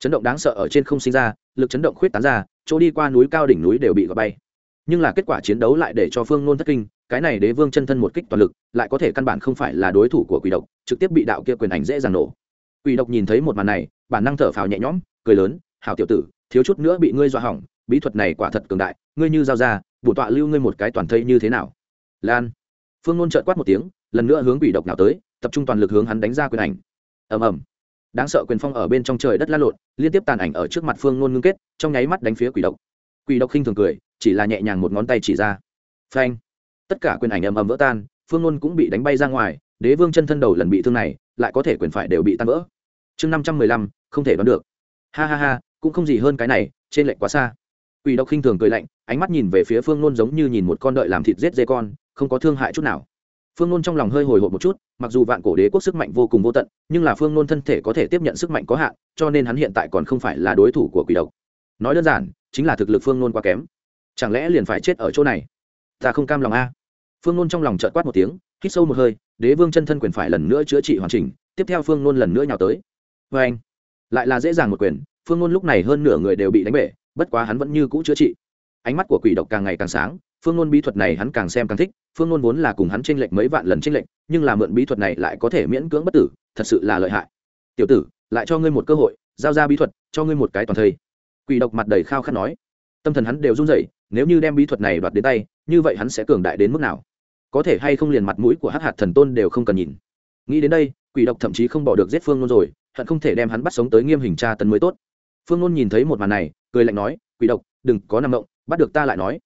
chấn động đáng sợ ở trên không sinh ra, lực chấn động khuyết tán ra, chỗ đi qua núi cao đỉnh núi đều bị gọt bay. Nhưng là kết quả chiến đấu lại để cho phương nôn thất kinh, cái này đế vương chân thân một kích toàn lực, lại có thể căn bản không phải là đối thủ của quỷ độc, trực tiếp bị đạo kia quyền ảnh dễ dàng nổ. Quỷ độc nhìn thấy một màn này, bản năng thở phào nhẹ nhõm, cười lớn, hảo tiểu tử, thiếu chút nữa bị ngươi dọa hỏng, bí thuật này quả thật cường đại, ngươi như giao ra, bổ tọa lưu ngươi một cái toàn thây như thế nào? Lan. Phương nôn trợn quát một tiếng, lần nữa hướng quỷ độc nào tới, tập trung toàn lực hướng hắn đánh ra quyền ảnh. Ầm ầm đáng sợ quyền phong ở bên trong trời đất la lộn, liên tiếp tàn ảnh ở trước mặt phương nôn ngưng kết, trong nháy mắt đánh phía quỷ độc. Quỷ độc khinh thường cười, chỉ là nhẹ nhàng một ngón tay chỉ ra. Phanh! Tất cả quyền ảnh ầm ầm vỡ tan, phương nôn cũng bị đánh bay ra ngoài, đế vương chân thân đầu lần bị thương này, lại có thể quyền phải đều bị tan vỡ. Chương năm trăm mười lăm, không thể đoán được. Ha ha ha, cũng không gì hơn cái này, trên lệnh quá xa. Quỷ độc khinh thường cười lạnh, ánh mắt nhìn về phía phương nôn giống như nhìn một con đợi làm thịt giết dê con, không có thương hại chút nào phương nôn trong lòng hơi hồi hộp một chút, mặc dù vạn cổ đế quốc sức mạnh vô cùng vô tận, nhưng là phương nôn thân thể có thể tiếp nhận sức mạnh có hạn, cho nên hắn hiện tại còn không phải là đối thủ của quỷ độc. Nói đơn giản, chính là thực lực phương nôn quá kém. Chẳng lẽ liền phải chết ở chỗ này? Ta không cam lòng a. Phương nôn trong lòng trợt quát một tiếng, hít sâu một hơi, đế vương chân thân quyền phải lần nữa chữa trị hoàn chỉnh, tiếp theo phương nôn lần nữa nhào tới. Vê anh, lại là dễ dàng một quyền, phương nôn lúc này hơn nửa người đều bị đánh bể, bất quá hắn vẫn như cũ chữa trị. Ánh mắt của quỷ độc càng ngày càng sáng phương nôn bí thuật này hắn càng xem càng thích, phương nôn vốn là cùng hắn tranh lệch mấy vạn lần tranh lệch, nhưng là mượn bí thuật này lại có thể miễn cưỡng bất tử, thật sự là lợi hại. Tiểu tử, lại cho ngươi một cơ hội, giao ra bí thuật, cho ngươi một cái toàn thây. Quỷ độc mặt đầy khao khát nói. Tâm thần hắn đều run rẩy, nếu như đem bí thuật này đoạt đến tay, như vậy hắn sẽ cường đại đến mức nào? Có thể hay không liền mặt mũi của hát hạt thần tôn đều không cần nhìn. Nghĩ đến đây, quỷ độc thậm chí không bỏ được giết phương nôn rồi, hận không thể đem hắn bắt sống tới nghiêm hình tra tấn mới tốt. Phương nôn nhìn thấy một màn này, cười lạnh nói, quỷ độc, đừng có nằm động, bắt được ta lại nói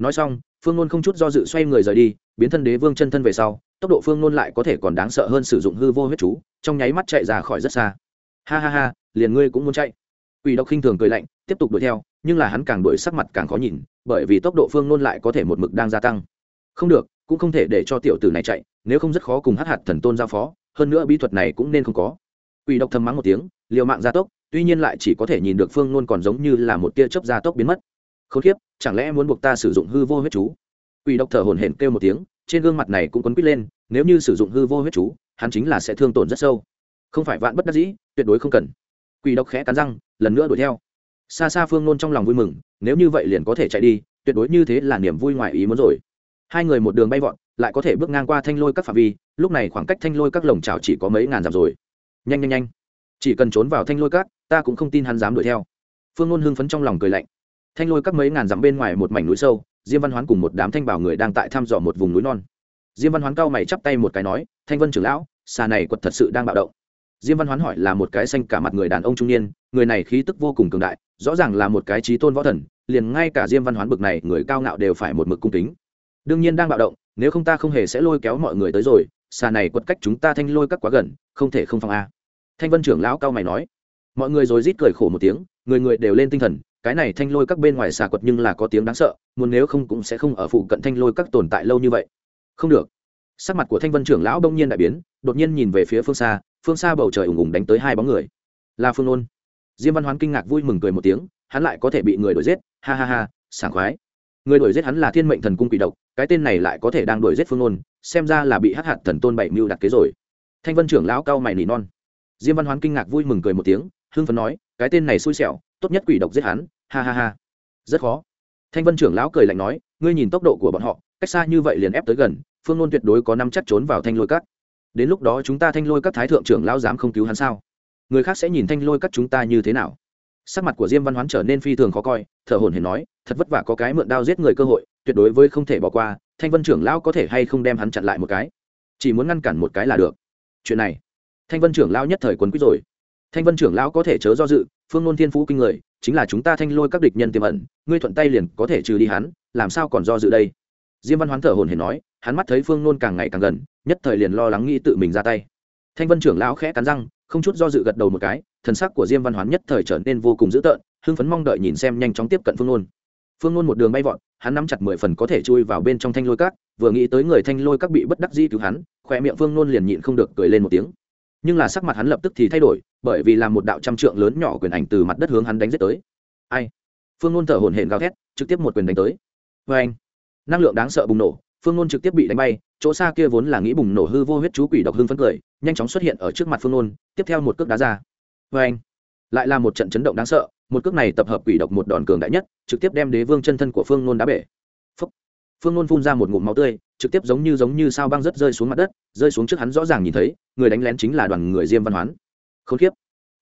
nói xong, phương nôn không chút do dự xoay người rời đi, biến thân đế vương chân thân về sau, tốc độ phương nôn lại có thể còn đáng sợ hơn sử dụng hư vô huyết chú, trong nháy mắt chạy ra khỏi rất xa. Ha ha ha, liền ngươi cũng muốn chạy. Quỷ độc khinh thường cười lạnh, tiếp tục đuổi theo, nhưng là hắn càng đuổi sắc mặt càng khó nhìn, bởi vì tốc độ phương nôn lại có thể một mực đang gia tăng. Không được, cũng không thể để cho tiểu tử này chạy, nếu không rất khó cùng hát hạt thần tôn giao phó, hơn nữa bí thuật này cũng nên không có. Quỷ độc thầm mắng một tiếng, liều mạng gia tốc, tuy nhiên lại chỉ có thể nhìn được phương nôn còn giống như là một tia chớp gia tốc biến mất. Khốn kiếp chẳng lẽ muốn buộc ta sử dụng hư vô huyết chú? Quỷ độc thở hổn hển kêu một tiếng, trên gương mặt này cũng quấn quýt lên, nếu như sử dụng hư vô huyết chú, hắn chính là sẽ thương tổn rất sâu. Không phải vạn bất đắc dĩ, tuyệt đối không cần. Quỷ độc khẽ cắn răng, lần nữa đuổi theo. Xa xa phương nôn trong lòng vui mừng, nếu như vậy liền có thể chạy đi, tuyệt đối như thế là niềm vui ngoài ý muốn rồi. Hai người một đường bay vọt, lại có thể bước ngang qua thanh lôi các phạm vi, lúc này khoảng cách thanh lôi các lồng trào chỉ có mấy ngàn dặm rồi. Nhanh nhanh nhanh. Chỉ cần trốn vào thanh lôi các, ta cũng không tin hắn dám đuổi theo. Phương ngôn hưng phấn trong lòng cười lạnh thanh lôi các mấy ngàn dặm bên ngoài một mảnh núi sâu, diêm văn hoán cùng một đám thanh bảo người đang tại thăm dò một vùng núi non. Diêm văn hoán cao mày chắp tay một cái nói, thanh vân trưởng lão, xà này quật thật sự đang bạo động. Diêm văn hoán hỏi là một cái xanh cả mặt người đàn ông trung niên, người này khí tức vô cùng cường đại, rõ ràng là một cái trí tôn võ thần, liền ngay cả diêm văn hoán bực này người cao ngạo đều phải một mực cung kính. Đương nhiên đang bạo động, nếu không ta không hề sẽ lôi kéo mọi người tới rồi, xà này quật cách chúng ta thanh lôi các quá gần, không thể không phong a. Thanh vân trưởng lão cao mày nói. Mọi người rồi rít cười khổ một tiếng, người người đều lên tinh thần cái này thanh lôi các bên ngoài xà quật nhưng là có tiếng đáng sợ, muốn nếu không cũng sẽ không ở phụ cận thanh lôi các tồn tại lâu như vậy. Không được. Sắc mặt của thanh vân trưởng lão đông nhiên đại biến, đột nhiên nhìn về phía phương xa phương xa bầu trời ủng ủng đánh tới hai bóng người. Là phương ôn diêm văn hoán kinh ngạc vui mừng cười một tiếng, hắn lại có thể bị người đuổi giết, ha ha ha, sảng khoái. Người đuổi giết hắn là thiên mệnh thần cung quỷ độc, cái tên này lại có thể đang đuổi giết phương ôn xem ra là bị hắc hạt thần tôn bảy mưu đặt kế rồi. Thanh vân trưởng lão cao mày nỉ non. Diêm văn hoán kinh ngạc vui mừng cười một tiếng, hưng phấn nói, cái tên này xui xẻo tốt nhất quỷ độc giết hắn, ha ha ha. Rất khó. Thanh vân trưởng lão cười lạnh nói, ngươi nhìn tốc độ của bọn họ, cách xa như vậy liền ép tới gần, phương nôn tuyệt đối có năm chắc trốn vào thanh lôi cắt đến lúc đó chúng ta thanh lôi các thái thượng trưởng lão dám không cứu hắn sao? Người khác sẽ nhìn thanh lôi các chúng ta như thế nào? Sắc mặt của diêm văn hoán trở nên phi thường khó coi, thở hồn hển nói, thật vất vả có cái mượn đao giết người cơ hội, tuyệt đối với không thể bỏ qua, thanh vân trưởng lão có thể hay không đem hắn chặn lại một cái? Chỉ muốn ngăn cản một cái là được. Chuyện này, thanh vân trưởng lão nhất thời quấn quýt rồi. Thanh vân trưởng lão có thể chớ do dự phương ngôn thiên phú kinh người, chính là chúng ta thanh lôi các địch nhân tiềm ẩn, ngươi thuận tay liền có thể trừ đi hắn, làm sao còn do dự đây? Diêm văn hoán thở hồn hển nói, hắn mắt thấy phương nôn càng ngày càng gần, nhất thời liền lo lắng nghĩ tự mình ra tay. Thanh vân trưởng lão khẽ cắn răng, không chút do dự gật đầu một cái, thần sắc của diêm văn hoán nhất thời trở nên vô cùng dữ tợn, hưng phấn mong đợi nhìn xem nhanh chóng tiếp cận phương nôn. Phương nôn một đường bay vọt, hắn nắm chặt mười phần có thể chui vào bên trong thanh lôi các, vừa nghĩ tới người thanh lôi các bị bất đắc di cứu hắn khỏe miệng phương nôn liền nhịn không được cười lên một tiếng nhưng là sắc mặt hắn lập tức thì thay đổi, bởi vì là một đạo trăm trượng lớn nhỏ quyền ảnh từ mặt đất hướng hắn đánh giết tới. Ai? Phương ngôn thở hổn hển gào thét, trực tiếp một quyền đánh tới. Vê anh, năng lượng đáng sợ bùng nổ, phương ngôn trực tiếp bị đánh bay, chỗ xa kia vốn là nghĩ bùng nổ hư vô huyết chú quỷ độc hưng phấn cười, nhanh chóng xuất hiện ở trước mặt phương ngôn, tiếp theo một cước đá ra. Vê anh, lại là một trận chấn động đáng sợ, một cước này tập hợp quỷ độc một đòn cường đại nhất, trực tiếp đem đế vương chân thân của phương ngôn đá bể phương nôn phun ra một ngụm máu tươi, trực tiếp giống như giống như sao băng rất rơi xuống mặt đất, rơi xuống trước hắn rõ ràng nhìn thấy, người đánh lén chính là đoàn người diêm văn hoán. K h ố n kiếp.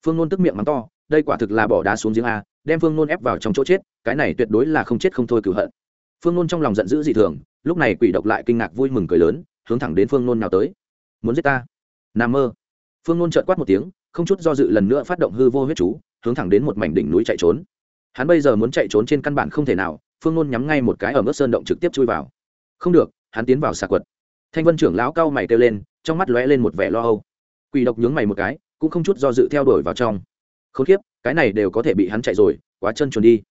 Phương nôn tức miệng mắng to, đây quả thực là bỏ đá xuống giếng a, đem phương nôn ép vào trong chỗ chết, cái này tuyệt đối là không chết không thôi cửu hận. Phương nôn trong lòng giận dữ dị thường, lúc này quỷ độc lại kinh ngạc vui mừng cười lớn, hướng thẳng đến phương nôn nào tới. Muốn giết ta? N a mơ. Phương nôn trợt quát một tiếng, không chút do dự lần nữa phát động hư vô huyết chú, hướng thẳng đến một mảnh đỉnh núi chạy trốn. Hắn bây giờ muốn chạy trốn trên căn bản không thể nào phương nôn nhắm ngay một cái ở mức sơn động trực tiếp chui vào. Không được, hắn tiến vào xà quật. Thanh vân trưởng lão cao mày kêu lên, trong mắt lóe lên một vẻ lo âu. Quỷ độc nhướng mày một cái, cũng không chút do dự theo đuổi vào trong. K h ố n kiếp, cái này đều có thể bị hắn chạy rồi, quá chân chuồn đi.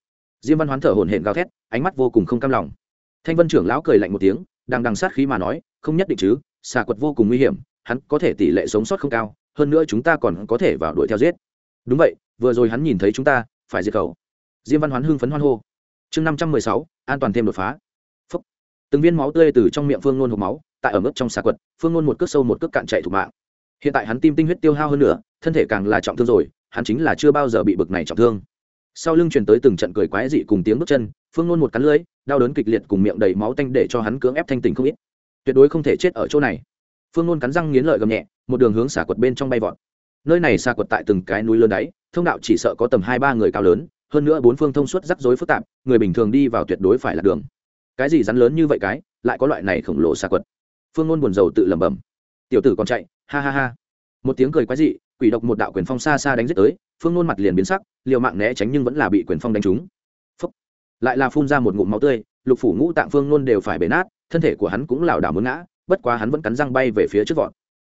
Diêm văn hoán thở hổn hển gào thét, ánh mắt vô cùng không cam lòng. Thanh vân trưởng lão cười lạnh một tiếng, đang đằng sát khí mà nói, không nhất định chứ, xà quật vô cùng nguy hiểm, hắn có thể tỷ lệ sống sót không cao, hơn nữa chúng ta còn có thể vào đuổi theo giết. Đúng vậy, vừa rồi hắn nhìn thấy chúng ta, phải diệt khẩu. Diêm văn hoán hưng phấn hoan hô chương năm trăm mười sáu an toàn thêm đột phá. Từng viên máu tươi từ trong miệng phương nôn hộp máu tại ở mức trong xà quật phương nôn một cước sâu một cước cạn chạy thủ mạng. Hiện tại hắn tim tinh huyết tiêu hao hơn nữa thân thể càng là trọng thương rồi hắn chính là chưa bao giờ bị bực này trọng thương. Sau lưng truyền tới từng trận cười quái dị cùng tiếng bước chân phương nôn một cắn lưỡi, đau đớn kịch liệt cùng miệng đầy máu tanh để cho hắn cưỡng ép thanh tình không ít. Tuyệt đối không thể chết ở chỗ này. Phương nôn cắn răng nghiến lợi gầm nhẹ một đường hướng xà quật bên trong bay vọt. Nơi này xà quật tại từng cái núi lớn đáy thông đạo chỉ sợ có tầm hai ba người cao lớn hơn nữa bốn phương thông suốt rắc rối phức tạp, người bình thường đi vào tuyệt đối phải là đường. Cái gì rắn lớn như vậy cái, lại có loại này khổng lồ xà quật. Phương ngôn buồn rầu tự lẩm bẩm. Tiểu tử còn chạy, ha ha ha. Một tiếng cười quái dị, quỷ độc một đạo quyền phong xa xa đánh giết tới, phương ngôn mặt liền biến sắc, liều mạng né tránh nhưng vẫn là bị quyền phong đánh trúng. Phúc. lại là phun ra một ngụm máu tươi, lục phủ ngũ tạng phương ngôn đều phải bể nát, thân thể của hắn cũng lảo đảo muốn ngã, bất quá hắn vẫn cắn răng bay về phía trước vọt.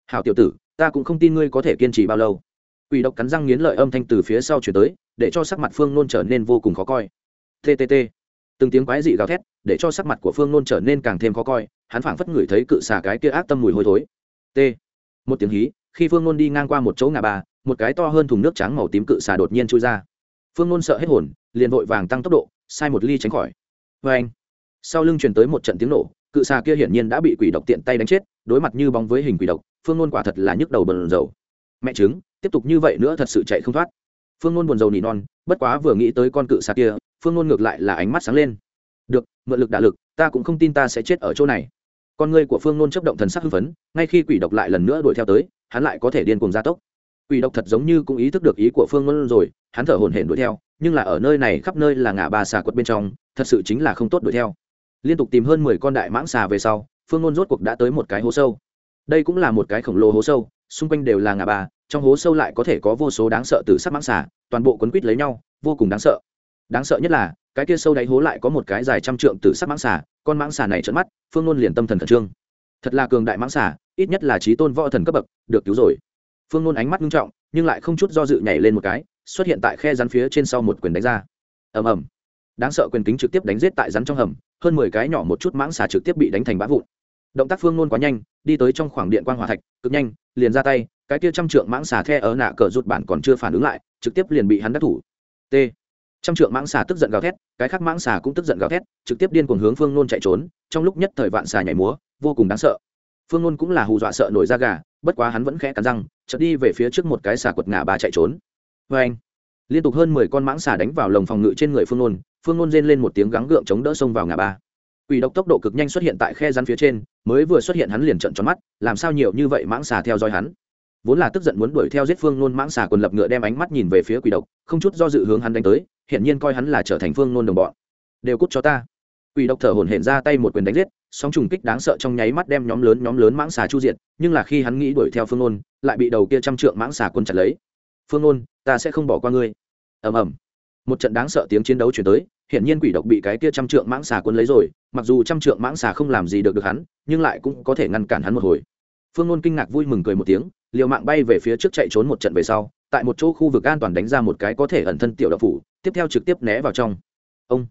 Hào tiểu tử, ta cũng không tin ngươi có thể kiên trì bao lâu quỷ độc cắn răng nghiến lợi âm thanh từ phía sau chuyển tới, để cho sắc mặt phương nôn trở nên vô cùng khó coi. Ttt từng tiếng quái dị gào thét, để cho sắc mặt của phương nôn trở nên càng thêm khó coi, hắn phảng phất ngửi thấy cự xà cái kia ác tâm mùi hôi thối. T. Một tiếng hí, khi phương nôn đi ngang qua một chỗ ngà bà một cái to hơn thùng nước trắng màu tím cự xà đột nhiên trôi ra. Phương nôn sợ hết hồn, liền vội vàng tăng tốc độ, sai một ly tránh khỏi. Vê anh sau lưng truyền tới một trận tiếng nổ, cự xà kia hiển nhiên đã bị quỷ độc tiện tay đánh chết, đối mặt như bóng với hình quỷ độc, phương nôn quả thật là nhức đầu bần dầu mẹ chứng tiếp tục như vậy nữa thật sự chạy không thoát. Phương nôn buồn rầu nỉ non, bất quá vừa nghĩ tới con cự xà kia, phương nôn ngược lại là ánh mắt sáng lên. Được, mượn lực đả lực, ta cũng không tin ta sẽ chết ở chỗ này. Con ngươi của phương nôn chấp động thần sắc hưng phấn, ngay khi quỷ độc lại lần nữa đuổi theo tới, hắn lại có thể điên cùng gia tốc. Quỷ độc thật giống như cũng ý thức được ý của phương nôn rồi, hắn thở hổn hển đuổi theo, nhưng là ở nơi này khắp nơi là ngã ba xà quật bên trong, thật sự chính là không tốt đuổi theo. Liên tục tìm hơn mười con đại mãng xà về sau, phương nôn rốt cuộc đã tới một cái hố sâu. Đây cũng là một cái khổng lồ hố sâu xung quanh đều là ngà bà, trong hố sâu lại có thể có vô số đáng sợ từ sắc mãng xà, toàn bộ quấn quýt lấy nhau, vô cùng đáng sợ. Đáng sợ nhất là, cái kia sâu đáy hố lại có một cái dài trăm trượng từ sắc mãng xà, con mãng xà này trợn mắt, phương ngôn liền tâm thần khẩn trương. Thật là cường đại mãng xà, ít nhất là trí tôn võ thần cấp bậc, được cứu rồi. Phương ngôn ánh mắt nghiêm trọng, nhưng lại không chút do dự nhảy lên một cái, xuất hiện tại khe rắn phía trên sau một quyền đánh ra. Ầm ầm. Đáng sợ quyền kính trực tiếp đánh giết tại rắn trong hầm, hơn mười cái nhỏ một chút mãng xà trực tiếp bị đánh thành bã vụn. Động tác phương ngôn quá nhanh, đi tới trong khoảng điện quang hỏa thạch, cực nhanh liền ra tay, cái kia trăm trượng mãng xà the ở nạ cờ rụt bản còn chưa phản ứng lại, trực tiếp liền bị hắn đắc thủ. T. Trăm trượng mãng xà tức giận gào thét, cái khác mãng xà cũng tức giận gào thét, trực tiếp điên cuồng hướng phương nôn chạy trốn, trong lúc nhất thời vạn xà nhảy múa, vô cùng đáng sợ. Phương nôn cũng là hù dọa sợ nổi da gà, bất quá hắn vẫn khẽ cắn răng, chợt đi về phía trước một cái xà quật ngã bà chạy trốn. Vê anh, liên tục hơn mười con mãng xà đánh vào lồng phòng ngự trên người phương nôn phương nôn rên lên một tiếng gắng gượng chống đỡ xông vào ngã ba. Quỷ độc tốc độ cực nhanh xuất hiện tại khe rắn phía trên, mới vừa xuất hiện hắn liền trận tròn mắt, làm sao nhiều như vậy mãng xà theo dõi hắn. Vốn là tức giận muốn đuổi theo giết Phương Nôn mãng xà quần lập ngựa đem ánh mắt nhìn về phía quỷ độc, không chút do dự hướng hắn đánh tới, hiện nhiên coi hắn là trở thành Phương Nôn đồng bọn. Đều cút cho ta. Quỷ độc thở hổn hển ra tay một quyền đánh giết, sóng trùng kích đáng sợ trong nháy mắt đem nhóm lớn nhóm lớn mãng xà chu diệt, nhưng là khi hắn nghĩ đuổi theo Phương Nôn, lại bị đầu kia trăm trượng mãng xà quân chặt lấy. "Phương Nôn, ta sẽ không bỏ qua ngươi." Ầm ầm. Một trận đáng sợ tiếng chiến đấu truyền tới, hiện nhiên quỷ độc bị cái kia trăm trượng mãng xà quân lấy rồi, mặc dù trăm trượng mãng xà không làm gì được được hắn, nhưng lại cũng có thể ngăn cản hắn một hồi. Phương Nôn kinh ngạc vui mừng cười một tiếng, liều mạng bay về phía trước chạy trốn một trận về sau, tại một chỗ khu vực an toàn đánh ra một cái có thể ẩn thân tiểu động phủ, tiếp theo trực tiếp né vào trong. Ông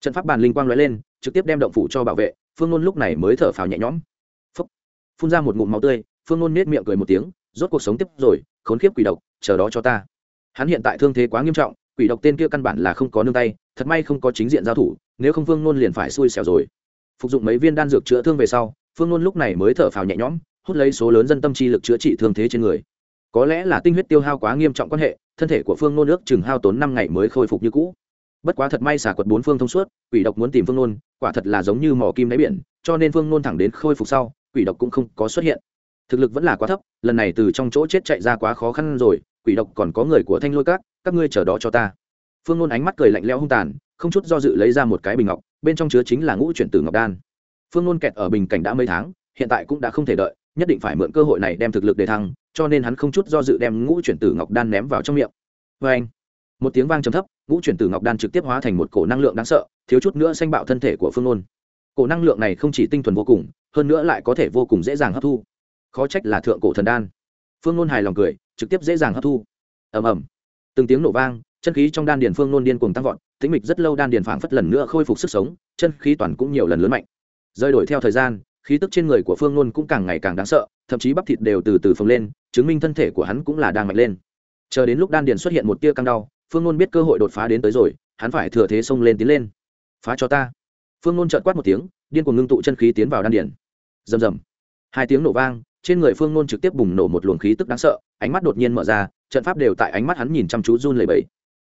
trận pháp bàn linh quang lóe lên, trực tiếp đem động phủ cho bảo vệ, Phương Nôn lúc này mới thở phào nhẹ nhõm. Phúc. Phun ra một ngụm máu tươi, Phương Nôn nết miệng cười một tiếng, rốt cuộc sống tiếp rồi, khốn kiếp quỷ độc, chờ đó cho ta. Hắn hiện tại thương thế quá nghiêm trọng, quỷ độc tên kia căn bản là không có nương tay, thật may không có chính diện giao thủ, nếu không phương nôn liền phải xui xẻo rồi. Phục dụng mấy viên đan dược chữa thương về sau phương nôn lúc này mới thở phào nhẹ nhõm, hút lấy số lớn dân tâm chi lực chữa trị thương thế trên người. Có lẽ là tinh huyết tiêu hao quá nghiêm trọng quan hệ, thân thể của phương nôn ước chừng hao tốn năm ngày mới khôi phục như cũ. Bất quá thật may xả quật bốn phương thông suốt, quỷ độc muốn tìm phương nôn, quả thật là giống như mỏ kim đáy biển, cho nên phương nôn thẳng đến khôi phục sau, quỷ độc cũng không có xuất hiện. Thực lực vẫn là quá thấp, lần này từ trong chỗ chết chạy ra quá khó khăn rồi quỷ độc còn có người của thanh lôi các các ngươi chờ đó cho ta. Phương nôn ánh mắt cười lạnh lẽo hung tàn, không chút do dự lấy ra một cái bình ngọc, bên trong chứa chính là ngũ chuyển tử ngọc đan. Phương nôn kẹt ở bình cảnh đã mấy tháng, hiện tại cũng đã không thể đợi, nhất định phải mượn cơ hội này đem thực lực để thăng, cho nên hắn không chút do dự đem ngũ chuyển tử ngọc đan ném vào trong miệng. Vê anh, một tiếng vang trầm thấp, ngũ chuyển tử ngọc đan trực tiếp hóa thành một cổ năng lượng đáng sợ, thiếu chút nữa xanh bạo thân thể của phương nôn. Cổ năng lượng này không chỉ tinh thuần vô cùng, hơn nữa lại có thể vô cùng dễ dàng hấp thu. Khó trách là thượng cổ thần đan. Phương nôn hài lòng cười trực tiếp dễ dàng hấp thu. Ầm ầm. Từng tiếng nổ vang, chân khí trong đan điền phương nôn điên cuồng tăng vọt, tĩnh mịch rất lâu đan điền phảng phất lần nữa khôi phục sức sống, chân khí toàn cũng nhiều lần lớn mạnh. Rơi đổi theo thời gian, khí tức trên người của phương nôn cũng càng ngày càng đáng sợ, thậm chí bắp thịt đều từ từ phồng lên, chứng minh thân thể của hắn cũng là đang mạnh lên. Chờ đến lúc đan điền xuất hiện một tia căng đau, phương nôn biết cơ hội đột phá đến tới rồi, hắn phải thừa thế xông lên tiến lên. Phá cho ta. Phương nôn trợt quát một tiếng, điên cuồng ngưng tụ chân khí tiến vào đan điền. Rầm rầm. Hai tiếng nổ vang, trên người phương nôn trực tiếp bùng nổ một luồng khí tức đáng sợ ánh mắt đột nhiên mở ra, trận pháp đều tại ánh mắt hắn nhìn chăm chú run lẩy bẩy.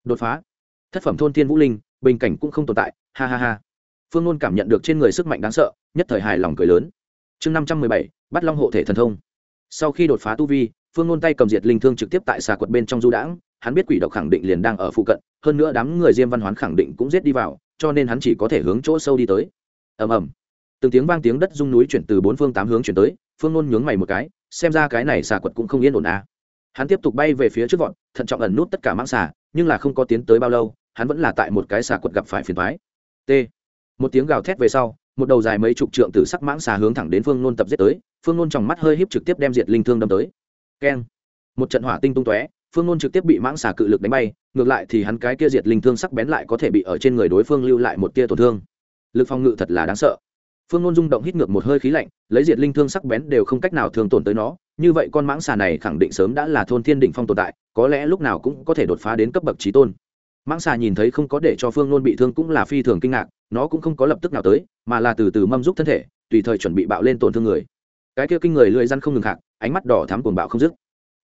Đột phá. Thất phẩm thôn thiên vũ linh, bình cảnh cũng không tồn tại, ha ha ha. Phương Luân cảm nhận được trên người sức mạnh đáng sợ, nhất thời hài lòng cười lớn. Chương năm trăm mười bảy bắt long hộ thể thần thông. Sau khi đột phá tu vi, phương Luân tay cầm diệt linh thương trực tiếp tại xà quật bên trong du đãng, hắn biết quỷ độc khẳng định liền đang ở phụ cận, hơn nữa đám người diêm văn hoán khẳng định cũng giết đi vào, cho nên hắn chỉ có thể hướng chỗ sâu đi tới. Ầm ầm. Từng tiếng vang tiếng đất rung núi chuyển từ bốn phương tám hướng chuyển tới, phương Luân nhướng mày một cái, xem ra cái này xà quật cũng không yên ổn à hắn tiếp tục bay về phía trước vọn thận trọng ẩn nút tất cả mãng xà, nhưng là không có tiến tới bao lâu, hắn vẫn là tại một cái xà quật gặp phải phiền thoái t. Một tiếng gào thét về sau, một đầu dài mấy chục trượng từ sắc mãng xà hướng thẳng đến phương nôn tập giết tới, phương nôn trong mắt hơi híp trực tiếp đem diệt linh thương đâm tới. Keng. Một trận hỏa tinh tung tóe, phương nôn trực tiếp bị mãng xà cự lực đánh bay, ngược lại thì hắn cái kia diệt linh thương sắc bén lại có thể bị ở trên người đối phương lưu lại một tia tổn thương. Lực phòng ngự thật là đáng sợ phương nôn rung động hít ngược một hơi khí lạnh, lấy diệt linh thương sắc bén đều không cách nào thường tổn tới nó. Như vậy con mãng xà này khẳng định sớm đã là thôn thiên đỉnh phong tồn tại, có lẽ lúc nào cũng có thể đột phá đến cấp bậc trí tôn. Mãng xà nhìn thấy không có để cho phương nôn bị thương cũng là phi thường kinh ngạc, nó cũng không có lập tức nào tới, mà là từ từ mâm giúp thân thể, tùy thời chuẩn bị bạo lên tổn thương người. Cái kia kinh người lưỡi răn không ngừng hạc ánh mắt đỏ thắm cuồng bạo không dứt.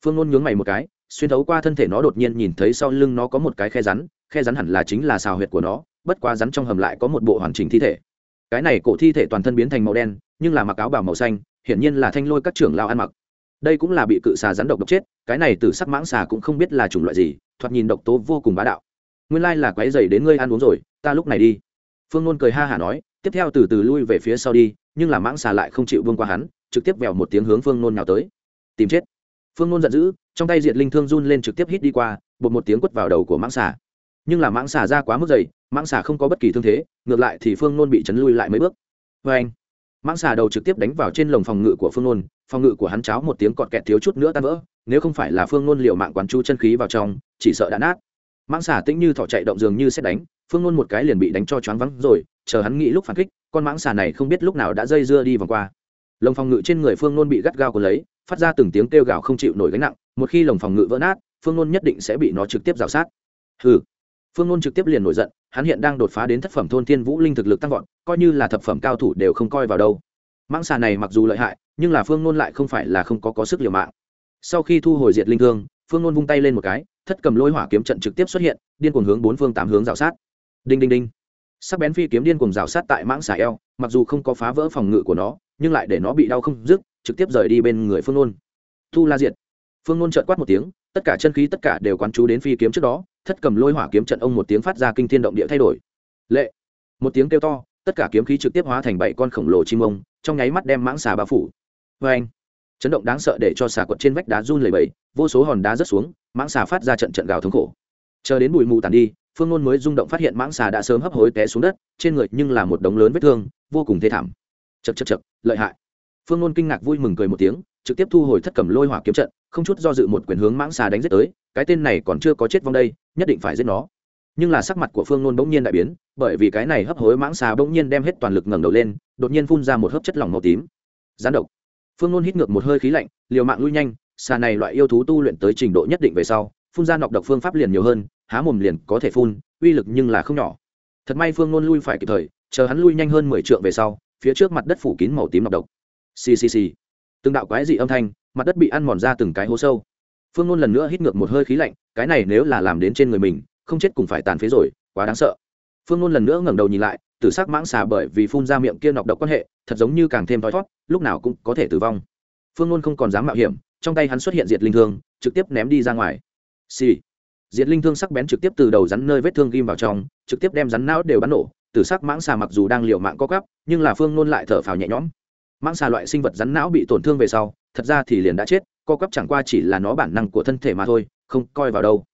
Phương nôn nhướng mày một cái, xuyên thấu qua thân thể nó đột nhiên nhìn thấy sau lưng nó có một cái khe rắn khe rắn hẳn là chính là xào huyệt của nó, bất quá rắn trong hầm lại có một bộ hoàn chỉnh thi thể cái này cổ thi thể toàn thân biến thành màu đen, nhưng là mặc áo bảo màu xanh, hiển nhiên là thanh lôi các trưởng lao ăn mặc. Đây cũng là bị cự xà rắn độc độc chết, cái này từ sắc mãng xà cũng không biết là chủng loại gì, thoạt nhìn độc tố vô cùng bá đạo. Nguyên lai là quái dày đến ngươi ăn uống rồi, ta lúc này đi. Phương nôn cười ha hả nói, tiếp theo từ từ lui về phía sau đi, nhưng là mãng xà lại không chịu vương qua hắn, trực tiếp vèo một tiếng hướng phương nôn nào tới. Tìm chết. Phương nôn giận dữ, trong tay diệt linh thương run lên trực tiếp hít đi qua, bột một tiếng quất vào đầu của mãng xà. Nhưng là mãng xà ra quá mức dày mãng xà không có bất kỳ thương thế, ngược lại thì phương nôn bị chấn lui lại mấy bước. Vê anh, mãng xà đầu trực tiếp đánh vào trên lồng phòng ngự của phương nôn, phòng ngự của hắn cháo một tiếng cọt kẹt thiếu chút nữa tan vỡ, nếu không phải là phương nôn liệu mạng quán chu chân khí vào trong, chỉ sợ đã nát. Mãng xà tĩnh như thọ chạy động dường như xét đánh, phương nôn một cái liền bị đánh cho choáng vắng rồi, chờ hắn nghĩ lúc phản kích, con mãng xà này không biết lúc nào đã dây dưa đi vòng qua. Lồng phòng ngự trên người phương nôn bị gắt gao của lấy, phát ra từng tiếng kêu gào không chịu nổi gánh nặng, một khi lồng phòng ngự vỡ nát, phương nôn nhất định sẽ bị nó trực tiếp rào sát. Hừ phương nôn trực tiếp liền nổi giận, hắn hiện đang đột phá đến thất phẩm thôn thiên vũ linh thực lực tăng vọt, coi như là thập phẩm cao thủ đều không coi vào đâu. Mãng xà này mặc dù lợi hại, nhưng là phương nôn lại không phải là không có có sức liều mạng. Sau khi thu hồi diệt linh thương, phương nôn vung tay lên một cái, thất cầm lôi hỏa kiếm trận trực tiếp xuất hiện, điên cuồng hướng bốn phương tám hướng rào sát. Đinh đinh đinh. Sắc bén phi kiếm điên cuồng rào sát tại mãng xà eo, mặc dù không có phá vỡ phòng ngự của nó, nhưng lại để nó bị đau không dứt, trực tiếp rời đi bên người phương nôn. Thu la diệt. Phương nôn chợt quát một tiếng, tất cả chân khí tất cả đều quán chú đến phi kiếm trước đó thất cầm lôi hỏa kiếm trận ông một tiếng phát ra kinh thiên động địa thay đổi. Lệ. Một tiếng kêu to, tất cả kiếm khí trực tiếp hóa thành bảy con khổng lồ chim ông, trong nháy mắt đem mãng xà bao phủ. Vê anh chấn động đáng sợ để cho xà quật trên vách đá run lầy bầy vô số hòn đá rớt xuống, mãng xà phát ra trận trận gào thống khổ. Chờ đến bụi mù tàn đi, phương ngôn mới rung động phát hiện mãng xà đã sớm hấp hối té xuống đất, trên người nhưng là một đống lớn vết thương, vô cùng thê thảm. Chật chật chật lợi hại. Phương ngôn kinh ngạc vui mừng cười một tiếng, trực tiếp thu hồi thất cầm lôi hỏa kiếm trận không chút do dự một quyền hướng mãng xà đánh giết tới, cái tên này còn chưa có chết vong đây, nhất định phải giết nó. Nhưng là sắc mặt của phương nôn bỗng nhiên đại biến, bởi vì cái này hấp hối mãng xà bỗng nhiên đem hết toàn lực ngẩng đầu lên, đột nhiên phun ra một hớp chất lỏng màu tím. Gián độc. Phương nôn hít ngược một hơi khí lạnh, liều mạng lui nhanh, xà này loại yêu thú tu luyện tới trình độ nhất định về sau, phun ra nọc độc phương pháp liền nhiều hơn, há mồm liền có thể phun, uy lực nhưng là không nhỏ. Thật may phương nôn lui phải kịp thời, chờ hắn lui nhanh hơn mười trượng về sau, phía trước mặt đất phủ kín màu tím nọc độc. Ccc từng đạo quái dị âm thanh mặt đất bị ăn mòn ra từng cái hố sâu. Phương nôn lần nữa hít ngược một hơi khí lạnh, cái này nếu là làm đến trên người mình, không chết cũng phải tàn phế rồi, quá đáng sợ. Phương nôn lần nữa ngẩng đầu nhìn lại, tử sắc mãng xà bởi vì phun ra miệng kia nọc độc quan hệ, thật giống như càng thêm thoi thót, lúc nào cũng có thể tử vong. Phương nôn không còn dám mạo hiểm, trong tay hắn xuất hiện diệt linh thương, trực tiếp ném đi ra ngoài. Xì、sì. diệt linh thương sắc bén trực tiếp từ đầu rắn nơi vết thương ghim vào trong, trực tiếp đem rắn não đều bắn nổ, tử sắc mãng xà mặc dù đang liều mạng co cắp nhưng là phương nôn lại thở phào nhẹ nhõm mãng xà loại sinh vật rắn não bị tổn thương về sau, thật ra thì liền đã chết, co cắp chẳng qua chỉ là nó bản năng của thân thể mà thôi, không coi vào đâu.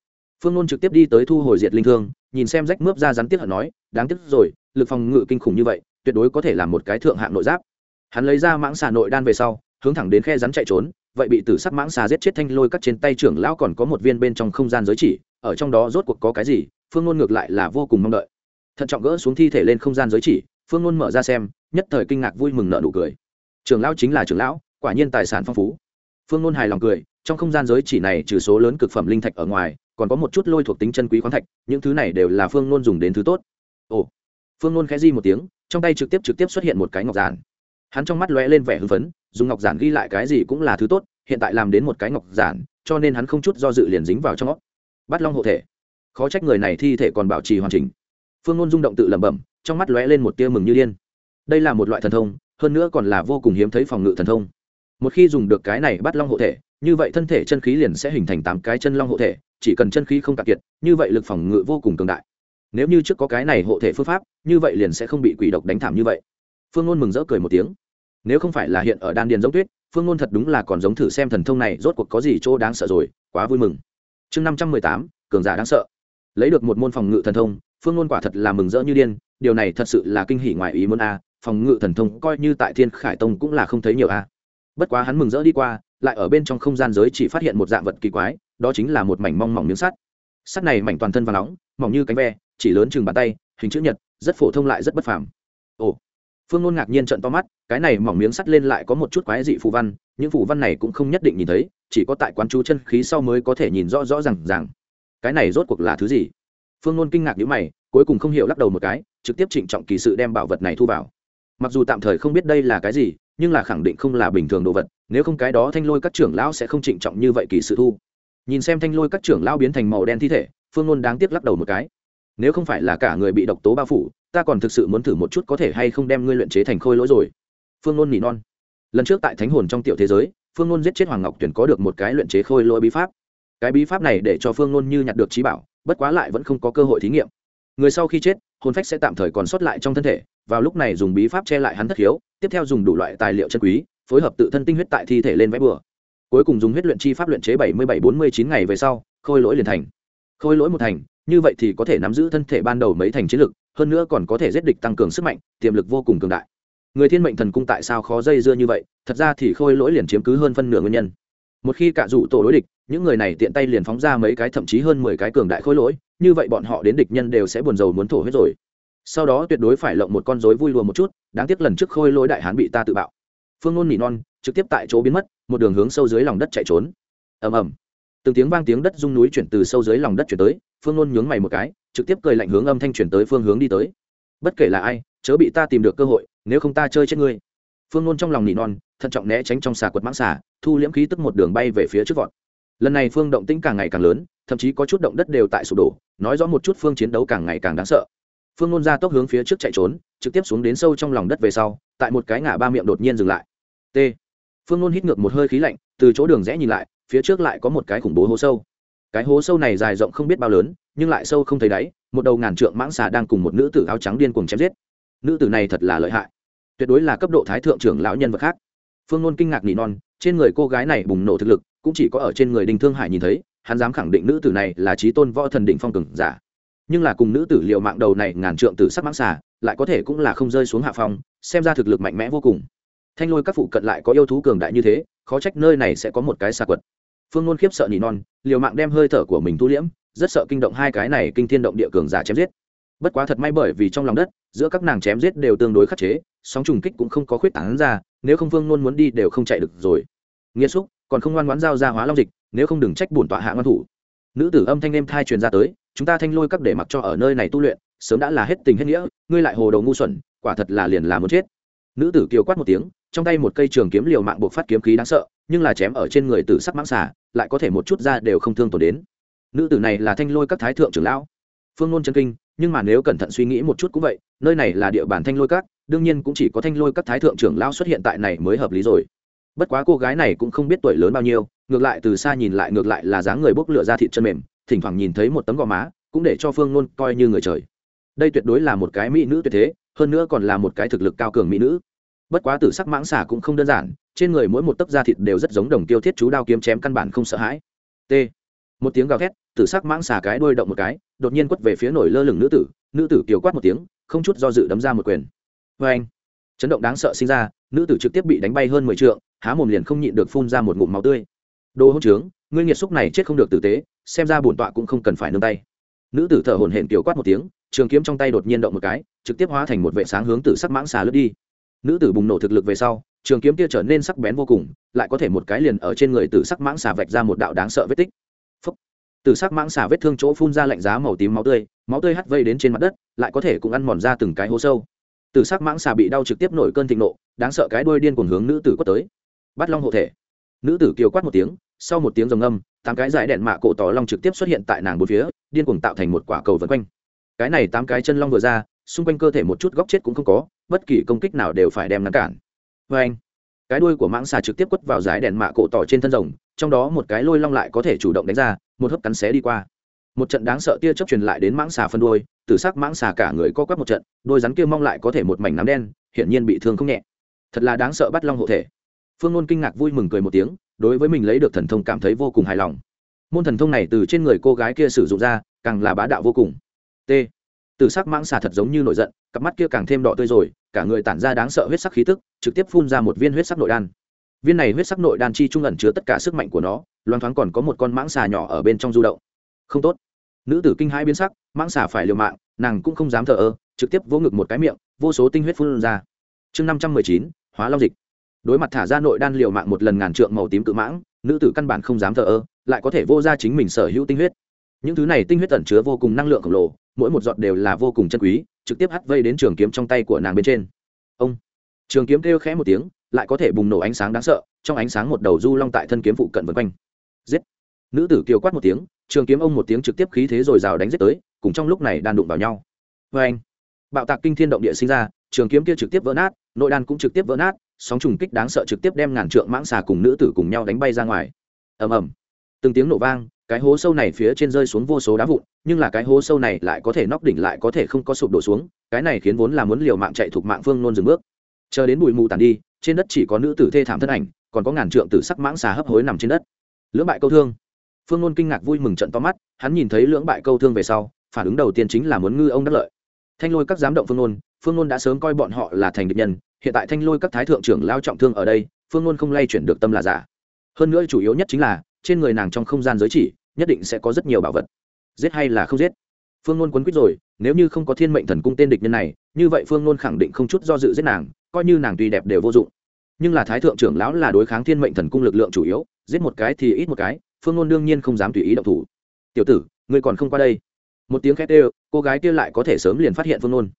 Phương nôn trực tiếp đi tới thu hồi diệt linh thương, nhìn xem rách mướp ra rắn tiếc hận nói, đáng tiếc rồi, lực phòng ngự kinh khủng như vậy, tuyệt đối có thể là một cái thượng hạng nội giáp. Hắn lấy ra mãng xà nội đan về sau, hướng thẳng đến khe rắn chạy trốn, vậy bị tử sắc mãng xà giết chết thanh lôi cắt trên tay trưởng lão còn có một viên bên trong không gian giới chỉ, ở trong đó rốt cuộc có cái gì, phương nôn ngược lại là vô cùng mong đợi. Thận trọng gỡ xuống thi thể lên không gian giới chỉ, phương nôn mở ra xem, nhất thời kinh ngạc vui mừng nợ nụ cười trưởng lão chính là trưởng lão, quả nhiên tài sản phong phú. Phương Nôn hài lòng cười, trong không gian giới chỉ này trừ số lớn cực phẩm linh thạch ở ngoài, còn có một chút lôi thuộc tính chân quý khoáng thạch, những thứ này đều là phương Nôn dùng đến thứ tốt. Ồ. Phương Nôn khẽ di một tiếng, trong tay trực tiếp trực tiếp xuất hiện một cái ngọc giản. Hắn trong mắt lóe lên vẻ hưng phấn, dùng ngọc giản ghi lại cái gì cũng là thứ tốt, hiện tại làm đến một cái ngọc giản, cho nên hắn không chút do dự liền dính vào trong óc. Bắt long hộ thể. Khó trách người này thi thể còn bảo trì hoàn chỉnh. Phương ngôn rung động tự lẩm bẩm, trong mắt lóe lên một tia mừng như điên. Đây là một loại thần thông hơn nữa còn là vô cùng hiếm thấy phòng ngự thần thông. Một khi dùng được cái này bắt long hộ thể, như vậy thân thể chân khí liền sẽ hình thành tám cái chân long hộ thể, chỉ cần chân khí không cạn kiệt, như vậy lực phòng ngự vô cùng cường đại. Nếu như trước có cái này hộ thể phương pháp, như vậy liền sẽ không bị quỷ độc đánh thảm như vậy. Phương ngôn mừng rỡ cười một tiếng. Nếu không phải là hiện ở đan điền giống tuyết, phương ngôn thật đúng là còn giống thử xem thần thông này rốt cuộc có gì chỗ đáng sợ rồi, quá vui mừng. Chương năm trăm mười tám, cường giả đáng sợ. Lấy được một môn phòng ngự thần thông, phương ngôn quả thật là mừng rỡ như điên, điều này thật sự là kinh hỉ ngoài ý muốn a phòng ngự thần thông coi như tại thiên khải tông cũng là không thấy nhiều a. Bất quá hắn mừng rỡ đi qua, lại ở bên trong không gian giới chỉ phát hiện một dạng vật kỳ quái, đó chính là một mảnh mong mỏng miếng sắt. Sắt này mảnh toàn thân và nóng, mỏng như cánh ve, chỉ lớn chừng bàn tay, hình chữ nhật, rất phổ thông lại rất bất phàm. Ồ. Phương ngôn ngạc nhiên trận to mắt, cái này mỏng miếng sắt lên lại có một chút quái dị phù văn, những phù văn này cũng không nhất định nhìn thấy, chỉ có tại quán chú chân khí sau mới có thể nhìn rõ rõ r à n g rằng cái này rốt cuộc là thứ gì? Phương ngôn kinh ngạc nhữ mày, cuối cùng không hiểu lắc đầu một cái, trực tiếp trịnh trọng kỳ sự đem bảo vật này thu vào mặc dù tạm thời không biết đây là cái gì, nhưng là khẳng định không là bình thường đồ vật, nếu không cái đó thanh lôi các trưởng lão sẽ không trịnh trọng như vậy kỳ sự thu. Nhìn xem thanh lôi các trưởng lão biến thành màu đen thi thể, phương ngôn đáng tiếc lắc đầu một cái. Nếu không phải là cả người bị độc tố bao phủ, ta còn thực sự muốn thử một chút có thể hay không đem ngươi luyện chế thành khôi lỗi rồi. Phương ngôn nỉ non. Lần trước tại thánh hồn trong tiểu thế giới, phương ngôn giết chết hoàng ngọc tuyển có được một cái luyện chế khôi lỗi bí pháp. Cái bí pháp này để cho phương ngôn như nhặt được trí bảo, bất quá lại vẫn không có cơ hội thí nghiệm. Người sau khi chết hồn phách sẽ tạm thời còn sót lại trong thân thể, vào lúc này dùng bí pháp che lại hắn thất hiếu tiếp theo dùng đủ loại tài liệu chân quý, phối hợp tự thân tinh huyết tại thi thể lên vẽ bừa. Cuối cùng dùng huyết luyện chi pháp luyện chế bảy mươi bảy bốn mươi chín ngày về sau, khôi lỗi liền thành. Khôi lỗi một thành, như vậy thì có thể nắm giữ thân thể ban đầu mấy thành chiến lực, hơn nữa còn có thể giết địch tăng cường sức mạnh, tiềm lực vô cùng cường đại. Người thiên mệnh thần cung tại sao khó dây dưa như vậy, thật ra thì khôi lỗi liền chiếm cứ hơn phân nửa nguyên nhân. Một khi cả dụ tổ đối địch những người này tiện tay liền phóng ra mấy cái thậm chí hơn mười cái cường đại khối lỗi, như vậy bọn họ đến địch nhân đều sẽ buồn rầu muốn thổ hết rồi. Sau đó tuyệt đối phải lộng một con rối vui lùa một chút, đáng tiếc lần trước khôi lỗi đại hán bị ta tự bạo. Phương ngôn nỉ non, trực tiếp tại chỗ biến mất, một đường hướng sâu dưới lòng đất chạy trốn. Ầm ầm. Từng tiếng vang tiếng đất rung núi chuyển từ sâu dưới lòng đất chuyển tới, phương ngôn nhướng mày một cái, trực tiếp cười lạnh hướng âm thanh chuyển tới phương hướng đi tới. Bất kể là ai, chớ bị ta tìm được cơ hội, nếu không ta chơi chết ngươi. Phương ngôn trong lòng nỉ non, thận trọng né tránh trong xà quật mãng xà, thu liễm khí tức một đường bay về phía trước vọt lần này phương động tĩnh càng ngày càng lớn, thậm chí có chút động đất đều tại sụp đổ, nói rõ một chút phương chiến đấu càng ngày càng đáng sợ. Phương ngôn ra tốc hướng phía trước chạy trốn, trực tiếp xuống đến sâu trong lòng đất về sau, tại một cái ngã ba miệng đột nhiên dừng lại. T. Phương ngôn hít ngược một hơi khí lạnh, từ chỗ đường rẽ nhìn lại, phía trước lại có một cái khủng bố hố sâu. Cái hố sâu này dài rộng không biết bao lớn, nhưng lại sâu không thấy đáy, một đầu ngàn trượng mãng xà đang cùng một nữ tử áo trắng điên cuồng chém giết. Nữ tử này thật là lợi hại. Tuyệt đối là cấp độ thái thượng trưởng lão nhân vật khác. Phương ngôn kinh ngạc nỉ non, trên người cô gái này bùng nổ thực lực cũng chỉ có ở trên người đinh thương hải nhìn thấy, hắn dám khẳng định nữ tử này là trí tôn võ thần định phong cường giả. Nhưng là cùng nữ tử liệu mạng đầu này ngàn trượng từ sắc mãng xà, lại có thể cũng là không rơi xuống hạ phong, xem ra thực lực mạnh mẽ vô cùng. Thanh lôi các phụ cận lại có yêu thú cường đại như thế, khó trách nơi này sẽ có một cái xà quật. Phương ngôn khiếp sợ nỉ non, liều mạng đem hơi thở của mình thu liễm, rất sợ kinh động hai cái này kinh thiên động địa cường giả chém giết. Bất quá thật may bởi vì trong lòng đất, giữa các nàng chém giết đều tương đối khắc chế, sóng trùng kích cũng không có khuyết tảng ra, nếu không phương nôn muốn đi đều không chạy được rồi. Nghiêm xúc còn không ngoan ngoãn giao ra hóa long dịch, nếu không đừng trách bổn tọa hạ ngoan thủ. Nữ tử âm thanh em thai truyền ra tới, chúng ta thanh lôi các để mặc cho ở nơi này tu luyện, sớm đã là hết tình hết nghĩa, ngươi lại hồ đầu ngu xuẩn, quả thật là liền là muốn chết. Nữ tử kiều quát một tiếng, trong tay một cây trường kiếm liều mạng buộc phát kiếm khí đáng sợ, nhưng là chém ở trên người tử sắc mãng xà, lại có thể một chút ra đều không thương tổn đến. Nữ tử này là thanh lôi các thái thượng trưởng lão. Phương ngôn chân kinh, nhưng mà nếu cẩn thận suy nghĩ một chút cũng vậy, nơi này là địa bàn thanh lôi các, đương nhiên cũng chỉ có thanh lôi các thái thượng trưởng lão xuất hiện tại này mới hợp lý rồi bất quá cô gái này cũng không biết tuổi lớn bao nhiêu, ngược lại từ xa nhìn lại ngược lại là dáng người bốc lửa ra thịt chân mềm, thỉnh thoảng nhìn thấy một tấm gò má, cũng để cho phương nôn coi như người trời. Đây tuyệt đối là một cái mỹ nữ tuyệt thế, hơn nữa còn là một cái thực lực cao cường mỹ nữ. Bất quá tử sắc mãng xả cũng không đơn giản, trên người mỗi một tấc da thịt đều rất giống đồng tiêu thiết chú đao kiếm chém căn bản không sợ hãi. T. Một tiếng gào thét, tử sắc mãng xả cái đuôi động một cái, đột nhiên quất về phía nổi lơ lửng nữ tử nữ tử kiều quát một tiếng, không chút do dự đấm ra một quyền. Vê anh chấn động đáng sợ sinh ra, nữ tử trực tiếp bị đánh bay hơn mười t há mồm liền không nhịn được phun ra một ngụm máu tươi. Đồ hỗn trướng, ngươi nghiệt xúc này chết không được tử tế, xem ra bổn tọa cũng không cần phải nương tay. Nữ tử thở hổn hển kiều quát một tiếng, trường kiếm trong tay đột nhiên động một cái, trực tiếp hóa thành một vệ sáng hướng tử sắc mãng xà lướt đi. Nữ tử bùng nổ thực lực về sau, trường kiếm kia trở nên sắc bén vô cùng, lại có thể một cái liền ở trên người tử sắc mãng xà vạch ra một đạo đáng sợ vết tích. Phúc. tử sắc mãng xà vết thương chỗ phun ra lạnh giá màu tím máu tươi máu tươi hắt vây đến trên mặt đất, lại có thể cũng ăn mòn ra từng cái hố sâu tử sắc mãng xà bị đau trực tiếp nổi cơn thịnh nộ, đáng sợ cái đuôi điên cuồng hướng nữ tử quất tới. Bắt long hộ thể. Nữ tử kiều quát một tiếng, sau một tiếng rồng âm tám cái dải đèn mạ cổ tỏ long trực tiếp xuất hiện tại nàng bốn phía, điên cuồng tạo thành một quả cầu vân quanh. Cái này tám cái chân long vừa ra, xung quanh cơ thể một chút góc chết cũng không có, bất kỳ công kích nào đều phải đem ngăn cản. Vê anh, cái đuôi của mãng xà trực tiếp quất vào dải đèn mạ cổ tỏ trên thân rồng, trong đó một cái lôi long lại có thể chủ động đánh ra, một hớp cắn xé đi qua một trận đáng sợ tia chớp truyền lại đến mãng xà phân đuôi tử sắc mãng xà cả người co quắp một trận, đôi rắn kia mong lại có thể một mảnh nám đen, hiển nhiên bị thương không nhẹ. Thật là đáng sợ bắt long hộ thể. Phương ngôn kinh ngạc vui mừng cười một tiếng, đối với mình lấy được thần thông cảm thấy vô cùng hài lòng. Môn thần thông này từ trên người cô gái kia sử dụng ra, càng là bá đạo vô cùng. T. Từ sắc mãng xà thật giống như nổi giận, cặp mắt kia càng thêm đỏ tươi rồi, cả người tản ra đáng sợ huyết sắc khí tức, trực tiếp phun ra một viên huyết sắc nội đan. Viên này huyết sắc nội đan chi trung ẩn chứa tất cả sức mạnh của nó, loan thoáng còn có một con mãng xà nhỏ ở bên trong du động. Không tốt nữ tử kinh hai biến sắc, mãng xà phải liều mạng, nàng cũng không dám thờ ơ, trực tiếp vỗ ngực một cái miệng, vô số tinh huyết phun ra. Chương năm trăm mười chín, hóa long dịch. Đối mặt thả ra nội đan liều mạng một lần ngàn trượng màu tím cự mãng, nữ tử căn bản không dám thờ ơ, lại có thể vô ra chính mình sở hữu tinh huyết. Những thứ này tinh huyết tẩn chứa vô cùng năng lượng khổng lồ, mỗi một giọt đều là vô cùng chân quý, trực tiếp hắt vây đến trường kiếm trong tay của nàng bên trên. Ông. Trường kiếm kêu khẽ một tiếng, lại có thể bùng nổ ánh sáng đáng sợ, trong ánh sáng một đầu du long tại thân kiếm phụ cận vân quanh. Giết. Nữ tử kiều quát một tiếng trường kiếm ông một tiếng trực tiếp khí thế rồi rào đánh giết tới, cùng trong lúc này đan đụng vào nhau. Vê anh, bạo tạc kinh thiên động địa sinh ra, trường kiếm kia trực tiếp vỡ nát, nội đan cũng trực tiếp vỡ nát, sóng trùng kích đáng sợ trực tiếp đem ngàn trượng mãng xà cùng nữ tử cùng nhau đánh bay ra ngoài. Ầm ầm. Từng tiếng nổ vang, cái hố sâu này phía trên rơi xuống vô số đá vụn, nhưng là cái hố sâu này lại có thể nóc đỉnh lại có thể không có sụp đổ xuống, cái này khiến vốn là muốn liều mạng chạy thuộc mạng phương nôn dừng bước. Chờ đến bụi mù tàn đi, trên đất chỉ có nữ tử thê thảm thân ảnh, còn có ngàn trượng tử sắc mãng xà hấp hối nằm trên đất. Lưỡng bại câu thương phương nôn kinh ngạc vui mừng trận to mắt, hắn nhìn thấy lưỡng bại câu thương về sau, phản ứng đầu tiên chính là muốn ngư ông đắc lợi. Thanh lôi các giám động phương nôn phương nôn đã sớm coi bọn họ là thành địch nhân, hiện tại thanh lôi các thái thượng trưởng lao trọng thương ở đây, phương nôn không lay chuyển được tâm là giả. Hơn nữa chủ yếu nhất chính là, trên người nàng trong không gian giới chỉ, nhất định sẽ có rất nhiều bảo vật. Giết hay là không giết? Phương nôn quấn quýt rồi, nếu như không có thiên mệnh thần cung tên địch nhân này, như vậy phương nôn khẳng định không chút do dự giết nàng, coi như nàng tuy đẹp đều vô dụng. Nhưng là thái thượng trưởng lão là đối kháng thiên mệnh thần cung lực lượng chủ yếu, giết một cái thì ít một cái phương ngôn đương nhiên không dám tùy ý động thủ. Tiểu tử, ngươi còn không qua đây. Một tiếng khét ê cô gái kia lại có thể sớm liền phát hiện phương ngôn.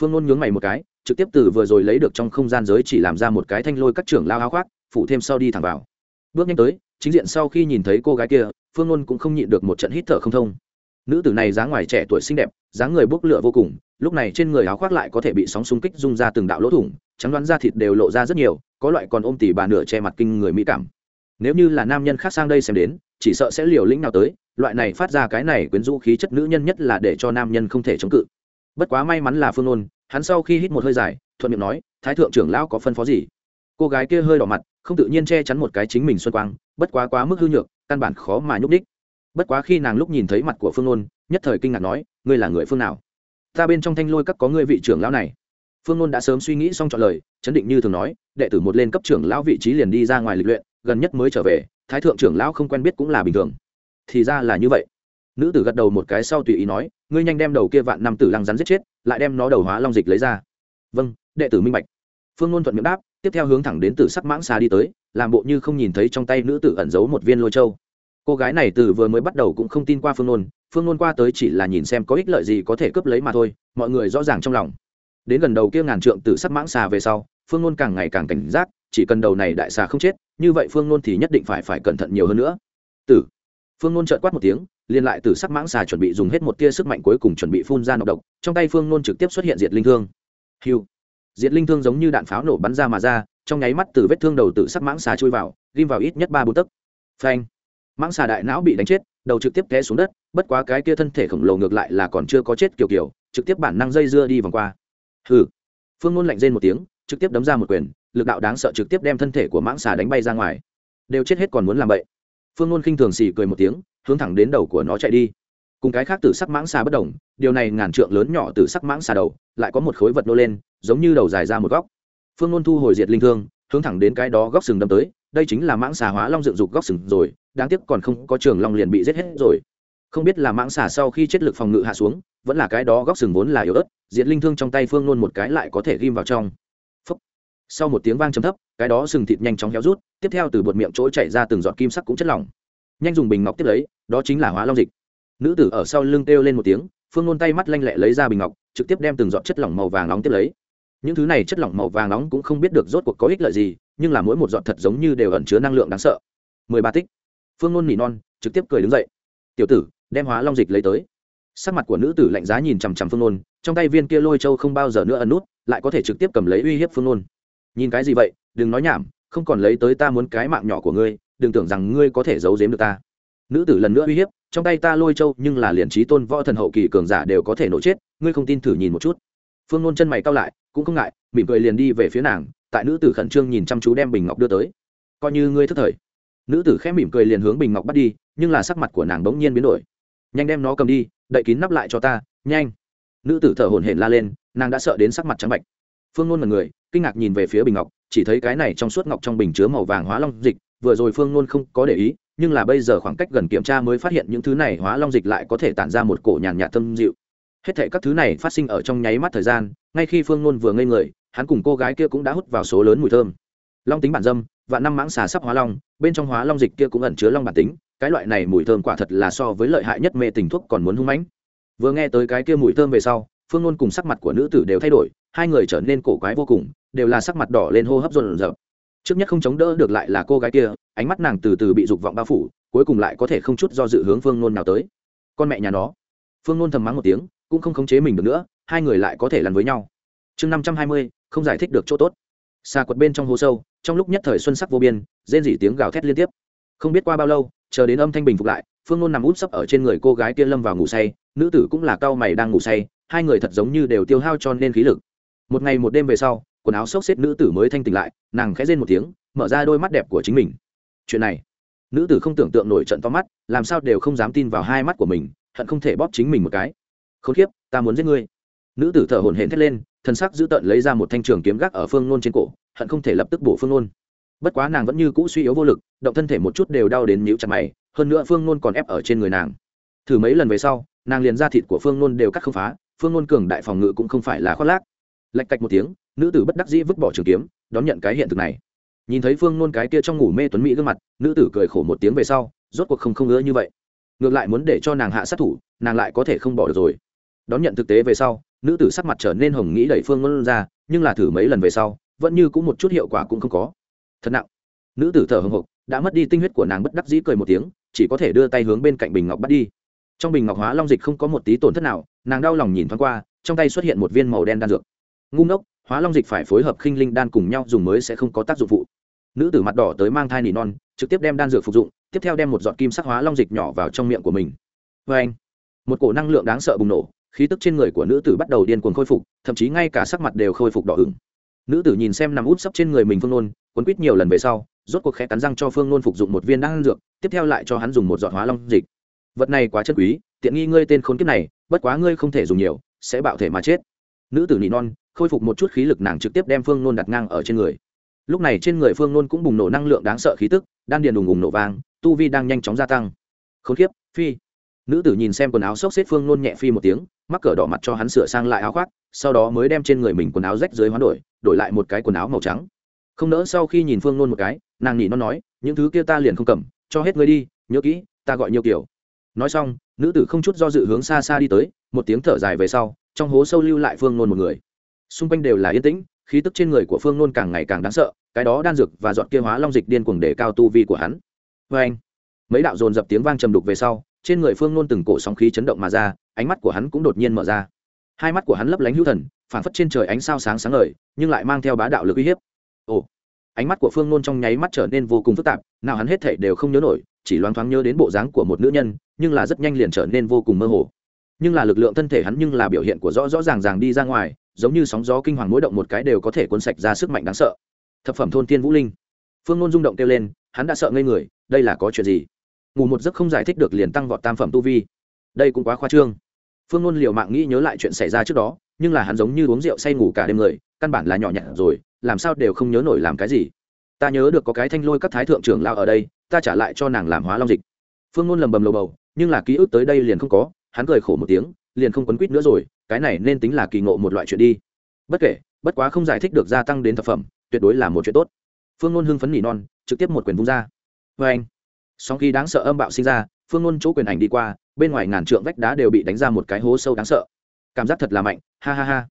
Phương nôn nhướng mày một cái, trực tiếp từ vừa rồi lấy được trong không gian giới chỉ làm ra một cái thanh lôi các trưởng lao áo khoác, phụ thêm sau đi thẳng vào. Bước nhanh tới, chính diện sau khi nhìn thấy cô gái kia, phương ngôn cũng không nhịn được một trận hít thở không thông. Nữ tử này dáng ngoài trẻ tuổi xinh đẹp, dáng người bốc lửa vô cùng, lúc này trên người áo khoác lại có thể bị sóng xung kích rung ra từng đạo lỗ thủng, trắng đoán da thịt đều lộ ra rất nhiều, có loại còn ôm tỉ bà nửa che mặt kinh người mỹ cảm nếu như là nam nhân khác sang đây xem đến, chỉ sợ sẽ liều lĩnh nào tới, loại này phát ra cái này quyến rũ khí chất nữ nhân nhất là để cho nam nhân không thể chống cự. Bất quá may mắn là phương nôn, hắn sau khi hít một hơi dài, thuận miệng nói, thái thượng trưởng lão có phân phó gì? Cô gái kia hơi đỏ mặt, không tự nhiên che chắn một cái chính mình xuân quang, bất quá quá mức hư nhược, căn bản khó mà nhúc đích bất quá khi nàng lúc nhìn thấy mặt của phương nôn, nhất thời kinh ngạc nói, ngươi là người phương nào? Ta bên trong thanh lôi các có ngươi vị trưởng lão này. Phương nôn đã sớm suy nghĩ xong chọn lời, chấn định như thường nói, đệ tử một lên cấp trưởng lão vị trí liền đi ra ngoài lịch luyện gần nhất mới trở về, thái thượng trưởng lão không quen biết cũng là bình thường. Thì ra là như vậy. Nữ tử gật đầu một cái sau tùy ý nói, ngươi nhanh đem đầu kia vạn năm tử lăng rắn giết chết, lại đem nó đầu hóa long dịch lấy ra. Vâng đệ tử minh bạch. Phương ngôn thuận miệng đáp, tiếp theo hướng thẳng đến tử sắc mãng xà đi tới, làm bộ như không nhìn thấy trong tay nữ tử ẩn giấu một viên lôi châu. Cô gái này từ vừa mới bắt đầu cũng không tin qua phương ngôn phương ngôn qua tới chỉ là nhìn xem có ích lợi gì có thể cướp lấy mà thôi, mọi người rõ ràng trong lòng. Đến gần đầu kia ngàn trượng tử sắc mãng xà về sau, phương ngôn càng ngày càng cảnh giác, chỉ cần đầu này đại xà không chết như vậy phương nôn thì nhất định phải phải cẩn thận nhiều hơn nữa. Tử. Phương nôn trợn quát một tiếng, liền lại từ sắc mãng xà chuẩn bị dùng hết một tia sức mạnh cuối cùng chuẩn bị phun ra nọc độc, trong tay phương nôn trực tiếp xuất hiện diệt linh thương. Hiu. Diệt linh thương giống như đạn pháo nổ bắn ra mà ra, trong nháy mắt từ vết thương đầu tự sắc mãng xà chui vào, ghim vào ít nhất ba bốn tấc. Phanh. Mãng xà đại não bị đánh chết, đầu trực tiếp té xuống đất, bất quá cái kia thân thể khổng lồ ngược lại là còn chưa có chết kiểu kiểu, trực tiếp bản năng dây dưa đi vòng qua. Hừ. Phương ngôn lạnh rên một tiếng, trực tiếp đấm ra một quyền lực đạo đáng sợ trực tiếp đem thân thể của mãng xà đánh bay ra ngoài. Đều chết hết còn muốn làm vậy phương ngôn khinh thường xì cười một tiếng, hướng thẳng đến đầu của nó chạy đi. Cùng cái khác từ sắc mãng xà bất đồng, điều này ngàn trượng lớn nhỏ từ sắc mãng xà đầu, lại có một khối vật nô lên, giống như đầu dài ra một góc. Phương ngôn thu hồi diệt linh thương, hướng thẳng đến cái đó góc sừng đâm tới, đây chính là mãng xà hóa long dựng dục góc sừng rồi, đáng tiếc còn không có trường long liền bị giết hết rồi. Không biết là mãng xà sau khi chết lực phòng ngự hạ xuống, vẫn là cái đó góc sừng vốn là yếu ớt, diệt linh thương trong tay phương nôn một cái lại có thể ghim vào trong sau một tiếng vang trầm thấp, cái đó sừng thịt nhanh chóng héo rút, tiếp theo từ bột miệng chỗ chảy ra từng giọt kim sắc cũng chất lỏng. Nhanh dùng bình ngọc tiếp lấy, đó chính là hóa long dịch. Nữ tử ở sau lưng kêu lên một tiếng, phương nôn tay mắt lanh lẹ lấy ra bình ngọc, trực tiếp đem từng giọt chất lỏng màu vàng nóng tiếp lấy. Những thứ này chất lỏng màu vàng nóng cũng không biết được rốt cuộc có ích lợi gì, nhưng là mỗi một giọt thật giống như đều ẩn chứa năng lượng đáng sợ. Mười ba tích. Phương nôn nỉ non, trực tiếp cười đứng dậy. Tiểu tử, đem hóa long dịch lấy tới. Sắc mặt của nữ tử lạnh giá nhìn chằm chằm phương nôn trong tay viên kia lôi châu không bao giờ nữa ẩn nút, lại có thể trực tiếp cầm lấy uy hiếp phương nôn nhìn cái gì vậy? Đừng nói nhảm, không còn lấy tới ta muốn cái mạng nhỏ của ngươi, đừng tưởng rằng ngươi có thể giấu giếm được ta. Nữ tử lần nữa uy hiếp, trong tay ta lôi châu, nhưng là liền trí tôn võ thần hậu kỳ cường giả đều có thể nổ chết, ngươi không tin thử nhìn một chút. Phương nôn chân mày cao lại, cũng không ngại, mỉm cười liền đi về phía nàng, tại nữ tử khẩn trương nhìn chăm chú đem bình ngọc đưa tới. Coi như ngươi thất thời. Nữ tử khẽ mỉm cười liền hướng bình ngọc bắt đi, nhưng là sắc mặt của nàng bỗng nhiên biến đổi. Nhanh đem nó cầm đi, đậy kín nắp lại cho ta, nhanh. Nữ tử thở hổn hển la lên, nàng đã sợ đến sắc mặt trắng bệch. phương nôn là người kinh ngạc nhìn về phía bình ngọc, chỉ thấy cái này trong suốt ngọc trong bình chứa màu vàng hóa long dịch, vừa rồi phương nôn không có để ý, nhưng là bây giờ khoảng cách gần kiểm tra mới phát hiện những thứ này hóa long dịch lại có thể tản ra một cổ nhàn nhạt tâm dịu. Hết thể các thứ này phát sinh ở trong nháy mắt thời gian, ngay khi phương nôn vừa ngây người, hắn cùng cô gái kia cũng đã hút vào số lớn mùi thơm. Long tính bản dâm và năm mãng xà sắp hóa long, bên trong hóa long dịch kia cũng ẩn chứa long bản tính, cái loại này mùi thơm quả thật là so với lợi hại nhất mê tình thuốc còn muốn hung mãnh. Vừa nghe tới cái kia mùi thơm về sau, phương ngôn cùng sắc mặt của nữ tử đều thay đổi, hai người trở nên cổ quái vô cùng đều là sắc mặt đỏ lên hô hấp rộn rợn. Trước nhất không chống đỡ được lại là cô gái kia, ánh mắt nàng từ từ bị dục vọng bao phủ, cuối cùng lại có thể không chút do dự hướng phương nôn nào tới. Con mẹ nhà nó. Phương nôn thầm mắng một tiếng, cũng không khống chế mình được nữa, hai người lại có thể lăn với nhau. Chương năm trăm hai mươi, không giải thích được chỗ tốt. Xa quật bên trong hố sâu, trong lúc nhất thời xuân sắc vô biên, rên dỉ tiếng gào thét liên tiếp. Không biết qua bao lâu, chờ đến âm thanh bình phục lại, phương nôn nằm út sấp ở trên người cô gái kia lâm vào ngủ say, nữ tử cũng là cao mày đang ngủ say, hai người thật giống như đều tiêu hao cho nên khí lực. Một ngày một đêm về sau quần áo xốc xếp nữ tử mới thanh tỉnh lại, nàng khẽ rên một tiếng, mở ra đôi mắt đẹp của chính mình. Chuyện này, nữ tử không tưởng tượng nổi trận to mắt, làm sao đều không dám tin vào hai mắt của mình, hận không thể bóp chính mình một cái. K khiếp ta muốn giết ngươi. Nữ tử thở hổn hển thét lên thân sắc giữ tợn lấy ra một thanh trường kiếm gác ở phương nôn trên cổ, hận không thể lập tức bổ phương nôn. Bất quá nàng vẫn như cũ suy yếu vô lực, động thân thể một chút đều đau đến nhíu chặt mày, hơn nữa phương nôn còn ép ở trên người nàng. Thử mấy lần về sau, nàng liền ra thịt của phương nôn đều cắt không phá, phương nôn cường đại phòng ngự cũng không phải là khoác lác lạch cạch một tiếng, nữ tử bất đắc dĩ vứt bỏ trường kiếm, đón nhận cái hiện thực này. Nhìn thấy phương nôn cái kia trong ngủ mê tuấn mỹ gương mặt, nữ tử cười khổ một tiếng về sau, rốt cuộc không không ngứa như vậy. Ngược lại muốn để cho nàng hạ sát thủ, nàng lại có thể không bỏ được rồi. Đón nhận thực tế về sau, nữ tử sắc mặt trở nên hồng nghĩ đẩy phương ngôn ra, nhưng là thử mấy lần về sau, vẫn như cũng một chút hiệu quả cũng không có. Thật nặng. Nữ tử thở hồng hộc, đã mất đi tinh huyết của nàng bất đắc dĩ cười một tiếng, chỉ có thể đưa tay hướng bên cạnh bình ngọc bắt đi. Trong bình ngọc hóa long dịch không có một tí tổn thất nào, nàng đau lòng nhìn thoáng qua, trong tay xuất hiện một viên màu đen đan dược ngu ngốc, hóa long dịch phải phối hợp khinh linh đan cùng nhau dùng mới sẽ không có tác dụng phụ. Nữ tử mặt đỏ tới mang thai nỉ non, trực tiếp đem đan dược phục dụng, tiếp theo đem một giọt kim sắc hóa long dịch nhỏ vào trong miệng của mình. Vê anh, một cổ năng lượng đáng sợ bùng nổ, khí tức trên người của nữ tử bắt đầu điên cuồng khôi phục, thậm chí ngay cả sắc mặt đều khôi phục đỏ ửng. Nữ tử nhìn xem nằm út sấp trên người mình phương nôn quấn quýt nhiều lần về sau, rốt cuộc khẽ cắn răng cho phương nôn phục dụng một viên đan dược, tiếp theo lại cho hắn dùng một giọt hóa long dịch. Vật này quá chân quý, tiện nghi ngươi tên khốn kiếp này, bất quá ngươi không thể dùng nhiều, sẽ bạo thể mà chết. Nữ tử nị non khôi phục một chút khí lực nàng trực tiếp đem phương nôn đặt ngang ở trên người. Lúc này trên người phương nôn cũng bùng nổ năng lượng đáng sợ khí tức, đan điền đùng ùng nổ vang, tu vi đang nhanh chóng gia tăng. Khốn kiếp, phi. Nữ tử nhìn xem quần áo xốc xếp phương nôn nhẹ phi một tiếng, mắc cỡ đỏ mặt cho hắn sửa sang lại áo khoác, sau đó mới đem trên người mình quần áo rách dưới hoán đổi đổi lại một cái quần áo màu trắng. Không nỡ sau khi nhìn phương nôn một cái, nàng nhỉ nó nói, những thứ kia ta liền không cầm, cho hết ngươi đi, nhớ kỹ, ta gọi nhiều kiểu nói xong, nữ tử không chút do dự hướng xa xa đi tới, một tiếng thở dài về sau, trong hố sâu lưu lại phương nôn một người xung quanh đều là yên tĩnh, khí tức trên người của phương nôn càng ngày càng đáng sợ, cái đó đan dược và dọn kia hóa long dịch điên cuồng để cao tu vi của hắn. Vê anh, mấy đạo dồn dập tiếng vang trầm đục về sau, trên người phương nôn từng cổ sóng khí chấn động mà ra, ánh mắt của hắn cũng đột nhiên mở ra. Hai mắt của hắn lấp lánh hữu thần phản phất trên trời ánh sao sáng sáng ngời, nhưng lại mang theo bá đạo lực uy hiếp. Ồ, ánh mắt của phương nôn trong nháy mắt trở nên vô cùng phức tạp, nào hắn hết thể đều không nhớ nổi, chỉ loáng thoáng nhớ đến bộ dáng của một nữ nhân, nhưng là rất nhanh liền trở nên vô cùng mơ hồ nhưng là lực lượng thân thể hắn nhưng là biểu hiện của rõ rõ ràng ràng đi ra ngoài, giống như sóng gió kinh hoàng mỗi động một cái đều có thể cuốn sạch ra sức mạnh đáng sợ. Thập phẩm thôn tiên vũ linh. Phương nôn rung động kêu lên, hắn đã sợ ngây người, đây là có chuyện gì? Ngủ một giấc không giải thích được liền tăng vọt tam phẩm tu vi. Đây cũng quá khoa trương. Phương nôn liều mạng nghĩ nhớ lại chuyện xảy ra trước đó, nhưng là hắn giống như uống rượu say ngủ cả đêm người, căn bản là nhỏ nhặt rồi, làm sao đều không nhớ nổi làm cái gì. Ta nhớ được có cái thanh lôi các thái thượng trưởng lao ở đây, ta trả lại cho nàng làm hóa long dịch. Phương nôn lầm bầm lầu bầu, nhưng là ký ức tới đây liền không có hắn cười khổ một tiếng, liền không quấn quýt nữa rồi, cái này nên tính là kỳ ngộ một loại chuyện đi. Bất kể, bất quá không giải thích được gia tăng đến thập phẩm, tuyệt đối là một chuyện tốt. Phương ngôn hưng phấn nỉ non, trực tiếp một quyền vung ra. Vê anh sau khi đáng sợ âm bạo sinh ra, phương ngôn chỗ quyền ảnh đi qua, bên ngoài ngàn trượng vách đá đều bị đánh ra một cái hố sâu đáng sợ. Cảm giác thật là mạnh, ha ha ha.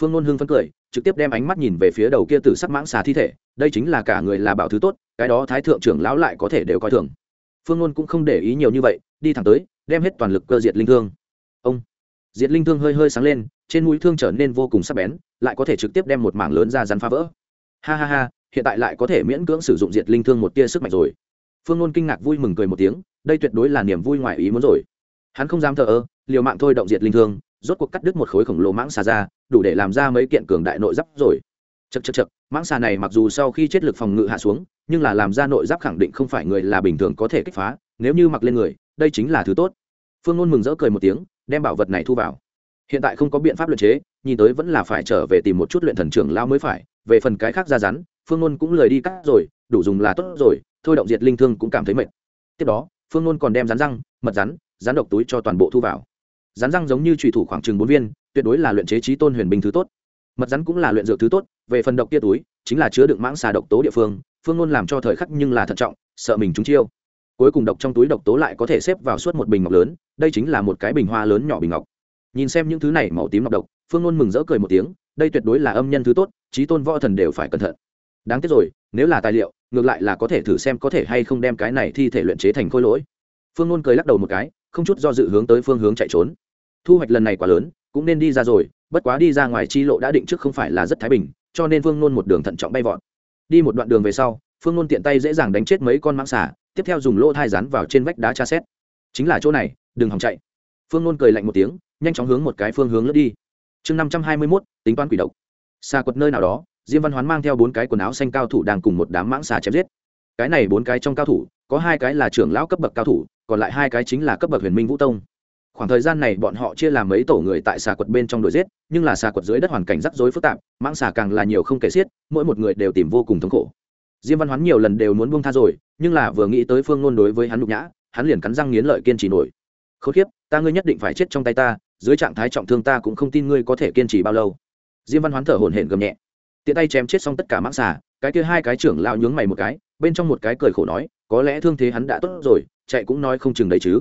Phương ngôn hưng phấn cười, trực tiếp đem ánh mắt nhìn về phía đầu kia từ sắc mãng xà thi thể, đây chính là cả người là bảo thứ tốt, cái đó thái thượng trưởng lão lại có thể đều coi thường. Phương ngôn cũng không để ý nhiều như vậy đi thẳng tới, đem hết toàn lực cơ diệt linh thương. Ông, diệt linh thương hơi hơi sáng lên, trên mũi thương trở nên vô cùng sắc bén, lại có thể trực tiếp đem một mảng lớn ra rắn phá vỡ. Ha ha ha, hiện tại lại có thể miễn cưỡng sử dụng diệt linh thương một tia sức mạnh rồi. Phương ngôn kinh ngạc vui mừng cười một tiếng, đây tuyệt đối là niềm vui ngoài ý muốn rồi. Hắn không dám thờ ơ, liều mạng thôi động diệt linh thương, rốt cuộc cắt đứt một khối khổng lồ mãng xà ra, đủ để làm ra mấy kiện cường đại nội giáp rồi. Chật chật chật mãng xà này mặc dù sau khi chết lực phòng ngự hạ xuống, nhưng là làm ra nội giáp khẳng định không phải người là bình thường có thể kích phá, nếu như mặc lên người đây chính là thứ tốt. Phương ngôn mừng rỡ cười một tiếng, đem bảo vật này thu vào. Hiện tại không có biện pháp luyện chế, nhìn tới vẫn là phải trở về tìm một chút luyện thần trưởng lao mới phải. Về phần cái khác ra rắn, phương ngôn cũng lời đi cắt rồi, đủ dùng là tốt rồi, thôi động diệt linh thương cũng cảm thấy mệt. Tiếp đó, phương ngôn còn đem rắn răng, mật rắn rắn độc túi cho toàn bộ thu vào. Rắn răng giống như trùy thủ khoảng chừng bốn viên, tuyệt đối là luyện chế trí tôn huyền bình thứ tốt. Mật rắn cũng là luyện dược thứ tốt, về phần độc kia túi, chính là chứa đựng mãng xà độc tố địa phương phương ngôn làm cho thời khắc nhưng là thận trọng, sợ mình trúng chiêu cuối cùng độc trong túi độc tố lại có thể xếp vào suốt một bình ngọc lớn, đây chính là một cái bình hoa lớn nhỏ bình ngọc. Nhìn xem những thứ này màu tím ngọc độc, phương ngôn mừng rỡ cười một tiếng, đây tuyệt đối là âm nhân thứ tốt trí tôn võ thần đều phải cẩn thận. Đáng tiếc rồi, nếu là tài liệu, ngược lại là có thể thử xem có thể hay không đem cái này thi thể luyện chế thành khôi lỗi. Phương ngôn cười lắc đầu một cái, không chút do dự hướng tới phương hướng chạy trốn. Thu hoạch lần này quá lớn, cũng nên đi ra rồi, bất quá đi ra ngoài chi lộ đã định trước không phải là rất thái bình, cho nên phương ngôn một đường thận trọng bay vọt. Đi một đoạn đường về sau phương nôn tiện tay dễ dàng đánh chết mấy con mãng xả tiếp theo dùng lỗ thai rán vào trên vách đá tra xét. Chính là chỗ này, đừng hòng chạy. Phương nôn cười lạnh một tiếng, nhanh chóng hướng một cái phương hướng lướt đi. Chương năm trăm hai mươi mốt, tính toán quỷ độc. Xa quật nơi nào đó, diêm văn hoán mang theo bốn cái quần áo xanh cao thủ đang cùng một đám mãng xà chém giết. Cái này bốn cái trong cao thủ, có hai cái là trưởng lão cấp bậc cao thủ, còn lại hai cái chính là cấp bậc huyền minh vũ tông. Khoảng thời gian này bọn họ chia làm mấy tổ người tại xà quật bên trong đuổi giết, nhưng là xà quật dưới đất hoàn cảnh rắc rối phức tạp, mãng xà càng là nhiều không kể xiết, mỗi một người đều tìm vô cùng thống khổ diêm văn hoán nhiều lần đều muốn buông tha rồi, nhưng là vừa nghĩ tới phương ngôn đối với hắn nhục nhã, hắn liền cắn răng nghiến lợi kiên trì nổi. Khốn kiếp, ta ngươi nhất định phải chết trong tay ta, dưới trạng thái trọng thương ta cũng không tin ngươi có thể kiên trì bao lâu. Diêm văn hoán thở hổn hển gầm nhẹ. Tiện tay chém chết xong tất cả mãng xà, cái kia hai cái trưởng lão nhướng mày một cái, bên trong một cái cười khổ nói, có lẽ thương thế hắn đã tốt rồi, chạy cũng nói không chừng đấy chứ.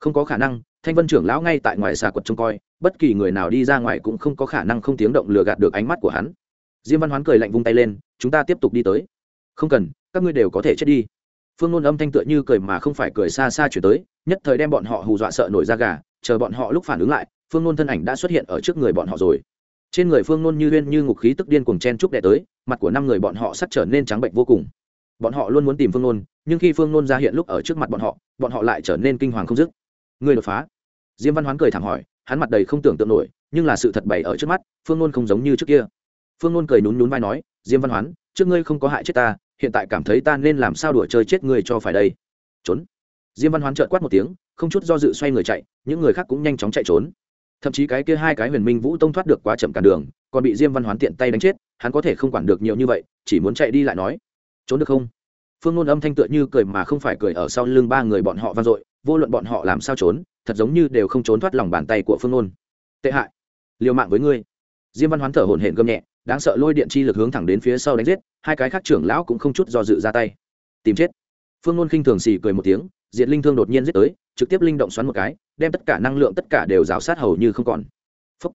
Không có khả năng, thanh vân trưởng lão ngay tại ngoài xà quật trông coi, bất kỳ người nào đi ra ngoài cũng không có khả năng không tiếng động lừa gạt được ánh mắt của hắn. Diêm văn hoán cười lạnh vung tay lên, chúng ta tiếp tục đi tới không cần, các ngươi đều có thể chết đi. Phương nôn âm thanh tựa như cười mà không phải cười xa xa chuyển tới, nhất thời đem bọn họ hù dọa sợ nổi da gà, chờ bọn họ lúc phản ứng lại, phương nôn thân ảnh đã xuất hiện ở trước người bọn họ rồi. Trên người phương nôn như huyên như ngục khí tức điên cuồng chen chúc đẻ tới, mặt của năm người bọn họ sắp trở nên trắng bệnh vô cùng. Bọn họ luôn muốn tìm phương nôn, nhưng khi phương nôn ra hiện lúc ở trước mặt bọn họ bọn họ lại trở nên kinh hoàng không dứt. Người đột phá. Diêm văn hoán cười thẳng hỏi, hắn mặt đầy không tưởng tượng nổi, nhưng là sự thật bày ở trước mắt, phương nôn không giống như trước kia. Phương nôn cười nhún nhún vai nói, diêm văn hoán, trước ngươi không có hại chết ta hiện tại cảm thấy ta nên làm sao đùa chơi chết người cho phải đây? Trốn. Diêm văn hoán trợn quát một tiếng, không chút do dự xoay người chạy, những người khác cũng nhanh chóng chạy trốn. Thậm chí cái kia hai cái huyền minh vũ tông thoát được quá chậm cản đường, còn bị diêm văn hoán tiện tay đánh chết, hắn có thể không quản được nhiều như vậy, chỉ muốn chạy đi lại nói. Trốn được không? Phương ngôn âm thanh tựa như cười mà không phải cười ở sau lưng ba người bọn họ vang dội, vô luận bọn họ làm sao trốn, thật giống như đều không trốn thoát lòng bàn tay của phương ngôn tệ hại. Liều mạng với ngươi. Diêm văn hoán thở hổn hển gầm nhẹ đáng sợ lôi điện chi lực hướng thẳng đến phía sau đánh giết, hai cái khác trưởng lão cũng không chút do dự ra tay. Tìm chết. Phương ngôn khinh thường xì cười một tiếng, diệt linh thương đột nhiên giết tới, trực tiếp linh động xoắn một cái, đem tất cả năng lượng tất cả đều rào sát hầu như không còn. Phúc.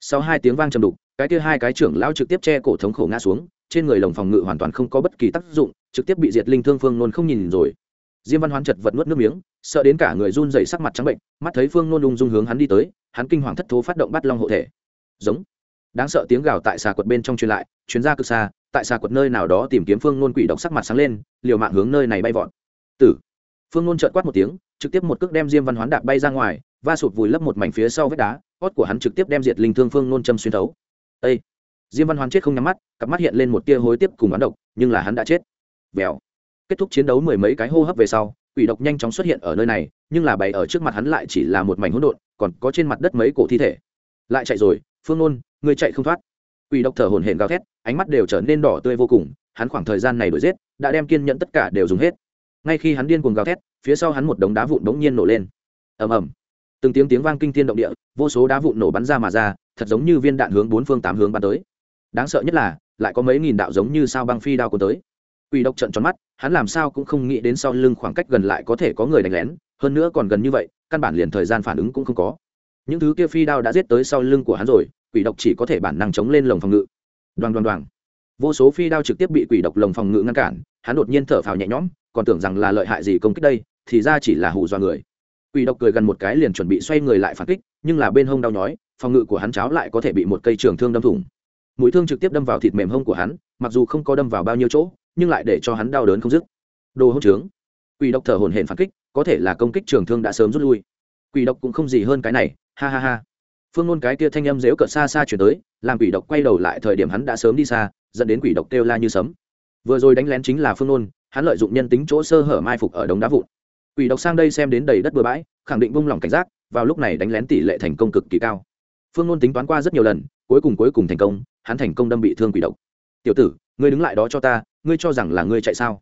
sau hai tiếng vang trầm đục, cái kia hai cái trưởng lão trực tiếp che cổ thống khổ ngã xuống, trên người lồng phòng ngự hoàn toàn không có bất kỳ tác dụng, trực tiếp bị diệt linh thương phương nôn không nhìn rồi. Diêm văn hoán chật vật nuốt nước miếng, sợ đến cả người run rẩy sắc mặt trắng bệnh, mắt thấy phương nôn lung dung hướng hắn đi tới, hắn kinh hoàng thất thố phát động bắt long hộ thể. Giống đáng sợ tiếng gào tại xà quật bên trong truyền lại, chuyến ra cực xa, tại xà quật nơi nào đó tìm kiếm phương nôn quỷ độc sắc mặt sáng lên, liều mạng hướng nơi này bay vọt. Tử. Phương nôn trợn quát một tiếng, trực tiếp một cước đem diêm văn hoán đạp bay ra ngoài, va sụt vùi lấp một mảnh phía sau vách đá, hót của hắn trực tiếp đem diệt linh thương phương nôn châm xuyên thấu. Â diêm văn hoán chết không nhắm mắt, cặp mắt hiện lên một tia hối tiếp cùng bán độc, nhưng là hắn đã chết. Vèo. Kết thúc chiến đấu mười mấy cái hô hấp về sau, quỷ độc nhanh chóng xuất hiện ở nơi này, nhưng là bày ở trước mặt hắn lại chỉ là một mảnh hỗn độn, còn có trên mặt đất mấy cổ thi thể. Lại chạy rồi, phương nôn người chạy không thoát. Quỷ độc thở hổn hển gào thét, ánh mắt đều trở nên đỏ tươi vô cùng, hắn khoảng thời gian này đuổi giết, đã đem kiên nhẫn tất cả đều dùng hết. Ngay khi hắn điên cuồng gào thét, phía sau hắn một đống đá vụn bỗng nhiên nổ lên. Ầm ầm. Từng tiếng tiếng vang kinh thiên động địa, vô số đá vụn nổ bắn ra mà ra, thật giống như viên đạn hướng bốn phương tám hướng bắn tới. Đáng sợ nhất là, lại có mấy nghìn đạo giống như sao băng phi đao cuốn tới. Quỷ độc trận tròn mắt, hắn làm sao cũng không nghĩ đến sau lưng khoảng cách gần lại có thể có người đánh lén, hơn nữa còn gần như vậy, căn bản liền thời gian phản ứng cũng không có. Những thứ kia phi đao đã giết tới sau lưng của hắn rồi quỷ độc chỉ có thể bản năng chống lên lồng phòng ngự. Đoàn đoàn đoàn vô số phi đao trực tiếp bị quỷ độc lồng phòng ngự ngăn cản, hắn đột nhiên thở phào nhẹ nhõm, còn tưởng rằng là lợi hại gì công kích đây, thì ra chỉ là hù do người. Quỷ độc cười gần một cái liền chuẩn bị xoay người lại phản kích, nhưng là bên hông đau nhói, phòng ngự của hắn cháo lại có thể bị một cây trường thương đâm thủng. Mũi thương trực tiếp đâm vào thịt mềm hông của hắn, mặc dù không có đâm vào bao nhiêu chỗ, nhưng lại để cho hắn đau đớn không dứt. Đồ hông trướng. Quỷ độc thở hổn hển phản kích, có thể là công kích trường thương đã sớm rút lui. Quỷ độc cũng không gì hơn cái này, ha ha ha phương ngôn cái kia thanh âm dếu cợt xa xa chuyển tới, làm quỷ độc quay đầu lại thời điểm hắn đã sớm đi xa, dẫn đến quỷ độc kêu la như sấm. Vừa rồi đánh lén chính là phương ngôn hắn lợi dụng nhân tính chỗ sơ hở mai phục ở đống đá vụn. Quỷ độc sang đây xem đến đầy đất bừa bãi, khẳng định vung lòng cảnh giác, vào lúc này đánh lén tỷ lệ thành công cực kỳ cao. Phương ngôn tính toán qua rất nhiều lần, cuối cùng cuối cùng thành công, hắn thành công đâm bị thương quỷ độc. Tiểu tử, ngươi đứng lại đó cho ta, ngươi cho rằng là ngươi chạy sao?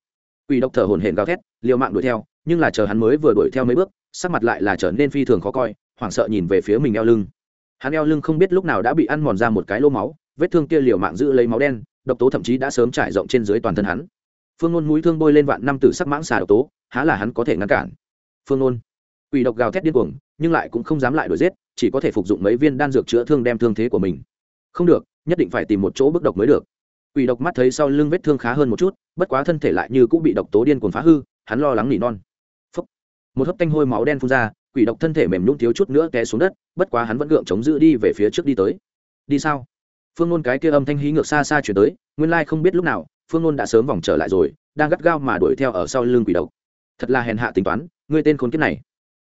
Quỷ độc thở hổn hển gào thét, liều mạng đuổi theo, nhưng là chờ hắn mới vừa đuổi theo mấy bước, sắc mặt lại là trở nên phi thường khó coi, hoảng sợ nhìn về phía mình eo lưng hắn eo lưng không biết lúc nào đã bị ăn mòn ra một cái lô máu, vết thương kia liều mạng giữ lấy máu đen, độc tố thậm chí đã sớm trải rộng trên dưới toàn thân hắn. Phương nôn mũi thương bôi lên vạn năm tử sắc mãng xà độc tố, há là hắn có thể ngăn cản. Phương nôn, quỷ độc gào thét điên cuồng, nhưng lại cũng không dám lại đuổi giết, chỉ có thể phục dụng mấy viên đan dược chữa thương đem thương thế của mình. Không được, nhất định phải tìm một chỗ bức độc mới được. Quỷ độc mắt thấy sau lưng vết thương khá hơn một chút, bất quá thân thể lại như cũng bị độc tố điên cuồng phá hư, hắn lo lắng nỉ non. Phúc. một hớp tanh hôi máu đen phun ra quỷ độc thân thể mềm nhũng thiếu chút nữa té xuống đất, bất quá hắn vẫn gượng chống giữ đi về phía trước đi tới. Đi sao? Phương ngôn cái kia âm thanh hí ngược xa xa chuyển tới, nguyên lai không biết lúc nào, phương ngôn đã sớm vòng trở lại rồi, đang gắt gao mà đuổi theo ở sau lưng quỷ độc. Thật là hèn hạ tính toán, ngươi tên khốn kiếp này.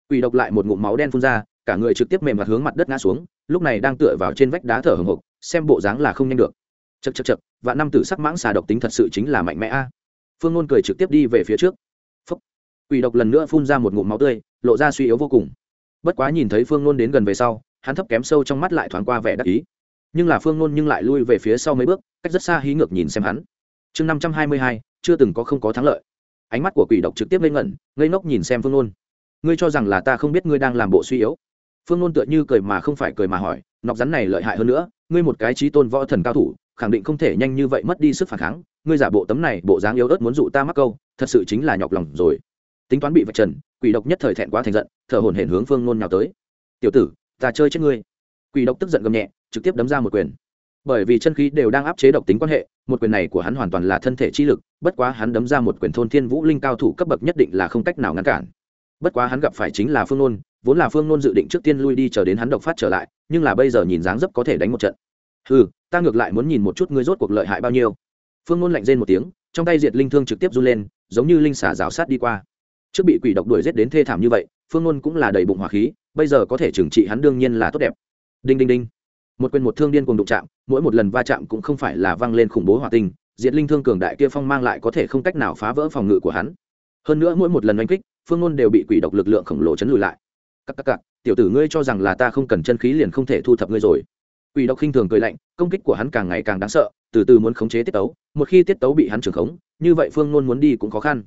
Quỷ độc lại một ngụm máu đen phun ra, cả người trực tiếp mềm mặt hướng mặt đất ngã xuống, lúc này đang tựa vào trên vách đá thở hồng hộc, xem bộ dáng là không nhanh được. Chật chật chật và năm tử sắc mãng xà độc tính thật sự chính là mạnh mẽ a. Phương ngôn cười trực tiếp đi về phía trước quỷ độc lần nữa phun ra một ngụm máu tươi, lộ ra suy yếu vô cùng. Bất quá nhìn thấy phương nôn đến gần về sau, hắn thấp kém sâu trong mắt lại thoáng qua vẻ đắc ý. Nhưng là phương nôn nhưng lại lui về phía sau mấy bước, cách rất xa hí ngược nhìn xem hắn. Chương năm trăm hai mươi hai, chưa từng có không có thắng lợi. Ánh mắt của quỷ độc trực tiếp ngây ngẩn, ngây ngốc nhìn xem phương nôn. Ngươi cho rằng là ta không biết ngươi đang làm bộ suy yếu? Phương nôn tựa như cười mà không phải cười mà hỏi, nọc rắn này lợi hại hơn nữa, ngươi một cái trí tôn võ thần cao thủ, khẳng định không thể nhanh như vậy mất đi sức phản kháng. Ngươi giả bộ tấm này bộ dáng yếu ớt muốn dụ ta mắc câu, thật sự chính là nhọc lòng rồi tính toán bị vạch trần, quỷ độc nhất thời thẹn quá thành giận, thở hổn hển hướng phương Nôn nhào tới. Tiểu tử, ta chơi chết ngươi. Quỷ độc tức giận gầm nhẹ, trực tiếp đấm ra một quyền. Bởi vì chân khí đều đang áp chế độc tính quan hệ, một quyền này của hắn hoàn toàn là thân thể chi lực, bất quá hắn đấm ra một quyền thôn thiên vũ linh cao thủ cấp bậc nhất định là không cách nào ngăn cản. Bất quá hắn gặp phải chính là phương nôn, vốn là phương nôn dự định trước tiên lui đi chờ đến hắn độc phát trở lại, nhưng là bây giờ nhìn dáng dấp có thể đánh một trận. Ừ ta ngược lại muốn nhìn một chút ngươi rốt cuộc lợi hại bao nhiêu. Phương nôn lạnh rên một tiếng, trong tay diệt linh thương trực tiếp run lên, giống như linh xả rào sát đi qua trước bị quỷ độc đuổi giết đến thê thảm như vậy, phương ngôn cũng là đầy bụng hỏa khí, bây giờ có thể trừng trị hắn đương nhiên là tốt đẹp. Đinh đinh đinh. Một quyền một thương điên cùng đụng chạm, mỗi một lần va chạm cũng không phải là văng lên khủng bố hỏa tinh, diệt linh thương cường đại kia phong mang lại có thể không cách nào phá vỡ phòng ngự của hắn. Hơn nữa mỗi một lần oanh kích, phương ngôn đều bị quỷ độc lực lượng khổng lồ chấn lùi lại. Cắc cắc cắc tiểu tử ngươi cho rằng là ta không cần chân khí liền không thể thu thập ngươi rồi. Quỷ độc khinh thường cười lạnh, công kích của hắn càng ngày càng đáng sợ, từ từ muốn khống chế tiết tấu, một khi tiết tấu bị hắn trưởng khống, như vậy phương ngôn muốn đi cũng khó khăn.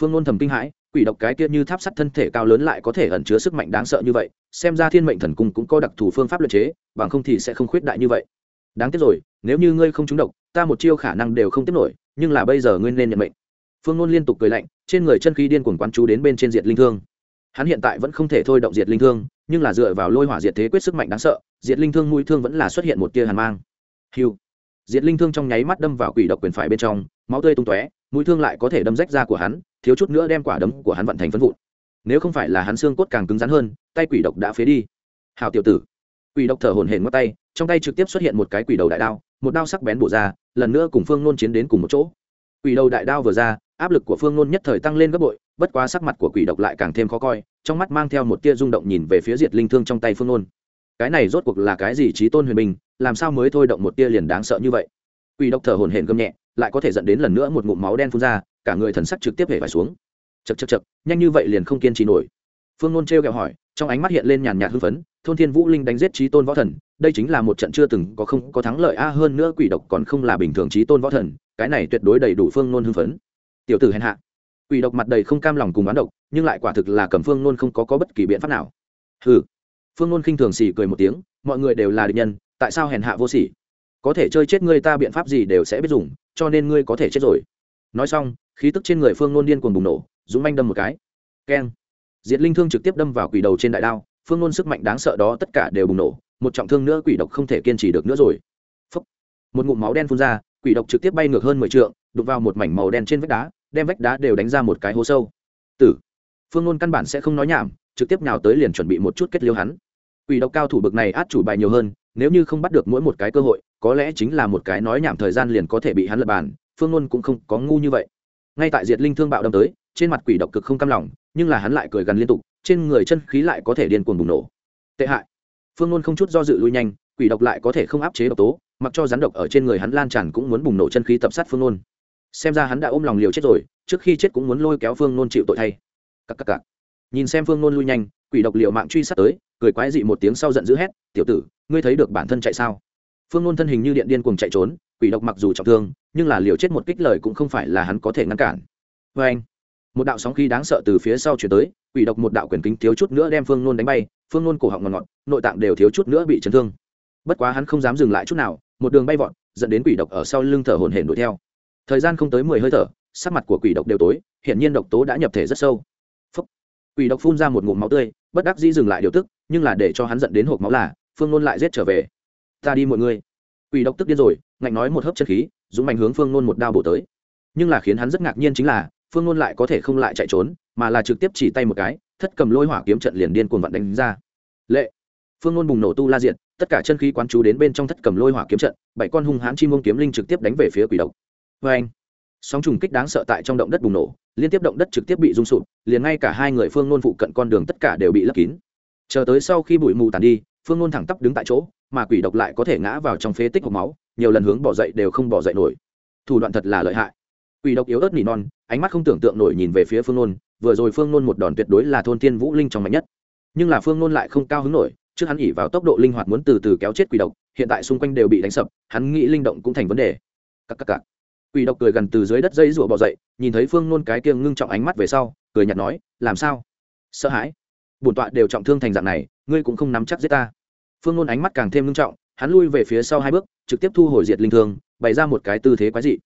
Phương ngôn thầm kinh hãi quỷ độc cái kia như tháp sắt thân thể cao lớn lại có thể ẩn chứa sức mạnh đáng sợ như vậy, xem ra thiên mệnh thần cung cũng có đặc thù phương pháp luật chế, bằng không thì sẽ không khuyết đại như vậy. Đáng tiếc rồi, nếu như ngươi không trúng độc, ta một chiêu khả năng đều không tiếp nổi, nhưng là bây giờ ngươi nên nhận mệnh. Phương Nôn liên tục cười lạnh, trên người chân khí điên cuồng quán chú đến bên trên diệt linh thương. Hắn hiện tại vẫn không thể thôi động diệt linh thương, nhưng là dựa vào lôi hỏa diệt thế quyết sức mạnh đáng sợ, diệt linh thương mũi thương vẫn là xuất hiện một tia hàn mang. Hiu diệt linh thương trong nháy mắt đâm vào quỷ độc quyền phải bên trong, máu tươi tung tóe, mũi thương lại có thể đâm rách da của hắn thiếu chút nữa đem quả đấm của hắn vận thành phân vụn. Nếu không phải là hắn xương cốt càng cứng rắn hơn, tay quỷ độc đã phế đi. Hào tiểu tử. Quỷ độc thở hổn hển ngót tay, trong tay trực tiếp xuất hiện một cái quỷ đầu đại đao, một đao sắc bén bổ ra, lần nữa cùng phương nôn chiến đến cùng một chỗ. Quỷ đầu đại đao vừa ra, áp lực của phương nôn nhất thời tăng lên gấp bội, bất quá sắc mặt của quỷ độc lại càng thêm khó coi, trong mắt mang theo một tia rung động nhìn về phía diệt linh thương trong tay phương nôn. Cái này rốt cuộc là cái gì trí tôn huyền minh làm sao mới thôi động một tia liền đáng sợ như vậy? Quỷ độc thở hổn hển gầm nhẹ lại có thể dẫn đến lần nữa một ngụm máu đen phun ra cả người thần sắc trực tiếp hể phải xuống. Chật chật chật nhanh như vậy liền không kiên trì nổi. Phương nôn trêu kẹo hỏi trong ánh mắt hiện lên nhàn nhạt hưng phấn thôn thiên vũ linh đánh giết trí tôn võ thần đây chính là một trận chưa từng có không có thắng lợi a hơn nữa quỷ độc còn không là bình thường trí tôn võ thần cái này tuyệt đối đầy đủ phương nôn hưng phấn. Tiểu tử hèn hạ. Quỷ độc mặt đầy không cam lòng cùng bán độc nhưng lại quả thực là cầm phương nôn không có, có bất kỳ biện pháp nào. Hừ. Phương nôn khinh thường xỉ cười một tiếng mọi người đều là địch nhân tại sao hèn hạ vô sỉ? Có thể chơi chết ngươi ta biện pháp gì đều sẽ biết dùng, cho nên ngươi có thể chết rồi. Nói xong, khí tức trên người phương nôn điên cuồng bùng nổ, dũng manh đâm một cái. Keng. Diệt linh thương trực tiếp đâm vào quỷ đầu trên đại đao, phương nôn sức mạnh đáng sợ đó tất cả đều bùng nổ, một trọng thương nữa quỷ độc không thể kiên trì được nữa rồi. Phúc. một ngụm máu đen phun ra, quỷ độc trực tiếp bay ngược hơn mười t đục vào một mảnh màu đen trên vách đá, đem vách đá đều đánh ra một cái hố sâu. Tử. Phương nôn căn bản sẽ không nói nhảm, trực tiếp nào tới liền chuẩn bị một chút kết liêu hắn quỷ độc cao thủ bực này át chủ bài nhiều hơn, nếu như không bắt được mỗi một cái cơ hội, có lẽ chính là một cái nói nhảm thời gian liền có thể bị hắn lật bàn, phương Luân cũng không có ngu như vậy. Ngay tại diệt linh thương bạo đâm tới, trên mặt quỷ độc cực không cam lòng, nhưng là hắn lại cười gần liên tục, trên người chân khí lại có thể điên cuồng bùng nổ. Tệ hại. Phương Luân không chút do dự lui nhanh, quỷ độc lại có thể không áp chế độc tố, mặc cho rắn độc ở trên người hắn lan tràn cũng muốn bùng nổ chân khí tập sát phương nôn xem ra hắn đã ôm lòng liều chết rồi, trước khi chết cũng muốn lôi kéo phương nôn chịu tội thay. Cắc cắc cắc. nhìn xem phương nôn lui nhanh, quỷ độc liệu mạng truy sát tới cười quái dị một tiếng sau giận dữ hét, tiểu tử, ngươi thấy được bản thân chạy sao? Phương nôn thân hình như điện điên cuồng chạy trốn, quỷ độc mặc dù trọng thương, nhưng là liều chết một kích lời cũng không phải là hắn có thể ngăn cản. Vê anh, một đạo sóng khí đáng sợ từ phía sau chuyển tới, quỷ độc một đạo quyền kính thiếu chút nữa đem phương nôn đánh bay, phương nôn cổ họng ngọt ngọt, nội tạng đều thiếu chút nữa bị chấn thương. Bất quá hắn không dám dừng lại chút nào, một đường bay vọt, dẫn đến quỷ độc ở sau lưng thở hổn hển đuổi theo. Thời gian không tới mười hơi thở, sắc mặt của quỷ độc đều tối hiện nhiên độc tố đã nhập thể rất sâu. Phúc. quỷ độc phun ra một ngụm máu tươi, bất đắc dĩ dừng lại điều tức nhưng là để cho hắn giận đến hộp máu là, phương nôn lại giết trở về. Ta đi mọi người. Quỷ độc tức điên rồi, ngạnh nói một hớp chân khí, dũng mạnh hướng phương nôn một đao bổ tới. Nhưng là khiến hắn rất ngạc nhiên chính là, phương nôn lại có thể không lại chạy trốn, mà là trực tiếp chỉ tay một cái, thất cầm lôi hỏa kiếm trận liền điên cuồng vặn đánh ra. Lệ. Phương nôn bùng nổ tu la diện tất cả chân khí quán chú đến bên trong thất cầm lôi hỏa kiếm trận, bảy con hung hãn chi mông kiếm linh trực tiếp đánh về phía quỷ độc. Vê anh, sóng trùng kích đáng sợ tại trong động đất bùng nổ, liên tiếp động đất trực tiếp bị rung sụp, liền ngay cả hai người phương nôn phụ cận con đường tất cả đều bị lấp kín chờ tới sau khi bụi mù tàn đi, phương nôn thẳng tắp đứng tại chỗ, mà quỷ độc lại có thể ngã vào trong phế tích hộp máu, nhiều lần hướng bỏ dậy đều không bỏ dậy nổi. Thủ đoạn thật là lợi hại. Quỷ độc yếu ớt nỉ non, ánh mắt không tưởng tượng nổi nhìn về phía phương nôn, vừa rồi phương nôn một đòn tuyệt đối là thôn tiên vũ linh trong mạnh nhất. Nhưng là phương nôn lại không cao hứng nổi, trước hắn ỉ vào tốc độ linh hoạt muốn từ từ kéo chết quỷ độc, hiện tại xung quanh đều bị đánh sập, hắn nghĩ linh động cũng thành vấn đề. Cắc cắc cắc. quỷ độc cười gần từ dưới đất dây rủa bỏ dậy, nhìn thấy phương nôn cái kiêng ngưng trọng ánh mắt về sau, cười nhạt nói, làm sao? Sợ hãi bổn tọa đều trọng thương thành dạng này, ngươi cũng không nắm chắc giết ta. Phương nôn ánh mắt càng thêm ngưng trọng, hắn lui về phía sau hai bước, trực tiếp thu hồi diệt linh thương, bày ra một cái tư thế quái dị.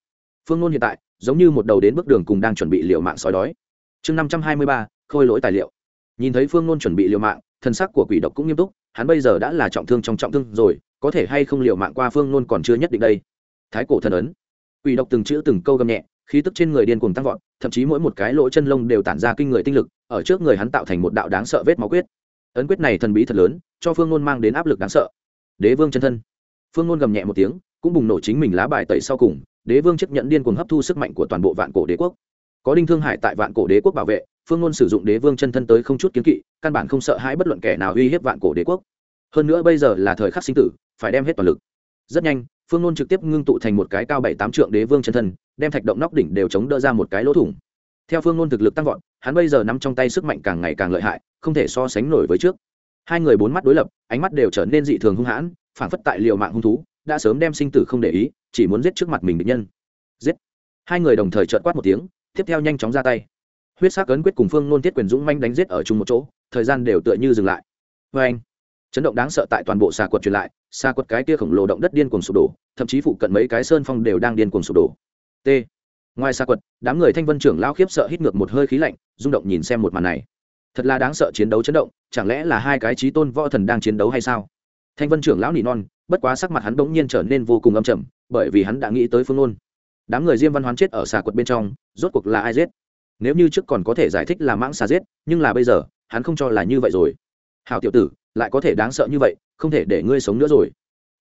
Phương nôn hiện tại, giống như một đầu đến bước đường cùng đang chuẩn bị liệu mạng sói đói. Chương năm trăm hai mươi ba, khôi lỗi tài liệu. Nhìn thấy phương nôn chuẩn bị liệu mạng, thân sắc của quỷ độc cũng nghiêm túc, hắn bây giờ đã là trọng thương trong trọng thương rồi, có thể hay không liệu mạng qua phương nôn còn chưa nhất định đây? Thái cổ thần ấn. Quỷ độc từng chữ từng câu gầm nhẹ khí tức trên người điên cuồng tăng vọt, thậm chí mỗi một cái lỗ chân lông đều tản ra kinh người tinh lực, ở trước người hắn tạo thành một đạo đáng sợ vết máu quyết. Ấn quyết này thần bí thật lớn, cho phương nôn mang đến áp lực đáng sợ. Đế vương chân thân. Phương nôn gầm nhẹ một tiếng, cũng bùng nổ chính mình lá bài tẩy sau cùng, đế vương chấp nhận điên cuồng hấp thu sức mạnh của toàn bộ vạn cổ đế quốc. Có đinh thương hải tại vạn cổ đế quốc bảo vệ, phương ngôn sử dụng đế vương chân thân tới không chút kiến kỵ, căn bản không sợ hãi bất luận kẻ nào uy hiếp vạn cổ đế quốc. Hơn nữa bây giờ là thời khắc sinh tử, phải đem hết toàn lực. Rất nhanh, phương ngôn trực tiếp ngưng tụ thành một cái cao bảy tám trượng đế vương chân thân đem thạch động nóc đỉnh đều chống đỡ ra một cái lỗ thủng. Theo phương luân thực lực tăng vọt, hắn bây giờ nắm trong tay sức mạnh càng ngày càng lợi hại, không thể so sánh nổi với trước. Hai người bốn mắt đối lập, ánh mắt đều trở nên dị thường hung hãn phản phất tại liều mạng hung thú, đã sớm đem sinh tử không để ý, chỉ muốn giết trước mặt mình định nhân. Giết! Hai người đồng thời trợt quát một tiếng, tiếp theo nhanh chóng ra tay. Huyết sắc ấn quyết cùng phương nôn thiết quyền dũng manh đánh giết ở chung một chỗ, thời gian đều tựa như dừng lại. Vê anh chấn động đáng sợ tại toàn bộ xà quật truyền lại, xà quật cái kia khổng lồ động đất điên cuồng sụp đổ, thậm chí phụ cận mấy cái sơn phong đều đang điên cuồng sụp đổ t. Ngoài xa quật, đám người thanh vân trưởng lao khiếp sợ hít ngược một hơi khí lạnh, rung động nhìn xem một màn này. Thật là đáng sợ chiến đấu chấn động, chẳng lẽ là hai cái trí tôn võ thần đang chiến đấu hay sao? Thanh vân trưởng lão nỉ non, bất quá sắc mặt hắn bỗng nhiên trở nên vô cùng âm trầm, bởi vì hắn đã nghĩ tới phương nôn đám người diêm văn hoán chết ở xà quật bên trong, rốt cuộc là ai giết? Nếu như trước còn có thể giải thích là mãng xà giết, nhưng là bây giờ, hắn không cho là như vậy rồi. Hào tiểu tử, lại có thể đáng sợ như vậy, không thể để ngươi sống nữa rồi.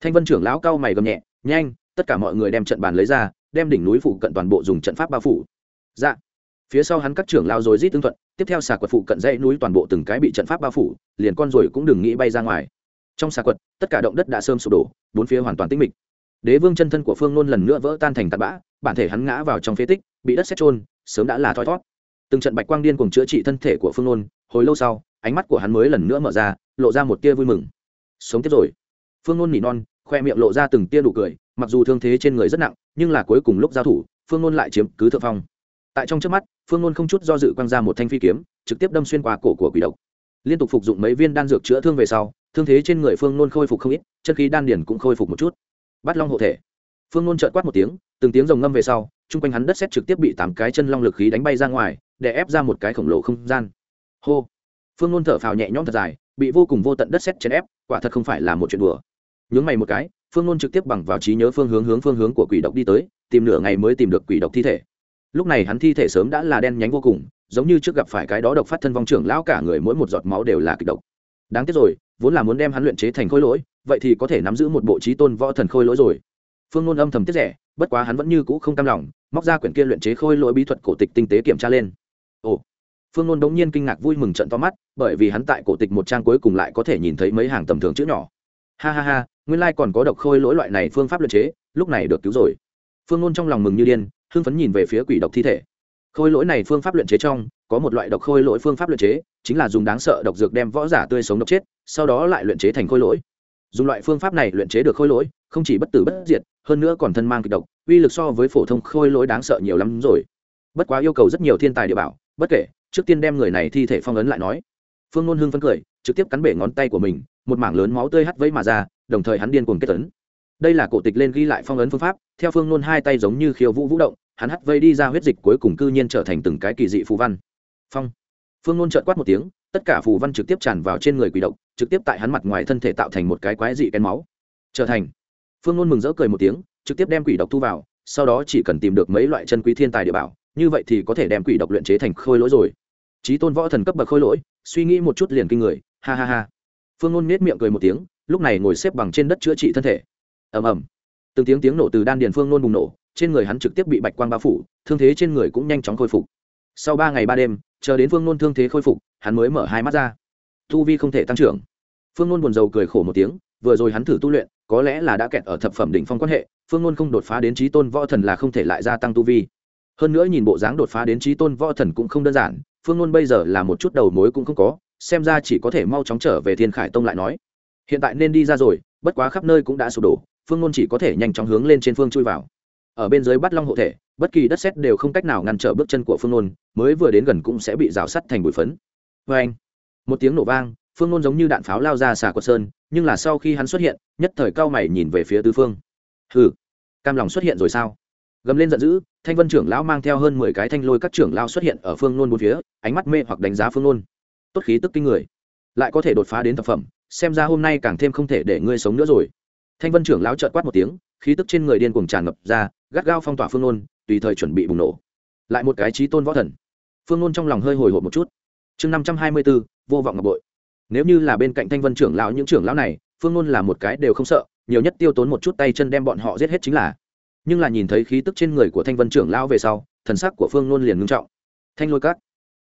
Thanh vân trưởng lão cau mày gầm nhẹ, nhanh, tất cả mọi người đem trận bàn lấy ra đem đỉnh núi phụ cận toàn bộ dùng trận pháp bao phủ. Dạ. Phía sau hắn các trưởng lao rồi rít tương thuận, tiếp theo xà quật phụ cận dãy núi toàn bộ từng cái bị trận pháp bao phủ, liền con rồi cũng đừng nghĩ bay ra ngoài. Trong xà quật, tất cả động đất đã sơm sụp đổ, bốn phía hoàn toàn tĩnh mịch. Đế vương chân thân của phương nôn lần nữa vỡ tan thành tạt bã, bản thể hắn ngã vào trong phế tích, bị đất xét trôn sớm đã là thoi thót. Từng trận bạch quang điên cùng chữa trị thân thể của phương nôn hồi lâu sau, ánh mắt của hắn mới lần nữa mở ra, lộ ra một tia vui mừng. Sống tiếp rồi. Phương nôn nỉ non, khoe miệng lộ ra từng tia đủ cười mặc dù thương thế trên người rất nặng, nhưng là cuối cùng lúc giao thủ, phương nôn lại chiếm cứ thượng phong. Tại trong trước mắt, phương nôn không chút do dự quăng ra một thanh phi kiếm, trực tiếp đâm xuyên qua cổ của quỷ độc. Liên tục phục dụng mấy viên đan dược chữa thương về sau, thương thế trên người phương nôn khôi phục không ít, chân khí đan điển cũng khôi phục một chút. Bắt long hộ thể. Phương nôn trợn quát một tiếng, từng tiếng rồng ngâm về sau, chung quanh hắn đất xét trực tiếp bị tám cái chân long lực khí đánh bay ra ngoài, để ép ra một cái khổng lồ không gian. Hô. Phương nôn thở phào nhẹ nhõm thật dài, bị vô cùng vô tận đất xét chèn ép, quả thật không phải là một chuyện đùa. Nhướng mày một cái phương nôn trực tiếp bằng vào trí nhớ phương hướng hướng phương hướng của quỷ độc đi tới, tìm nửa ngày mới tìm được quỷ độc thi thể. Lúc này hắn thi thể sớm đã là đen nhánh vô cùng, giống như trước gặp phải cái đó độc phát thân vong trưởng lão cả người mỗi một giọt máu đều là kịch độc. Đáng tiếc rồi, vốn là muốn đem hắn luyện chế thành khôi lỗi, vậy thì có thể nắm giữ một bộ trí tôn võ thần khôi lỗi rồi. Phương nôn âm thầm tiết rẻ, bất quá hắn vẫn như cũ không cam lòng, móc ra quyển kia luyện chế khôi lỗi bí thuật cổ tịch tinh tế kiểm tra lên. Ồ. Phương nôn đống nhiên kinh ngạc vui mừng trận to mắt, bởi vì hắn tại cổ tịch một trang cuối cùng lại có thể nhìn thấy mấy hàng tầm thường chữ nhỏ. Ha ha ha nguyên lai còn có độc khôi lỗi loại này phương pháp luyện chế, lúc này được cứu rồi. Phương nôn trong lòng mừng như điên, hưng phấn nhìn về phía quỷ độc thi thể. Khôi lỗi này phương pháp luyện chế trong, có một loại độc khôi lỗi phương pháp luyện chế, chính là dùng đáng sợ độc dược đem võ giả tươi sống độc chết, sau đó lại luyện chế thành khôi lỗi. Dùng loại phương pháp này luyện chế được khôi lỗi, không chỉ bất tử bất diệt, hơn nữa còn thân mang kịch độc, uy lực so với phổ thông khôi lỗi đáng sợ nhiều lắm rồi. Bất quá yêu cầu rất nhiều thiên tài địa bảo, bất kể, trước tiên đem người này thi thể phong ấn lại nói. Phương ngôn hưng phấn cười, trực tiếp cắn bể ngón tay của mình, một mảng lớn máu tươi hắt vẫy mà ra đồng thời hắn điên cuồng kết tấn. Đây là cổ tịch lên ghi lại phong ấn phương pháp, theo phương ngôn hai tay giống như khiêu vũ vũ động, hắn hắt vây đi ra huyết dịch cuối cùng cư nhiên trở thành từng cái kỳ dị phù văn. Phong. Phương ngôn trợn quát một tiếng, tất cả phù văn trực tiếp tràn vào trên người quỷ độc, trực tiếp tại hắn mặt ngoài thân thể tạo thành một cái quái dị kén máu. Trở thành. Phương ngôn mừng rỡ cười một tiếng, trực tiếp đem quỷ độc thu vào, sau đó chỉ cần tìm được mấy loại chân quý thiên tài địa bảo, như vậy thì có thể đem quỷ độc luyện chế thành khôi lỗi rồi. Trí tôn võ thần cấp bậc khôi lỗi, suy nghĩ một chút liền kinh người, ha ha ha. Phương ngôn nết miệng cười một tiếng lúc này ngồi xếp bằng trên đất chữa trị thân thể. Ầm ầm. Từng tiếng tiếng nổ từ đan điền phương nôn bùng nổ, trên người hắn trực tiếp bị bạch quang bao phủ, thương thế trên người cũng nhanh chóng khôi phục. Sau ba ngày ba đêm, chờ đến phương nôn thương thế khôi phục, hắn mới mở hai mắt ra. Tu vi không thể tăng trưởng. Phương nôn buồn rầu cười khổ một tiếng, vừa rồi hắn thử tu luyện, có lẽ là đã kẹt ở thập phẩm đỉnh phong quan hệ, phương nôn không đột phá đến trí tôn võ thần là không thể lại gia tăng tu vi. Hơn nữa nhìn bộ dáng đột phá đến trí tôn võ thần cũng không đơn giản, phương nôn bây giờ là một chút đầu mối cũng không có, xem ra chỉ có thể mau chóng trở về thiên khải tông lại nói hiện tại nên đi ra rồi bất quá khắp nơi cũng đã sụp đổ phương ngôn chỉ có thể nhanh chóng hướng lên trên phương chui vào. Ở bên dưới bắt long hộ thể bất kỳ đất xét đều không cách nào ngăn trở bước chân của phương ngôn, mới vừa đến gần cũng sẽ bị rào sắt thành bụi phấn. Vê anh một tiếng nổ vang phương ngôn giống như đạn pháo lao ra xà quật sơn nhưng là sau khi hắn xuất hiện nhất thời cao mày nhìn về phía tứ phương. Hừ cam lòng xuất hiện rồi sao? Gầm lên giận dữ thanh vân trưởng lão mang theo hơn mười cái thanh lôi các trưởng lao xuất hiện ở phương nôn bốn phía ánh mắt mê hoặc đánh giá phương nôn. Tốt khí tức kinh người. Lại có thể đột phá đến thập phẩm xem ra hôm nay càng thêm không thể để ngươi sống nữa rồi. Thanh vân trưởng lão trợt quát một tiếng, khí tức trên người điên cuồng tràn ngập ra, gắt gao phong tỏa phương nôn, tùy thời chuẩn bị bùng nổ. Lại một cái trí tôn võ thần. Phương nôn trong lòng hơi hồi hộp một chút. Chương năm trăm hai mươi bốn, vô vọng ngọc bội. Nếu như là bên cạnh thanh vân trưởng lão những trưởng lão này, phương nôn là một cái đều không sợ, nhiều nhất tiêu tốn một chút tay chân đem bọn họ giết hết chính là. Nhưng là nhìn thấy khí tức trên người của thanh vân trưởng lão về sau, thần sắc của phương nôn liền ngưng trọng. Thanh lôi cát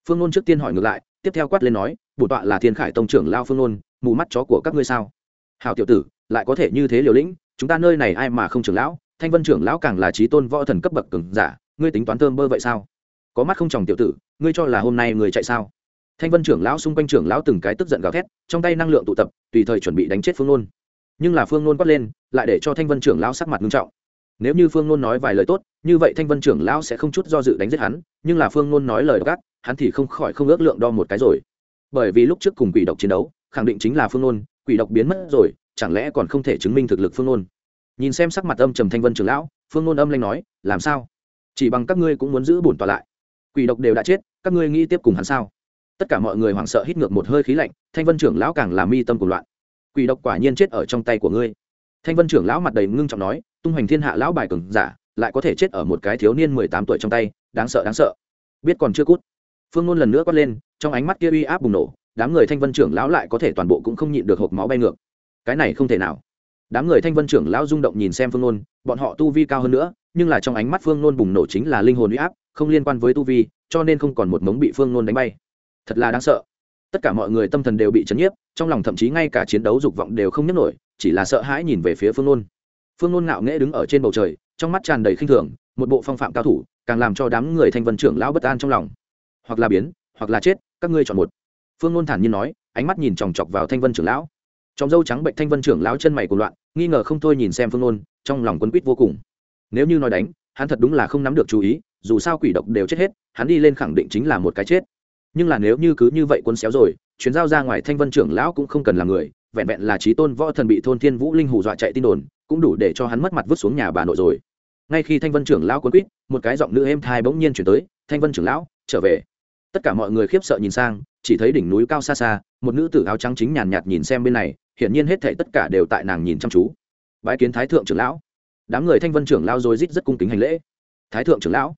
phương nôn trước tiên hỏi ngược lại, tiếp theo quát lên nói bổ tọa là thiên khải tông trưởng lao phương nôn mù mắt chó của các ngươi sao? Hào tiểu tử lại có thể như thế liều lĩnh chúng ta nơi này ai mà không trưởng lão? Thanh vân trưởng lão càng là trí tôn võ thần cấp bậc cường giả ngươi tính toán thơm bơ vậy sao? Có mắt không chồng tiểu tử ngươi cho là hôm nay người chạy sao? Thanh vân trưởng lão xung quanh trưởng lão từng cái tức giận gào thét trong tay năng lượng tụ tập tùy thời chuẩn bị đánh chết phương nôn. Nhưng là phương nôn quát lên lại để cho thanh vân trưởng lão sắc mặt nghiêm trọng. Nếu như phương nôn nói vài lời tốt như vậy thanh vân trưởng lão sẽ không chút do dự đánh giết hắn nhưng là phương nôn nói lời gắt, hắn thì không khỏi không ước lượng đo một cái rồi. Bởi vì lúc trước cùng quỷ độc chiến đấu khẳng định chính là phương nôn, quỷ độc biến mất rồi, chẳng lẽ còn không thể chứng minh thực lực phương nôn? Nhìn xem sắc mặt âm trầm thanh vân trưởng lão, phương nôn âm lanh nói, làm sao? Chỉ bằng các ngươi cũng muốn giữ bổn tọa lại. Quỷ độc đều đã chết, các ngươi nghĩ tiếp cùng hắn sao? Tất cả mọi người hoảng sợ hít ngược một hơi khí lạnh, thanh vân trưởng lão càng làm mi tâm cùng loạn. Quỷ độc quả nhiên chết ở trong tay của ngươi. Thanh vân trưởng lão mặt đầy ngưng trọng nói, tung hoành thiên hạ lão bài cường giả, lại có thể chết ở một cái thiếu niên mười tám tuổi trong tay, đáng sợ đáng sợ. Biết còn chưa cút? Phương nôn lần nữa quát lên, trong ánh mắt kia uy áp bùng nổ đám người thanh vân trưởng lão lại có thể toàn bộ cũng không nhịn được hộp máu bay ngược. Cái này không thể nào. Đám người thanh vân trưởng lão rung động nhìn xem phương nôn, bọn họ tu vi cao hơn nữa, nhưng là trong ánh mắt phương nôn bùng nổ chính là linh hồn uy áp, không liên quan với tu vi, cho nên không còn một mống bị phương nôn đánh bay. Thật là đáng sợ. Tất cả mọi người tâm thần đều bị chấn nhiếp, trong lòng thậm chí ngay cả chiến đấu dục vọng đều không nhấc nổi, chỉ là sợ hãi nhìn về phía phương nôn. Phương nôn ngạo nghễ đứng ở trên bầu trời, trong mắt tràn đầy khinh thường, một bộ phong phạm cao thủ, càng làm cho đám người thanh vân trưởng lão bất an trong lòng. Hoặc là biến, hoặc là chết, các ngươi chọn một phương ngôn thản nhiên nói, ánh mắt nhìn chòng chọc vào thanh vân trưởng lão. Trong dâu trắng bệnh thanh vân trưởng lão chân mày của loạn, nghi ngờ không thôi nhìn xem phương ngôn, trong lòng quấn quýt vô cùng. Nếu như nói đánh, hắn thật đúng là không nắm được chú ý, dù sao quỷ độc đều chết hết, hắn đi lên khẳng định chính là một cái chết. Nhưng là nếu như cứ như vậy quân xéo rồi, chuyến giao ra ngoài thanh vân trưởng lão cũng không cần làm người, vẹn vẹn là trí tôn võ thần bị thôn thiên vũ linh hù dọa chạy tin đồn, cũng đủ để cho hắn mất mặt vứt xuống nhà bà nội rồi. Ngay khi thanh vân trưởng lão quấn quýt, một cái giọng nữ êm thai bỗng nhiên chuyển tới, thanh vân trưởng lão, trở về. Tất cả mọi người khiếp sợ nhìn sang chỉ thấy đỉnh núi cao xa xa, một nữ tử áo trắng chính nhàn nhạt nhìn xem bên này, hiển nhiên hết thảy tất cả đều tại nàng nhìn chăm chú. Bái kiến thái thượng trưởng lão. Đám người thanh vân trưởng lao rồi rít rất cung kính hành lễ. Thái thượng trưởng lão.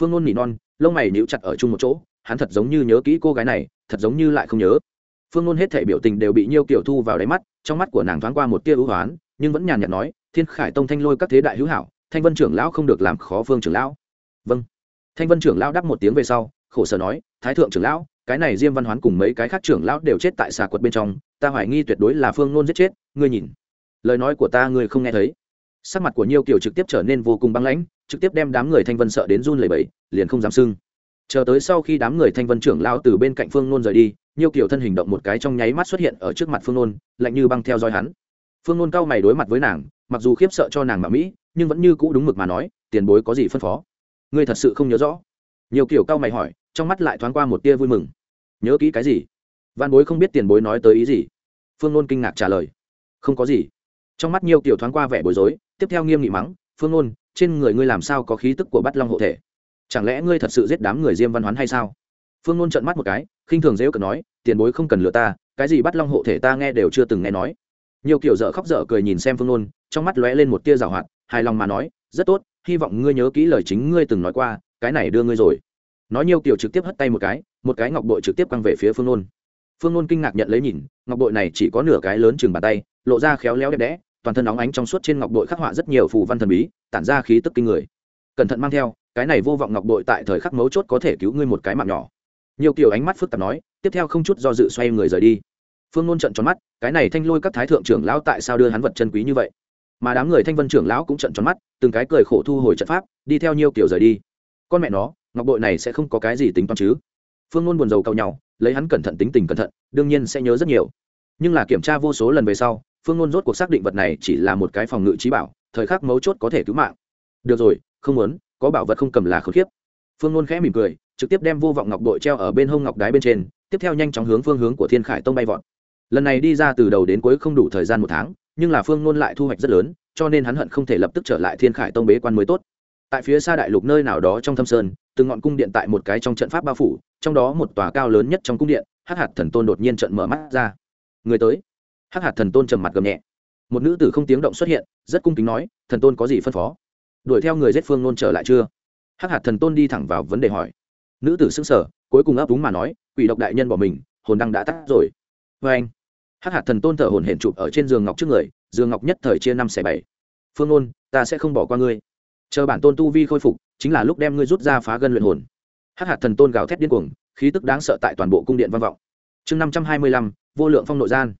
Phương ngôn nỉ non, lông mày níu chặt ở chung một chỗ, hắn thật giống như nhớ kỹ cô gái này, thật giống như lại không nhớ. Phương ngôn hết thể biểu tình đều bị nhiêu kiểu thu vào đáy mắt, trong mắt của nàng thoáng qua một tia ưu hoán, nhưng vẫn nhàn nhạt nói, thiên khải tông thanh lôi các thế đại hữu hảo, thanh vân trưởng lão không được làm khó phương trưởng lão. Vâng. Thanh vân trưởng lão đáp một tiếng về sau, khổ sở nói, thái thượng trưởng lão cái này diêm văn hoán cùng mấy cái khác trưởng lão đều chết tại xà quật bên trong, ta hoài nghi tuyệt đối là phương nôn giết chết, ngươi nhìn. Lời nói của ta ngươi không nghe thấy. Sắc mặt của nhiêu kiều trực tiếp trở nên vô cùng băng lãnh, trực tiếp đem đám người thanh vân sợ đến run lẩy bẩy, liền không dám sưng chờ tới sau khi đám người thanh vân trưởng lão từ bên cạnh phương nôn rời đi, nhiêu kiều thân hình động một cái trong nháy mắt xuất hiện ở trước mặt phương nôn, lạnh như băng theo dõi hắn. Phương nôn cao mày đối mặt với nàng, mặc dù khiếp sợ cho nàng mà mỹ, nhưng vẫn như cũ đúng mực mà nói, tiền bối có gì phân phó? Ngươi thật sự không nhớ rõ? Nhiều kiểu cao mày hỏi trong mắt lại thoáng qua một tia vui mừng. Nhớ kỹ cái gì? Văn bối không biết tiền bối nói tới ý gì. Phương nôn kinh ngạc trả lời. Không có gì. Trong mắt nhiều kiểu thoáng qua vẻ bối rối, tiếp theo nghiêm nghị mắng, phương nôn, trên người ngươi làm sao có khí tức của bắt long hộ thể? Chẳng lẽ ngươi thật sự giết đám người diêm văn hoán hay sao? Phương nôn trợn mắt một cái, khinh thường dễ cần nói, tiền bối không cần lừa ta, cái gì bắt long hộ thể ta nghe đều chưa từng nghe nói. Nhiều kiểu dở khóc dở cười nhìn xem phương nôn, trong mắt lóe lên một tia rào hoạt, hài lòng mà nói, rất tốt, hy vọng ngươi nhớ kỹ lời chính ngươi từng nói qua, cái này đưa ngươi rồi nói nhiều kiểu trực tiếp hất tay một cái một cái ngọc bội trực tiếp quăng về phía phương nôn. Phương nôn kinh ngạc nhận lấy nhìn, ngọc bội này chỉ có nửa cái lớn chừng bàn tay, lộ ra khéo léo đẹp đẽ, toàn thân óng ánh trong suốt trên ngọc bội khắc họa rất nhiều phù văn thần bí, tản ra khí tức kinh người. Cẩn thận mang theo, cái này vô vọng ngọc bội tại thời khắc mấu chốt có thể cứu ngươi một cái mạng nhỏ. Nhiều kiểu ánh mắt phức tạp nói, tiếp theo không chút do dự xoay người rời đi. Phương nôn trận tròn mắt, cái này thanh lôi các thái thượng trưởng lão tại sao đưa hắn vật chân quý như vậy? Mà đám người thanh vân trưởng lão cũng trận tròn mắt, từng cái cười khổ thu hồi trận pháp, đi theo nhiều kiểu rời đi. Con mẹ nó ngọc bội này sẽ không có cái gì tính toán chứ. Phương ngôn buồn rầu cầu nhau, lấy hắn cẩn thận tính tình cẩn thận, đương nhiên sẽ nhớ rất nhiều. Nhưng là kiểm tra vô số lần về sau, phương ngôn rốt cuộc xác định vật này chỉ là một cái phòng ngự trí bảo, thời khắc mấu chốt có thể cứu mạng. Được rồi, không muốn, có bảo vật không cầm là khớp khiếp. Phương ngôn khẽ mỉm cười, trực tiếp đem vô vọng ngọc bội treo ở bên hông ngọc đái bên trên, tiếp theo nhanh chóng hướng phương hướng của thiên khải tông bay vọt. Lần này đi ra từ đầu đến cuối không đủ thời gian một tháng, nhưng là phương ngôn lại thu hoạch rất lớn, cho nên hắn hận không thể lập tức trở lại thiên khải tông bế quan mới tốt. Tại phía xa đại lục nơi nào đó trong thâm sơn từng ngọn cung điện tại một cái trong trận pháp bao phủ, trong đó một tòa cao lớn nhất trong cung điện, hắc hạt thần tôn đột nhiên trận mở mắt ra. Người tới. Hắc hạt thần tôn trầm mặt gầm nhẹ. Một nữ tử không tiếng động xuất hiện, rất cung kính nói, thần tôn có gì phân phó? Đuổi theo người giết phương nôn trở lại chưa? Hắc hạt thần tôn đi thẳng vào vấn đề hỏi. Nữ tử xưng sở cuối cùng ấp úng mà nói, quỷ độc đại nhân bỏ mình, hồn đăng đã tắt rồi. Vê anh. Hắc hạt thần tôn thở hồn hển chụp ở trên giường ngọc trước người, giường ngọc nhất thời chia năm xẻ bảy. Phương nôn, ta sẽ không bỏ qua ngươi chờ bản tôn tu vi khôi phục, chính là lúc đem ngươi rút ra phá gân luyện hồn. Hắc hạt thần tôn gào thét điên cuồng, khí tức đáng sợ tại toàn bộ cung điện văn vọng. Chương năm trăm hai mươi lăm, vô lượng phong nội gian.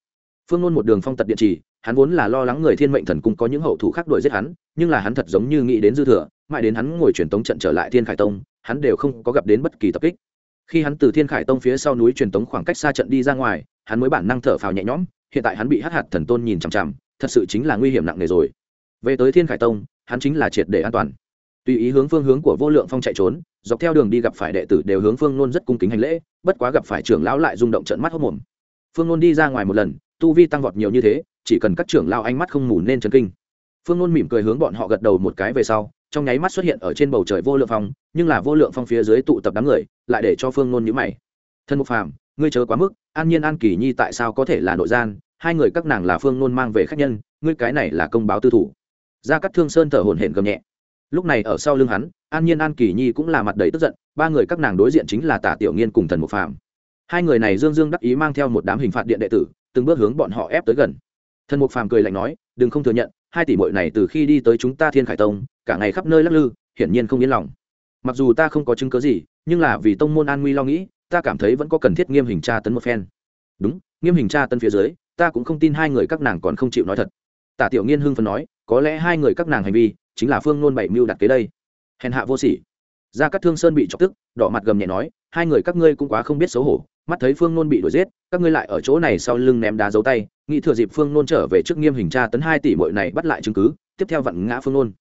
Phương nôn một đường phong tật điện trì, hắn vốn là lo lắng người thiên mệnh thần cung có những hậu thủ khác đuổi giết hắn, nhưng là hắn thật giống như nghĩ đến dư thừa, mãi đến hắn ngồi truyền tống trận trở lại thiên khải tông, hắn đều không có gặp đến bất kỳ tập kích. Khi hắn từ thiên khải tông phía sau núi truyền tống khoảng cách xa trận đi ra ngoài, hắn mới bản năng thở phào nhẹ nhõm, hiện tại hắn bị hắc hạt thần tôn nhìn chằm chằm, thật sự chính là nguy hiểm nặng nề rồi. Về tới thiên khải tông hắn chính là triệt để an toàn. Tùy ý hướng phương hướng của vô lượng phong chạy trốn, dọc theo đường đi gặp phải đệ tử đều hướng phương nôn rất cung kính hành lễ, bất quá gặp phải trưởng lão lại rung động trận mắt hốc mồm. Phương nôn đi ra ngoài một lần, tu vi tăng vọt nhiều như thế, chỉ cần các trưởng lao ánh mắt không mù nên chấn kinh. Phương nôn mỉm cười hướng bọn họ gật đầu một cái về sau, trong nháy mắt xuất hiện ở trên bầu trời vô lượng phong, nhưng là vô lượng phong phía dưới tụ tập đám người, lại để cho phương nôn nhữ mày. Thân mục phàm, ngươi chớ quá mức, an nhiên an kỳ nhi tại sao có thể là nội gian, hai người các nàng là phương nôn mang về khách nhân, ngươi cái này là công báo tư thủ gia cắt thương sơn thở hổn hển gầm nhẹ. Lúc này ở sau lưng hắn, an nhiên an kỳ nhi cũng là mặt đầy tức giận, ba người các nàng đối diện chính là tả tiểu nghiên cùng thần mục phạm hai người này dương dương đắc ý mang theo một đám hình phạt điện đệ tử, từng bước hướng bọn họ ép tới gần. Thần mục phàm cười lạnh nói, đừng không thừa nhận, hai tỷ mội này từ khi đi tới chúng ta thiên khải tông, cả ngày khắp nơi lắc lư, hiển nhiên không yên lòng. Mặc dù ta không có chứng cớ gì, nhưng là vì tông môn an nguy lo nghĩ, ta cảm thấy vẫn có cần thiết nghiêm hình tra tấn một phen. Đúng, nghiêm hình tra tấn phía dưới, ta cũng không tin hai người các nàng còn không chịu nói thật tả tiểu nghiên hưng phần nói, có lẽ hai người các nàng hành vi chính là phương nôn bảy mưu đặt kế đây. Hèn hạ vô sỉ. Gia cát thương sơn bị chọc tức, đỏ mặt gầm nhẹ nói, hai người các ngươi cũng quá không biết xấu hổ, mắt thấy phương nôn bị đuổi giết, các ngươi lại ở chỗ này sau lưng ném đá dấu tay, nghĩ thừa dịp phương nôn trở về trước nghiêm hình tra tấn hai tỷ bội này bắt lại chứng cứ, tiếp theo vặn ngã phương nôn.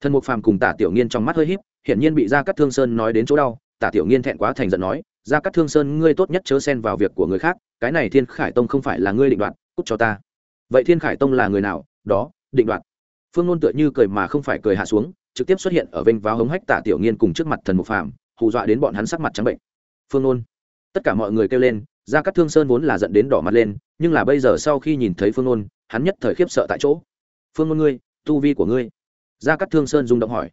Thần mục phàm cùng tả tiểu nghiên trong mắt hơi híp, hiển nhiên bị gia cát thương sơn nói đến chỗ đau, tả tiểu nghiên thẹn quá thành giận nói, gia cát thương sơn, ngươi tốt nhất chớ xen vào việc của người khác, cái này thiên khải tông không phải là ngươi định đoạt, cút cho ta. Vậy thiên khải tông là người nào đó, định đoạt. Phương nôn tựa như cười mà không phải cười hạ xuống, trực tiếp xuất hiện ở vênh váo hống hách tả tiểu nghiên cùng trước mặt thần mục phàm, hù dọa đến bọn hắn sắc mặt trắng bệnh. Phương nôn. Tất cả mọi người kêu lên, gia cát thương sơn vốn là dẫn đến đỏ mặt lên, nhưng là bây giờ sau khi nhìn thấy phương nôn, hắn nhất thời khiếp sợ tại chỗ. Phương nôn ngươi, tu vi của ngươi. Gia cát thương sơn rung động hỏi.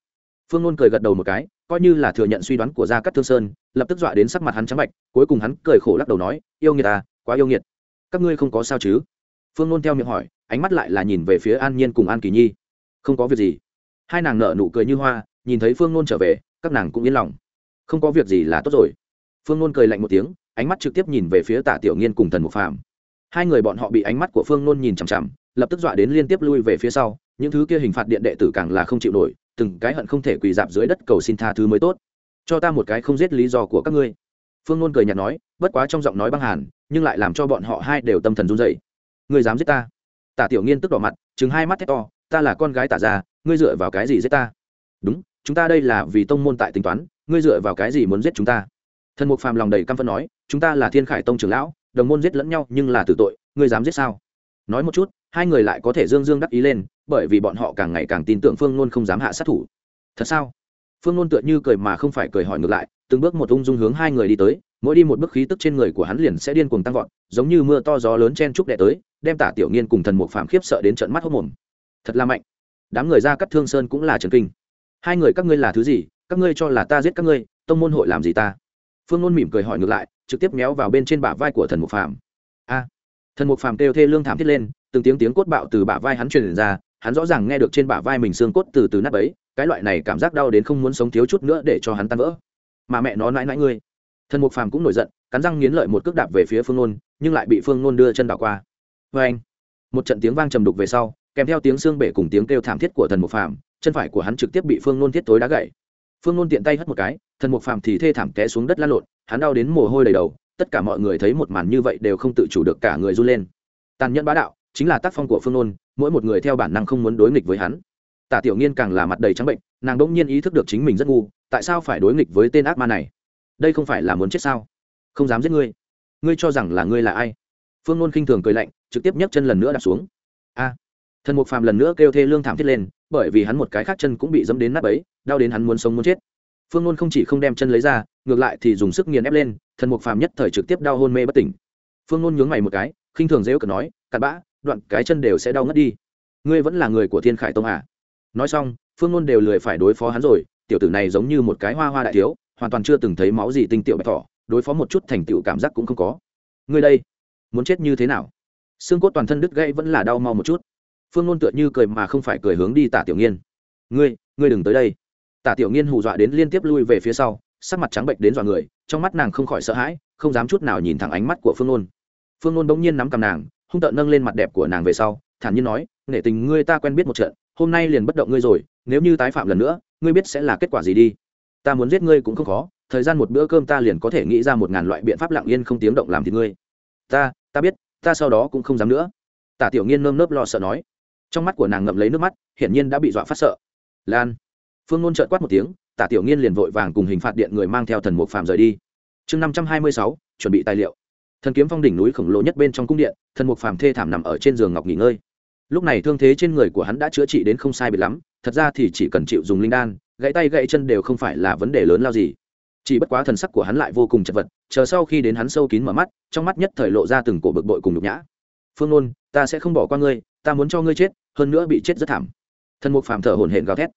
Phương nôn cười gật đầu một cái, coi như là thừa nhận suy đoán của gia cát thương sơn, lập tức dọa đến sắc mặt hắn trắng bạch, cuối cùng hắn cười khổ lắc đầu nói, yêu nghiệt à quá yêu nghiệt. Các ngươi không có sao chứ? Phương nôn theo miệng hỏi ánh mắt lại là nhìn về phía an nhiên cùng an kỳ nhi. Không có việc gì. Hai nàng nợ nụ cười như hoa, nhìn thấy phương nôn trở về, các nàng cũng yên lòng. Không có việc gì là tốt rồi. Phương nôn cười lạnh một tiếng, ánh mắt trực tiếp nhìn về phía tả tiểu nghiên cùng thần mục phạm hai người bọn họ bị ánh mắt của phương nôn nhìn chằm chằm, lập tức dọa đến liên tiếp lui về phía sau, những thứ kia hình phạt điện đệ tử càng là không chịu nổi, từng cái hận không thể quỳ dạp dưới đất cầu xin tha thứ mới tốt. Cho ta một cái không giết lý do của các ngươi. Phương nôn cười nhạt nói, bất quá trong giọng nói băng hàn, nhưng lại làm cho bọn họ hai đều tâm thần run dậy người dám giết ta? Tả tiểu nghiên tức đỏ mặt chừng hai mắt thét to, ta là con gái tả ra ngươi dựa vào cái gì giết ta? Đúng, chúng ta đây là vì tông môn tại tính toán, ngươi dựa vào cái gì muốn giết chúng ta? Thần mục phàm lòng đầy căm phân nói, chúng ta là thiên khải tông trưởng lão, đồng môn giết lẫn nhau nhưng là tử tội, ngươi dám giết sao? Nói một chút, hai người lại có thể dương dương đắc ý lên, bởi vì bọn họ càng ngày càng tin tưởng phương nôn không dám hạ sát thủ. Thật sao? Phương nôn tựa như cười mà không phải cười hỏi ngược lại, từng bước một ung dung hướng hai người đi tới, mỗi đi một bước khí tức trên người của hắn liền sẽ điên cuồng tăng vọt, giống như mưa to gió lớn chen trúc đẻ tới đem tả tiểu nghiên cùng thần mục phạm khiếp sợ đến trận mắt hốc mồm. Thật là mạnh. Đám người ra cắt thương sơn cũng là trần kinh. Hai người các ngươi là thứ gì? Các ngươi cho là ta giết các ngươi, tông môn hội làm gì ta? Phương ngôn mỉm cười hỏi ngược lại, trực tiếp méo vào bên trên bả vai của thần mục phạm. a. Thần mục phạm kêu thê lương thảm thiết lên, từng tiếng tiếng cốt bạo từ bả vai hắn truyền ra, hắn rõ ràng nghe được trên bả vai mình xương cốt từ từ nát ấy cái loại này cảm giác đau đến không muốn sống thiếu chút nữa để cho hắn tan vỡ. Mà mẹ nó nãi nãi ngươi. Thần mục phàm cũng nổi giận, cắn răng nghiến lợi một cước đạp về phía phương nôn nhưng lại bị phương nôn đưa chân đảo qua vê anh. Một trận tiếng vang trầm đục về sau, kèm theo tiếng xương bể cùng tiếng kêu thảm thiết của thần mục phàm, chân phải của hắn trực tiếp bị phương nôn thiết tối đá gậy phương nôn tiện tay hất một cái, thần mục phàm thì thê thảm té xuống đất lăn lộn, hắn đau đến mồ hôi đầy đầu, tất cả mọi người thấy một màn như vậy đều không tự chủ được cả người run lên. Tàn nhẫn bá đạo, chính là tác phong của phương nôn, mỗi một người theo bản năng không muốn đối nghịch với hắn. Tả tiểu nghiên càng là mặt đầy trắng bệnh, nàng đỗng nhiên ý thức được chính mình rất ngu, tại sao phải đối nghịch với tên ác ma này? Đây không phải là muốn chết sao? Không dám giết ngươi. Ngươi cho rằng là ngươi là ai? Phương nôn khinh thường cười lạnh, trực tiếp nhấc chân lần nữa đạp xuống. A! Thần mục phàm lần nữa kêu thê lương thảm thiết lên, bởi vì hắn một cái khác chân cũng bị dẫm đến nắp ấy đau đến hắn muốn sống muốn chết. Phương nôn không chỉ không đem chân lấy ra, ngược lại thì dùng sức nghiền ép lên, thần mục phàm nhất thời trực tiếp đau hôn mê bất tỉnh. Phương nôn nhướng mày một cái, khinh thường dễu cờ nói, cặn bã, đoạn cái chân đều sẽ đau ngất đi. Ngươi vẫn là người của thiên khải tông à? Nói xong, phương nôn đều lười phải đối phó hắn rồi, tiểu tử này giống như một cái hoa hoa đại thiếu, hoàn toàn chưa từng thấy máu gì tinh tiểu bạch thỏ, đối phó một chút thành tựu cảm giác cũng không có. Ngươi đây muốn chết như thế nào? Xương cốt toàn thân đứt gãy vẫn là đau mau một chút. Phương nôn tựa như cười mà không phải cười hướng đi tả tiểu nghiên. Ngươi ngươi đừng tới đây. Tả tiểu nghiên hù dọa đến liên tiếp lui về phía sau, sắc mặt trắng bệnh đến dọa người, trong mắt nàng không khỏi sợ hãi, không dám chút nào nhìn thẳng ánh mắt của phương nôn. Phương nôn bỗng nhiên nắm cầm nàng, hung tợn nâng lên mặt đẹp của nàng về sau, thản nhiên nói, nể tình ngươi ta quen biết một trận, hôm nay liền bất động ngươi rồi, nếu như tái phạm lần nữa, ngươi biết sẽ là kết quả gì đi. Ta muốn giết ngươi cũng không khó, thời gian một bữa cơm ta liền có thể nghĩ ra một ngàn loại biện pháp lặng yên không tiếng động làm thì ngươi ta ta biết, ta sau đó cũng không dám nữa. Tả tiểu nghiên nơm nớp lo sợ nói. Trong mắt của nàng ngậm lấy nước mắt, hiển nhiên đã bị dọa phát sợ. Lan. Phương ngôn trợn quát một tiếng, tả tiểu nghiên liền vội vàng cùng hình phạt điện người mang theo thần mục phàm rời đi. Chương năm trăm hai mươi sáu, chuẩn bị tài liệu. Thần kiếm phong đỉnh núi khổng lồ nhất bên trong cung điện, thần mục phàm thê thảm nằm ở trên giường ngọc nghỉ ngơi. Lúc này thương thế trên người của hắn đã chữa trị đến không sai biệt lắm, thật ra thì chỉ cần chịu dùng linh đan, gãy tay gãy chân đều không phải là vấn đề lớn lao gì chỉ bất quá thần sắc của hắn lại vô cùng chật vật, chờ sau khi đến hắn sâu kín mở mắt, trong mắt nhất thời lộ ra từng cổ bực bội cùng nhục nhã. Phương nôn, ta sẽ không bỏ qua ngươi, ta muốn cho ngươi chết, hơn nữa bị chết rất thảm. Thần mục phàm thở hổn hển gào thét.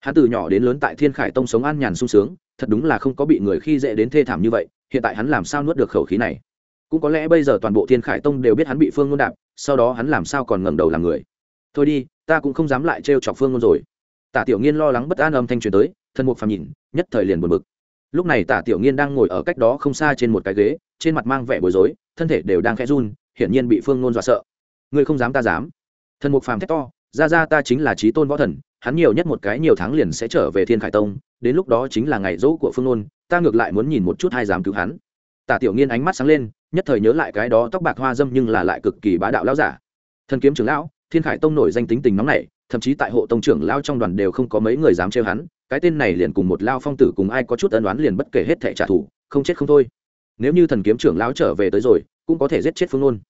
Hắn từ nhỏ đến lớn tại thiên khải tông sống an nhàn sung sướng, thật đúng là không có bị người khi dễ đến thê thảm như vậy, hiện tại hắn làm sao nuốt được khẩu khí này? Cũng có lẽ bây giờ toàn bộ thiên khải tông đều biết hắn bị phương ngôn đạp, sau đó hắn làm sao còn ngẩng đầu làm người? Thôi đi, ta cũng không dám lại trêu chọc phương ngôn rồi. Tả tiểu nghiên lo lắng bất an âm thanh truyền tới, thần mục phàm nhìn, nhất thời liền buồn bực lúc này tả tiểu nghiên đang ngồi ở cách đó không xa trên một cái ghế, trên mặt mang vẻ bối rối, thân thể đều đang khẽ run, hiển nhiên bị phương Nôn dọa sợ. Ngươi không dám ta dám. Thần mục phàm thét to, ra ra, ta chính là trí tôn võ thần, hắn nhiều nhất một cái nhiều tháng liền sẽ trở về thiên khải tông, đến lúc đó chính là ngày dỗ của phương nôn, ta ngược lại muốn nhìn một chút hai dám cứu hắn. Tả tiểu nghiên ánh mắt sáng lên, nhất thời nhớ lại cái đó tóc bạc hoa dâm nhưng là lại cực kỳ bá đạo lão giả. Thần kiếm trưởng lão, thiên khải tông nổi danh tính tình nóng này thậm chí tại hộ tông trưởng lão trong đoàn đều không có mấy người dám trêu hắn cái tên này liền cùng một lao phong tử cùng ai có chút ân đoán liền bất kể hết thẻ trả thù, không chết không thôi. Nếu như thần kiếm trưởng lão trở về tới rồi, cũng có thể giết chết phương nôn.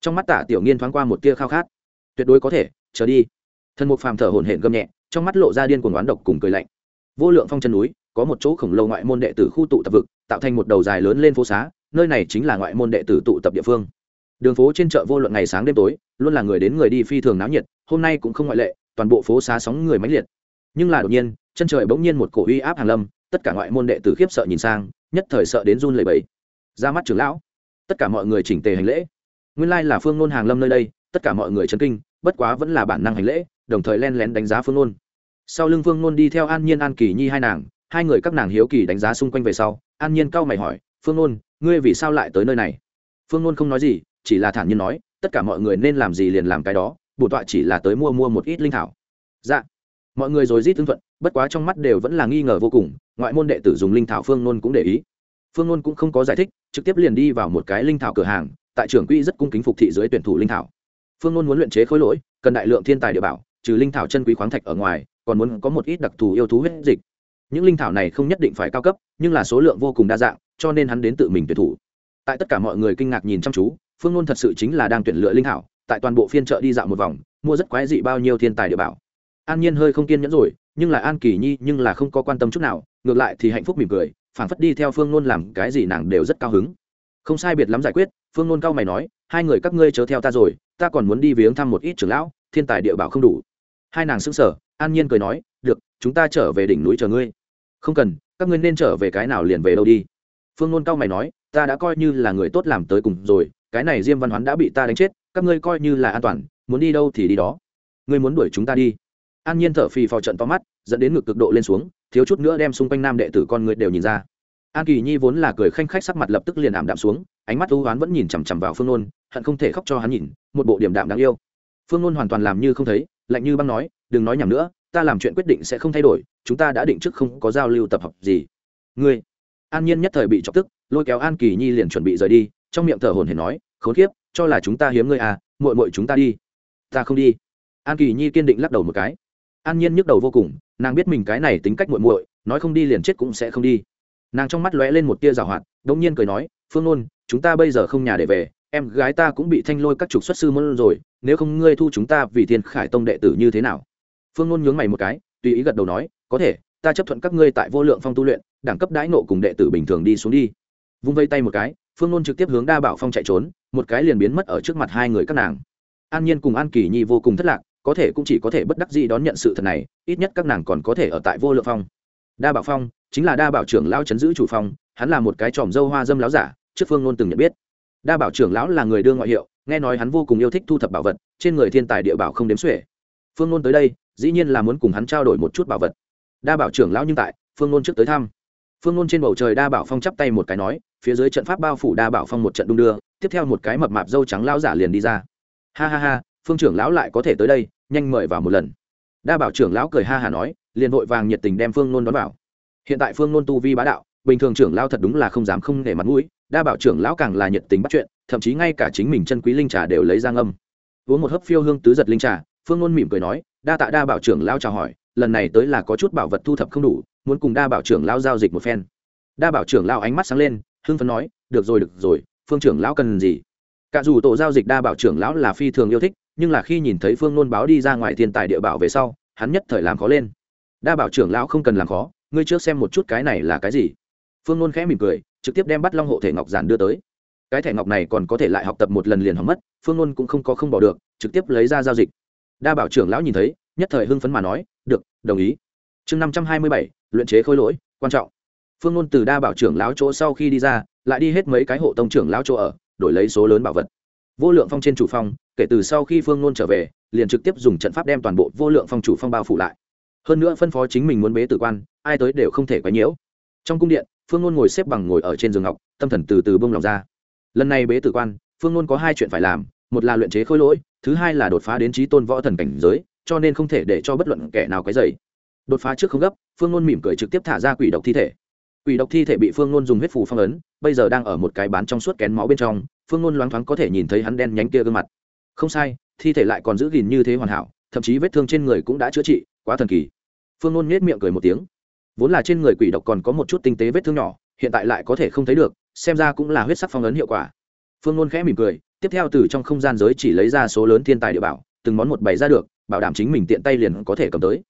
Trong mắt tả tiểu nghiên thoáng qua một tia khao khát. Tuyệt đối có thể, chờ đi. Thần mục phàm thở hổn hển gầm nhẹ, trong mắt lộ ra điên cuồng oán độc cùng cười lạnh. Vô lượng phong chân núi, có một chỗ khổng lồ ngoại môn đệ tử khu tụ tập vực, tạo thành một đầu dài lớn lên phố xá, nơi này chính là ngoại môn đệ tử tụ tập địa phương. Đường phố trên chợ vô luận ngày sáng đêm tối, luôn là người đến người đi phi thường náo nhiệt, hôm nay cũng không ngoại lệ, toàn bộ phố xá sóng người mãnh liệt. Nhưng là đột nhiên chân trời bỗng nhiên một cổ uy áp hàng lâm, tất cả ngoại môn đệ tử khiếp sợ nhìn sang, nhất thời sợ đến run lẩy bẩy. Ra mắt trưởng lão, tất cả mọi người chỉnh tề hành lễ. Nguyên lai là phương nôn hàng lâm nơi đây, tất cả mọi người chấn kinh, bất quá vẫn là bản năng hành lễ, đồng thời len lén đánh giá phương nôn. Sau lưng phương nôn đi theo an nhiên an kỳ nhi hai nàng, hai người các nàng hiếu kỳ đánh giá xung quanh về sau, an nhiên cau mày hỏi, phương nôn, ngươi vì sao lại tới nơi này? Phương nôn không nói gì, chỉ là thản nhiên nói, tất cả mọi người nên làm gì liền làm cái đó, bổ tọa chỉ là tới mua mua một ít linh thảo. Dạ mọi người rồi rít tương thuận, bất quá trong mắt đều vẫn là nghi ngờ vô cùng, ngoại môn đệ tử dùng linh thảo phương nôn cũng để ý. Phương nôn cũng không có giải thích, trực tiếp liền đi vào một cái linh thảo cửa hàng, tại trưởng quỹ rất cung kính phục thị dưới tuyển thủ linh thảo. Phương nôn muốn luyện chế khối lỗi, cần đại lượng thiên tài địa bảo, trừ linh thảo chân quý khoáng thạch ở ngoài, còn muốn có một ít đặc thù yêu thú huyết dịch. Những linh thảo này không nhất định phải cao cấp, nhưng là số lượng vô cùng đa dạng, cho nên hắn đến tự mình tuyển thủ. Tại tất cả mọi người kinh ngạc nhìn chăm chú, phương nôn thật sự chính là đang tuyển lựa linh thảo, tại toàn bộ phiên chợ đi dạo một vòng, mua rất quái dị bao nhiêu thiên tài địa bảo an nhiên hơi không kiên nhẫn rồi, nhưng là an kỳ nhi nhưng là không có quan tâm chút nào, ngược lại thì hạnh phúc mỉm cười, phảng phất đi theo phương nôn làm cái gì nàng đều rất cao hứng. Không sai biệt lắm giải quyết, phương nôn cao mày nói, hai người các ngươi chớ theo ta rồi, ta còn muốn đi viếng thăm một ít trưởng lão, thiên tài địa bảo không đủ. Hai nàng xứng sở an nhiên cười nói, được, chúng ta trở về đỉnh núi chờ ngươi. Không cần, các ngươi nên trở về cái nào liền về đâu đi. Phương nôn cao mày nói, ta đã coi như là người tốt làm tới cùng rồi, cái này diêm văn hoán đã bị ta đánh chết, các ngươi coi như là an toàn, muốn đi đâu thì đi đó. Ngươi muốn đuổi chúng ta đi an nhiên thở phì phò trận to mắt, dẫn đến ngực cực độ lên xuống, thiếu chút nữa đem xung quanh nam đệ tử con người đều nhìn ra. An kỳ nhi vốn là cười khanh khách sắc mặt lập tức liền ảm đạm xuống, ánh mắt ưu oán vẫn nhìn chằm chằm vào phương nôn, hận không thể khóc cho hắn nhìn, một bộ điểm đạm đáng yêu. Phương nôn hoàn toàn làm như không thấy, lạnh như băng nói, đừng nói nhầm nữa, ta làm chuyện quyết định sẽ không thay đổi, chúng ta đã định trước không có giao lưu tập hợp gì. Ngươi? An nhiên nhất thời bị chọc tức, lôi kéo an kỳ nhi liền chuẩn bị rời đi, trong miệng thở hồn hển nói, khốn kiếp, cho là chúng ta hiếm ngươi à muội muội chúng ta đi. Ta không đi. An kỳ nhi kiên định lắc đầu một cái an nhiên nhức đầu vô cùng, nàng biết mình cái này tính cách muội muội, nói không đi liền chết cũng sẽ không đi. Nàng trong mắt lóe lên một tia rào hoạt đống nhiên cười nói, phương nôn, chúng ta bây giờ không nhà để về, em gái ta cũng bị thanh lôi các trục xuất sư môn rồi, nếu không ngươi thu chúng ta vì thiên khải tông đệ tử như thế nào? Phương nôn nhướng mày một cái, tùy ý gật đầu nói, có thể, ta chấp thuận các ngươi tại vô lượng phong tu luyện, đẳng cấp đãi nộ cùng đệ tử bình thường đi xuống đi. Vung vây tay một cái, phương nôn trực tiếp hướng đa bảo phong chạy trốn, một cái liền biến mất ở trước mặt hai người các nàng. An nhiên cùng an kỳ nhi vô cùng thất lạc có thể cũng chỉ có thể bất đắc dĩ đón nhận sự thật này, ít nhất các nàng còn có thể ở tại vô lượng phong. Đa bảo phong, chính là đa bảo trưởng lão chấn giữ chủ phong, hắn là một cái tròm dâu hoa dâm láo giả, trước phương luôn từng nhận biết. Đa bảo trưởng lão là người đương ngoại hiệu, nghe nói hắn vô cùng yêu thích thu thập bảo vật, trên người thiên tài địa bảo không đếm xuể. Phương nôn tới đây, dĩ nhiên là muốn cùng hắn trao đổi một chút bảo vật. Đa bảo trưởng lão nhưng tại, phương nôn trước tới thăm. Phương nôn trên bầu trời đa bảo phong chắp tay một cái nói, phía dưới trận pháp bao phủ đa bảo phong một trận đung đưa, tiếp theo một cái mập mạp dâu trắng lão giả liền đi ra. Ha ha ha phương trưởng lão lại có thể tới đây, nhanh mời vào một lần. Đa bảo trưởng lão cười ha hà nói, liền vội vàng nhiệt tình đem phương nôn đón vào. Hiện tại phương nôn tu vi bá đạo, bình thường trưởng lão thật đúng là không dám không để mặt mũi, đa bảo trưởng lão càng là nhiệt tình bắt chuyện, thậm chí ngay cả chính mình chân quý linh trà đều lấy ra ngâm. Uống một hớp phiêu hương tứ giật linh trà, phương nôn mỉm cười nói, đa tạ đa bảo trưởng lão chào hỏi, lần này tới là có chút bảo vật thu thập không đủ, muốn cùng đa bảo trưởng lão giao dịch một phen. Đa bảo trưởng lão ánh mắt sáng lên, hưng phấn nói, được rồi được rồi, phương trưởng lão cần gì? Cả dù tổ giao dịch đa bảo trưởng lão là phi thường yêu thích nhưng là khi nhìn thấy phương nôn báo đi ra ngoài thiên tài địa bảo về sau, hắn nhất thời làm khó lên. Đa bảo trưởng lão không cần làm khó, ngươi trước xem một chút cái này là cái gì. Phương nôn khẽ mỉm cười, trực tiếp đem bắt long hộ thể ngọc giản đưa tới. Cái thẻ ngọc này còn có thể lại học tập một lần liền hỏng mất, phương nôn cũng không có không bỏ được, trực tiếp lấy ra giao dịch. Đa bảo trưởng lão nhìn thấy, nhất thời hưng phấn mà nói, được, đồng ý. Chương năm trăm hai mươi bảy, luyện chế khôi lỗi, quan trọng. Phương nôn từ đa bảo trưởng lão chỗ sau khi đi ra, lại đi hết mấy cái hộ tông trưởng lão chỗ ở, đổi lấy số lớn bảo vật. Vô lượng phong trên chủ phong kể từ sau khi phương nôn trở về, liền trực tiếp dùng trận pháp đem toàn bộ vô lượng phong chủ phong bao phủ lại. Hơn nữa phân phó chính mình muốn bế tử quan, ai tới đều không thể quấy nhiễu. Trong cung điện, phương nôn ngồi xếp bằng ngồi ở trên giường ngọc, tâm thần từ từ bông lòng ra. Lần này bế tử quan, phương nôn có hai chuyện phải làm, một là luyện chế khôi lỗi, thứ hai là đột phá đến trí tôn võ thần cảnh giới, cho nên không thể để cho bất luận kẻ nào quấy dày đột phá trước không gấp, phương nôn mỉm cười trực tiếp thả ra quỷ độc thi thể. Quỷ độc thi thể bị phương nôn dùng huyết phù phong ấn, bây giờ đang ở một cái bán trong suốt kén máu bên trong, phương nôn loáng thoáng có thể nhìn thấy hắn đen nhánh kia gương mặt không sai, thi thể lại còn giữ gìn như thế hoàn hảo, thậm chí vết thương trên người cũng đã chữa trị, quá thần kỳ. Phương nôn nhét miệng cười một tiếng. Vốn là trên người quỷ độc còn có một chút tinh tế vết thương nhỏ, hiện tại lại có thể không thấy được, xem ra cũng là huyết sắc phong ấn hiệu quả. Phương nôn khẽ mỉm cười, tiếp theo từ trong không gian giới chỉ lấy ra số lớn thiên tài địa bảo, từng món một bày ra được, bảo đảm chính mình tiện tay liền có thể cầm tới.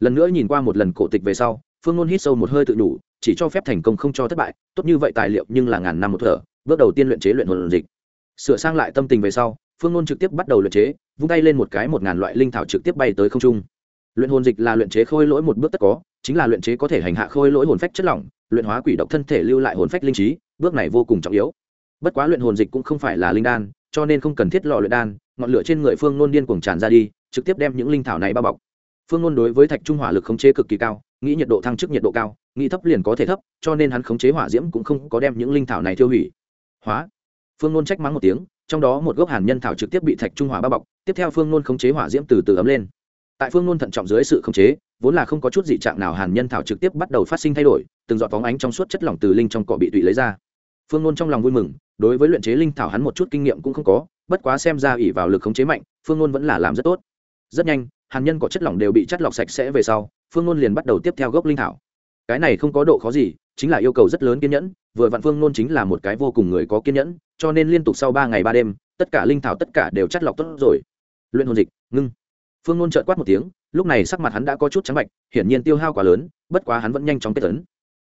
Lần nữa nhìn qua một lần cổ tịch về sau, phương nôn hít sâu một hơi tự đủ chỉ cho phép thành công không cho thất bại, tốt như vậy tài liệu nhưng là ngàn năm một thở, bước đầu tiên luyện chế luyện hồn dịch. Sửa sang lại tâm tình về sau phương ngôn trực tiếp bắt đầu luyện chế, vung tay lên một cái một ngàn loại linh thảo trực tiếp bay tới không trung. Luyện hồn dịch là luyện chế khôi lỗi một bước tất có, chính là luyện chế có thể hành hạ khôi lỗi hồn phách chất lỏng, luyện hóa quỷ độc thân thể lưu lại hồn phách linh trí, bước này vô cùng trọng yếu. Bất quá luyện hồn dịch cũng không phải là linh đan, cho nên không cần thiết lò luyện đan, ngọn lửa trên người phương nôn điên cuồng tràn ra đi, trực tiếp đem những linh thảo này bao bọc. Phương nôn đối với thạch trung hỏa lực khống chế cực kỳ cao, nghĩ nhiệt độ thăng chức nhiệt độ cao, nghĩ thấp liền có thể thấp, cho nên hắn khống chế hỏa diễm cũng không có đem những linh thảo này tiêu hủy. Hóa. Phương nôn trách mắng một tiếng trong đó một gốc hàn nhân thảo trực tiếp bị thạch trung hỏa bao bọc, tiếp theo phương nôn khống chế hỏa diễm từ từ ấm lên. Tại phương nôn thận trọng dưới sự khống chế, vốn là không có chút dị trạng nào hàn nhân thảo trực tiếp bắt đầu phát sinh thay đổi, từng giọt phóng ánh trong suốt chất lỏng từ linh trong cỏ bị tụy lấy ra. Phương nôn trong lòng vui mừng, đối với luyện chế linh thảo hắn một chút kinh nghiệm cũng không có, bất quá xem ra ỉ vào lực khống chế mạnh, phương nôn vẫn là làm rất tốt. Rất nhanh, hàn nhân có chất lỏng đều bị chất lọc sạch sẽ về sau, phương nôn liền bắt đầu tiếp theo gốc linh thảo. Cái này không có độ khó gì, chính là yêu cầu rất lớn kiên nhẫn vừa vạn phương nôn chính là một cái vô cùng người có kiên nhẫn, cho nên liên tục sau ba ngày ba đêm, tất cả linh thảo tất cả đều chất lọc tốt rồi. Luyện hồn dịch, ngưng. Phương nôn trợn quát một tiếng, lúc này sắc mặt hắn đã có chút trắng bạch, hiển nhiên tiêu hao quá lớn, bất quá hắn vẫn nhanh chóng kết tấn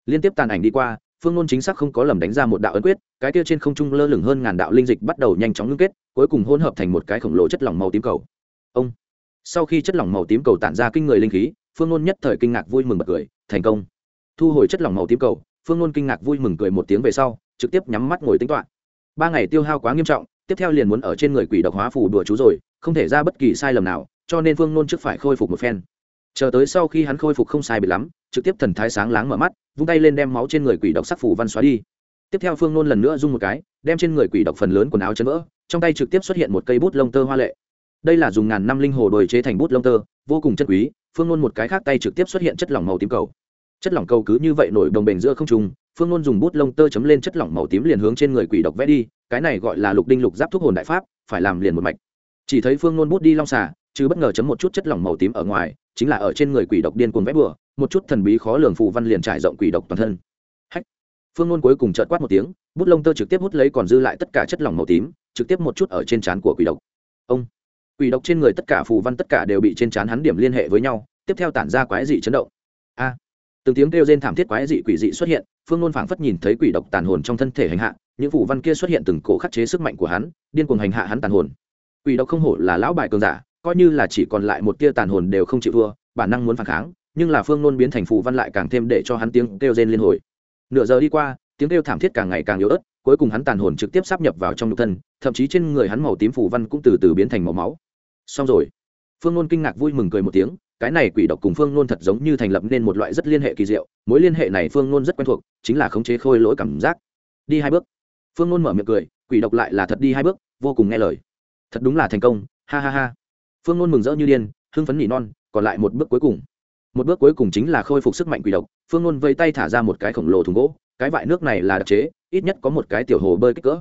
liên tiếp tàn ảnh đi qua, phương nôn chính xác không có lầm đánh ra một đạo ấn quyết, cái kia trên không trung lơ lửng hơn ngàn đạo linh dịch bắt đầu nhanh chóng ngưng kết, cuối cùng hỗn hợp thành một cái khổng lồ chất lỏng màu tím cầu. Ông. Sau khi chất lỏng màu tím cầu tản ra kinh người linh khí, phương nôn nhất thời kinh ngạc vui mừng bật cười, thành công. Thu hồi chất lỏng màu tím cầu phương nôn kinh ngạc vui mừng cười một tiếng về sau, trực tiếp nhắm mắt ngồi tính toạ ba ngày tiêu hao quá nghiêm trọng, tiếp theo liền muốn ở trên người quỷ độc hóa phù đùa chú rồi, không thể ra bất kỳ sai lầm nào, cho nên phương nôn trước phải khôi phục một phen. Chờ tới sau khi hắn khôi phục không sai bị lắm, trực tiếp thần thái sáng láng mở mắt, vung tay lên đem máu trên người quỷ độc sắc phủ văn xóa đi. Tiếp theo phương nôn lần nữa rung một cái, đem trên người quỷ độc phần lớn quần áo chấn vỡ, trong tay trực tiếp xuất hiện một cây bút lông tơ hoa lệ. Đây là dùng ngàn năm linh hồ đồi chế thành bút lông tơ, vô cùng chân quý, phương nôn một cái khác tay trực tiếp xuất hiện chất lỏng màu tím cầu chất lỏng cầu cứ như vậy nổi đồng bền giữa không trung, phương ngôn dùng bút lông tơ chấm lên chất lỏng màu tím liền hướng trên người quỷ độc vẽ đi, cái này gọi là lục đinh lục giáp thuốc hồn đại pháp, phải làm liền một mạch. Chỉ thấy phương ngôn bút đi long xà, chứ bất ngờ chấm một chút chất lỏng màu tím ở ngoài, chính là ở trên người quỷ độc điên cuồng vẽ bừa, một chút thần bí khó lường phù văn liền trải rộng quỷ độc toàn thân. Hách! Phương ngôn cuối cùng chợt quát một tiếng, bút lông tơ trực tiếp hút lấy còn dư lại tất cả chất lỏng màu tím, trực tiếp một chút ở trên trán của quỷ độc. Ông! Quỷ độc trên người tất cả phù văn tất cả đều bị trên trán hắn điểm liên hệ với nhau, tiếp theo tản ra quái dị chấn động từng tiếng kêu rên thảm thiết quái dị quỷ dị xuất hiện, phương Nôn phảng phất nhìn thấy quỷ độc tàn hồn trong thân thể hành hạ, những phù văn kia xuất hiện từng cổ khắc chế sức mạnh của hắn, điên cuồng hành hạ hắn tàn hồn. Quỷ độc không hổ là lão bài cường giả, coi như là chỉ còn lại một tia tàn hồn đều không chịu thua, bản năng muốn phản kháng, nhưng là phương nôn biến thành phù văn lại càng thêm để cho hắn tiếng kêu rên liên hồi. Nửa giờ đi qua, tiếng kêu thảm thiết càng ngày càng yếu ớt, cuối cùng hắn tàn hồn trực tiếp sắp nhập vào trong nhục thân, thậm chí trên người hắn màu tím phù văn cũng từ từ biến thành màu máu. Xong rồi. Phương nôn kinh ngạc vui mừng cười một tiếng cái này quỷ độc cùng phương nôn thật giống như thành lập nên một loại rất liên hệ kỳ diệu, mối liên hệ này phương nôn rất quen thuộc, chính là khống chế khôi lỗi cảm giác. Đi hai bước. Phương nôn mở miệng cười, quỷ độc lại là thật đi hai bước, vô cùng nghe lời. Thật đúng là thành công, ha ha ha. Phương nôn mừng rỡ như điên, hưng phấn nỉ non, còn lại một bước cuối cùng. Một bước cuối cùng chính là khôi phục sức mạnh quỷ độc, phương nôn vây tay thả ra một cái khổng lồ thùng gỗ, cái vại nước này là đặc chế, ít nhất có một cái tiểu hồ bơi kích cỡ.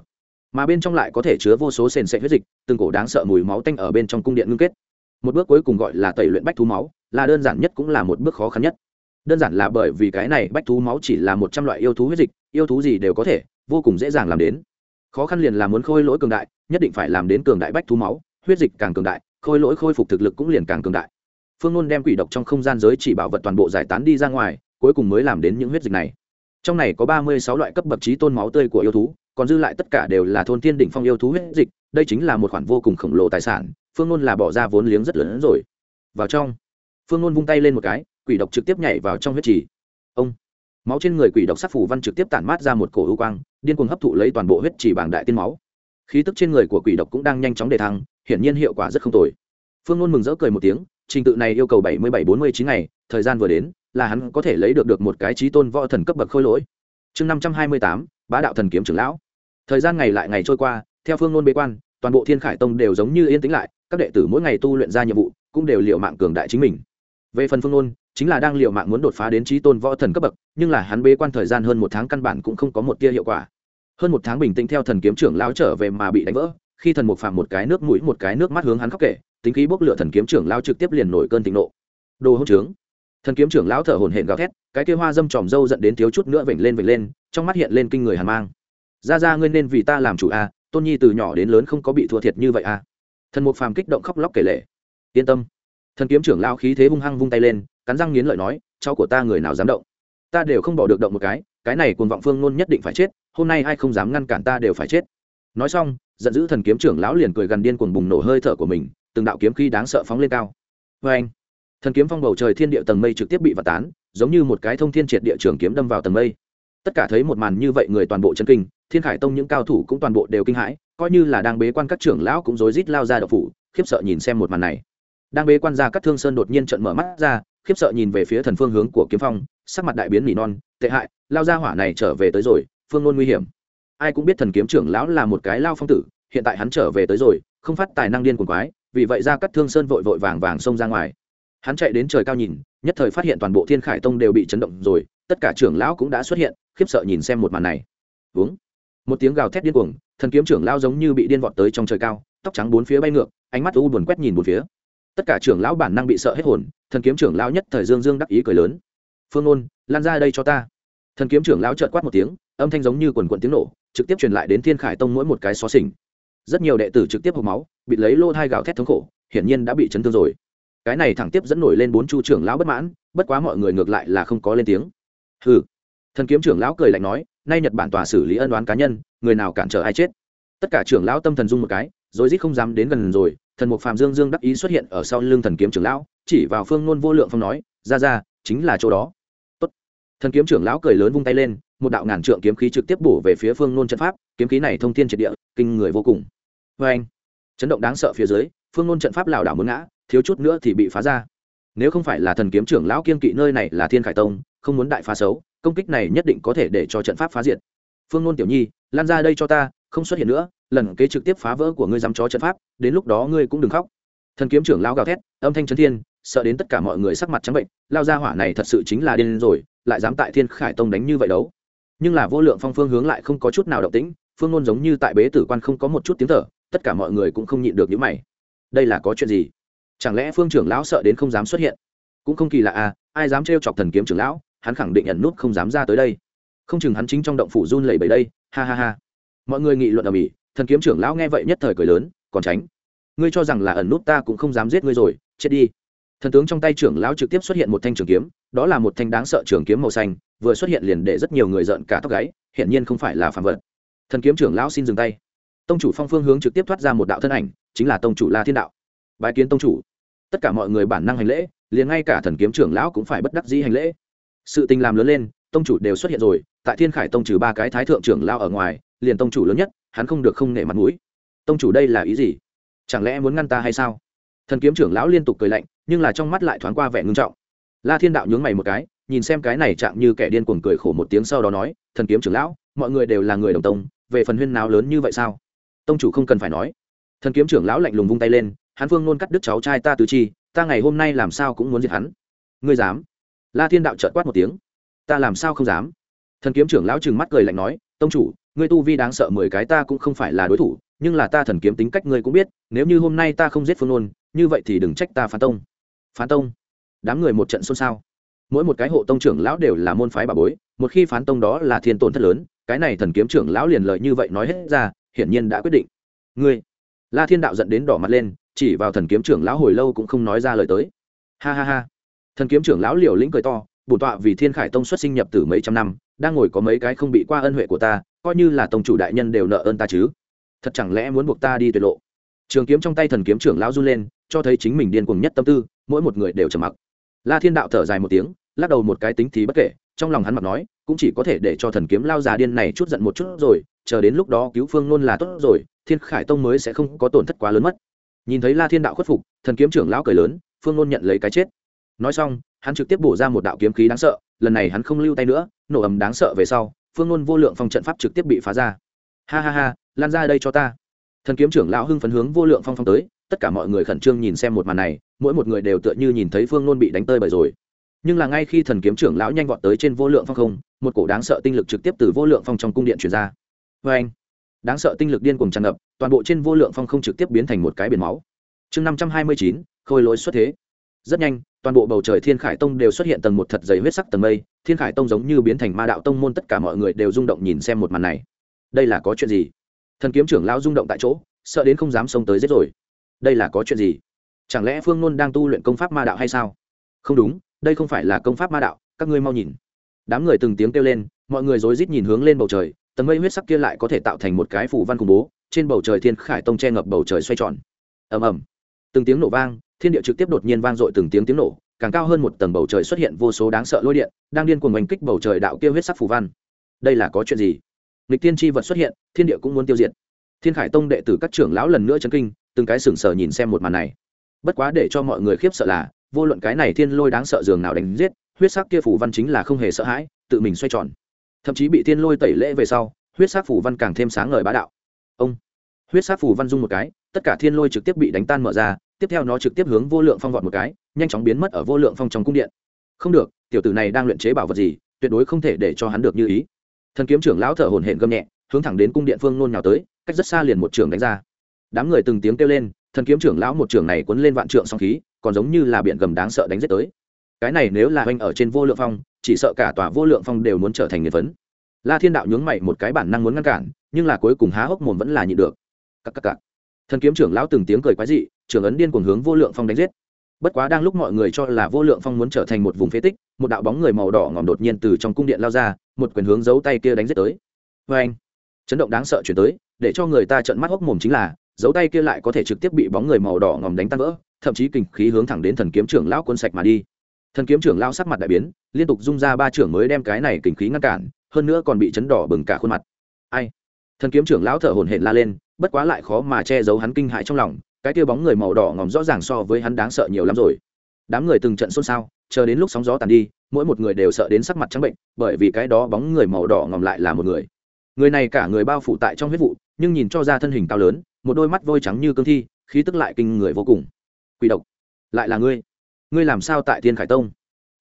Mà bên trong lại có thể chứa vô số sền sệ huyết dịch, từng cổ đáng sợ mùi máu tanh ở bên trong cung điện ngưng kết một bước cuối cùng gọi là tẩy luyện bách thú máu, là đơn giản nhất cũng là một bước khó khăn nhất. Đơn giản là bởi vì cái này bách thú máu chỉ là một trăm loại yêu thú huyết dịch, yêu thú gì đều có thể, vô cùng dễ dàng làm đến. Khó khăn liền là muốn khôi lỗi cường đại, nhất định phải làm đến cường đại bách thú máu, huyết dịch càng cường đại, khôi lỗi khôi phục thực lực cũng liền càng cường đại. Phương nôn đem quỷ độc trong không gian giới chỉ bảo vật toàn bộ giải tán đi ra ngoài, cuối cùng mới làm đến những huyết dịch này. Trong này có ba mươi sáu loại cấp bậc trí tôn máu tươi của yêu thú, còn dư lại tất cả đều là thôn thiên đỉnh phong yêu thú huyết dịch, đây chính là một khoản vô cùng khổng lồ tài sản phương ngôn là bỏ ra vốn liếng rất lớn hơn rồi. Vào trong, phương ngôn vung tay lên một cái, quỷ độc trực tiếp nhảy vào trong huyết trì. Ông, máu trên người quỷ độc sắc phủ văn trực tiếp tản mát ra một cổ ưu quang, điên cuồng hấp thụ lấy toàn bộ huyết trì bảng đại tiên máu. Khí tức trên người của quỷ độc cũng đang nhanh chóng đề thăng, hiển nhiên hiệu quả rất không tồi. Phương ngôn mừng rỡ cười một tiếng, trình tự này yêu cầu bảy mươi bảy bốn mươi chín ngày, thời gian vừa đến, là hắn có thể lấy được được một cái trí tôn võ thần cấp bậc khôi lỗi. Chương năm trăm hai mươi tám, bá đạo thần kiếm trưởng lão. Thời gian ngày lại ngày trôi qua, theo phương ngôn bế quan, toàn bộ thiên khải tông đều giống như yên tĩnh lại các đệ tử mỗi ngày tu luyện ra nhiệm vụ cũng đều liệu mạng cường đại chính mình. Về phần phương ngôn chính là đang liệu mạng muốn đột phá đến trí tôn võ thần cấp bậc nhưng là hắn bế quan thời gian hơn một tháng căn bản cũng không có một tia hiệu quả. Hơn một tháng bình tĩnh theo thần kiếm trưởng lao trở về mà bị đánh vỡ khi thần mục phạm một cái nước mũi một cái nước mắt hướng hắn khóc kể tính khí bốc lửa thần kiếm trưởng lao trực tiếp liền nổi cơn thịnh nộ. Đồ hỗn trướng. Thần kiếm trưởng lão thở hổn hển gào thét cái kia hoa dâm tròm râu dẫn đến thiếu chút nữa vểnh lên vểnh lên trong mắt hiện lên kinh người hàn mang. Ra ra ngươi nên vì ta làm chủ a à, tôn nhi từ nhỏ đến lớn không có bị thua thiệt như vậy a à thần mục phàm kích động khóc lóc kể lể. Yên tâm. Thần kiếm trưởng lão khí thế hung hăng vung tay lên, cắn răng nghiến lợi nói, cháu của ta người nào dám động? Ta đều không bỏ được động một cái cái này cùng vọng phương nôn nhất định phải chết, hôm nay ai không dám ngăn cản ta đều phải chết. Nói xong, giận dữ thần kiếm trưởng lão liền cười gần điên cuồng bùng nổ hơi thở của mình, từng đạo kiếm khí đáng sợ phóng lên cao. Vê anh, thần kiếm phong bầu trời thiên địa tầng mây trực tiếp bị vặt tán, giống như một cái thông thiên triệt địa trường kiếm đâm vào tầng mây. Tất cả thấy một màn như vậy người toàn bộ chân kinh, thiên khải tông những cao thủ cũng toàn bộ đều kinh hãi coi như là đang bế quan các trưởng lão cũng rối rít lao ra độc phủ, khiếp sợ nhìn xem một màn này. Đang bế quan ra, các thương sơn đột nhiên trận mở mắt ra, khiếp sợ nhìn về phía thần phương hướng của kiếm phong, sắc mặt đại biến nỉ non, tệ hại, lao ra hỏa này trở về tới rồi, phương ngôn nguy hiểm. Ai cũng biết thần kiếm trưởng lão là một cái lao phong tử, hiện tại hắn trở về tới rồi, không phát tài năng điên cuồng quái, vì vậy ra cắt thương sơn vội vội vàng vàng xông ra ngoài. Hắn chạy đến trời cao nhìn, nhất thời phát hiện toàn bộ thiên khải tông đều bị chấn động rồi, tất cả trưởng lão cũng đã xuất hiện, khiếp sợ nhìn xem một màn này. Uống một tiếng gào thét điên cuồng thần kiếm trưởng lão giống như bị điên vọt tới trong trời cao, tóc trắng bốn phía bay ngược, ánh mắt u buồn quét nhìn bốn phía. Tất cả trưởng lão bản năng bị sợ hết hồn, thần kiếm trưởng lão nhất thời dương dương đắc ý cười lớn. Phương ôn lan ra đây cho ta. Thần kiếm trưởng lão trợt quát một tiếng, âm thanh giống như quần quận tiếng nổ, trực tiếp truyền lại đến thiên khải tông mỗi một cái xó xỉnh. Rất nhiều đệ tử trực tiếp hộp máu, bị lấy lô thai gạo thét thống khổ, hiển nhiên đã bị chấn thương rồi. Cái này thẳng tiếp dẫn nổi lên bốn chu trưởng lão bất mãn, bất quá mọi người ngược lại là không có lên tiếng. Hừ. Thần kiếm trưởng lão cười lạnh nói, nay nhật bản tòa xử lý ân đoán cá nhân người nào cản trở ai chết. Tất cả trưởng lão tâm thần dung một cái rồi rít không dám đến gần rồi, thần mục phàm dương dương đắc ý xuất hiện ở sau lưng thần kiếm trưởng lão, chỉ vào phương nôn vô lượng phong nói, ra ra, chính là chỗ đó. Tốt. thần kiếm trưởng lão cười lớn vung tay lên, một đạo ngàn trượng kiếm khí trực tiếp bổ về phía phương nôn trận pháp, kiếm khí này thông thiên triệt địa, kinh người vô cùng. Vê anh, chấn động đáng sợ phía dưới, phương nôn trận pháp lảo đảo muốn ngã, thiếu chút nữa thì bị phá ra. Nếu không phải là thần kiếm trưởng lão kiên kỵ nơi này là thiên khải tông, không muốn đại phá xấu, công kích này nhất định có thể để cho trận pháp phá diệt. Phương nôn tiểu nhi lan ra đây cho ta, không xuất hiện nữa, lần kế trực tiếp phá vỡ của ngươi dám chó trận pháp, đến lúc đó ngươi cũng đừng khóc. Thần kiếm trưởng lao gào thét, âm thanh chấn thiên, sợ đến tất cả mọi người sắc mặt trắng bệnh, lao ra hỏa này thật sự chính là điên rồi, lại dám tại thiên khải tông đánh như vậy đấu. Nhưng là vô lượng phong phương hướng lại không có chút nào động tĩnh, phương ngôn giống như tại bế tử quan không có một chút tiếng thở, tất cả mọi người cũng không nhịn được những mày. Đây là có chuyện gì? Chẳng lẽ phương trưởng lão sợ đến không dám xuất hiện? Cũng không kỳ lạ à ai dám trêu chọc thần kiếm trưởng lão, hắn khẳng định ẩn nút không dám ra tới đây. Không chừng hắn chính trong động phủ run lẩy bẩy đây ha ha ha. Mọi người nghị luận ở mỹ, thần kiếm trưởng lão nghe vậy nhất thời cười lớn, còn tránh. Ngươi cho rằng là ẩn nút ta cũng không dám giết ngươi rồi, chết đi. Thần tướng trong tay trưởng lão trực tiếp xuất hiện một thanh trường kiếm, đó là một thanh đáng sợ trường kiếm màu xanh, vừa xuất hiện liền để rất nhiều người giận cả tóc gáy hiện nhiên không phải là phản vật. Thần kiếm trưởng lão xin dừng tay. Tông chủ phong phương hướng trực tiếp thoát ra một đạo thân ảnh, chính là tông chủ la thiên đạo. Bái kiến tông chủ. Tất cả mọi người bản năng hành lễ, liền ngay cả thần kiếm trưởng lão cũng phải bất đắc dĩ hành lễ. Sự tình làm lớn lên, tông chủ đều xuất hiện rồi tại thiên khải tông trừ ba cái thái thượng trưởng lao ở ngoài, liền tông chủ lớn nhất, hắn không được không nể mặt mũi. Tông chủ đây là ý gì? Chẳng lẽ muốn ngăn ta hay sao? Thần kiếm trưởng lão liên tục cười lạnh, nhưng là trong mắt lại thoáng qua vẻ ngưng trọng. La thiên đạo nhướng mày một cái, nhìn xem cái này chạm như kẻ điên cuồng cười khổ một tiếng sau đó nói, thần kiếm trưởng lão, mọi người đều là người đồng tông, về phần huyên nào lớn như vậy sao? Tông chủ không cần phải nói. Thần kiếm trưởng lão lạnh lùng vung tay lên, hắn phương nôn cắt đứt cháu trai ta tứ chi, ta ngày hôm nay làm sao cũng muốn giết hắn. Ngươi dám? La thiên đạo trợt quát một tiếng. Ta làm sao không dám? Thần kiếm trưởng lão trừng mắt cười lạnh nói, tông chủ, ngươi tu vi đáng sợ mười cái ta cũng không phải là đối thủ, nhưng là ta thần kiếm tính cách ngươi cũng biết, nếu như hôm nay ta không giết phương nôn, như vậy thì đừng trách ta phán tông. Phán tông? Đám người một trận xôn xao. Mỗi một cái hộ tông trưởng lão đều là môn phái bà bối, một khi phán tông đó là thiên tổn thất lớn, cái này thần kiếm trưởng lão liền lợi như vậy nói hết ra, hiển nhiên đã quyết định. Ngươi? La thiên đạo dẫn đến đỏ mặt lên, chỉ vào thần kiếm trưởng lão hồi lâu cũng không nói ra lời tới. Ha ha ha. Thần kiếm trưởng lão liều lĩnh cười to bổn tọa vì thiên khải tông xuất sinh nhập từ mấy trăm năm, đang ngồi có mấy cái không bị qua ân huệ của ta, coi như là tông chủ đại nhân đều nợ ơn ta chứ. Thật chẳng lẽ muốn buộc ta đi tuyệt lộ? Trường kiếm trong tay thần kiếm trưởng lão run lên, cho thấy chính mình điên cuồng nhất tâm tư, mỗi một người đều trầm mặc. La thiên đạo thở dài một tiếng, lắc đầu một cái tính thì bất kể, trong lòng hắn mặc nói, cũng chỉ có thể để cho thần kiếm lao già điên này chút giận một chút rồi, chờ đến lúc đó cứu phương nôn là tốt rồi, thiên khải tông mới sẽ không có tổn thất quá lớn mất. Nhìn thấy la thiên đạo khuất phục, thần kiếm trưởng lão cười lớn, phương nôn nhận lấy cái chết. Nói xong hắn trực tiếp bổ ra một đạo kiếm khí đáng sợ, lần này hắn không lưu tay nữa, nổ ầm đáng sợ về sau, phương ngôn vô lượng phong trận pháp trực tiếp bị phá ra. Ha ha ha, lan ra đây cho ta. Thần kiếm trưởng lão hưng phấn hướng vô lượng phong phong tới, tất cả mọi người khẩn trương nhìn xem một màn này, mỗi một người đều tựa như nhìn thấy phương ngôn bị đánh tơi bởi rồi. Nhưng là ngay khi thần kiếm trưởng lão nhanh vọt tới trên vô lượng phong không, một cổ đáng sợ tinh lực trực tiếp từ vô lượng phong trong cung điện chuyển ra. Vê anh đáng sợ tinh lực điên cùng tràn ngập, toàn bộ trên vô lượng phong không trực tiếp biến thành một cái biển máu. Chương năm trăm hai mươi chín, khôi lỗi xuất thế rất nhanh, toàn bộ bầu trời thiên khải tông đều xuất hiện tầng một thật dày huyết sắc tầng mây. Thiên khải tông giống như biến thành ma đạo tông môn, tất cả mọi người đều rung động nhìn xem một màn này. Đây là có chuyện gì? Thần kiếm trưởng lão rung động tại chỗ, sợ đến không dám xông tới giết rồi. Đây là có chuyện gì? Chẳng lẽ phương nôn đang tu luyện công pháp ma đạo hay sao? Không đúng, đây không phải là công pháp ma đạo, các ngươi mau nhìn. Đám người từng tiếng kêu lên, mọi người rối rít nhìn hướng lên bầu trời, tầng mây huyết sắc kia lại có thể tạo thành một cái phủ văn khủng bố, trên bầu trời thiên khải tông che ngập bầu trời xoay tròn. Ầm ầm. Từng tiếng nổ vang thiên địa trực tiếp đột nhiên vang dội từng tiếng tiếng nổ, càng cao hơn một tầng bầu trời xuất hiện vô số đáng sợ lôi điện, đang điên cuồng oanh kích bầu trời đạo kia huyết sắc phù văn. Đây là có chuyện gì? Lịch tiên tri vật xuất hiện, thiên địa cũng muốn tiêu diệt. Thiên khải tông đệ tử các trưởng lão lần nữa chấn kinh, từng cái sừng sờ nhìn xem một màn này. Bất quá để cho mọi người khiếp sợ là, vô luận cái này thiên lôi đáng sợ dường nào đánh giết, huyết sắc kia phủ văn chính là không hề sợ hãi, tự mình xoay tròn. Thậm chí bị thiên lôi tẩy lễ về sau, huyết sắc phủ văn càng thêm sáng ngời bá đạo. Ông, huyết sắc phủ văn dung một cái, tất cả thiên lôi trực tiếp bị đánh tan mở ra tiếp theo nó trực tiếp hướng vô lượng phong vọt một cái, nhanh chóng biến mất ở vô lượng phong trong cung điện. Không được, tiểu tử này đang luyện chế bảo vật gì, tuyệt đối không thể để cho hắn được như ý. Thần kiếm trưởng lão thở hổn hển gầm nhẹ, hướng thẳng đến cung điện phương nôn nhào tới, cách rất xa liền một trường đánh ra. Đám người từng tiếng kêu lên, thần kiếm trưởng lão một trường này quấn lên vạn trượng song khí, còn giống như là biển gầm đáng sợ đánh giết tới. Cái này nếu là oanh ở trên vô lượng phong, chỉ sợ cả tòa vô lượng phong đều muốn trở thành nghiệt vấn la thiên đạo nhướng mày một cái bản năng muốn ngăn cản, nhưng là cuối cùng há hốc mồm vẫn là nhịn được. Cắc cắc cắc thần kiếm trưởng lão từng tiếng cười quái dị, trưởng ấn điên cuồng hướng vô lượng phong đánh giết. Bất quá đang lúc mọi người cho là vô lượng phong muốn trở thành một vùng phế tích, một đạo bóng người màu đỏ ngòm đột nhiên từ trong cung điện lao ra, một quyền hướng giấu tay kia đánh giết tới. Vê anh, chấn động đáng sợ chuyển tới, để cho người ta trợn mắt hốc mồm chính là, giấu tay kia lại có thể trực tiếp bị bóng người màu đỏ ngòm đánh tan vỡ, thậm chí kình khí hướng thẳng đến thần kiếm trưởng lão quân sạch mà đi. Thần kiếm trưởng lão sắc mặt đại biến, liên tục dung ra ba trưởng mới đem cái này kình khí ngăn cản, hơn nữa còn bị chấn đỏ bừng cả khuôn mặt. Ai? Thần kiếm trưởng lão thở hổn hển la lên, bất quá lại khó mà che giấu hắn kinh hãi trong lòng, cái kia bóng người màu đỏ ngòm rõ ràng so với hắn đáng sợ nhiều lắm rồi. Đám người từng trận xôn xao, chờ đến lúc sóng gió tàn đi, mỗi một người đều sợ đến sắc mặt trắng bệnh, bởi vì cái đó bóng người màu đỏ ngòm lại là một người. Người này cả người bao phủ tại trong huyết vụ, nhưng nhìn cho ra thân hình cao lớn, một đôi mắt vôi trắng như cương thi, khí tức lại kinh người vô cùng. Quỷ độc, lại là ngươi. Ngươi làm sao tại thiên khải tông?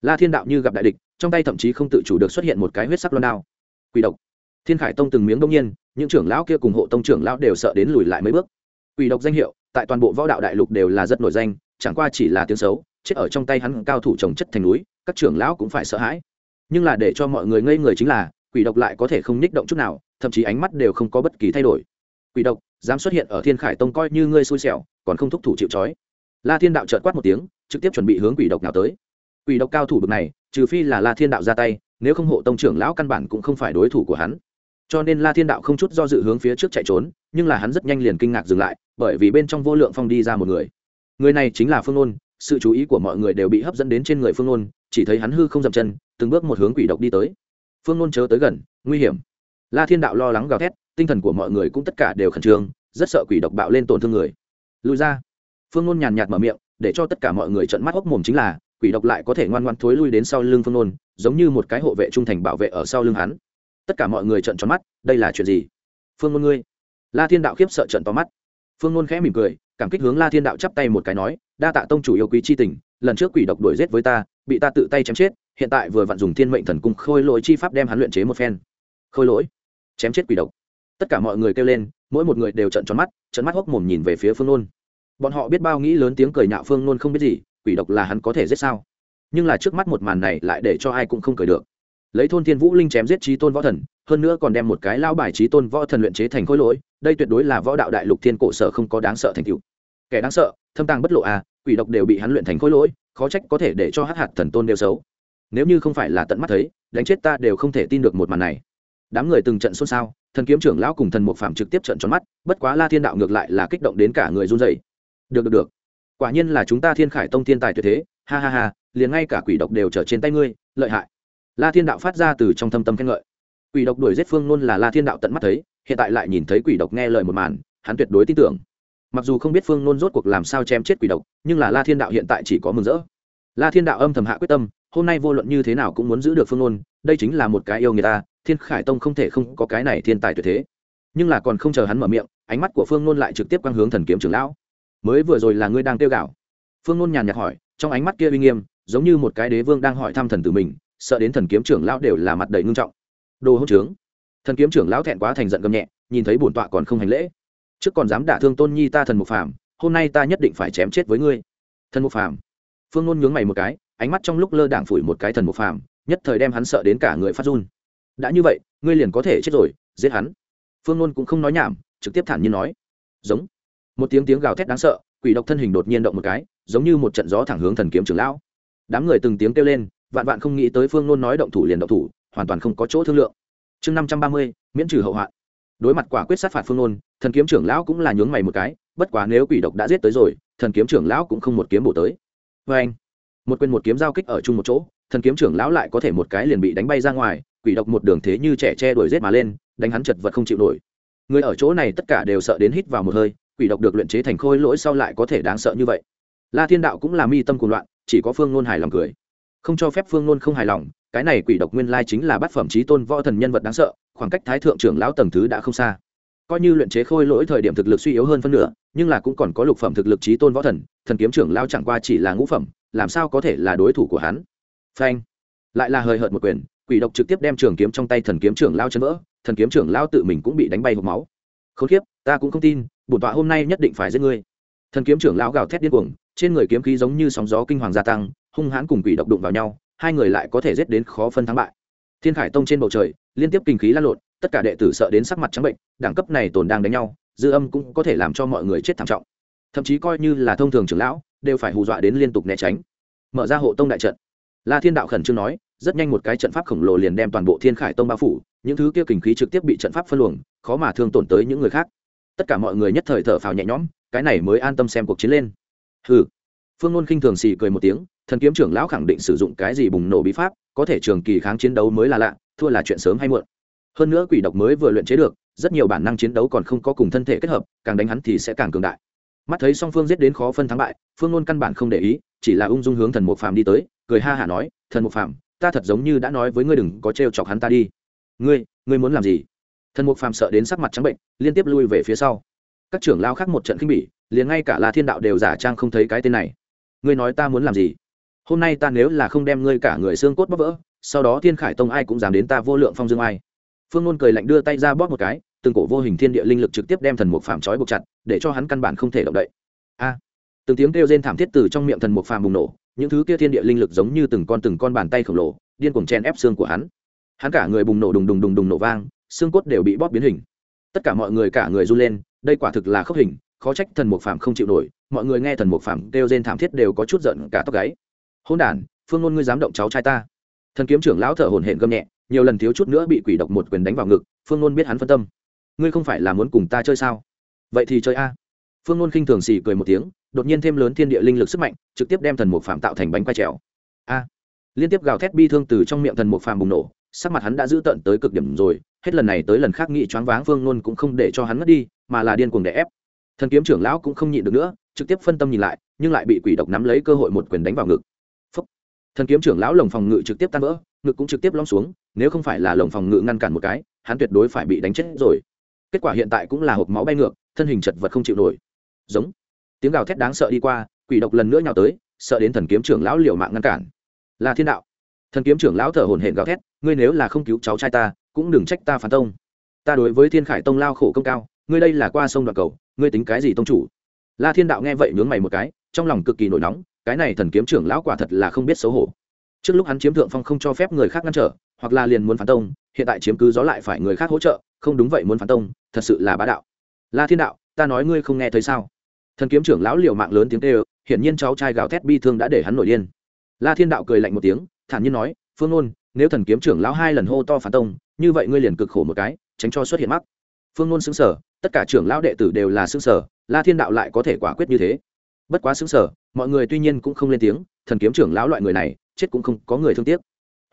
La thiên đạo như gặp đại địch, trong tay thậm chí không tự chủ được xuất hiện một cái huyết sắc loan đao. Quỷ độc. Thiên khải tông từng miếng đông nhiên những trưởng lão kia cùng hộ tông trưởng lão đều sợ đến lùi lại mấy bước. Quỷ độc danh hiệu, tại toàn bộ võ đạo đại lục đều là rất nổi danh, chẳng qua chỉ là tiếng xấu, chết ở trong tay hắn cao thủ trồng chất thành núi, các trưởng lão cũng phải sợ hãi. Nhưng là để cho mọi người ngây người chính là, quỷ độc lại có thể không nhích động chút nào, thậm chí ánh mắt đều không có bất kỳ thay đổi. Quỷ độc, dám xuất hiện ở thiên khải tông coi như ngươi xui xẻo, còn không thúc thủ chịu trói. La thiên đạo trợt quát một tiếng, trực tiếp chuẩn bị hướng quỷ độc nào tới. Quỷ độc cao thủ bực này, trừ phi là la thiên đạo ra tay, nếu không hộ tông trưởng lão căn bản cũng không phải đối thủ của hắn cho nên la thiên đạo không chút do dự hướng phía trước chạy trốn, nhưng là hắn rất nhanh liền kinh ngạc dừng lại, bởi vì bên trong vô lượng phong đi ra một người. Người này chính là phương ôn sự chú ý của mọi người đều bị hấp dẫn đến trên người phương ôn chỉ thấy hắn hư không dậm chân, từng bước một hướng quỷ độc đi tới. Phương ôn chớ tới gần, nguy hiểm. La thiên đạo lo lắng gào thét, tinh thần của mọi người cũng tất cả đều khẩn trương, rất sợ quỷ độc bạo lên tổn thương người. Lùi ra. Phương ôn nhàn nhạt mở miệng, để cho tất cả mọi người trận mắt hốc mồm chính là, quỷ độc lại có thể ngoan ngoan thối lui đến sau lưng phương ôn giống như một cái hộ vệ trung thành bảo vệ ở sau lưng hắn tất cả mọi người trợn tròn mắt, đây là chuyện gì? Phương ngôn ngươi. La thiên đạo khiếp sợ trận to mắt. Phương ngôn khẽ mỉm cười, cảm kích hướng la thiên đạo chắp tay một cái nói, đa tạ tông chủ yêu quý c h i tình, lần trước quỷ độc đuổi g với ta, bị ta tự tay chém chết, hiện tại vừa vặn dùng thiên mệnh thần cung khôi lỗi chi pháp đem hắn luyện chế một phen. Khôi lỗi? Chém chết quỷ độc? Tất cả mọi người kêu lên, mỗi một người đều trận tròn mắt trận mắt hốc mồm nhìn về phía phương nôn bọn họ biết bao nghĩ lớn tiếng cười nhạo phương nôn không biết gì, quỷ độc là hắn có thể giết sao? Nhưng là trước mắt một màn này lại để cho ai cũng không cười được lấy thôn thiên vũ linh chém giết trí tôn võ thần, hơn nữa còn đem một cái lao bài trí tôn võ thần luyện chế thành khối lỗi, đây tuyệt đối là võ đạo đại lục thiên cổ sở không có đáng sợ thành tựu. Kẻ đáng sợ, thâm tàng bất lộ à quỷ độc đều bị hắn luyện thành khối lỗi, khó trách có thể để cho hát hạt thần tôn đều xấu. Nếu như không phải là tận mắt thấy, đánh chết ta đều không thể tin được một màn này. Đám người từng trận xôn xao, thần kiếm trưởng lão cùng thần mục phạm trực tiếp trận tròn mắt, bất quá la thiên đạo ngược lại là kích động đến cả người run dày được được được. Quả nhiên là chúng ta thiên khải tông thiên tài tuyệt thế, ha ha ha, liền ngay cả quỷ độc đều trở trên tay ngươi, lợi hại la thiên đạo phát ra từ trong thâm tâm khen ngợi. Quỷ độc đuổi giết phương nôn là la thiên đạo tận mắt thấy, hiện tại lại nhìn thấy quỷ độc nghe lời một màn, hắn tuyệt đối tin tưởng. Mặc dù không biết phương nôn rốt cuộc làm sao chém chết quỷ độc, nhưng là la thiên đạo hiện tại chỉ có mừng rỡ. La thiên đạo âm thầm hạ quyết tâm, hôm nay vô luận như thế nào cũng muốn giữ được phương nôn, đây chính là một cái yêu người ta, thiên khải tông không thể không có cái này thiên tài tuyệt thế. Nhưng là còn không chờ hắn mở miệng, ánh mắt của phương nôn lại trực tiếp quang hướng thần kiếm trưởng lão. Mới vừa rồi là ngươi đang tiêu gạo phương nôn nhàn nhạt hỏi, trong ánh mắt kia uy nghiêm, giống như một cái đế vương đang hỏi thăm thần tử mình sợ đến thần kiếm trưởng lão đều là mặt đầy ngưng trọng. Đồ hỗn trướng. Thần kiếm trưởng lão thẹn quá thành giận gầm nhẹ, nhìn thấy bổn tọa còn không hành lễ. Trước còn dám đả thương tôn nhi ta thần mục phàm, hôm nay ta nhất định phải chém chết với ngươi. Thần mục phàm. Phương nôn nhướng mày một cái, ánh mắt trong lúc lơ đảng phủi một cái thần mục phàm, nhất thời đem hắn sợ đến cả người phát run. Đã như vậy, ngươi liền có thể chết rồi, giết hắn. Phương nôn cũng không nói nhảm, trực tiếp thản nhiên nói. Giống. Một tiếng tiếng gào thét đáng sợ, quỷ độc thân hình đột nhiên động một cái, giống như một trận gió thẳng hướng thần kiếm trưởng lão. Đám người từng tiếng kêu lên vạn vạn không nghĩ tới phương nôn nói động thủ liền động thủ, hoàn toàn không có chỗ thương lượng. Chương năm trăm ba mươi, miễn trừ hậu hoạn. Đối mặt quả quyết sát phạt phương nôn, thần kiếm trưởng lão cũng là nhướng mày một cái, bất quá nếu quỷ độc đã giết tới rồi, thần kiếm trưởng lão cũng không một kiếm bổ tới. Vê anh, một quên một kiếm giao kích ở chung một chỗ, thần kiếm trưởng lão lại có thể một cái liền bị đánh bay ra ngoài, quỷ độc một đường thế như trẻ che đuổi rết mà lên, đánh hắn chật vật không chịu nổi. Người ở chỗ này tất cả đều sợ đến hít vào một hơi, quỷ độc được luyện chế thành khôi lỗi sau lại có thể đáng sợ như vậy. La thiên đạo cũng là mi tâm cuồng loạn, chỉ có phương nôn hài lòng cười không cho phép phương nôn không hài lòng, cái này quỷ độc nguyên lai chính là bát phẩm trí tôn võ thần nhân vật đáng sợ, khoảng cách thái thượng trưởng lão tầng thứ đã không xa. Coi như luyện chế khôi lỗi thời điểm thực lực suy yếu hơn phân nửa, nhưng là cũng còn có lục phẩm thực lực trí tôn võ thần thần kiếm trưởng lão chẳng qua chỉ là ngũ phẩm, làm sao có thể là đối thủ của hắn? Phanh. Lại là hời hợt một quyền, quỷ độc trực tiếp đem trường kiếm trong tay thần kiếm trưởng lão chấn vỡ, thần kiếm trưởng lão tự mình cũng bị đánh bay hộp máu. Không khiếp ta cũng không tin, bổn tọa hôm nay nhất định phải giết ngươi. Thần kiếm trưởng lão gào thét điên cuồng, trên người kiếm khí giống như sóng gió kinh hoàng gia tăng hung hãn cùng quỷ độc đụng vào nhau, hai người lại có thể giết đến khó phân thắng bại. Thiên khải tông trên bầu trời, liên tiếp kinh khí lan lộn, tất cả đệ tử sợ đến sắc mặt trắng bệnh, đẳng cấp này tồn đang đánh nhau, dư âm cũng có thể làm cho mọi người chết thảm trọng. Thậm chí coi như là thông thường trưởng lão, đều phải hù dọa đến liên tục né tránh. Mở ra hộ tông đại trận. La thiên đạo khẩn trương nói, rất nhanh một cái trận pháp khổng lồ liền đem toàn bộ thiên khải tông bao phủ, những thứ kia kinh khí trực tiếp bị trận pháp phân luồng, khó mà thương tổn tới những người khác. Tất cả mọi người nhất thời thở phào nhẹ nhõm, cái này mới an tâm xem cuộc chiến lên. Hừ. Phương ngôn khinh thường xì cười một tiếng thần kiếm trưởng lão khẳng định sử dụng cái gì bùng nổ bí pháp, có thể trường kỳ kháng chiến đấu mới là lạ, thua là chuyện sớm hay muộn. Hơn nữa quỷ độc mới vừa luyện chế được, rất nhiều bản năng chiến đấu còn không có cùng thân thể kết hợp, càng đánh hắn thì sẽ càng cường đại. Mắt thấy song phương giết đến khó phân thắng bại, phương ngôn căn bản không để ý, chỉ là ung dung hướng thần mục phàm đi tới, cười ha hả nói, thần mục phàm, ta thật giống như đã nói với ngươi đừng có t chọc hắn ta đi. Ngươi ngươi muốn làm gì? Thần mục phàm sợ đến sắc mặt trắng bệnh, liên tiếp lui về phía sau. Các trưởng lao khác một trận khinh bỉ, liền ngay cả la thiên đạo đều giả trang không thấy cái tên này. Ngươi nói ta muốn làm gì? Hôm nay ta nếu là không đem ngươi cả người xương cốt bóp vỡ, sau đó thiên khải tông ai cũng dám đến ta vô lượng phong dương ai. Phương nôn cười lạnh đưa tay ra bóp một cái, từng cổ vô hình thiên địa linh lực trực tiếp đem thần mục phàm trói buộc chặt, để cho hắn căn bản không thể động đậy. A! Từng tiếng kêu rên thảm thiết từ trong miệng thần mục phàm bùng nổ, những thứ kia thiên địa linh lực giống như từng con từng con bàn tay khổng lồ, điên cuồng chen ép xương của hắn. Hắn cả người bùng nổ đùng đùng đùng đùng nổ vang, xương cốt đều bị bóp biến hình. Tất cả mọi người cả người run lên, đây quả thực là khốc hình, khó trách thần mục phàm không chịu nổi, mọi người nghe thần mục phàm kêu rên thảm thiết đều có chút giận cả tóc gáy hôn đản, phương ngôn ngươi dám động cháu trai ta. Thần kiếm trưởng lão thở hổn hển gầm nhẹ, nhiều lần thiếu chút nữa bị quỷ độc một quyền đánh vào ngực, phương ngôn biết hắn phân tâm. Ngươi không phải là muốn cùng ta chơi sao? Vậy thì chơi a. Phương ngôn khinh thường xì cười một tiếng, đột nhiên thêm lớn thiên địa linh lực sức mạnh, trực tiếp đem thần mục phạm tạo thành bánh quay trèo. A. Liên tiếp gào thét bi thương từ trong miệng thần mục phạm bùng nổ, sắc mặt hắn đã giữ tận tới cực điểm rồi, hết lần này tới lần khác nghĩ choáng váng phương ngôn cũng không để cho hắn mất đi, mà là điên cuồng đè ép. Thần kiếm trưởng lão cũng không nhịn được nữa, trực tiếp phân tâm nhìn lại, nhưng lại bị quỷ độc nắm lấy cơ hội một quyền đánh vào ngực thần kiếm trưởng lão lồng phòng ngự trực tiếp tan vỡ, ngực cũng trực tiếp lõm xuống, nếu không phải là lồng phòng ngự ngăn cản một cái, hắn tuyệt đối phải bị đánh chết rồi. Kết quả hiện tại cũng là hộp máu bay ngược, thân hình chật vật không chịu nổi. Giống. Tiếng gào thét đáng sợ đi qua, quỷ độc lần nữa nhào tới, sợ đến thần kiếm trưởng lão liều mạng ngăn cản. Là thiên đạo. Thần kiếm trưởng lão thở hổn hển gào thét, ngươi nếu là không cứu cháu trai ta, cũng đừng trách ta phản tông. Ta đối với thiên khải tông lao khổ công cao, ngươi đây là qua sông đoạn cầu, ngươi tính cái gì tông chủ? La thiên đạo nghe vậy nhướng mày một cái, trong lòng cực kỳ nổi nóng cái này thần kiếm trưởng lão quả thật là không biết xấu hổ. Trước lúc hắn chiếm thượng phong không cho phép người khác ngăn trở, hoặc là liền muốn phản tông, hiện tại chiếm cứ gió lại phải người khác hỗ trợ, không đúng vậy muốn phản tông, thật sự là bá đạo. La thiên đạo, ta nói ngươi không nghe thấy sao? Thần kiếm trưởng lão liều mạng lớn tiếng kêu, hiển nhiên cháu trai gào thét bi thương đã để hắn nổi điên. La thiên đạo cười lạnh một tiếng, thản nhiên nói, phương ôn nếu thần kiếm trưởng lão hai lần hô to phản tông, như vậy ngươi liền cực khổ một cái, tránh cho xuất hiện mắc. Phương ngôn xứng sở tất cả trưởng lão đệ tử đều là xứng sở la thiên đạo lại có thể quả quyết như thế bất quá xứng sở, mọi người tuy nhiên cũng không lên tiếng, thần kiếm trưởng lão loại người này, chết cũng không có người thương tiếc.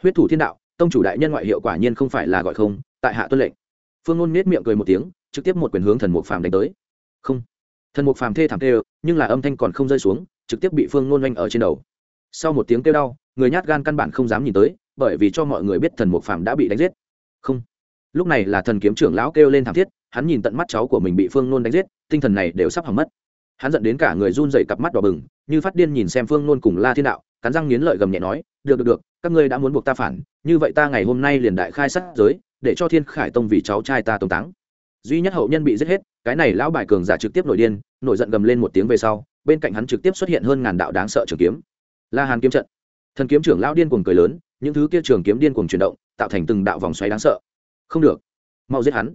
Huyết thủ thiên đạo, tông chủ đại nhân ngoại hiệu quả nhiên không phải là gọi không, tại hạ tuân lệnh. Phương ngôn nết miệng cười một tiếng, trực tiếp một quyền hướng thần mục phàm đánh tới. Không. Thần mục phàm thê thảm tê nhưng là âm thanh còn không rơi xuống, trực tiếp bị phương ngôn oanh ở trên đầu. Sau một tiếng kêu đau, người nhát gan căn bản không dám nhìn tới, bởi vì cho mọi người biết thần mục phàm đã bị đánh giết. Không. Lúc này là thần kiếm trưởng lão kêu lên thảm thiết, hắn nhìn tận mắt cháu của mình bị phương nôn đánh giết, tinh thần này đều sắp hỏng mất hắn dẫn đến cả người run dậy cặp mắt đỏ bừng, như phát điên nhìn xem phương nôn cùng la thiên đạo, cắn răng nghiến lợi gầm nhẹ nói, được được được, các ngươi đã muốn buộc ta phản, như vậy ta ngày hôm nay liền đại khai sát giới, để cho thiên khải tông vì cháu trai ta tống táng. Duy nhất hậu nhân bị giết hết, cái này lão bài cường giả trực tiếp nổi điên, nổi giận gầm lên một tiếng về sau, bên cạnh hắn trực tiếp xuất hiện hơn ngàn đạo đáng sợ trường kiếm. La hàn kiếm trận. Thần kiếm trưởng lão điên cuồng cười lớn, những thứ kia trường kiếm điên cuồng chuyển động, tạo thành từng đạo vòng xoáy đáng sợ. Không được, mau giết hắn.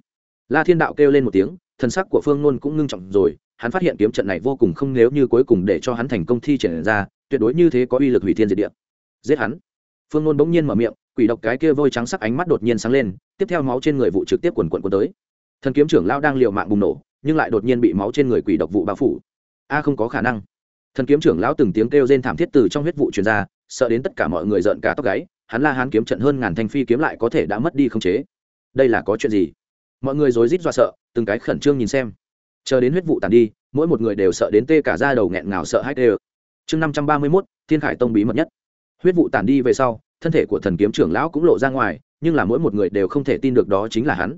La thiên đạo kêu lên một tiếng, thần sắc của phương nôn cũng ngưng trọng rồi hắn phát hiện kiếm trận này vô cùng không nếu như cuối cùng để cho hắn thành công thi triển ra, tuyệt đối như thế có uy lực hủy thiên diệt địa. Giết hắn. Phương nôn bỗng nhiên mở miệng, quỷ độc cái kia vôi trắng sắc ánh mắt đột nhiên sáng lên, tiếp theo máu trên người vụ trực tiếp quần quần quần tới. Thần kiếm trưởng lao đang liều mạng bùng nổ, nhưng lại đột nhiên bị máu trên người quỷ độc vụ bao phủ. A, không có khả năng. Thần kiếm trưởng lão từng tiếng kêu rên thảm thiết từ trong huyết vụ truyền ra, sợ đến tất cả mọi người rợn cả tóc gáy, hắn la hán kiếm trận hơn ngàn thanh phi kiếm lại có thể đã mất đi không chế. Đây là có chuyện gì? Mọi người rối rít do sợ, từng cái khẩn trương nhìn xem chờ đến huyết vụ tàn đi, mỗi một người đều sợ đến tê cả da đầu nghẹn ngào sợ hãi tê chương năm trăm ba mươi mốt, thiên khải tông bí mật nhất. Huyết vụ tàn đi về sau, thân thể của thần kiếm trưởng lão cũng lộ ra ngoài, nhưng là mỗi một người đều không thể tin được đó chính là hắn.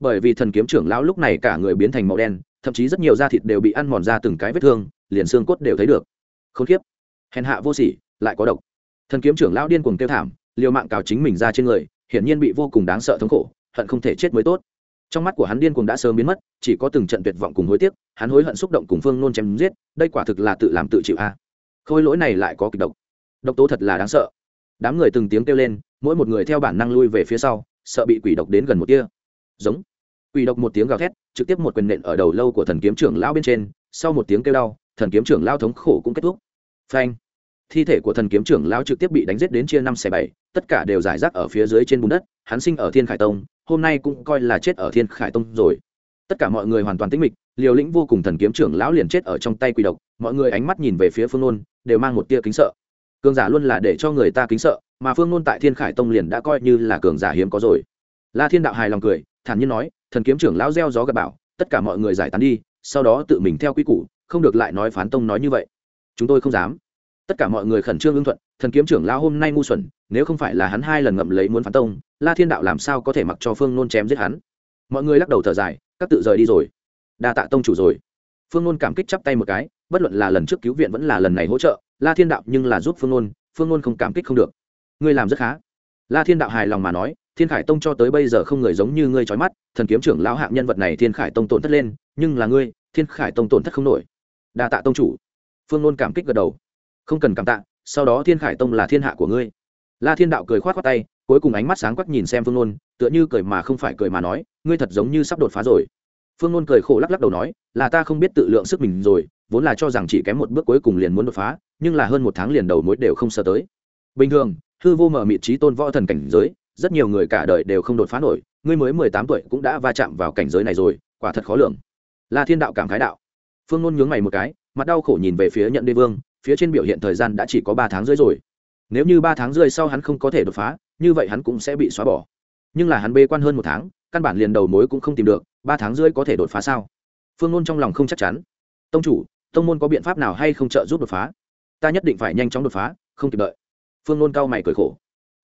Bởi vì thần kiếm trưởng lão lúc này cả người biến thành màu đen, thậm chí rất nhiều da thịt đều bị ăn mòn ra từng cái vết thương, liền xương cốt đều thấy được. K h ố n kiếp. Hèn hạ vô sỉ, lại có độc. Thần kiếm trưởng lão điên cuồng kêu thảm, liều mạng cào chính mình ra trên người, hiển nhiên bị vô cùng đáng sợ thống khổ, hận không thể chết mới tốt trong mắt của hắn điên cuồng đã sớm biến mất, chỉ có từng trận tuyệt vọng cùng hối tiếc, hắn hối hận xúc động cùng phương nôn chém giết, đây quả thực là tự làm tự chịu a. Khôi lỗi này lại có kịch độc. Độc tố thật là đáng sợ. Đám người từng tiếng kêu lên, mỗi một người theo bản năng lui về phía sau, sợ bị quỷ độc đến gần một kia giống. Quỷ độc một tiếng gào thét, trực tiếp một quyền nện ở đầu lâu của thần kiếm trưởng lão bên trên, sau một tiếng kêu đau, thần kiếm trưởng lao thống khổ cũng kết thúc. Phanh. Thi thể của thần kiếm trưởng lao trực tiếp bị đánh giết đến chia năm xẻ bảy, tất cả đều giải rác ở phía dưới trên bùn đất, hắn sinh ở thiên khải tông hôm nay cũng coi là chết ở thiên khải tông rồi. Tất cả mọi người hoàn toàn tĩnh mịch, liều lĩnh vô cùng thần kiếm trưởng lão liền chết ở trong tay quỷ độc, mọi người ánh mắt nhìn về phía phương nôn, đều mang một tia kính sợ. Cường giả luôn là để cho người ta kính sợ, mà phương nôn tại thiên khải tông liền đã coi như là cường giả hiếm có rồi. La thiên đạo hài lòng cười, thản nhiên nói, thần kiếm trưởng lão gieo gió gặp bảo tất cả mọi người giải tán đi, sau đó tự mình theo quy củ, không được lại nói phán tông nói như vậy. Chúng tôi không dám tất cả mọi người khẩn trương ưng thuận, thần kiếm trưởng lao hôm nay ngu xuẩn, nếu không phải là hắn hai lần ngậm lấy muốn phản tông, la thiên đạo làm sao có thể mặc cho phương nôn chém giết hắn? Mọi người lắc đầu thở dài, các tự rời đi rồi. Đa tạ tông chủ rồi. Phương nôn cảm kích chắp tay một cái, bất luận là lần trước cứu viện vẫn là lần này hỗ trợ, la thiên đạo nhưng là giúp phương nôn phương nôn không cảm kích không được. Ngươi làm rất khá. La thiên đạo hài lòng mà nói, thiên khải tông cho tới bây giờ không người giống như ngươi trói mắt, thần kiếm trưởng lão hạng nhân vật này thiên khải tông tổn thất lên, nhưng là ngươi, thiên khải tông tổn thất không nổi. Đa tạ tông chủ. Phương nôn cảm kích gật đầu không cần cảm tạ, sau đó thiên khải tông là thiên hạ của ngươi. La thiên đạo cười k h o á t khoác tay, cuối cùng ánh mắt sáng quắc nhìn xem phương nôn, tựa như cười mà không phải cười mà nói, ngươi thật giống như sắp đột phá rồi. Phương nôn cười khổ lắc lắc đầu nói, là ta không biết tự lượng sức mình rồi, vốn là cho rằng chỉ kém một bước cuối cùng liền muốn đột phá, nhưng là hơn một tháng liền đầu mối đều không sơ tới. Bình thường, hư vô mở mịt trí tôn võ thần cảnh giới, rất nhiều người cả đời đều không đột phá nổi, ngươi mới mười tám tuổi cũng đã va chạm vào cảnh giới này rồi, quả thật khó lường. La thiên đạo cảm khái đạo. Phương nôn nhướng mày một cái, mặt đau khổ nhìn về phía nhận đê vương phía trên biểu hiện thời gian đã chỉ có ba tháng rưỡi rồi. Nếu như ba tháng rưỡi sau hắn không có thể đột phá, như vậy hắn cũng sẽ bị xóa bỏ. Nhưng là hắn bê quan hơn một tháng, căn bản liền đầu mối cũng không tìm được, ba tháng rưỡi có thể đột phá sao? Phương ngôn trong lòng không chắc chắn. Tông chủ, tông môn có biện pháp nào hay không trợ giúp đột phá? Ta nhất định phải nhanh chóng đột phá, không kịp đợi. Phương ngôn cao mày cười khổ.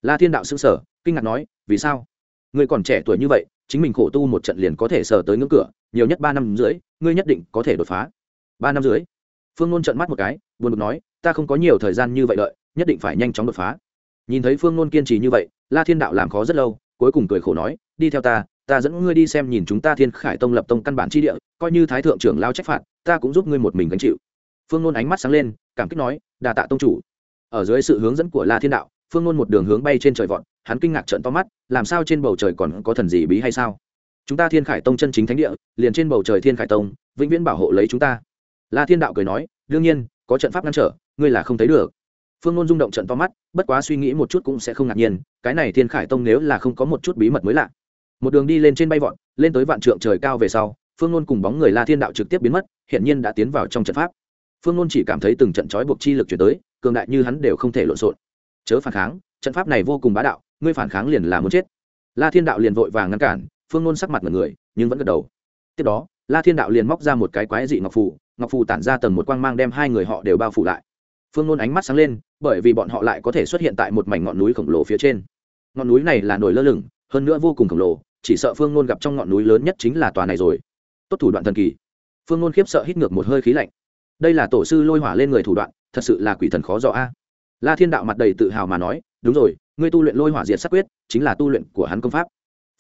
La thiên đạo xưng sở kinh ngạc nói, vì sao? Ngươi còn trẻ tuổi như vậy, chính mình khổ tu một trận liền có thể sờ tới ngưỡng cửa, nhiều nhất ba năm dưới ngươi nhất định có thể đột phá. Ba năm dưới phương nôn trận mắt một cái, buồn bực nói, ta không có nhiều thời gian như vậy đợi nhất định phải nhanh chóng đột phá. Nhìn thấy phương nôn kiên trì như vậy, la thiên đạo làm khó rất lâu, cuối cùng cười khổ nói, đi theo ta ta dẫn ngươi đi xem nhìn chúng ta thiên khải tông lập tông căn bản tri địa, coi như thái thượng trưởng lao trách phạt, ta cũng giúp ngươi một mình gánh chịu. Phương nôn ánh mắt sáng lên, cảm kích nói đà tạ tông chủ. Ở dưới sự hướng dẫn của la thiên đạo, phương nôn một đường hướng bay trên trời vọt, hắn kinh ngạc trận to mắt, làm sao trên bầu trời còn có thần gì bí hay sao? Chúng ta thiên khải tông chân chính thánh địa, liền trên bầu trời thiên khải tông, vĩnh viễn bảo hộ lấy chúng ta la thiên đạo cười nói, đương nhiên, có trận pháp ngăn trở, ngươi là không thấy được. Phương ngôn rung động trận to mắt, bất quá suy nghĩ một chút cũng sẽ không ngạc nhiên, cái này thiên khải tông nếu là không có một chút bí mật mới lạ. Một đường đi lên trên bay vọt, lên tới vạn trượng trời cao về sau, phương nôn cùng bóng người la thiên đạo trực tiếp biến mất hiện nhiên đã tiến vào trong trận pháp. Phương nôn chỉ cảm thấy từng trận trói buộc chi lực chuyển tới, cường đại như hắn đều không thể lộn xộn. Chớ phản kháng, trận pháp này vô cùng bá đạo, ngươi phản kháng liền là muốn chết. La thiên đạo liền vội vàng ngăn cản, phương nôn sắc mặt mật người, nhưng vẫn gật đầu. Tiếp đó, la thiên đạo liền móc ra một cái quái dị ngọc phù ngọc phù tản ra tầng một quang mang đem hai người họ đều bao phủ lại phương nôn ánh mắt sáng lên bởi vì bọn họ lại có thể xuất hiện tại một mảnh ngọn núi khổng lồ phía trên ngọn núi này là nổi lơ lửng hơn nữa vô cùng khổng lồ chỉ sợ phương nôn gặp trong ngọn núi lớn nhất chính là tòa này rồi tốt thủ đoạn thần kỳ phương nôn khiếp sợ hít ngược một hơi khí lạnh đây là tổ sư lôi hỏa lên người thủ đoạn thật sự là quỷ thần khó dò a la thiên đạo mặt đầy tự hào mà nói đúng rồi ngươi tu luyện lôi hỏa diệt sắc quyết chính là tu luyện của hắn công pháp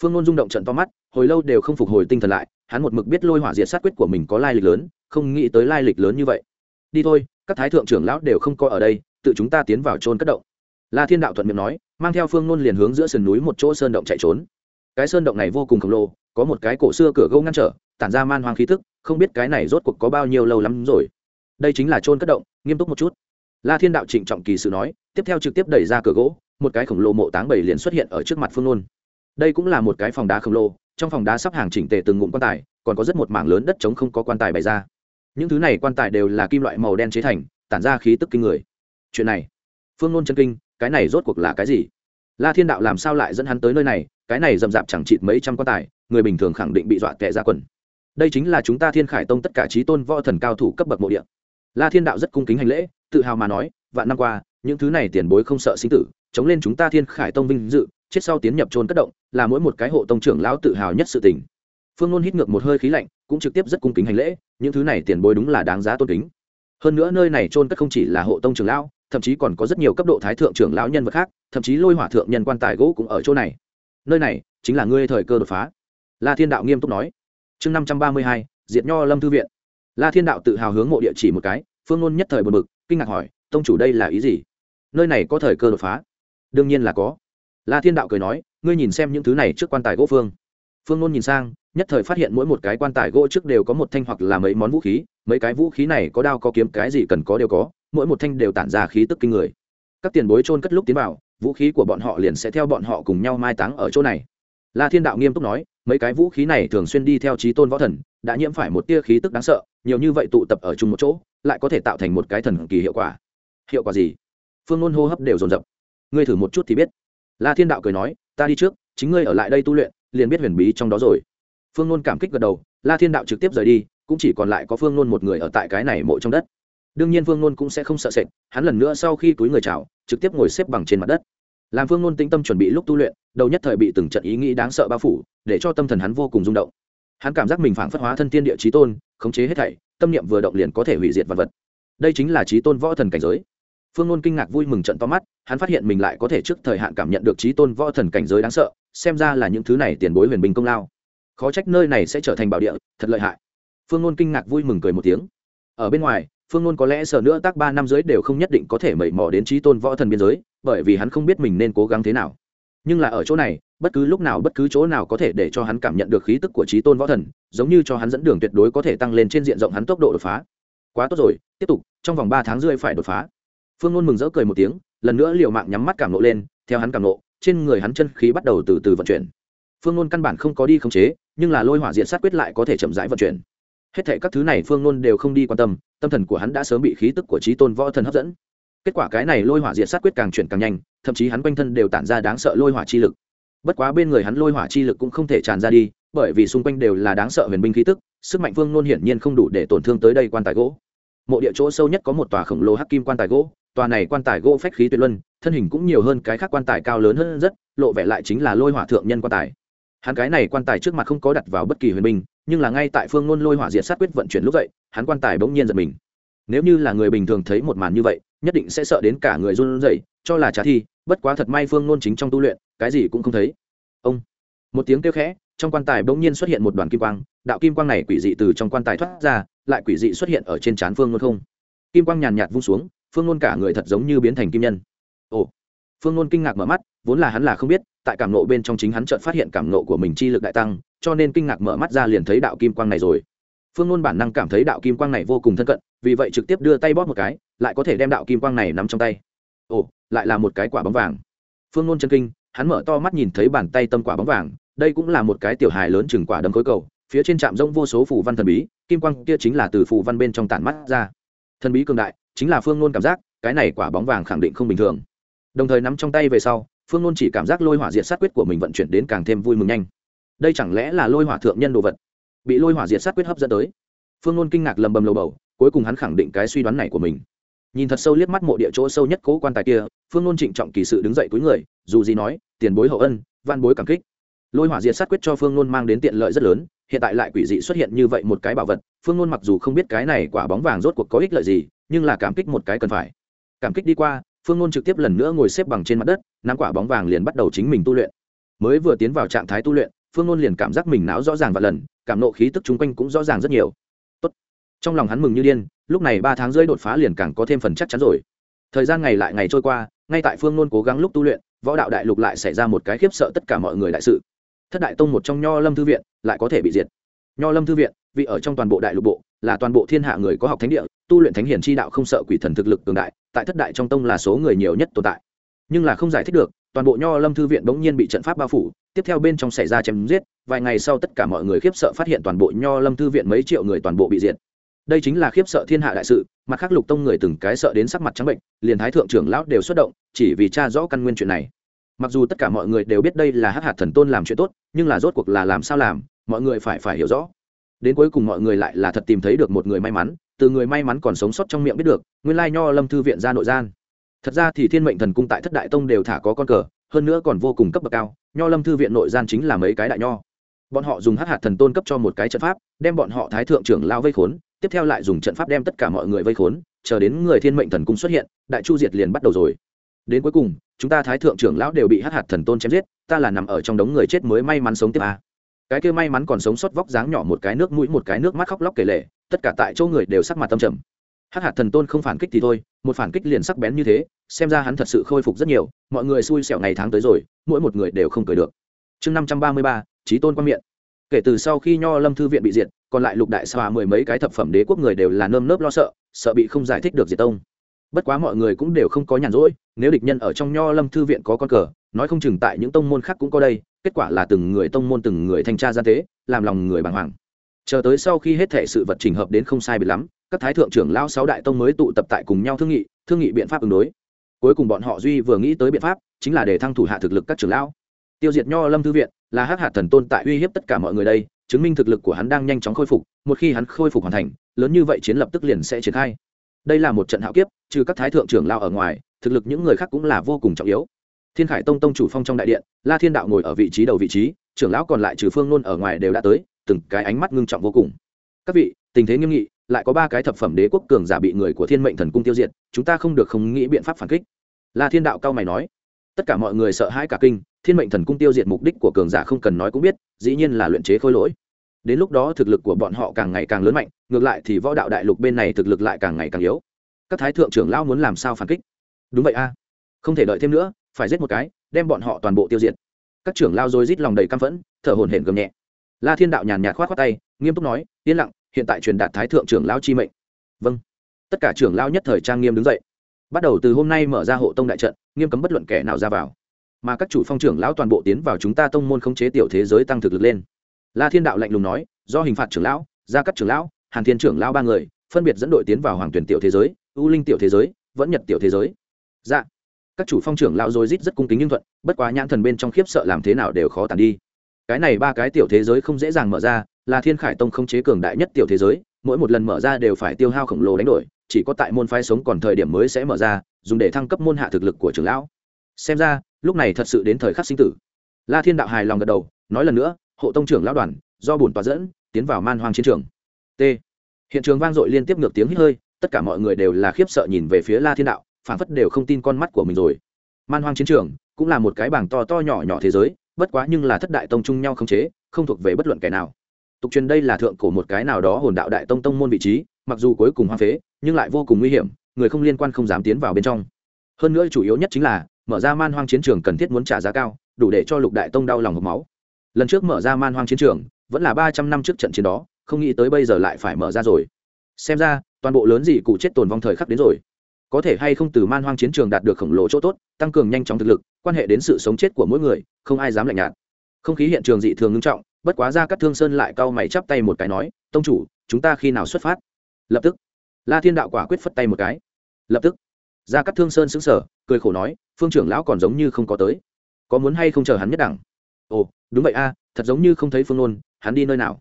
phương ngôn rung động trận to mắt, hồi lâu đều không phục hồi tinh thần lại, hắn một mực biết lôi hỏa diệt sát quyết của mình có lai lịch lớn, không nghĩ tới lai lịch lớn như vậy. Đi thôi, các thái thượng trưởng lão đều không coi ở đây, tự chúng ta tiến vào trôn cất động. La thiên đạo thuận miệng nói, mang theo phương ngôn liền hướng giữa sườn núi một chỗ sơn động chạy trốn. Cái sơn động này vô cùng khổng lồ, có một cái cổ xưa cửa gỗ ngăn trở, tản ra man hoang khí thức không biết cái này rốt cuộc có bao nhiêu lâu lắm rồi. Đây chính là trôn cất động, nghiêm túc một chút. La thiên đạo trịnh trọng kỳ sự nói, tiếp theo trực tiếp đẩy ra cửa gỗ, một cái khổng lồ mộ táng bảy liền xuất hiện ở trước mặt phương nôn đây cũng là một cái phòng đá khổng lồ, trong phòng đá sắp hàng chỉnh tề từng ngụm quan tài, còn có rất một mảng lớn đất trống không có quan tài bày ra. Những thứ này quan tài đều là kim loại màu đen chế thành, tản ra khí tức kinh người. Chuyện này, phương nôn chân kinh, cái này rốt cuộc là cái gì? La thiên đạo làm sao lại dẫn hắn tới nơi này, cái này rậm rạp chẳng chịt mấy trăm quan tài, người bình thường khẳng định bị dọa tệ ra quần. Đây chính là chúng ta thiên khải tông tất cả trí tôn võ thần cao thủ cấp bậc mộ địa. La thiên đạo rất cung kính hành lễ, tự hào mà nói, vạn năm qua, những thứ này tiền bối không sợ sinh tử, chống lên chúng ta thiên khải tông vinh dự chết sau tiến nhập trôn cất động, là mỗi một cái hộ tông trưởng lão tự hào nhất sự tình. Phương luân hít ngược một hơi khí lạnh, cũng trực tiếp rất cung kính hành lễ, những thứ này tiền bối đúng là đáng giá tôn kính. Hơn nữa nơi này trôn cất không chỉ là hộ tông trưởng lão, thậm chí còn có rất nhiều cấp độ thái thượng trưởng lão nhân vật khác, thậm chí lôi hỏa thượng nhân quan tài gỗ cũng ở chỗ này. Nơi này chính là ngươi thời cơ đột phá. La thiên đạo nghiêm túc nói. Chương năm trăm ba mươi hai, diệt nho lâm thư viện. La thiên đạo tự hào hướng mộ địa chỉ một cái, phương ngôn nhất thời bật bực, kinh ngạc hỏi, tông chủ đây là ý gì? Nơi này có thời cơ đột phá? Đương nhiên là có la thiên đạo cười nói, ngươi nhìn xem những thứ này trước quan tài gỗ phương. Phương Luân nhìn sang, nhất thời phát hiện mỗi một cái quan tài gỗ trước đều có một thanh hoặc là mấy món vũ khí, mấy cái vũ khí này có đao, có kiếm, cái gì cần có đều có, mỗi một thanh đều tản ra khí tức kinh người. Các tiền bối trôn cất lúc tiến vào, vũ khí của bọn họ liền sẽ theo bọn họ cùng nhau mai táng ở chỗ này. La thiên đạo nghiêm túc nói, mấy cái vũ khí này thường xuyên đi theo trí tôn võ thần, đã nhiễm phải một tia khí tức đáng sợ, nhiều như vậy tụ tập ở chung một chỗ, lại có thể tạo thành một cái thần kỳ hiệu quả. Hiệu quả gì? Phương Luân hô hấp đều dồn dập. Ngươi thử một chút thì biết la thiên đạo cười nói, ta đi trước, chính ngươi ở lại đây tu luyện, liền biết huyền bí trong đó rồi. Phương Luân cảm kích gật đầu, la thiên đạo trực tiếp rời đi, cũng chỉ còn lại có phương Luân một người ở tại cái này mộ trong đất. Đương nhiên phương Luân cũng sẽ không sợ sệt, hắn lần nữa sau khi túi người chào, trực tiếp ngồi xếp bằng trên mặt đất. Làm phương Luân tĩnh tâm chuẩn bị lúc tu luyện, đầu nhất thời bị từng trận ý nghĩ đáng sợ bao phủ, để cho tâm thần hắn vô cùng rung động. Hắn cảm giác mình phảng phất hóa thân tiên địa trí tôn, khống chế hết thảy, tâm niệm vừa động liền có thể hủy diệt vật vật. Đây chính là trí tôn võ thần cảnh giới phương ngôn kinh ngạc vui mừng trận to mắt, hắn phát hiện mình lại có thể trước thời hạn cảm nhận được trí tôn võ thần cảnh giới đáng sợ, xem ra là những thứ này tiền bối huyền bình công lao. Khó trách nơi này sẽ trở thành bảo địa, thật lợi hại. Phương ngôn kinh ngạc vui mừng cười một tiếng. Ở bên ngoài, phương ngôn có lẽ sợ nữa tác ba năm giới đều không nhất định có thể mẩy mò đến trí tôn võ thần biên giới, bởi vì hắn không biết mình nên cố gắng thế nào. Nhưng là ở chỗ này, bất cứ lúc nào bất cứ chỗ nào có thể để cho hắn cảm nhận được khí tức của trí tôn võ thần, giống như cho hắn dẫn đường tuyệt đối có thể tăng lên trên diện rộng hắn tốc độ đột phá. Quá tốt rồi, tiếp tục, trong vòng ba tháng rưỡi phải đột phá phương ngôn mừng rỡ cười một tiếng, lần nữa liều mạng nhắm mắt cảm nộ lên, theo hắn cảm nộ, trên người hắn chân khí bắt đầu từ từ vận chuyển. Phương ngôn căn bản không có đi khống chế, nhưng là lôi hỏa diện sát quyết lại có thể chậm rãi vận chuyển. Hết thệ các thứ này phương ngôn đều không đi quan tâm tâm thần của hắn đã sớm bị khí tức của trí tôn võ thần hấp dẫn. Kết quả cái này lôi hỏa diện sát quyết càng chuyển càng nhanh, thậm chí hắn quanh thân đều tản ra đáng sợ lôi hỏa chi lực. Bất quá bên người hắn lôi hỏa chi lực cũng không thể tràn ra đi, bởi vì xung quanh đều là đáng sợ huyền binh khí tức, sức mạnh phương ngôn hiển nhiên không đủ để tổn thương tới đây quan tài gỗ. Mộ địa chỗ sâu nhất có một tòa khổng lồ hắc kim quan tài gỗ tòa này quan tài gỗ phách khí tuyệt luân, thân hình cũng nhiều hơn cái khác quan tài cao lớn hơn rất, lộ vẻ lại chính là lôi hỏa thượng nhân quan tài. Hắn cái này quan tài trước mặt không có đặt vào bất kỳ huyền binh, nhưng là ngay tại phương ngôn lôi hỏa diệt sát quyết vận chuyển lúc vậy, hắn quan tài bỗng nhiên giật mình. Nếu như là người bình thường thấy một màn như vậy, nhất định sẽ sợ đến cả người run rẩy, cho là trả thi, bất quá thật may phương ngôn chính trong tu luyện, cái gì cũng không thấy. Ông! Một tiếng kêu khẽ, trong quan tài bỗng nhiên xuất hiện một đoàn kim quang, đạo kim quang này quỷ dị từ trong quan tài thoát ra, lại quỷ dị xuất hiện ở trên trán phương ngôn không. Kim quang nhàn nhạt vung xuống phương nôn cả người thật giống như biến thành kim nhân. Ồ. Phương nôn kinh ngạc mở mắt, vốn là hắn là không biết, tại cảm nộ bên trong chính hắn chợt phát hiện cảm nộ của mình chi lực đại tăng, cho nên kinh ngạc mở mắt ra liền thấy đạo kim quang này rồi. Phương nôn bản năng cảm thấy đạo kim quang này vô cùng thân cận, vì vậy trực tiếp đưa tay bóp một cái, lại có thể đem đạo kim quang này nắm trong tay. Ồ, lại là một cái quả bóng vàng. Phương nôn chân kinh, hắn mở to mắt nhìn thấy bàn tay tâm quả bóng vàng, đây cũng là một cái tiểu hài lớn chừng quả đấm khối cầu, phía trên trạm rông vô số phù văn thần bí, kim quang kia chính là từ phù văn bên trong tản mắt ra. Thần bí cường đại chính là phương nôn cảm giác, cái này quả bóng vàng khẳng định không bình thường. Đồng thời nắm trong tay về sau, phương nôn chỉ cảm giác lôi hỏa diệt sát quyết của mình vận chuyển đến càng thêm vui mừng nhanh. Đây chẳng lẽ là lôi hỏa thượng nhân đồ vật? Bị lôi hỏa diệt sát quyết hấp dẫn tới. Phương nôn kinh ngạc lầm bầm lầu bầu, cuối cùng hắn khẳng định cái suy đoán này của mình. Nhìn thật sâu liếc mắt mộ địa chỗ sâu nhất cố quan tài kia, phương nôn trịnh trọng kỳ sự đứng dậy cuối người, dù gì nói, tiền bối hậu ân van bối cảm kích. Lôi hỏa diệt sát quyết cho phương nôn mang đến tiện lợi rất lớn, hiện tại lại quỷ dị xuất hiện như vậy một cái bảo vật, phương nôn mặc dù không biết cái này quả bóng vàng rốt cuộc có ích lợi gì nhưng là cảm kích một cái cần phải. Cảm kích đi qua, phương ngôn trực tiếp lần nữa ngồi xếp bằng trên mặt đất, nắm quả bóng vàng liền bắt đầu chính mình tu luyện. Mới vừa tiến vào trạng thái tu luyện, phương ngôn liền cảm giác mình não rõ ràng và lần, cảm nộ khí tức chung quanh cũng rõ ràng rất nhiều. Tốt. trong lòng hắn mừng như điên, lúc này ba tháng rưỡi đột phá liền càng có thêm phần chắc chắn rồi. Thời gian ngày lại ngày trôi qua, ngay tại phương ngôn cố gắng lúc tu luyện, võ đạo đại lục lại xảy ra một cái khiếp sợ tất cả mọi người đại sự. Thất đại tông một trong nho lâm thư viện lại có thể bị diệt. Nho lâm thư viện, vị ở trong toàn bộ đại lục bộ, là toàn bộ thiên hạ người có học thánh địa tu luyện thánh hiển chi đạo không sợ quỷ thần thực lực cường đại, tại thất đại trong tông là số người nhiều nhất tồn tại. Nhưng là không giải thích được, toàn bộ nho lâm thư viện bỗng nhiên bị trận pháp bao phủ, tiếp theo bên trong xảy ra chém giết, vài ngày sau tất cả mọi người khiếp sợ phát hiện toàn bộ nho lâm thư viện mấy triệu người toàn bộ bị diệt. Đây chính là khiếp sợ thiên hạ đại sự, mặt khác lục tông người từng cái sợ đến sắc mặt trắng bệnh, liền thái thượng trưởng lão đều xuất động, chỉ vì cha rõ căn nguyên chuyện này. Mặc dù tất cả mọi người đều biết đây là hắc hạt thần tôn làm chuyện tốt, nhưng là rốt cuộc là làm sao làm, mọi người phải phải hiểu rõ đến cuối cùng mọi người lại là thật tìm thấy được một người may mắn, từ người may mắn còn sống sót trong miệng biết được, nguyên lai nho lâm thư viện ra nội gian. Thật ra thì thiên mệnh thần cung tại thất đại tông đều thả có con cờ, hơn nữa còn vô cùng cấp bậc cao, nho lâm thư viện nội gian chính là mấy cái đại nho. Bọn họ dùng hát hạt thần tôn cấp cho một cái trận pháp, đem bọn họ thái thượng trưởng lao vây khốn, tiếp theo lại dùng trận pháp đem tất cả mọi người vây khốn, chờ đến người thiên mệnh thần cung xuất hiện, đại chu diệt liền bắt đầu rồi. Đến cuối cùng, chúng ta thái thượng trưởng lão đều bị hát hạt thần tôn chém giết, ta là nằm ở trong đống người chết mới may mắn sống tiếp à cái kia may mắn còn sống sót vóc dáng nhỏ một cái nước mũi, một cái nước mắt khóc lóc kể lệ tất cả tại chỗ người đều sắc mặt tâm trầm. Hắc hạt thần tôn không phản kích thì thôi, một phản kích liền sắc bén như thế, xem ra hắn thật sự khôi phục rất nhiều, mọi người xui xẻo ngày tháng tới rồi, mỗi một người đều không cười được. Chương năm trăm ba mươi ba trí tôn quan miệng. Kể từ sau khi nho lâm thư viện bị diệt, còn lại lục đại xòa mười mấy cái thập phẩm đế quốc người đều là nơm nớp lo sợ sợ bị không giải thích được diệt tông. Bất quá mọi người cũng đều không có nhàn rỗi, nếu địch nhân ở trong nho lâm thư viện có con cờ, nói không chừng tại những tông môn khác cũng có đây kết quả là từng người tông môn từng người thanh tra gian tế, làm lòng người bàng hoàng. Chờ tới sau khi hết thể sự vật trình hợp đến không sai biệt lắm, các thái thượng trưởng lao sáu đại tông mới tụ tập tại cùng nhau thương nghị thương nghị biện pháp ứng đối. Cuối cùng bọn họ duy vừa nghĩ tới biện pháp, chính là để thăng thủ hạ thực lực các trưởng lão. Tiêu diệt nho lâm thư viện là hắc hạ thần tôn tại uy hiếp tất cả mọi người đây, chứng minh thực lực của hắn đang nhanh chóng khôi phục, một khi hắn khôi phục hoàn thành, lớn như vậy chiến lập tức liền sẽ triển khai. Đây là một trận hạo kiếp, trừ các thái thượng trưởng lao ở ngoài, thực lực những người khác cũng là vô cùng trọng yếu thiên khải tông tông chủ phong trong đại điện, la thiên đạo ngồi ở vị trí đầu vị trí, trưởng lão còn lại trừ phương nôn ở ngoài đều đã tới, từng cái ánh mắt ngưng trọng vô cùng. Các vị, tình thế nghiêm nghị, lại có ba cái thập phẩm đế quốc cường giả bị người của thiên mệnh thần cung tiêu diệt, chúng ta không được không nghĩ biện pháp phản kích. La thiên đạo cao mày nói. Tất cả mọi người sợ hãi cả kinh, thiên mệnh thần cung tiêu diệt mục đích của cường giả không cần nói cũng biết, dĩ nhiên là luyện chế khôi lỗi. Đến lúc đó thực lực của bọn họ càng ngày càng lớn mạnh, ngược lại thì võ đạo đại lục bên này thực lực lại càng ngày càng yếu. Các thái thượng trưởng lão muốn làm sao phản kích? Đúng vậy a. Không thể đợi thêm nữa phải giết một cái, đem bọn họ toàn bộ tiêu diệt. Các trưởng lao rồi rít lòng đầy căm phẫn, thở hổn hển gầm nhẹ. La thiên đạo nhàn nhạt khoát khoát tay, nghiêm túc nói, yên lặng, hiện tại truyền đạt thái thượng trưởng lão chi mệnh. Vâng. Tất cả trưởng lao nhất thời trang nghiêm đứng dậy. Bắt đầu từ hôm nay mở ra hộ tông đại trận, nghiêm cấm bất luận kẻ nào ra vào. Mà các chủ phong trưởng lão toàn bộ tiến vào chúng ta tông môn khống chế tiểu thế giới tăng thực lực lên. La thiên đạo lạnh lùng nói, do hình phạt trưởng lão, gia cắt trưởng lão, hàn thiên trưởng lão ba người, phân biệt dẫn đội tiến vào hoàng tuyển tiểu thế giới, u linh tiểu thế giới, vẫn nhật tiểu thế giới. Dạ các chủ phong trưởng lão rồi rít rất cung kính nhưng thuận, bất quá nhãn thần bên trong khiếp sợ làm thế nào đều khó tàn đi. Cái này ba cái tiểu thế giới không dễ dàng mở ra, là thiên khải tông không chế cường đại nhất tiểu thế giới, mỗi một lần mở ra đều phải tiêu hao khổng lồ đánh đổi, chỉ có tại môn phái sống còn thời điểm mới sẽ mở ra, dùng để thăng cấp môn hạ thực lực của trưởng lão. Xem ra, lúc này thật sự đến thời khắc sinh tử. La thiên đạo hài lòng gật đầu, nói lần nữa, hộ tông trưởng lão đoàn, do bổn tòa dẫn, tiến vào man hoang chiến trường. T. Hiện trường vang dội liên tiếp ngược tiếng hít hơi, tất cả mọi người đều là khiếp sợ nhìn về phía la thiên đạo phản phất đều không tin con mắt của mình rồi. Man hoang chiến trường cũng là một cái bảng to to nhỏ nhỏ thế giới, bất quá nhưng là thất đại tông chung nhau không chế, không thuộc về bất luận kẻ nào. Tục truyền đây là thượng cổ một cái nào đó hồn đạo đại tông tông môn vị trí, mặc dù cuối cùng hoang phế, nhưng lại vô cùng nguy hiểm, người không liên quan không dám tiến vào bên trong. Hơn nữa chủ yếu nhất chính là, mở ra man hoang chiến trường cần thiết muốn trả giá cao, đủ để cho lục đại tông đau lòng hộp máu. Lần trước mở ra man hoang chiến trường, vẫn là ba trăm năm trước trận chiến đó, không nghĩ tới bây giờ lại phải mở ra rồi. Xem ra, toàn bộ lớn gì cụ chết tồn vong thời khắc đến rồi có thể hay không từ man hoang chiến trường đạt được khổng lồ chỗ tốt, tăng cường nhanh chóng thực lực, quan hệ đến sự sống chết của mỗi người, không ai dám lạnh nhạt. Không khí hiện trường dị thường ngưng trọng, bất quá ra các thương sơn lại cau mày chắp tay một cái nói, tông chủ, chúng ta khi nào xuất phát? Lập tức, la thiên đạo quả quyết phất tay một cái. Lập tức ra các thương sơn xứng sở cười khổ nói, phương trưởng lão còn giống như không có tới. Có muốn hay không chờ hắn nhất đẳng? Ồ, đúng vậy a, thật giống như không thấy phương nôn, hắn đi nơi nào?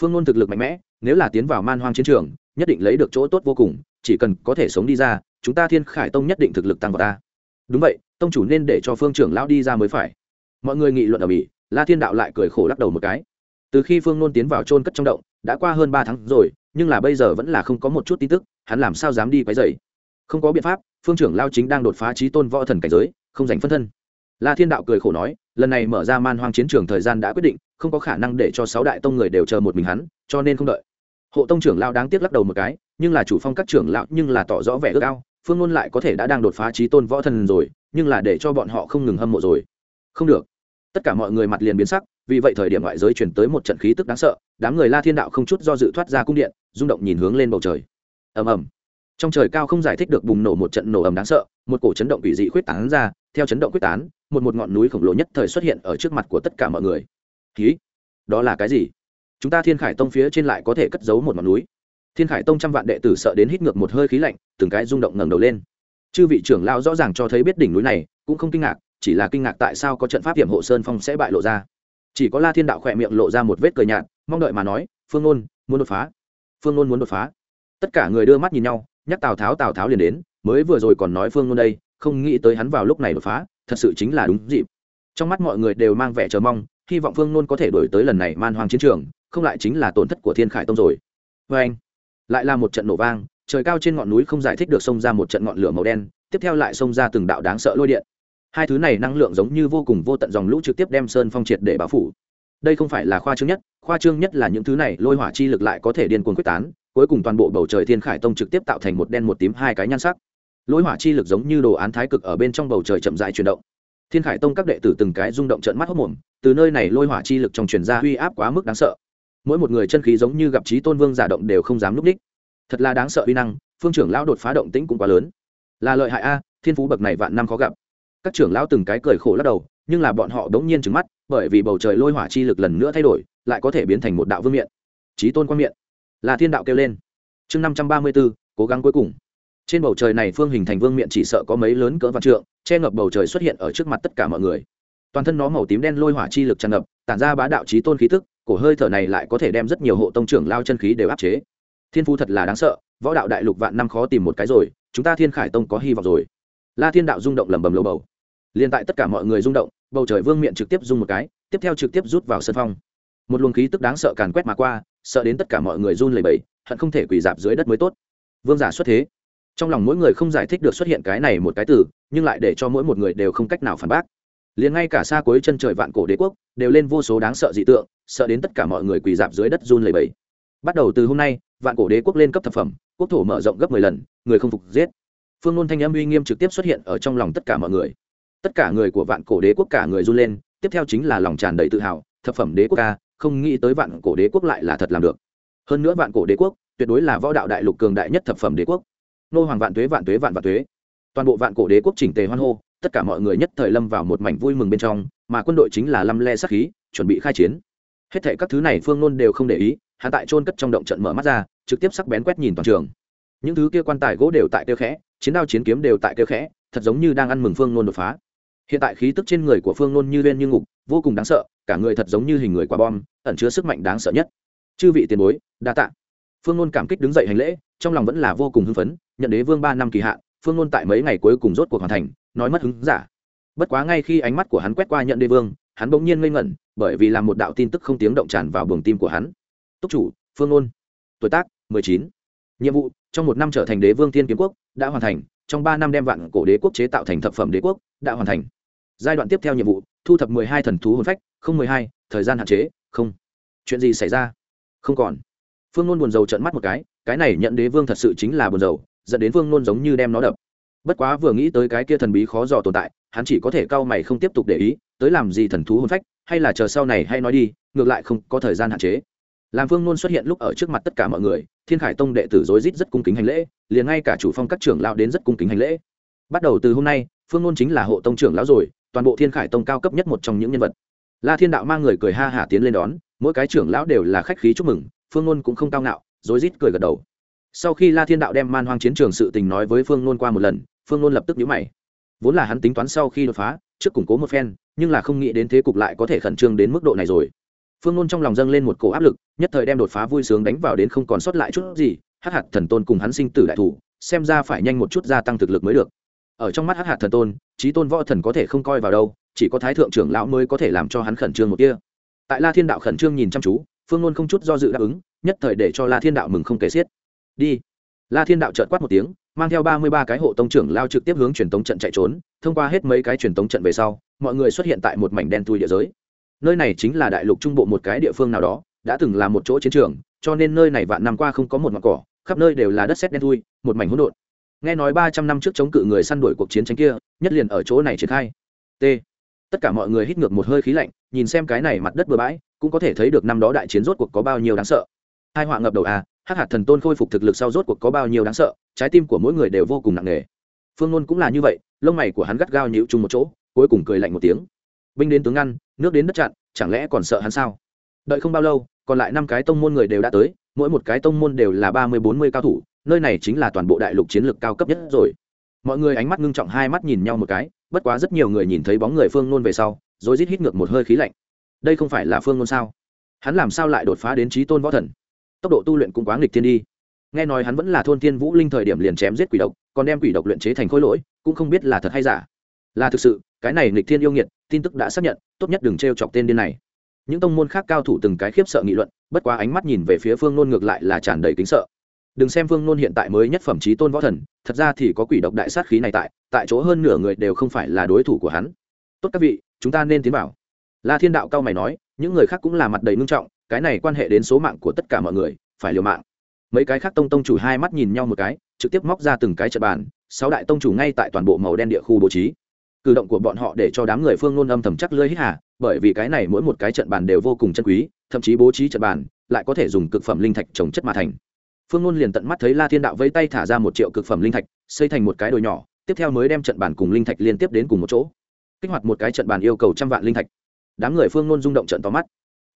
Phương nôn thực lực mạnh mẽ, nếu là tiến vào man hoang chiến trường, nhất định lấy được chỗ tốt vô cùng chỉ cần có thể sống đi ra chúng ta thiên khải tông nhất định thực lực tăng vào ta. Đúng vậy tông chủ nên để cho phương trưởng lão đi ra mới phải. Mọi người nghị luận ở mỹ, la thiên đạo lại cười khổ lắc đầu một cái. Từ khi phương nôn tiến vào trôn cất trong động đã qua hơn ba tháng rồi nhưng là bây giờ vẫn là không có một chút tin tức hắn làm sao dám đi quấy dày không có biện pháp phương trưởng lao chính đang đột phá trí tôn võ thần cảnh giới không giành phân thân. La thiên đạo cười khổ nói lần này mở ra man hoang chiến trường thời gian đã quyết định không có khả năng để cho sáu đại tông người đều chờ một mình hắn cho nên không đợi hộ tông trưởng lão đáng tiếc lắc đầu một cái, nhưng là chủ phong các trưởng lão nhưng là tỏ rõ vẻ ước ao, phương ngôn lại có thể đã đang đột phá trí tôn võ thần rồi, nhưng là để cho bọn họ không ngừng hâm mộ rồi. Không được. Tất cả mọi người mặt liền biến sắc, vì vậy thời điểm ngoại giới chuyển tới một trận khí tức đáng sợ, đám người la thiên đạo không chút do dự thoát ra cung điện, rung động nhìn hướng lên bầu trời. Ầm ầm. Trong trời cao không giải thích được bùng nổ một trận nổ ầm đáng sợ, một cổ chấn động ủy dị khuyết tán ra, theo chấn động quyết tán, một một ngọn núi khổng lồ nhất thời xuất hiện ở trước mặt của tất cả mọi người. Ký. Đó là cái gì? Chúng ta thiên khải tông phía trên lại có thể cất giấu một ngọn núi. Thiên khải tông trăm vạn đệ tử sợ đến hít ngược một hơi khí lạnh, từng cái rung động ngẩng đầu lên. Chư vị trưởng lao rõ ràng cho thấy biết đỉnh núi này, cũng không kinh ngạc, chỉ là kinh ngạc tại sao có trận pháp hiểm hộ sơn phong sẽ bại lộ ra. Chỉ có la thiên đạo khỏe miệng lộ ra một vết cười nhạt, mong đợi mà nói, phương ngôn muốn đột phá. Phương ngôn muốn đột phá. Tất cả người đưa mắt nhìn nhau, nhắc tào tháo tào tháo liền đến, mới vừa rồi còn nói phương ngôn đây, không nghĩ tới hắn vào lúc này đột phá, thật sự chính là đúng dịp. Trong mắt mọi người đều mang vẻ chờ mong, hy vọng phương ngôn có thể đổi tới lần này man hoang chiến trường không lại chính là tổn thất của thiên khải tông rồi. Vê anh, lại là một trận nổ vang, trời cao trên ngọn núi không giải thích được xông ra một trận ngọn lửa màu đen, tiếp theo lại xông ra từng đạo đáng sợ lôi điện. Hai thứ này năng lượng giống như vô cùng vô tận dòng lũ trực tiếp đem sơn phong triệt để báo phủ. Đây không phải là khoa trương nhất, khoa trương nhất là những thứ này lôi hỏa chi lực lại có thể điên cuồng quyết tán, cuối cùng toàn bộ bầu trời thiên khải tông trực tiếp tạo thành một đen một tím hai cái nhan sắc. Lôi hỏa chi lực giống như đồ án thái cực ở bên trong bầu trời chậm rãi chuyển động. Thiên khải tông các đệ tử từng cái rung động trận mắt hốc mồm, từ nơi này lôi hỏa chi lực trong truyền ra uy áp quá mức đáng sợ mỗi một người chân khí giống như gặp trí tôn vương giả động đều không dám núp đích. Thật là đáng sợ uy năng, phương trưởng lão đột phá động tĩnh cũng quá lớn. Là lợi hại a, thiên phú bậc này vạn năm khó gặp. Các trưởng lão từng cái cười khổ lắc đầu, nhưng là bọn họ đống nhiên trứng mắt, bởi vì bầu trời lôi hỏa chi lực lần nữa thay đổi, lại có thể biến thành một đạo vương miện. Trí tôn quan miện. Là thiên đạo kêu lên. Chương năm trăm ba mươi b ố cố gắng cuối cùng. Trên bầu trời này phương hình thành vương miện chỉ sợ có mấy lớn cỡ vạn trượng, che ngập bầu trời xuất hiện ở trước mặt tất cả mọi người. Toàn thân nó màu tím đen lôi hỏa chi lực tràn ngập, tản ra bá đạo trí tôn khí tức cổ hơi thở này lại có thể đem rất nhiều hộ tông trưởng lao chân khí đều áp chế. Thiên phu thật là đáng sợ, võ đạo đại lục vạn năm khó tìm một cái rồi, chúng ta thiên khải tông có hy vọng rồi. La thiên đạo rung động lầm bầm lầu bầu. Liền tại tất cả mọi người rung động, bầu trời vương miện trực tiếp rung một cái, tiếp theo trực tiếp rút vào sân phong. Một luồng khí tức đáng sợ càn quét mà qua, sợ đến tất cả mọi người run lẩy bẩy, hận không thể quỳ dạp dưới đất mới tốt. Vương giả xuất thế. Trong lòng mỗi người không giải thích được xuất hiện cái này một cái từ, nhưng lại để cho mỗi một người đều không cách nào phản bác. Liền ngay cả xa cuối chân trời vạn cổ đế quốc, đều lên vô số đáng sợ dị tượng sợ đến tất cả mọi người quỳ dạp dưới đất run lẩy bẩy. Bắt đầu từ hôm nay, vạn cổ đế quốc lên cấp thập phẩm, quốc thổ mở rộng gấp mười lần, người không phục giết. Phương ngôn thanh âm uy nghiêm trực tiếp xuất hiện ở trong lòng tất cả mọi người. Tất cả người của vạn cổ đế quốc cả người run lên, tiếp theo chính là lòng tràn đầy tự hào, thập phẩm đế quốc ca, không nghĩ tới vạn cổ đế quốc lại là thật làm được. Hơn nữa vạn cổ đế quốc, tuyệt đối là võ đạo đại lục cường đại nhất thập phẩm đế quốc. Nô hoàng vạn tuế vạn tuế, vạn vạn tuế. Toàn bộ vạn cổ đế quốc chỉnh tề hoan hô, tất cả mọi người nhất thời lâm vào một mảnh vui mừng bên trong, mà quân đội chính là lăm le sát khí, chuẩn bị khai chiến hết thệ các thứ này phương nôn đều không để ý, hắn tại trôn cất trong động trận mở mắt ra, trực tiếp sắc bén quét nhìn toàn trường. Những thứ kia quan tài gỗ đều tại kêu khẽ, chiến đao chiến kiếm đều tại kêu khẽ, thật giống như đang ăn mừng phương nôn đột phá. Hiện tại khí tức trên người của phương nôn như lên như ngục, vô cùng đáng sợ, cả người thật giống như hình người quả bom, ẩn chứa sức mạnh đáng sợ nhất. Chư vị tiền bối, đa tạ. Phương nôn cảm kích đứng dậy hành lễ, trong lòng vẫn là vô cùng hưng phấn, nhận đế vương ba năm kỳ hạn, phương nôn tại mấy ngày cuối cùng rốt cuộc hoàn thành, nói mất hứng giả. Bất quá ngay khi ánh mắt của hắn quét qua nhận đế vương, hắn bỗng nhiên ngây ngẩn bởi vì làm một đạo tin tức không tiếng động tràn vào buồng tim của hắn. Túc chủ, phương nôn. Tuổi tác, mười chín. Nhiệm vụ, trong một năm trở thành đế vương thiên kiếm quốc, đã hoàn thành. Trong ba năm đem vạn cổ đế quốc chế tạo thành thập phẩm đế quốc, đã hoàn thành. Giai đoạn tiếp theo nhiệm vụ, thu thập mười hai thần thú hồn phách, không mười hai, thời gian hạn chế, không. Chuyện gì xảy ra? Không còn. Phương nôn buồn rầu trợn mắt một cái cái này nhận đế vương thật sự chính là buồn rầu, dẫn đến phương nôn giống như đem nó đập. Bất quá vừa nghĩ tới cái kia thần bí khó dò tồn tại, hắn chỉ có thể cau mày không tiếp tục để ý, tới làm gì thần thú hồn phách hay là chờ sau này hay nói đi, ngược lại không có thời gian hạn chế. Làm phương nôn xuất hiện lúc ở trước mặt tất cả mọi người, thiên khải tông đệ tử rối rít rất cung kính hành lễ, liền ngay cả chủ phong các trưởng lão đến rất cung kính hành lễ. Bắt đầu từ hôm nay, phương nôn chính là hộ tông trưởng lão rồi, toàn bộ thiên khải tông cao cấp nhất một trong những nhân vật. La thiên đạo mang người cười ha hả tiến lên đón, mỗi cái trưởng lão đều là khách khí chúc mừng, phương nôn cũng không cao ngạo, rối rít cười gật đầu. Sau khi la thiên đạo đem man hoang chiến trường sự tình nói với phương nôn qua một lần, phương nôn lập tức nhíu mày. Vốn là hắn tính toán sau khi đột phá trước củng cố một phen, nhưng là không nghĩ đến thế cục lại có thể khẩn trương đến mức độ này rồi. Phương nôn trong lòng dâng lên một cổ áp lực, nhất thời đem đột phá vui sướng đánh vào đến không còn sót lại chút gì, hắc hạt thần tôn cùng hắn sinh tử đại thủ, xem ra phải nhanh một chút gia tăng thực lực mới được. Ở trong mắt hắc hạt thần tôn trí tôn võ thần có thể không coi vào đâu, chỉ có thái thượng trưởng lão mới có thể làm cho hắn khẩn trương một kia. Tại la thiên đạo khẩn trương nhìn chăm chú, phương nôn không chút do dự đáp ứng, nhất thời để cho la thiên đạo mừng không kể xiết. Đi. La thiên đạo trợt quát một tiếng mang theo ba mươi ba cái hộ tông trưởng lao trực tiếp hướng truyền tống trận chạy trốn, thông qua hết mấy cái truyền tống trận về sau, mọi người xuất hiện tại một mảnh đen thui địa giới. Nơi này chính là đại lục trung bộ một cái địa phương nào đó, đã từng là một chỗ chiến trường, cho nên nơi này vạn năm qua không có một mảng cỏ, khắp nơi đều là đất sét đen thui, một mảnh hỗn độn. Nghe nói ba trăm năm trước chống cự người săn đuổi cuộc chiến tranh kia, nhất liền ở chỗ này triển khai. T. Tất cả mọi người hít ngược một hơi khí lạnh, nhìn xem cái này mặt đất bừa bãi, cũng có thể thấy được năm đó đại chiến rốt cuộc có bao nhiêu đáng sợ. Hai họa ngập đầu à hắc hạt thần tôn khôi phục thực lực sau rốt cuộc có bao nhiêu đáng sợ, trái tim của mỗi người đều vô cùng nặng nề. Phương ngôn cũng là như vậy, lông mày của hắn gắt gao nhịu chung một chỗ, cuối cùng cười lạnh một tiếng. Binh đến tướng ngăn, nước đến đất chặn, chẳng lẽ còn sợ hắn sao? Đợi không bao lâu, còn lại năm cái tông môn người đều đã tới, mỗi một cái tông môn đều là ba mươi bốn mươi cao thủ, nơi này chính là toàn bộ đại lục chiến lược cao cấp nhất rồi. Mọi người ánh mắt ngưng trọng hai mắt nhìn nhau một cái, bất quá rất nhiều người nhìn thấy bóng người phương nôn về sau, rồi rít hít ngược một hơi khí lạnh. Đây không phải là phương nôn sao? Hắn làm sao lại đột phá đến trí tôn võ thần? Tốc độ tu luyện cũng quá nghịch thiên đi. Nghe nói hắn vẫn là thôn thiên vũ linh thời điểm liền chém giết quỷ độc, còn đem quỷ độc luyện chế thành khối lỗi, cũng không biết là thật hay giả. Là thực sự, cái này nghịch thiên yêu nghiệt, tin tức đã xác nhận, tốt nhất đừng t r e o chọc tên điên này. Những tông môn khác cao thủ từng cái khiếp sợ nghị luận, bất quá ánh mắt nhìn về phía phương nôn ngược lại là tràn đầy kính sợ. Đừng xem phương nôn hiện tại mới nhất phẩm trí tôn võ thần, thật ra thì có quỷ độc đại sát khí này tại tại chỗ hơn nửa người đều không phải là đối thủ của hắn. Tốt các vị, chúng ta nên tiến vào. La thiên đạo cao mày nói, những người khác cũng là mặt đầy ngưng trọng cái này quan hệ đến số mạng của tất cả mọi người, phải liều mạng. Mấy cái khác tông tông chủ hai mắt nhìn nhau một cái, trực tiếp móc ra từng cái trận bàn, sáu đại tông chủ ngay tại toàn bộ màu đen địa khu bố trí. Cử động của bọn họ để cho đám người phương nôn âm thầm chắc lơi hít hà, bởi vì cái này mỗi một cái trận bàn đều vô cùng chân quý, thậm chí bố trí trận bàn lại có thể dùng cực phẩm linh thạch trồng chất mà thành. Phương nôn liền tận mắt thấy la thiên đạo vẫy tay thả ra một triệu cực phẩm linh thạch, xây thành một cái đồi nhỏ, tiếp theo mới đem trận bàn cùng linh thạch liên tiếp đến cùng một chỗ. Kích hoạt một cái trận bàn yêu cầu trăm vạn linh thạch. Đám người phương nôn rung động trận tóm mắt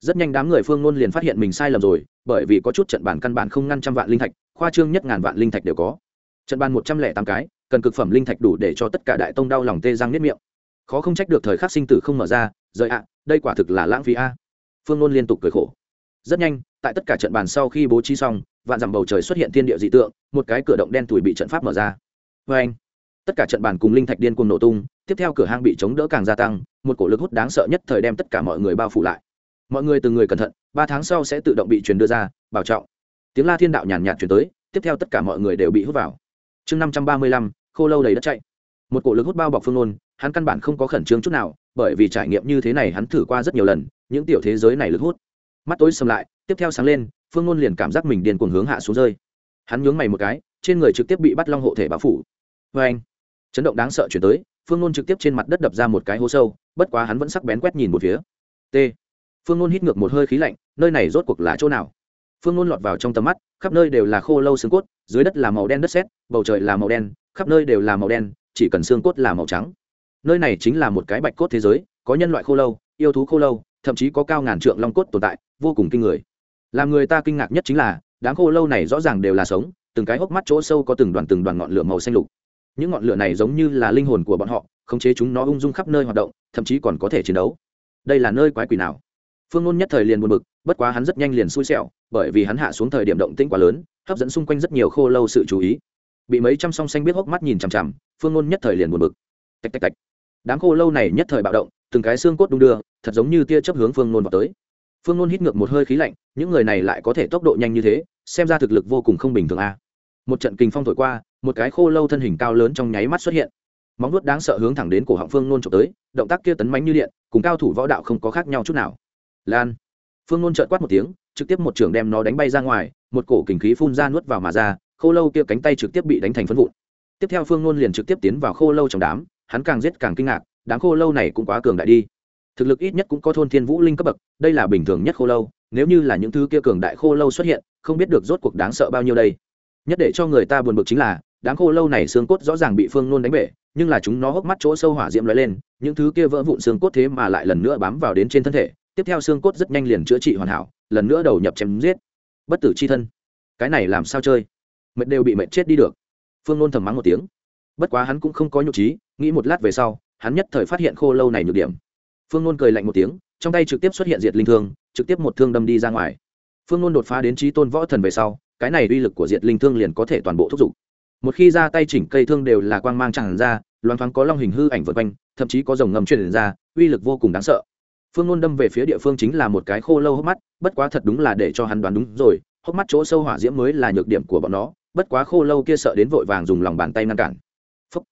rất nhanh đám người phương ngôn liền phát hiện mình sai lầm rồi, bởi vì có chút trận bàn căn bản không ngăn trăm vạn linh thạch, khoa trương nhất ngàn vạn linh thạch đều có. Trận bàn một trăm lẻ tám cái, cần cực phẩm linh thạch đủ để cho tất cả đại tông đau lòng tê răng nếp miệng. Khó không trách được thời khắc sinh tử không mở ra, rời ạ, đây quả thực là lãng phí a. Phương ngôn liên tục cười khổ. Rất nhanh, tại tất cả trận bàn sau khi bố trí xong, vạn dặm bầu trời xuất hiện thiên địa dị tượng, một cái cửa động đen thùi bị trận pháp mở ra. Vê anh, tất cả trận bàn cùng linh thạch điên cùng nổ tung, tiếp theo cửa hang bị chống đỡ càng gia tăng, một cổ lực hút đáng sợ nhất thời đem tất cả mọi người bao phủ lại mọi người từng người cẩn thận, ba tháng sau sẽ tự động bị truyền đưa ra, bảo trọng. Tiếng la thiên đạo nhàn nhạt chuyển tới, tiếp theo tất cả mọi người đều bị hút vào. Chương năm trăm ba mươi lăm, khô lâu đầy đất chạy. Một cổ lực hút bao bọc phương nôn hắn căn bản không có khẩn trương chút nào, bởi vì trải nghiệm như thế này hắn thử qua rất nhiều lần, những tiểu thế giới này lực hút. Mắt tối sầm lại, tiếp theo sáng lên, phương nôn liền cảm giác mình điền cuồng hướng hạ xuống rơi. Hắn nhướng mày một cái, trên người trực tiếp bị bắt long hộ thể bao phủ. Vê anh, chấn động đáng sợ chuyển tới, phương nôn trực tiếp trên mặt đất đập ra một cái hố sâu, bất quá hắn vẫn sắc bén quét nhìn một phía. T phương nôn hít ngược một hơi khí lạnh, nơi này rốt cuộc là chỗ nào? Phương nôn lọt vào trong tầm mắt, khắp nơi đều là khô lâu xương cốt, dưới đất là màu đen đất sét, bầu trời là màu đen, khắp nơi đều là màu đen, chỉ cần xương cốt là màu trắng. Nơi này chính là một cái bạch cốt thế giới, có nhân loại khô lâu, yêu thú khô lâu, thậm chí có cao ngàn trượng long cốt tồn tại, vô cùng kinh người. Làm người ta kinh ngạc nhất chính là, đám khô lâu này rõ ràng đều là sống, từng cái hốc mắt chỗ sâu có từng đoàn từng đoàn ngọn lửa màu xanh lục. Những ngọn lửa này giống như là linh hồn của bọn họ, khống chế chúng nó ung dung khắp nơi hoạt động, thậm chí còn có thể chiến đấu. Đây là nơi quái quỷ nào? Phương ngôn nhất thời liền buồn bực, bất quá hắn rất nhanh liền xui xẻo, bởi vì hắn hạ xuống thời điểm động tĩnh quá lớn, hấp dẫn xung quanh rất nhiều khô lâu sự chú ý. Bị mấy trăm song xanh biết hốc mắt nhìn chằm chằm, phương ngôn nhất thời liền buồn bực. Tạch tạch tạch. Đám khô lâu này nhất thời bạo động, từng cái xương cốt đung đưa, thật giống như tia chấp hướng phương ngôn vào tới. Phương ngôn hít ngược một hơi khí lạnh, những người này lại có thể tốc độ nhanh như thế, xem ra thực lực vô cùng không bình thường a. Một trận kinh phong thổi qua, một cái khô lâu thân hình cao lớn trong nháy mắt xuất hiện. Móng vuốt đáng sợ hướng thẳng đến cổ họng phương nôn trộm tới, động tác kia tấn mánh như điện, cùng cao thủ võ đạo không có khác nhau chút nào lan. Phương nôn trợn quát một tiếng, trực tiếp một trường đem nó đánh bay ra ngoài, một cổ kình khí phun ra nuốt vào mà ra, khô lâu kia cánh tay trực tiếp bị đánh thành phân vụn. Tiếp theo phương nôn liền trực tiếp tiến vào khô lâu trong đám, hắn càng giết càng kinh ngạc, đám khô lâu này cũng quá cường đại đi. Thực lực ít nhất cũng có thôn thiên vũ linh cấp bậc, đây là bình thường nhất khô lâu, nếu như là những thứ kia cường đại khô lâu xuất hiện, không biết được rốt cuộc đáng sợ bao nhiêu đây. Nhất để cho người ta buồn bực chính là, đám khô lâu này xương cốt rõ ràng bị phương nôn đánh bể, nhưng là chúng nó hốc mắt chỗ sâu hỏa diễm lóe lên, những thứ kia vỡ vụn xương cốt thế mà lại lần nữa bám vào đến trên thân thể tiếp theo xương cốt rất nhanh liền chữa trị hoàn hảo, lần nữa đầu nhập chém giết. Bất tử c h i thân. Cái này làm sao chơi? Mệt đều bị mệt chết đi được. Phương nôn thầm mắng một tiếng. Bất quá hắn cũng không có nhục trí, nghĩ một lát về sau, hắn nhất thời phát hiện khô lâu này nhược điểm. Phương nôn cười lạnh một tiếng, trong tay trực tiếp xuất hiện diệt linh thương, trực tiếp một thương đâm đi ra ngoài. Phương nôn đột phá đến trí tôn võ thần về sau, cái này uy lực của diệt linh thương liền có thể toàn bộ thúc giục. Một khi ra tay chỉnh cây thương đều là quang mang chẳng ra, loan thoáng có long hình hư ảnh vượt quanh, thậm chí có dòng ngầm truyền ra, uy lực vô cùng đáng sợ phương nôn đâm về phía địa phương chính là một cái khô lâu hốc mắt, bất quá thật đúng là để cho hắn đoán đúng rồi, hốc mắt chỗ sâu hỏa diễm mới là nhược điểm của bọn nó, bất quá khô lâu kia sợ đến vội vàng dùng lòng bàn tay ngăn cản. Phúc.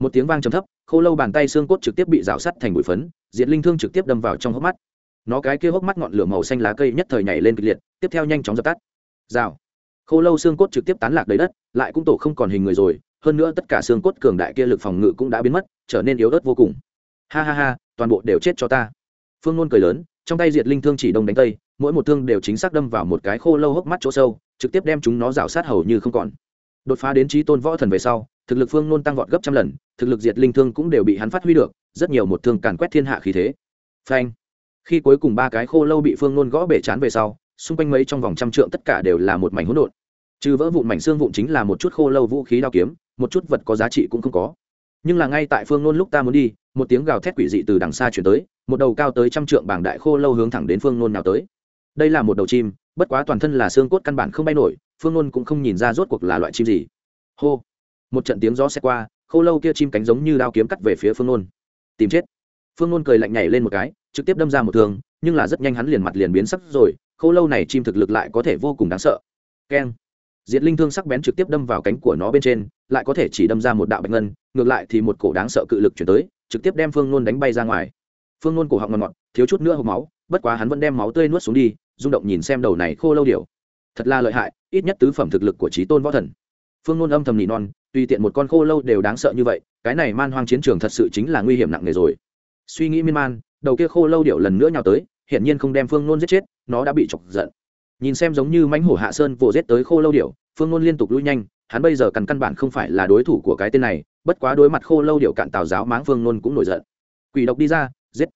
một tiếng vang trầm thấp, khô lâu bàn tay xương cốt trực tiếp bị rào sắt thành bụi phấn, diệt linh thương trực tiếp đâm vào trong hốc mắt. Nó cái kia hốc mắt ngọn lửa màu xanh lá cây nhất thời nhảy lên kịch liệt, tiếp theo nhanh chóng dập tắt. Rào. Khô lâu xương cốt trực tiếp tán lạc đầy đất, lại cũng tổ không còn hình người rồi, hơn nữa tất cả xương cốt cường đại kia lực phòng ngự cũng đã biến mất, trở nên yếu ớt vô cùng. Ha ha ha, toàn bộ đều chết cho ta phương nôn cười lớn, trong tay diệt linh thương chỉ đông đánh tây, mỗi một thương đều chính xác đâm vào một cái khô lâu hốc mắt chỗ sâu, trực tiếp đem chúng nó rào sát hầu như không còn. Đột phá đến trí tôn võ thần về sau, thực lực phương nôn tăng vọt gấp trăm lần, thực lực diệt linh thương cũng đều bị hắn phát huy được, rất nhiều một thương càn quét thiên hạ khí thế. Phanh. Khi cuối cùng ba cái khô lâu bị phương nôn gõ bể chán về sau, xung quanh mấy trong vòng trăm trượng tất cả đều là một mảnh hỗn độn. Trừ vỡ vụn mảnh xương vụn chính là một chút khô lâu vũ khí đao kiếm, một chút vật có giá trị cũng không có. Nhưng là ngay tại phương nôn lúc ta muốn đi một tiếng gào thét quỷ dị từ đằng xa chuyển tới, một đầu cao tới trăm trượng bảng đại khô lâu hướng thẳng đến phương nôn nào tới. Đây là một đầu chim, bất quá toàn thân là xương cốt căn bản không bay nổi, phương nôn cũng không nhìn ra rốt cuộc là loại chim gì. Hô! Một trận tiếng gió xe qua, khô lâu kia chim cánh giống như đao kiếm cắt về phía phương nôn. Tìm chết! Phương nôn cười lạnh nhảy lên một cái, trực tiếp đâm ra một thương, nhưng là rất nhanh hắn liền mặt liền biến sắc rồi, khô lâu này chim thực lực lại có thể vô cùng đáng sợ. Keng! Diệt linh thương sắc bén trực tiếp đâm vào cánh của nó bên trên, lại có thể chỉ đâm ra một đạo bạch ngân, ngược lại thì một cổ đáng sợ cự lực chuyển tới trực tiếp đem phương nôn đánh bay ra ngoài. Phương nôn cổ họng ngọt ngọt, thiếu chút nữa hộp máu, bất quá hắn vẫn đem máu tươi nuốt xuống đi, rung động nhìn xem đầu này khô lâu điều thật là lợi hại, ít nhất tứ phẩm thực lực của trí tôn võ thần. Phương nôn âm thầm nỉ non, tùy tiện một con khô lâu đều đáng sợ như vậy, cái này man hoang chiến trường thật sự chính là nguy hiểm nặng nề rồi. Suy nghĩ miên man, đầu kia khô lâu điệu lần nữa nhào tới, hiển nhiên không đem phương nôn giết chết, nó đã bị chọc giận. Nhìn xem giống như mãnh hổ hạ sơn vồ giết tới khô lâu điệu phương nôn liên tục lui nhanh, hắn bây giờ cần căn bản không phải là đối thủ của cái tên này bất quá đối mặt khô lâu điệu cạn tào giáo máng phương nôn cũng nổi giận. Quỷ độc đi ra, giết.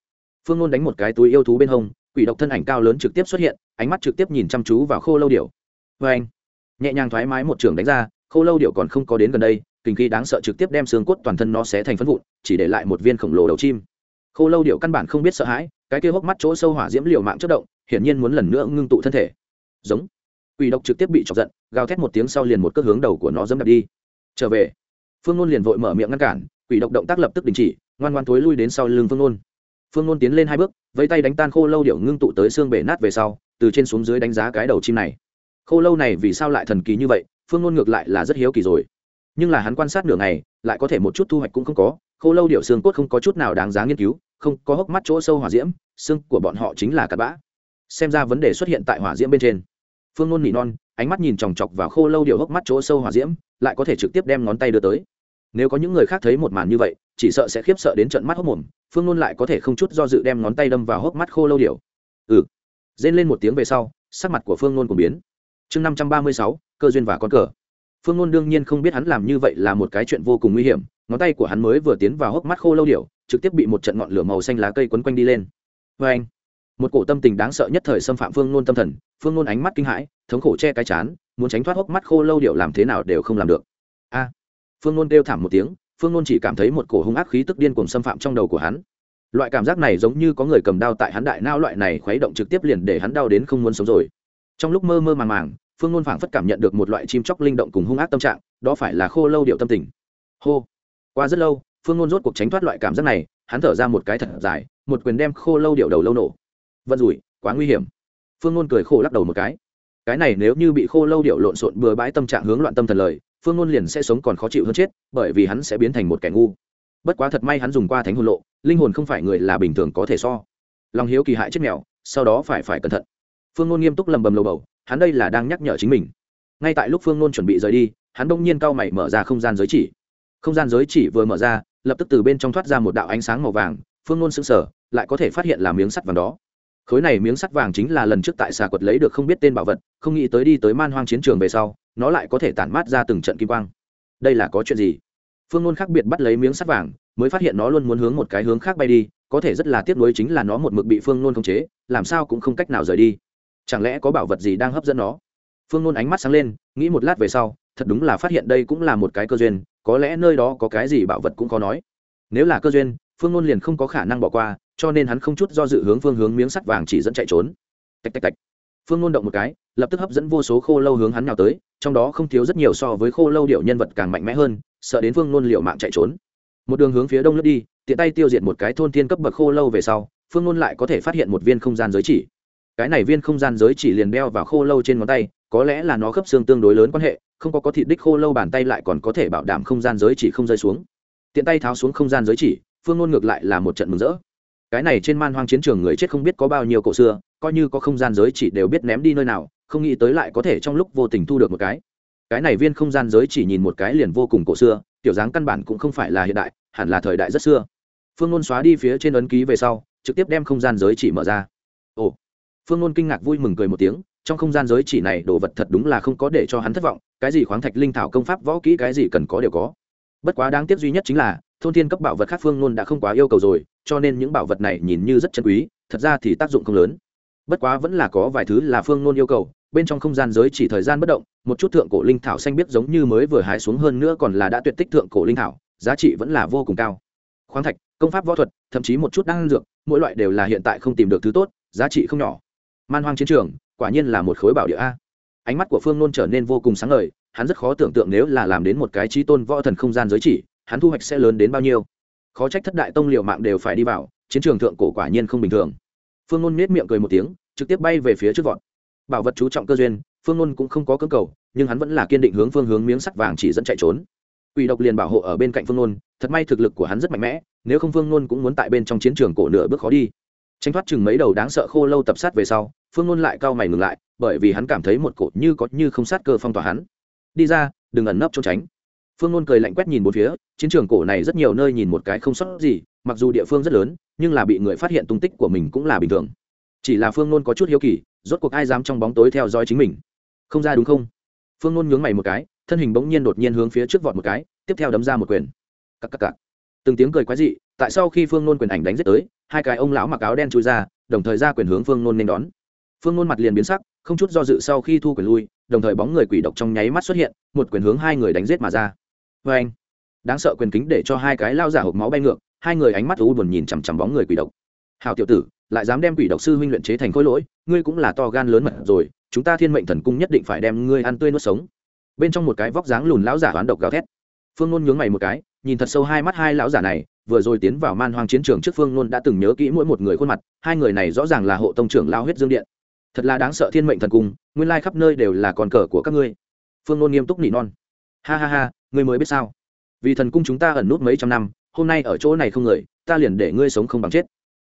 Phương nôn đánh một cái túi yêu thú bên hông, quỷ độc thân ảnh cao lớn trực tiếp xuất hiện, ánh mắt trực tiếp nhìn chăm chú vào khô lâu điệu. Vê anh, nhẹ nhàng thoải mái một trường đánh ra, khô lâu điệu còn không có đến gần đây, kinh khí đáng sợ trực tiếp đem xương cốt toàn thân nó xé thành phân vụn, chỉ để lại một viên khổng lồ đầu chim. Khô lâu điệu căn bản không biết sợ hãi, cái kia hốc mắt chỗ sâu hỏa diễm liều mạng chất động, hiển nhiên muốn lần nữa ngưng tụ thân thể. Giống. Quỷ độc trực tiếp bị chọc giận, gào thét một tiếng sau liền một cước hướng đầu của nó dẫm đạp đi. Trở về phương nôn liền vội mở miệng ngăn cản, quỷ độc động tác lập tức đình chỉ, ngoan ngoan thối lui đến sau lưng phương nôn. Phương nôn tiến lên hai bước, vẫy tay đánh tan khô lâu điệu ngưng tụ tới xương bể nát về sau, từ trên xuống dưới đánh giá cái đầu chim này. Khô lâu này vì sao lại thần kỳ như vậy, phương nôn ngược lại là rất hiếu kỳ rồi. Nhưng là hắn quan sát nửa ngày, lại có thể một chút thu hoạch cũng không có, khô lâu điệu xương cốt không có chút nào đáng giá nghiên cứu, không có hốc mắt chỗ sâu hỏa diễm, xương của bọn họ chính là cặp bã. Xem ra vấn đề xuất hiện tại hỏa diễm bên trên. Phương nôn nỉ non, ánh mắt nhìn chòng chọc vào khô lâu điệu hốc mắt chỗ sâu hỏa diễm, lại có thể trực tiếp đem ngón tay đưa tới nếu có những người khác thấy một màn như vậy chỉ sợ sẽ khiếp sợ đến trận mắt hốc mồm phương nôn lại có thể không chút do dự đem ngón tay đâm vào hốc mắt khô lâu điều. ừ. Rên lên một tiếng về sau sắc mặt của phương nôn cũng biến. Chương năm trăm ba mươi sáu cơ duyên và con cờ. Phương nôn đương nhiên không biết hắn làm như vậy là một cái chuyện vô cùng nguy hiểm ngón tay của hắn mới vừa tiến vào hốc mắt khô lâu điều, trực tiếp bị một trận ngọn lửa màu xanh lá cây quấn quanh đi lên. Vê anh một cổ tâm tình đáng sợ nhất thời xâm phạm phương nôn tâm thần phương nôn ánh mắt kinh hãi thống khổ che cái chán muốn tránh thoát hốc mắt khô lâu điệu làm thế nào đều không làm được. A phương nôn kêu thảm một tiếng, phương nôn chỉ cảm thấy một cổ hung ác khí tức điên cùng xâm phạm trong đầu của hắn. Loại cảm giác này giống như có người cầm đao tại hắn đại nao loại này khuấy động trực tiếp liền để hắn đau đến không muốn sống rồi. Trong lúc mơ mơ màng màng, phương nôn phảng phất cảm nhận được một loại chim chóc linh động cùng hung ác tâm trạng, đó phải là khô lâu điệu tâm tình. Hô. Qua rất lâu, phương nôn rốt cuộc tránh thoát loại cảm giác này, hắn thở ra một cái thật dài, một quyền đem khô lâu điệu đầu lâu nổ. Vận rủi, quá nguy hiểm. Phương nôn cười khô lắc đầu một cái. Cái này nếu như bị khô lâu điệu lộn xộn bừa bãi tâm trạng hướng loạn tâm thần lời phương ngôn liền sẽ sống còn khó chịu hơn chết, bởi vì hắn sẽ biến thành một kẻ ngu. Bất quá thật may hắn dùng qua thánh hồn lộ, linh hồn không phải người là bình thường có thể so. Lòng hiếu kỳ hại chết mèo, sau đó phải phải cẩn thận. Phương ngôn nghiêm túc lầm bầm lầu bầu, hắn đây là đang nhắc nhở chính mình. Ngay tại lúc phương ngôn chuẩn bị rời đi, hắn đông nhiên cau mày mở ra không gian giới chỉ. Không gian giới chỉ vừa mở ra, lập tức từ bên trong thoát ra một đạo ánh sáng màu vàng, phương nôn sững sờ, lại có thể phát hiện là miếng sắt vàng đó khối này miếng sắt vàng chính là lần trước tại xà quật lấy được không biết tên bảo vật, không nghĩ tới đi tới man hoang chiến trường về sau, nó lại có thể tản mát ra từng trận kim quang. Đây là có chuyện gì? Phương nôn khác biệt bắt lấy miếng sắt vàng, mới phát hiện nó luôn muốn hướng một cái hướng khác bay đi, có thể rất là tiếc nuối chính là nó một mực bị phương nôn khống chế, làm sao cũng không cách nào rời đi. Chẳng lẽ có bảo vật gì đang hấp dẫn nó? Phương nôn ánh mắt sáng lên, nghĩ một lát về sau, thật đúng là phát hiện đây cũng là một cái cơ duyên, có lẽ nơi đó có cái gì bảo vật cũng khó nói. Nếu là cơ duyên, phương nôn liền không có khả năng bỏ qua cho nên hắn không chút do dự hướng phương hướng miếng sắt vàng chỉ dẫn chạy trốn. Tạch tạch tạch. Phương nôn động một cái, lập tức hấp dẫn vô số khô lâu hướng hắn nào tới, trong đó không thiếu rất nhiều so với khô lâu điệu nhân vật càng mạnh mẽ hơn, sợ đến phương nôn liệu mạng chạy trốn. Một đường hướng phía đông lướt đi, tiện tay tiêu diệt một cái thôn thiên cấp bậc khô lâu về sau, phương nôn lại có thể phát hiện một viên không gian giới chỉ. Cái này viên không gian giới chỉ liền đeo vào khô lâu trên ngón tay, có lẽ là nó khớp xương tương đối lớn quan hệ, không có có thịt đích khô lâu bàn tay lại còn có thể bảo đảm không gian giới chỉ không rơi xuống. Tiện tay tháo xuống không gian giới chỉ, phương nôn ngược lại là một trận mừng rỡ cái này trên man hoang chiến trường người chết không biết có bao nhiêu cổ xưa, coi như có không gian giới chỉ đều biết ném đi nơi nào, không nghĩ tới lại có thể trong lúc vô tình thu được một cái. Cái này viên không gian giới chỉ nhìn một cái liền vô cùng cổ xưa, tiểu dáng căn bản cũng không phải là hiện đại, hẳn là thời đại rất xưa. Phương ngôn xóa đi phía trên ấn ký về sau, trực tiếp đem không gian giới chỉ mở ra. Ồ. Phương ngôn kinh ngạc vui mừng cười một tiếng, trong không gian giới chỉ này đồ vật thật đúng là không có để cho hắn thất vọng, cái gì khoáng thạch linh thảo công pháp võ kỹ cái gì cần có đều có. Bất quá đáng tiếc duy nhất chính là, thôn thiên cấp bảo vật khác phương ngôn đã không quá yêu cầu rồi cho nên những bảo vật này nhìn như rất chân quý, thật ra thì tác dụng không lớn. Bất quá vẫn là có vài thứ là phương Nôn yêu cầu, bên trong không gian giới chỉ thời gian bất động, một chút thượng cổ linh thảo xanh biết giống như mới vừa hái xuống hơn nữa còn là đã tuyệt tích thượng cổ linh thảo, giá trị vẫn là vô cùng cao. Khoáng thạch, công pháp võ thuật, thậm chí một chút đan dược, mỗi loại đều là hiện tại không tìm được thứ tốt, giá trị không nhỏ. Man hoang chiến trường, quả nhiên là một khối bảo địa a. Ánh mắt của phương nôn trở nên vô cùng sáng ngời, hắn rất khó tưởng tượng nếu là làm đến một cái trí tôn võ thần không gian giới chỉ, hắn thu hoạch sẽ lớn đến bao nhiêu khó trách thất đại tông liệu mạng đều phải đi vào chiến trường thượng cổ quả nhiên không bình thường phương nôn nết miệng cười một tiếng trực tiếp bay về phía trước vọt bảo vật chú trọng cơ duyên phương nôn cũng không có cơ cầu nhưng hắn vẫn là kiên định hướng phương hướng miếng sắt vàng chỉ dẫn chạy trốn Quỷ độc liền bảo hộ ở bên cạnh Phương Nôn, thật may thực lực của hắn rất mạnh mẽ, nếu không Phương Nôn cũng muốn tại bên trong chiến trường cổ nửa bước khó đi. Tránh thoát chừng mấy đầu đáng sợ khô lâu tập sát về sau, Phương Nôn lại cao mày ngừng lại, bởi vì hắn cảm thấy một cột như có như không sát cơ phong tỏa hắn. Đi ra, đừng ẩn nấp trốn tránh. Phương Nôn cười lạnh quét nhìn bốn phía, chiến trường cổ này rất nhiều nơi nhìn một cái không sót gì, mặc dù địa phương rất lớn, nhưng là bị người phát hiện tung tích của mình cũng là bình thường. Chỉ là Phương Nôn có chút hiếu kỳ, rốt cuộc ai dám trong bóng tối theo dõi chính mình? Không ra đúng không? Phương Nôn nhướng mày một cái, thân hình bỗng nhiên đột nhiên hướng phía trước vọt một cái, tiếp theo đấm ra một quyền cắc cắc cắc. từng tiếng cười quái dị tại sau khi phương nôn quyền ảnh đánh giết tới hai cái ông lão mặc áo đen chui ra đồng thời ra quyền hướng phương nôn nên đón phương nôn mặt liền biến sắc không chút do dự sau khi thu quyền lui đồng thời bóng người quỷ độc trong nháy mắt xuất hiện một quyền hướng hai người đánh giết mà ra vê anh. Đáng sợ quyền kính để cho hai cái lao giả hộp máu bay ngược, hai người ánh mắt u buồn nhìn chằm chằm bóng người quỷ độc. Hào tiểu tử, lại dám đem quỷ độc sư huynh luyện chế thành khối lỗi, ngươi cũng là to gan lớn mật rồi, chúng ta thiên mệnh thần cung nhất định phải đem ngươi ăn tươi nuốt sống. Bên trong một cái vóc dáng lùn lão giả hoán độc gào thét. Phương nôn nhướng mày một cái, nhìn thật sâu hai mắt hai lão giả này, vừa rồi tiến vào man hoang chiến trường trước phương nôn đã từng nhớ kỹ mỗi một người khuôn mặt, hai người này rõ ràng là hộ tông trưởng lao huyết dương điện. Thật là đáng sợ thiên mệnh thần cung, nguyên lai khắp nơi đều là con cờ của các ngươi. Phương nôn nghiêm túc nỉ non. Ha ha ha ngươi mới biết sao? Vì thần cung chúng ta ẩn nút mấy trăm năm, hôm nay ở chỗ này không người, ta liền để ngươi sống không bằng chết.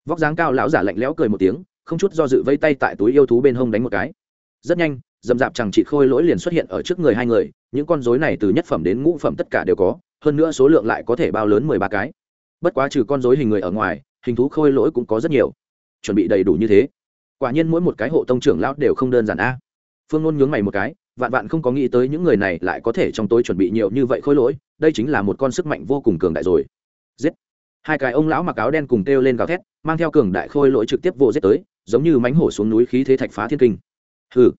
Vóc dáng cao lão giả lạnh lẽo cười một tiếng, không chút do dự vây tay tại túi yêu thú bên hông đánh một cái. Rất nhanh, dầm dạp chẳng chị khôi lỗi liền xuất hiện ở trước người hai người, những con dối này từ nhất phẩm đến ngũ phẩm tất cả đều có, hơn nữa số lượng lại có thể bao lớn mười ba cái. Bất quá trừ con dối hình người ở ngoài, hình thú khôi lỗi cũng có rất nhiều. Chuẩn bị đầy đủ như thế. Quả nhiên mỗi một cái hộ tông trưởng lão đều không đơn giản a. Phương ngôn nhướng mày một cái vạn vạn không có nghĩ tới những người này lại có thể trong tôi chuẩn bị nhiều như vậy khôi lỗi, đây chính là một con sức mạnh vô cùng cường đại rồi. Giết. Hai cái ông lão mặc áo đen cùng kêu lên gào thét, mang theo cường đại khôi lỗi trực tiếp vô giết tới, giống như mánh hổ xuống núi khí thế thạch phá thiên kinh. Hừ.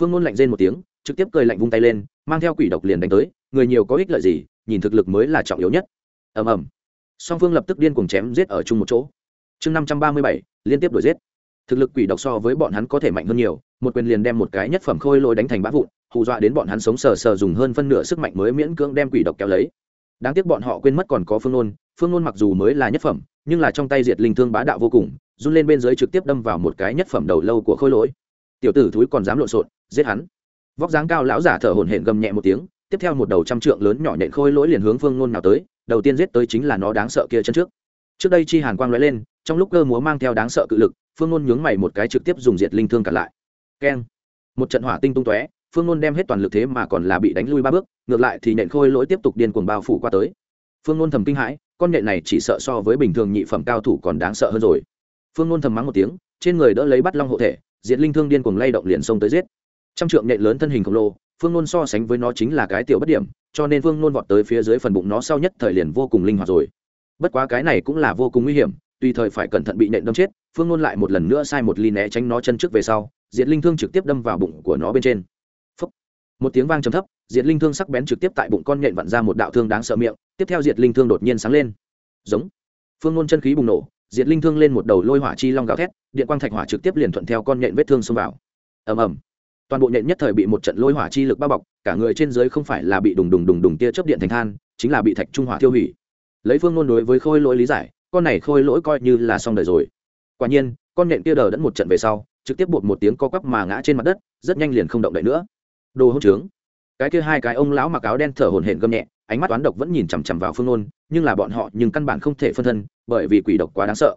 Phương ngôn lạnh rên một tiếng, trực tiếp cười lạnh vung tay lên, mang theo quỷ độc liền đánh tới, người nhiều có ích lợi gì, nhìn thực lực mới là trọng yếu nhất. Ầm ầm. Song phương lập tức điên cuồng chém giết ở chung một chỗ. Chương năm trăm ba mươi bảy, liên tiếp đuổi giết. Thực lực quỷ độc so với bọn hắn có thể mạnh hơn nhiều, một quyền liền đem một cái nhất phẩm khôi lỗi đánh thành bã vụn hù dọa đến bọn hắn sống sờ sờ dùng hơn phân nửa sức mạnh mới miễn cưỡng đem quỷ độc kéo lấy. Đáng tiếc bọn họ quên mất còn có phương nôn. Phương nôn mặc dù mới là nhất phẩm, nhưng là trong tay diệt linh thương bá đạo vô cùng, run lên bên dưới trực tiếp đâm vào một cái nhất phẩm đầu lâu của khôi lỗi. Tiểu tử thúi còn dám lộn xộn, giết hắn. Vóc dáng cao lão giả thở hổn hển gầm nhẹ một tiếng, tiếp theo một đầu trăm trượng lớn nhỏ nhện khôi lỗi liền hướng phương nôn nào tới, đầu tiên giết tới chính là nó đáng sợ kia chân trước. Trước đây chi hàn quang lóe lên, trong lúc cơ múa mang theo đáng sợ cự lực, phương nôn nhướng mày một cái trực tiếp dùng diệt linh thương cả lại. Keng. Một trận hỏa tinh tung tóe phương nôn đem hết toàn lực thế mà còn là bị đánh lui ba bước, ngược lại thì nện khôi lỗi tiếp tục điên cuồng bao phủ qua tới. Phương nôn thầm kinh hãi, con nện này chỉ sợ so với bình thường nhị phẩm cao thủ còn đáng sợ hơn rồi. Phương nôn thầm mắng một tiếng, trên người đỡ lấy bắt long hộ thể, diệt linh thương điên cuồng lay động liền xông tới giết. Trăm trượng nện lớn thân hình khổng lồ, phương nôn so sánh với nó chính là cái tiểu bất điểm, cho nên phương nôn vọt tới phía dưới phần bụng nó sau nhất thời liền vô cùng linh hoạt rồi. Bất quá cái này cũng là vô cùng nguy hiểm, tùy thời phải cẩn thận bị nện đâm chết, phương nôn lại một lần nữa sai một ly né tránh nó chân trước về sau, diệt linh thương trực tiếp đâm vào bụng của nó bên trên một tiếng vang trầm thấp, diệt linh thương sắc bén trực tiếp tại bụng con nhện vặn ra một đạo thương đáng sợ miệng, tiếp theo diệt linh thương đột nhiên sáng lên. Giống. Phương ngôn chân khí bùng nổ, diệt linh thương lên một đầu lôi hỏa chi long gào thét, điện quang thạch hỏa trực tiếp liền thuận theo con nhện vết thương xông vào. Ầm ầm. Toàn bộ nhện nhất thời bị một trận lôi hỏa chi lực bao bọc, cả người trên dưới không phải là bị đùng đùng đùng đùng tia chớp điện thành than, chính là bị thạch trung hỏa tiêu hủy. Lấy phương ngôn đối với khôi lỗi lý giải, con này khôi lỗi coi như là xong đời rồi. Quả nhiên, con nhện kia đờ đẫn một trận về sau, trực tiếp bột một tiếng co quắp mà ngã trên mặt đất, rất nhanh liền không động đậy nữa đồ hỗn trướng. Cái kia hai cái ông lão mặc áo đen thở hổn hển gầm nhẹ, ánh mắt toán độc vẫn nhìn chằm chằm vào phương nôn, nhưng là bọn họ nhưng căn bản không thể phân thân, bởi vì quỷ độc quá đáng sợ.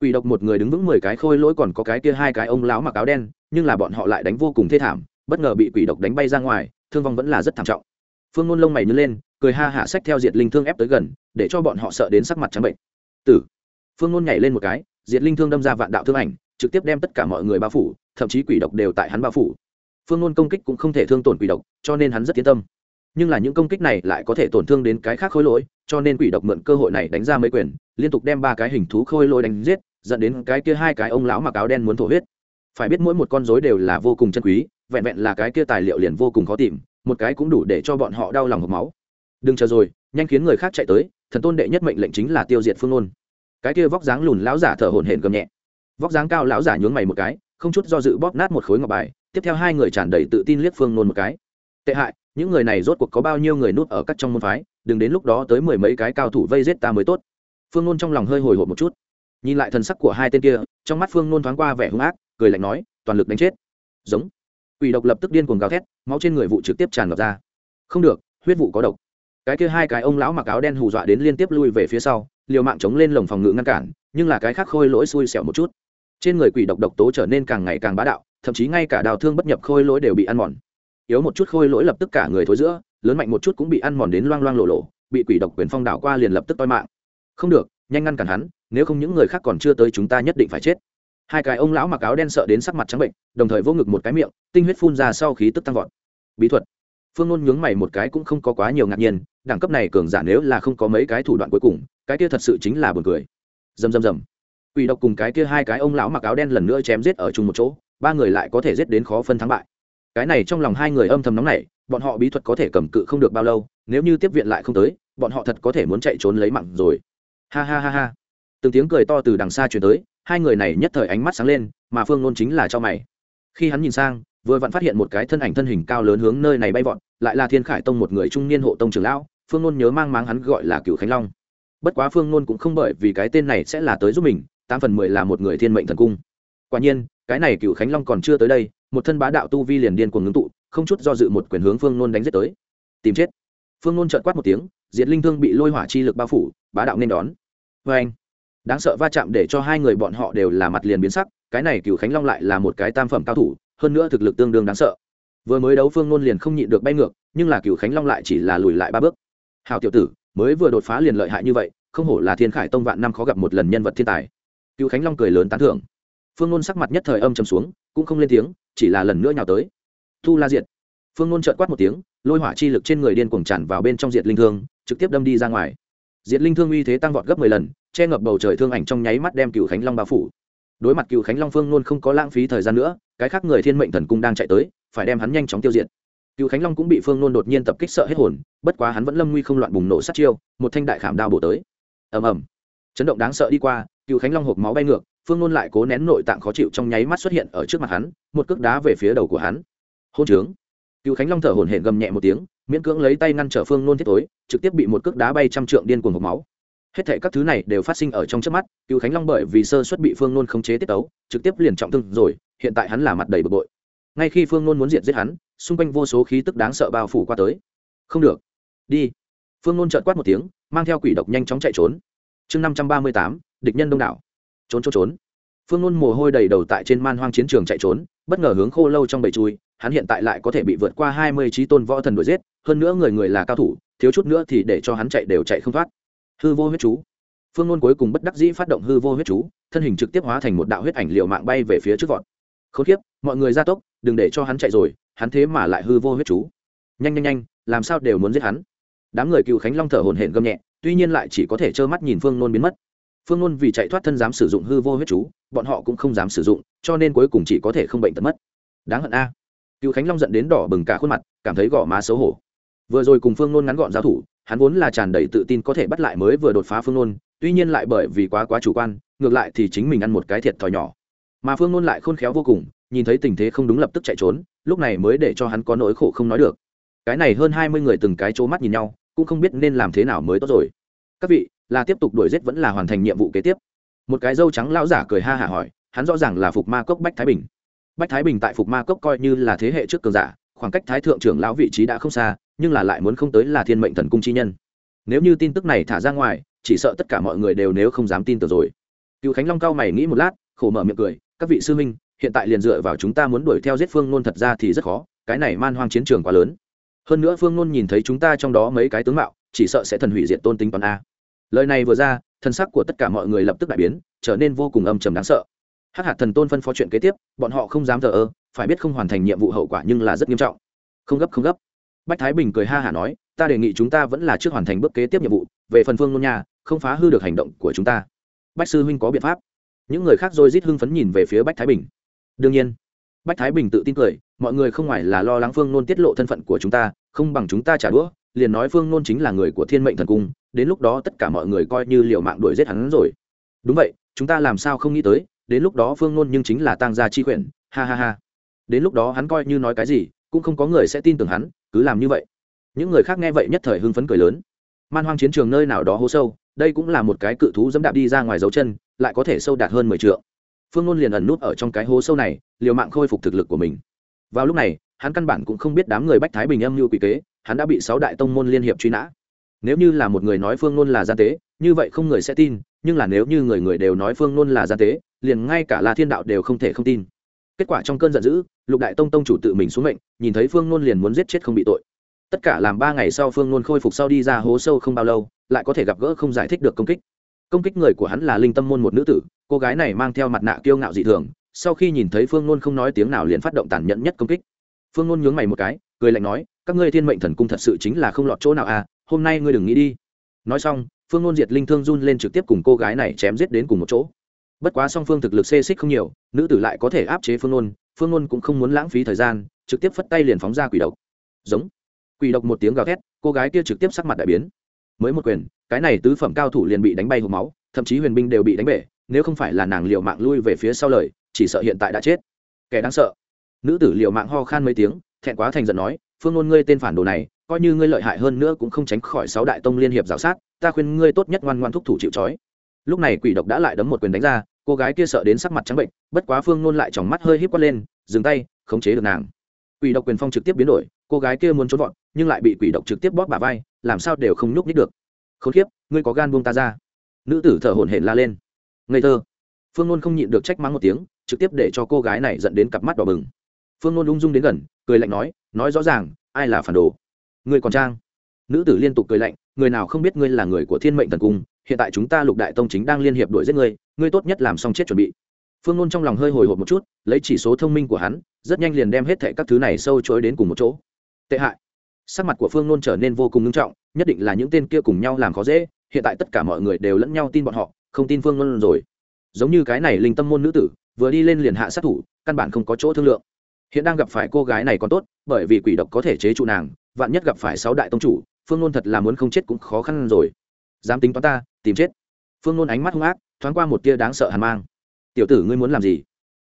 Quỷ độc một người đứng vững mười cái khôi lỗi còn có cái kia hai cái ông lão mặc áo đen, nhưng là bọn họ lại đánh vô cùng thê thảm, bất ngờ bị quỷ độc đánh bay ra ngoài, thương vong vẫn là rất thảm trọng. Phương nôn lông mày nhớ lên, cười ha hạ sách theo diệt linh thương ép tới gần, để cho bọn họ sợ đến sắc mặt trắng bệnh. Tử. Phương nôn nhảy lên một cái, diệt linh thương đâm ra vạn đạo thương ảnh, trực tiếp đem tất cả mọi người bao phủ, thậm chí quỷ độc đều tại hắn bao phủ phương nôn công kích cũng không thể thương tổn quỷ độc, cho nên hắn rất yên tâm. Nhưng là những công kích này lại có thể tổn thương đến cái khác khối lỗi, cho nên quỷ độc mượn cơ hội này đánh ra mấy quyền, liên tục đem ba cái hình thú khôi lỗi đánh giết, dẫn đến cái kia hai cái ông lão mặc áo đen muốn thổ huyết. Phải biết mỗi một con rối đều là vô cùng chân quý, vẹn vẹn là cái kia tài liệu liền vô cùng khó tìm, một cái cũng đủ để cho bọn họ đau lòng hộp máu. Đừng chờ rồi, nhanh khiến người khác chạy tới, thần tôn đệ nhất mệnh lệnh chính là tiêu diệt phương ôn cái kia vóc dáng lùn lão giả thở hổn hển gầm nhẹ. Vóc dáng cao lão giả nhướng mày một cái, không chút do dự bóp nát một khối ngọc bài tiếp theo hai người tràn đầy tự tin liếc phương nôn một cái tệ hại những người này rốt cuộc có bao nhiêu người nút ở các trong môn phái đừng đến lúc đó tới mười mấy cái cao thủ vây giết ta mới tốt phương nôn trong lòng hơi hồi hộp một chút nhìn lại thần sắc của hai tên kia trong mắt phương nôn thoáng qua vẻ hung ác cười lạnh nói toàn lực đánh chết giống Quỷ độc lập tức điên cuồng gào thét, máu trên người vụ trực tiếp tràn ngập ra. Không được, huyết vụ có độc. Cái kia hai cái ông lão mặc áo đen hù dọa đến liên tiếp lui về phía sau, liều mạng chống lên lồng phòng ngự ngăn cản, nhưng là cái khác khôi lỗi xui xẻo một chút. Trên người quỷ độc độc tố trở nên càng ngày càng bá đạo, thậm chí ngay cả đào thương bất nhập khôi lỗi đều bị ăn mòn. Yếu một chút khôi lỗi lập tức cả người thối giữa, lớn mạnh một chút cũng bị ăn mòn đến loang loang lộ lộ, bị quỷ độc quyền phong đảo qua liền lập tức toi mạng. Không được, nhanh ngăn cản hắn, nếu không những người khác còn chưa tới chúng ta nhất định phải chết. Hai cái ông lão mặc áo đen sợ đến sắc mặt trắng bệnh đồng thời vô ngực một cái miệng tinh huyết phun ra sau khí tức tăng vọt. Bí thuật. Phương nôn nhướng mày một cái cũng không có quá nhiều ngạc nhiên đẳng cấp này cường giả nếu là không có mấy cái thủ đoạn cuối cùng cái kia thật sự chính là buồn cười. Dầm dầm dầm quỷ độc cùng cái kia hai cái ông lão mặc áo đen lần nữa chém giết ở chung một chỗ ba người lại có thể giết đến khó phân thắng bại. Cái này trong lòng hai người âm thầm nóng này bọn họ bí thuật có thể cầm cự không được bao lâu, nếu như tiếp viện lại không tới, bọn họ thật có thể muốn chạy trốn lấy mạng rồi. Ha ha ha ha. Từng tiếng cười to từ đằng xa chuyển tới, hai người này nhất thời ánh mắt sáng lên, mà phương nôn chính là cho mày. Khi hắn nhìn sang, vừa vặn phát hiện một cái thân ảnh thân hình cao lớn hướng nơi này bay vọt, lại là thiên khải tông một người trung niên hộ tông trưởng lão, phương nôn nhớ mang máng hắn gọi là cựu khánh long. Bất quá phương nôn cũng không bởi vì cái tên này sẽ là tới giúp mình, tám phần mười là một người thiên mệnh thần cung quả nhiên, cái này cựu khánh long còn chưa tới đây, một thân bá đạo tu vi liền điên cuồng ngưng tụ, không chút do dự một quyền hướng phương nôn đánh giết tới. Tìm chết. Phương nôn trợn quát một tiếng, diệt linh thương bị lôi hỏa chi lực bao phủ, bá đạo nên đón. Vê anh đáng sợ va chạm để cho hai người bọn họ đều là mặt liền biến sắc, cái này cựu khánh long lại là một cái tam phẩm cao thủ, hơn nữa thực lực tương đương đáng sợ. Vừa mới đấu phương nôn liền không nhịn được bay ngược, nhưng là cựu khánh long lại chỉ là lùi lại ba bước. Hào tiểu tử, mới vừa đột phá liền lợi hại như vậy, không hổ là thiên khải tông vạn năm khó gặp một lần nhân vật thiên tài. Cựu khánh long cười lớn tán thưởng phương nôn sắc mặt nhất thời âm trầm xuống, cũng không lên tiếng, chỉ là lần nữa nhào tới. Thu la diệt. Phương nôn trợn quát một tiếng, lôi hỏa chi lực trên người điên cuồng tràn vào bên trong diệt linh thương, trực tiếp đâm đi ra ngoài. Diệt linh thương uy thế tăng vọt gấp mười lần, che ngập bầu trời thương ảnh trong nháy mắt đem cựu khánh long bao phủ. Đối mặt cựu khánh long, phương nôn không có lãng phí thời gian nữa, cái khác người thiên mệnh thần cung đang chạy tới, phải đem hắn nhanh chóng tiêu diệt. Cựu khánh long cũng bị phương nôn đột nhiên tập kích sợ hết hồn, bất quá hắn vẫn lâm nguy không loạn bùng nổ sát chiêu, một thanh đại khảm đao bổ tới. Ầm ầm. Chấn động đáng sợ đi qua cựu khánh long hộp máu bay ngược phương nôn lại cố nén nội tạng khó chịu trong nháy mắt xuất hiện ở trước mặt hắn, một cước đá về phía đầu của hắn. Hôn trướng. Cựu khánh long thở hổn hển gầm nhẹ một tiếng, miễn cưỡng lấy tay ngăn trở phương nôn thiết tối trực tiếp bị một cước đá bay trăm trượng điên cuồng hộp máu. Hết thể các thứ này đều phát sinh ở trong trước mắt, cựu khánh long bởi vì sơ xuất bị phương nôn khống chế tiết tấu, trực tiếp liền trọng thương rồi, hiện tại hắn là mặt đầy bực bội. Ngay khi phương nôn muốn diệt giết hắn, xung quanh vô số khí tức đáng sợ bao phủ qua tới. Không được. Đi. Phương nôn trợt quát một tiếng, mang theo quỷ độc nhanh chóng chạy trốn. Chương năm trăm ba mươi tám, địch nhân đông đảo trốn trốn trốn. Phương nôn mồ hôi đầy đầu tại trên man hoang chiến trường chạy trốn, bất ngờ hướng khô lâu trong bầy chui, hắn hiện tại lại có thể bị vượt qua hai mươi trí tôn võ thần đuổi giết, hơn nữa người người là cao thủ, thiếu chút nữa thì để cho hắn chạy đều chạy không thoát. Hư vô huyết chú. Phương nôn cuối cùng bất đắc dĩ phát động hư vô huyết chú, thân hình trực tiếp hóa thành một đạo huyết ảnh liệu mạng bay về phía trước vọt. K h ố n k i ế p mọi người ra tốc, đừng để cho hắn chạy rồi, hắn thế mà lại hư vô huyết chú. Nhanh nhanh nhanh, làm sao đều muốn giết hắn. Đám người cựu khánh long thở hổn hển gầm nhẹ, tuy nhiên lại chỉ có thể trơ mắt nhìn phương nôn biến mất phương luôn vì chạy thoát thân dám sử dụng hư vô huyết chú, bọn họ cũng không dám sử dụng, cho nên cuối cùng chỉ có thể không bệnh tật mất. Đáng hận a. Cựu khánh long giận đến đỏ bừng cả khuôn mặt, cảm thấy gõ má xấu hổ. Vừa rồi cùng phương nôn ngắn gọn giao thủ, hắn vốn là tràn đầy tự tin có thể bắt lại mới vừa đột phá phương nôn tuy nhiên lại bởi vì quá quá chủ quan, ngược lại thì chính mình ăn một cái thiệt thòi nhỏ. Mà phương nôn lại khôn khéo vô cùng, nhìn thấy tình thế không đúng lập tức chạy trốn, lúc này mới để cho hắn có nỗi khổ không nói được. Cái này hơn hai mươi người từng cái trố mắt nhìn nhau, cũng không biết nên làm thế nào mới tốt rồi. Các vị là tiếp tục đuổi giết vẫn là hoàn thành nhiệm vụ kế tiếp. Một cái dâu trắng lão giả cười ha hả hỏi, hắn rõ ràng là phục ma cốc bách thái bình. Bách thái bình tại phục ma cốc coi như là thế hệ trước cường giả, khoảng cách thái thượng trưởng lão vị trí đã không xa, nhưng là lại muốn không tới là thiên mệnh thần cung chi nhân. Nếu như tin tức này thả ra ngoài, chỉ sợ tất cả mọi người đều nếu không dám tin tưởng rồi. Cựu khánh long cao mày nghĩ một lát, khổ mở miệng cười, các vị sư minh hiện tại liền dựa vào chúng ta muốn đuổi theo giết phương nôn thật ra thì rất khó, cái này man hoang chiến trường quá lớn. Hơn nữa phương nôn nhìn thấy chúng ta trong đó mấy cái tướng mạo, chỉ sợ sẽ thần hủy diệt tôn tính toàn a lời này vừa ra thân sắc của tất cả mọi người lập tức đại biến, trở nên vô cùng âm trầm đáng sợ. Hắc hạt thần tôn phân phó chuyện kế tiếp, bọn họ không dám thờ ơ, phải biết không hoàn thành nhiệm vụ hậu quả nhưng là rất nghiêm trọng. Không gấp không gấp. Bách thái bình cười ha hả nói, ta đề nghị chúng ta vẫn là trước hoàn thành bước kế tiếp nhiệm vụ, về phần phương nôn nhà không phá hư được hành động của chúng ta. Bách sư huynh có biện pháp. Những người khác rồi rít hưng phấn nhìn về phía bách thái bình. Đương nhiên. Bách thái bình tự tin cười, mọi người không ngoài là lo lắng phương nôn tiết lộ thân phận của chúng ta, không bằng chúng ta trả đũa, liền nói phương nôn chính là người của thiên mệnh thần cung đến lúc đó tất cả mọi người coi như liều mạng đuổi giết hắn rồi. Đúng vậy, chúng ta làm sao không nghĩ tới, đến lúc đó phương nôn nhưng chính là tăng gia chi quyển ha ha ha. Đến lúc đó hắn coi như nói cái gì, cũng không có người sẽ tin tưởng hắn, cứ làm như vậy. Những người khác nghe vậy nhất thời hưng phấn cười lớn. Man hoang chiến trường nơi nào đó hố sâu, đây cũng là một cái cự thú dẫm đạp đi ra ngoài dấu chân, lại có thể sâu đạt hơn mười t phương ngôn liền ẩn nút ở trong cái hố sâu này, liều mạng khôi phục thực lực của mình. Vào lúc này, hắn căn bản cũng không biết đám người bách thái bình âm như quỷ kế, hắn đã bị sáu đại tông môn liên hiệp truy nã nếu như là một người nói phương nôn là gian tế, như vậy không người sẽ tin, nhưng là nếu như người người đều nói phương nôn là gian tế, liền ngay cả la thiên đạo đều không thể không tin. Kết quả trong cơn giận dữ, lục đại tông tông chủ tự mình xuống mệnh, nhìn thấy phương nôn liền muốn giết chết không bị tội. Tất cả làm ba ngày sau phương nôn khôi phục sau đi ra hố sâu không bao lâu, lại có thể gặp gỡ không giải thích được công kích. Công kích người của hắn là linh tâm môn một nữ tử, cô gái này mang theo mặt nạ kiêu ngạo dị thường, sau khi nhìn thấy phương nôn không nói tiếng nào liền phát động tàn nhẫn nhất công kích. Phương nôn nhướng mày một cái, cười lạnh nói, các ngươi thiên mệnh thần cung thật sự chính là không lọt chỗ nào à hôm nay ngươi đừng nghĩ đi. Nói xong, phương ngôn diệt linh thương run lên trực tiếp cùng cô gái này chém giết đến cùng một chỗ. Bất quá song phương thực lực xê xích không nhiều, nữ tử lại có thể áp chế phương ngôn phương ngôn cũng không muốn lãng phí thời gian, trực tiếp phất tay liền phóng ra quỷ độc. Giống. Quỷ độc một tiếng gào thét, cô gái kia trực tiếp sắc mặt đại biến. Mới một quyền, cái này tứ phẩm cao thủ liền bị đánh bay hộp máu, thậm chí huyền binh đều bị đánh bể, nếu không phải là nàng liều mạng lui về phía sau lời, chỉ sợ hiện tại đã chết. Kẻ đáng sợ. Nữ tử liều mạng ho khan mấy tiếng, thẹn quá thành giận nói, phương ngôn, ngươi tên phản đồ này coi như ngươi lợi hại hơn nữa cũng không tránh khỏi sáu đại tông liên hiệp giáo sát, ta khuyên ngươi tốt nhất ngoan ngoan thúc thủ chịu trói. Lúc này quỷ độc đã lại đấm một quyền đánh ra, cô gái kia sợ đến sắc mặt trắng bệnh, bất quá phương Nôn lại tròng mắt hơi híp quát lên, dừng tay, khống chế được nàng. Quỷ độc quyền phong trực tiếp biến đổi, cô gái kia muốn trốn vọt, nhưng lại bị quỷ độc trực tiếp bóp bả vai, làm sao đều không nhúc nhích được. Khốn kiếp, ngươi có gan buông ta ra. Nữ tử thở hổn hển la lên. Ngây thơ. Phương nôn không nhịn được trách mắng một tiếng, trực tiếp để cho cô gái này dẫn đến cặp mắt đỏ bừng. Phương nôn ung dung đến gần, cười lạnh nói nói rõ ràng, ai là phản đồ? Ngươi còn trang. Nữ tử liên tục cười lạnh, người nào không biết ngươi là người của thiên mệnh thần cung, hiện tại chúng ta lục đại tông chính đang liên hiệp đuổi giết ngươi ngươi tốt nhất làm xong chết chuẩn bị. Phương nôn trong lòng hơi hồi hộp một chút, lấy chỉ số thông minh của hắn, rất nhanh liền đem hết thệ các thứ này sâu chối đến cùng một chỗ. Tệ hại. Sắc mặt của phương nôn trở nên vô cùng nghiêm trọng, nhất định là những tên kia cùng nhau làm khó dễ, hiện tại tất cả mọi người đều lẫn nhau tin bọn họ, không tin phương nôn rồi. Giống như cái này linh tâm môn nữ tử, vừa đi lên liền hạ sát thủ, căn bản không có chỗ thương lượng. Hiện đang gặp phải cô gái này còn tốt, bởi vì quỷ độc có thể chế trụ nàng vạn nhất gặp phải sáu đại tông chủ, phương nôn thật là muốn không chết cũng khó khăn rồi. Dám tính toán ta, tìm chết. Phương nôn ánh mắt hung ác, thoáng qua một tia đáng sợ hàn mang. Tiểu tử ngươi muốn làm gì?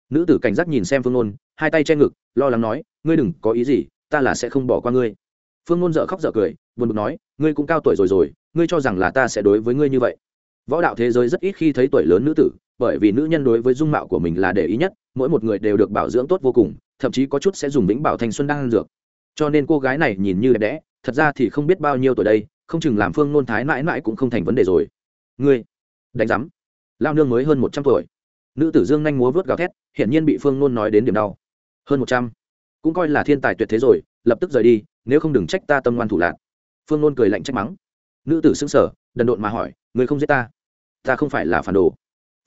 Nữ tử cảnh giác nhìn xem phương nôn, hai tay che ngực, lo lắng nói, ngươi đừng có ý gì, ta là sẽ không bỏ qua ngươi. Phương nôn dợ khóc dợ cười, buồn bực nói, ngươi cũng cao tuổi rồi rồi, ngươi cho rằng là ta sẽ đối với ngươi như vậy. Võ đạo thế giới rất ít khi thấy tuổi lớn nữ tử, bởi vì nữ nhân đối với dung mạo của mình là để ý nhất, mỗi một người đều được bảo dưỡng tốt vô cùng, thậm chí có chút sẽ dùng vĩnh bảo thanh xuân đang dược cho nên cô gái này nhìn như đẹp đẽ, thật ra thì không biết bao nhiêu tuổi đây, không chừng làm phương nôn thái mãi mãi cũng không thành vấn đề rồi. Ngươi, đánh giám. Lao nương mới hơn một trăm tuổi. Nữ tử dương nhanh múa vớt gào thét, hiển nhiên bị phương nôn nói đến điểm đau. Hơn một trăm. Cũng coi là thiên tài tuyệt thế rồi, lập tức rời đi, nếu không đừng trách ta tâm ngoan thủ lạc. Phương nôn cười lạnh trách mắng. Nữ tử xứng sở đần độn mà hỏi người không giết ta? Ta không phải là phản đồ.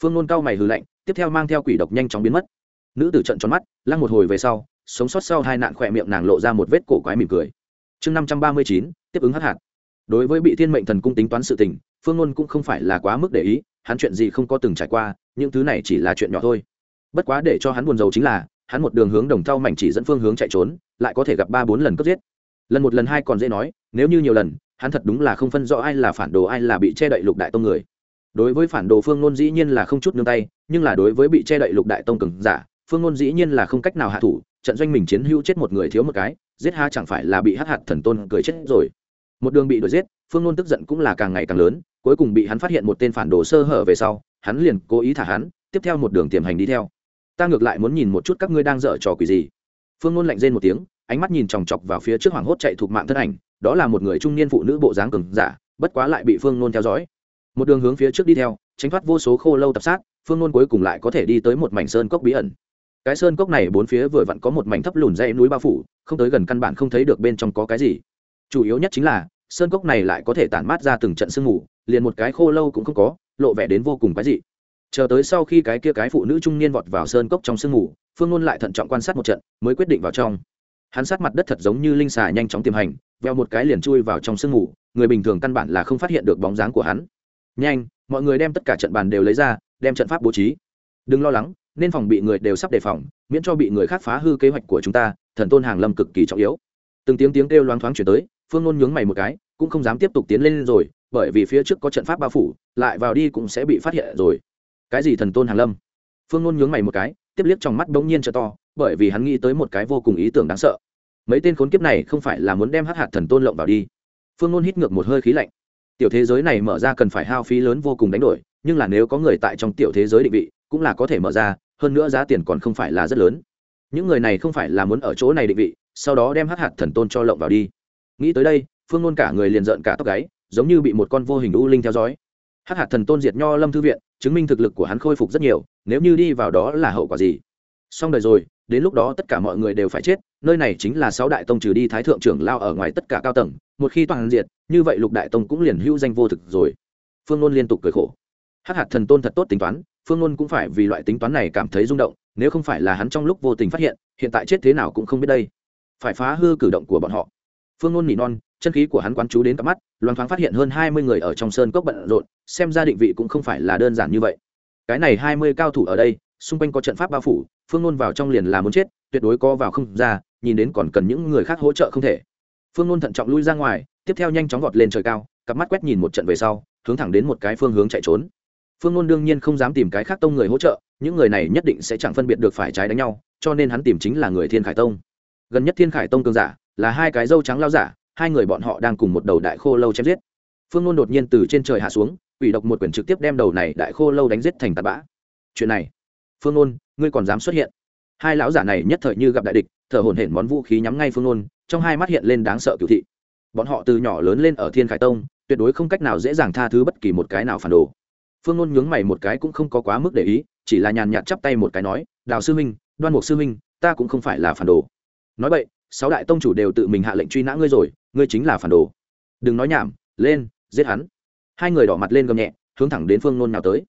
Phương nôn cao mày hừ lạnh, tiếp theo mang theo quỷ độc nhanh chóng biến mất. Nữ tử trận tròn mắt, lăng một hồi về sau sống sót sau hai nạn khỏe miệng nàng lộ ra một vết cổ quái mỉm cười. Chương năm trăm ba mươi chín, tiếp ứng hắc hạt. Đối với bị thiên mệnh thần cung tính toán sự tình, phương ngôn cũng không phải là quá mức để ý, hắn chuyện gì không có từng trải qua, những thứ này chỉ là chuyện nhỏ thôi. Bất quá để cho hắn buồn rầu chính là, hắn một đường hướng đồng thau mảnh chỉ dẫn phương hướng chạy trốn, lại có thể gặp ba bốn lần cướp giết. Lần một lần hai còn dễ nói, nếu như nhiều lần, hắn thật đúng là không phân rõ ai là phản đồ ai là bị che đậy lục đại tông người. Đối với phản đồ phương ngôn dĩ nhiên là không chút nương tay, nhưng là đối với bị che đậy lục đại tông cường giả phương ngôn dĩ nhiên là không cách nào hạ thủ, trận doanh mình chiến hữu chết một người thiếu một cái, giết ha chẳng phải là bị hắc hạt thần tôn cười chết rồi. Một đường bị đuổi giết, phương ngôn tức giận cũng là càng ngày càng lớn, cuối cùng bị hắn phát hiện một tên phản đồ sơ hở về sau, hắn liền cố ý thả hắn, tiếp theo một đường tiềm hành đi theo. Ta ngược lại muốn nhìn một chút các ngươi đang dở trò quỷ gì. Phương ngôn lạnh rên một tiếng, ánh mắt nhìn chòng chọc vào phía trước hoảng hốt chạy thuộc mạng thân ảnh, đó là một người trung niên phụ nữ bộ dáng cường giả, bất quá lại bị phương ngôn theo dõi. Một đường hướng phía trước đi theo, tránh thoát vô số khô lâu tập sát, phương ngôn cuối cùng lại có thể đi tới một mảnh sơn cốc bí ẩn cái sơn cốc này bốn phía vừa vặn có một mảnh thấp lùn dãy núi bao phủ, không tới gần căn bản không thấy được bên trong có cái gì. Chủ yếu nhất chính là, sơn cốc này lại có thể tản mát ra từng trận sương mù, liền một cái khô lâu cũng không có, lộ vẻ đến vô cùng cái gì chờ tới sau khi cái kia cái phụ nữ trung niên vọt vào sơn cốc trong sương mù, phương luôn lại thận trọng quan sát một trận, mới quyết định vào trong. Hắn sát mặt đất thật giống như linh xà nhanh chóng tiềm hành, veo một cái liền chui vào trong sương mù, người bình thường căn bản là không phát hiện được bóng dáng của hắn. Nhanh, mọi người đem tất cả trận bàn đều lấy ra, đem trận pháp bố trí. Đừng lo lắng nên phòng bị người đều sắp đề phòng, miễn cho bị người khác phá hư kế hoạch của chúng ta, thần tôn hàng lâm cực kỳ trọng yếu. Từng tiếng tiếng kêu loáng thoáng chuyển tới, phương Nôn nhướng mày một cái, cũng không dám tiếp tục tiến lên rồi, bởi vì phía trước có trận pháp bao phủ, lại vào đi cũng sẽ bị phát hiện rồi. Cái gì thần tôn hàng lâm? Phương Nôn nhướng mày một cái, tiếp liếc trong mắt bỗng nhiên cho to, bởi vì hắn nghĩ tới một cái vô cùng ý tưởng đáng sợ. Mấy tên khốn kiếp này không phải là muốn đem hắc hạt thần tôn lộng vào đi. Phương Nôn hít ngược một hơi khí lạnh. Tiểu thế giới này mở ra cần phải hao phí lớn vô cùng đánh đổi, nhưng là nếu có người tại trong tiểu thế giới định vị cũng là có thể mở ra, hơn nữa giá tiền còn không phải là rất lớn. Những người này không phải là muốn ở chỗ này định vị, sau đó đem hắc hạt thần tôn cho lộng vào đi. Nghĩ tới đây, phương ngôn cả người liền rợn cả tóc gáy, giống như bị một con vô hình u linh theo dõi. Hắc hạt thần tôn diệt nho lâm thư viện, chứng minh thực lực của hắn khôi phục rất nhiều, nếu như đi vào đó là hậu quả gì? Xong đời rồi, đến lúc đó tất cả mọi người đều phải chết, nơi này chính là sáu đại tông trừ đi thái thượng trưởng lao ở ngoài tất cả cao tầng, một khi toàn diệt, như vậy lục đại tông cũng liền hữu danh vô thực rồi. Phương ngôn liên tục cười khổ. Hắc hạt thần tôn thật tốt tính toán phương ngôn cũng phải vì loại tính toán này cảm thấy rung động, nếu không phải là hắn trong lúc vô tình phát hiện hiện tại chết thế nào cũng không biết đây. Phải phá hư cử động của bọn họ. Phương ngôn nỉ non, chân khí của hắn quán chú đến cặp mắt loan thoáng phát hiện hơn hai mươi người ở trong sơn cốc bận rộn, xem ra định vị cũng không phải là đơn giản như vậy. Cái này hai mươi cao thủ ở đây, xung quanh có trận pháp bao phủ, phương ngôn vào trong liền là muốn chết, tuyệt đối có vào không ra, nhìn đến còn cần những người khác hỗ trợ không thể. Phương ngôn thận trọng lui ra ngoài, tiếp theo nhanh chóng vọt lên trời cao, cặp mắt quét nhìn một trận về sau, hướng thẳng đến một cái phương hướng chạy trốn phương ngôn đương nhiên không dám tìm cái khác tông người hỗ trợ, những người này nhất định sẽ chẳng phân biệt được phải trái đánh nhau, cho nên hắn tìm chính là người thiên khải tông. Gần nhất thiên khải tông cường giả là hai cái dâu trắng lao giả, hai người bọn họ đang cùng một đầu đại khô lâu chém giết. Phương ngôn đột nhiên từ trên trời hạ xuống ủy độc một quyển trực tiếp đem đầu này đại khô lâu đánh giết thành tạt bã. Chuyện này, phương ngôn, ngươi còn dám xuất hiện? Hai lão giả này nhất thời như gặp đại địch, thở hổn hển món vũ khí nhắm ngay phương ngôn, trong hai mắt hiện lên đáng sợ cựu thị. Bọn họ từ nhỏ lớn lên ở thiên khải tông, tuyệt đối không cách nào dễ dàng tha thứ bất kỳ một cái nào phản đồ phương Nôn nhướng mày một cái cũng không có quá mức để ý, chỉ là nhàn nhạt chắp tay một cái nói, đào sư minh đoan mục sư minh ta cũng không phải là phản đồ. Nói vậy sáu đại tông chủ đều tự mình hạ lệnh truy nã ngươi rồi, ngươi chính là phản đồ. Đừng nói nhảm, lên, giết hắn. Hai người đỏ mặt lên gầm nhẹ, hướng thẳng đến phương nôn nào tới.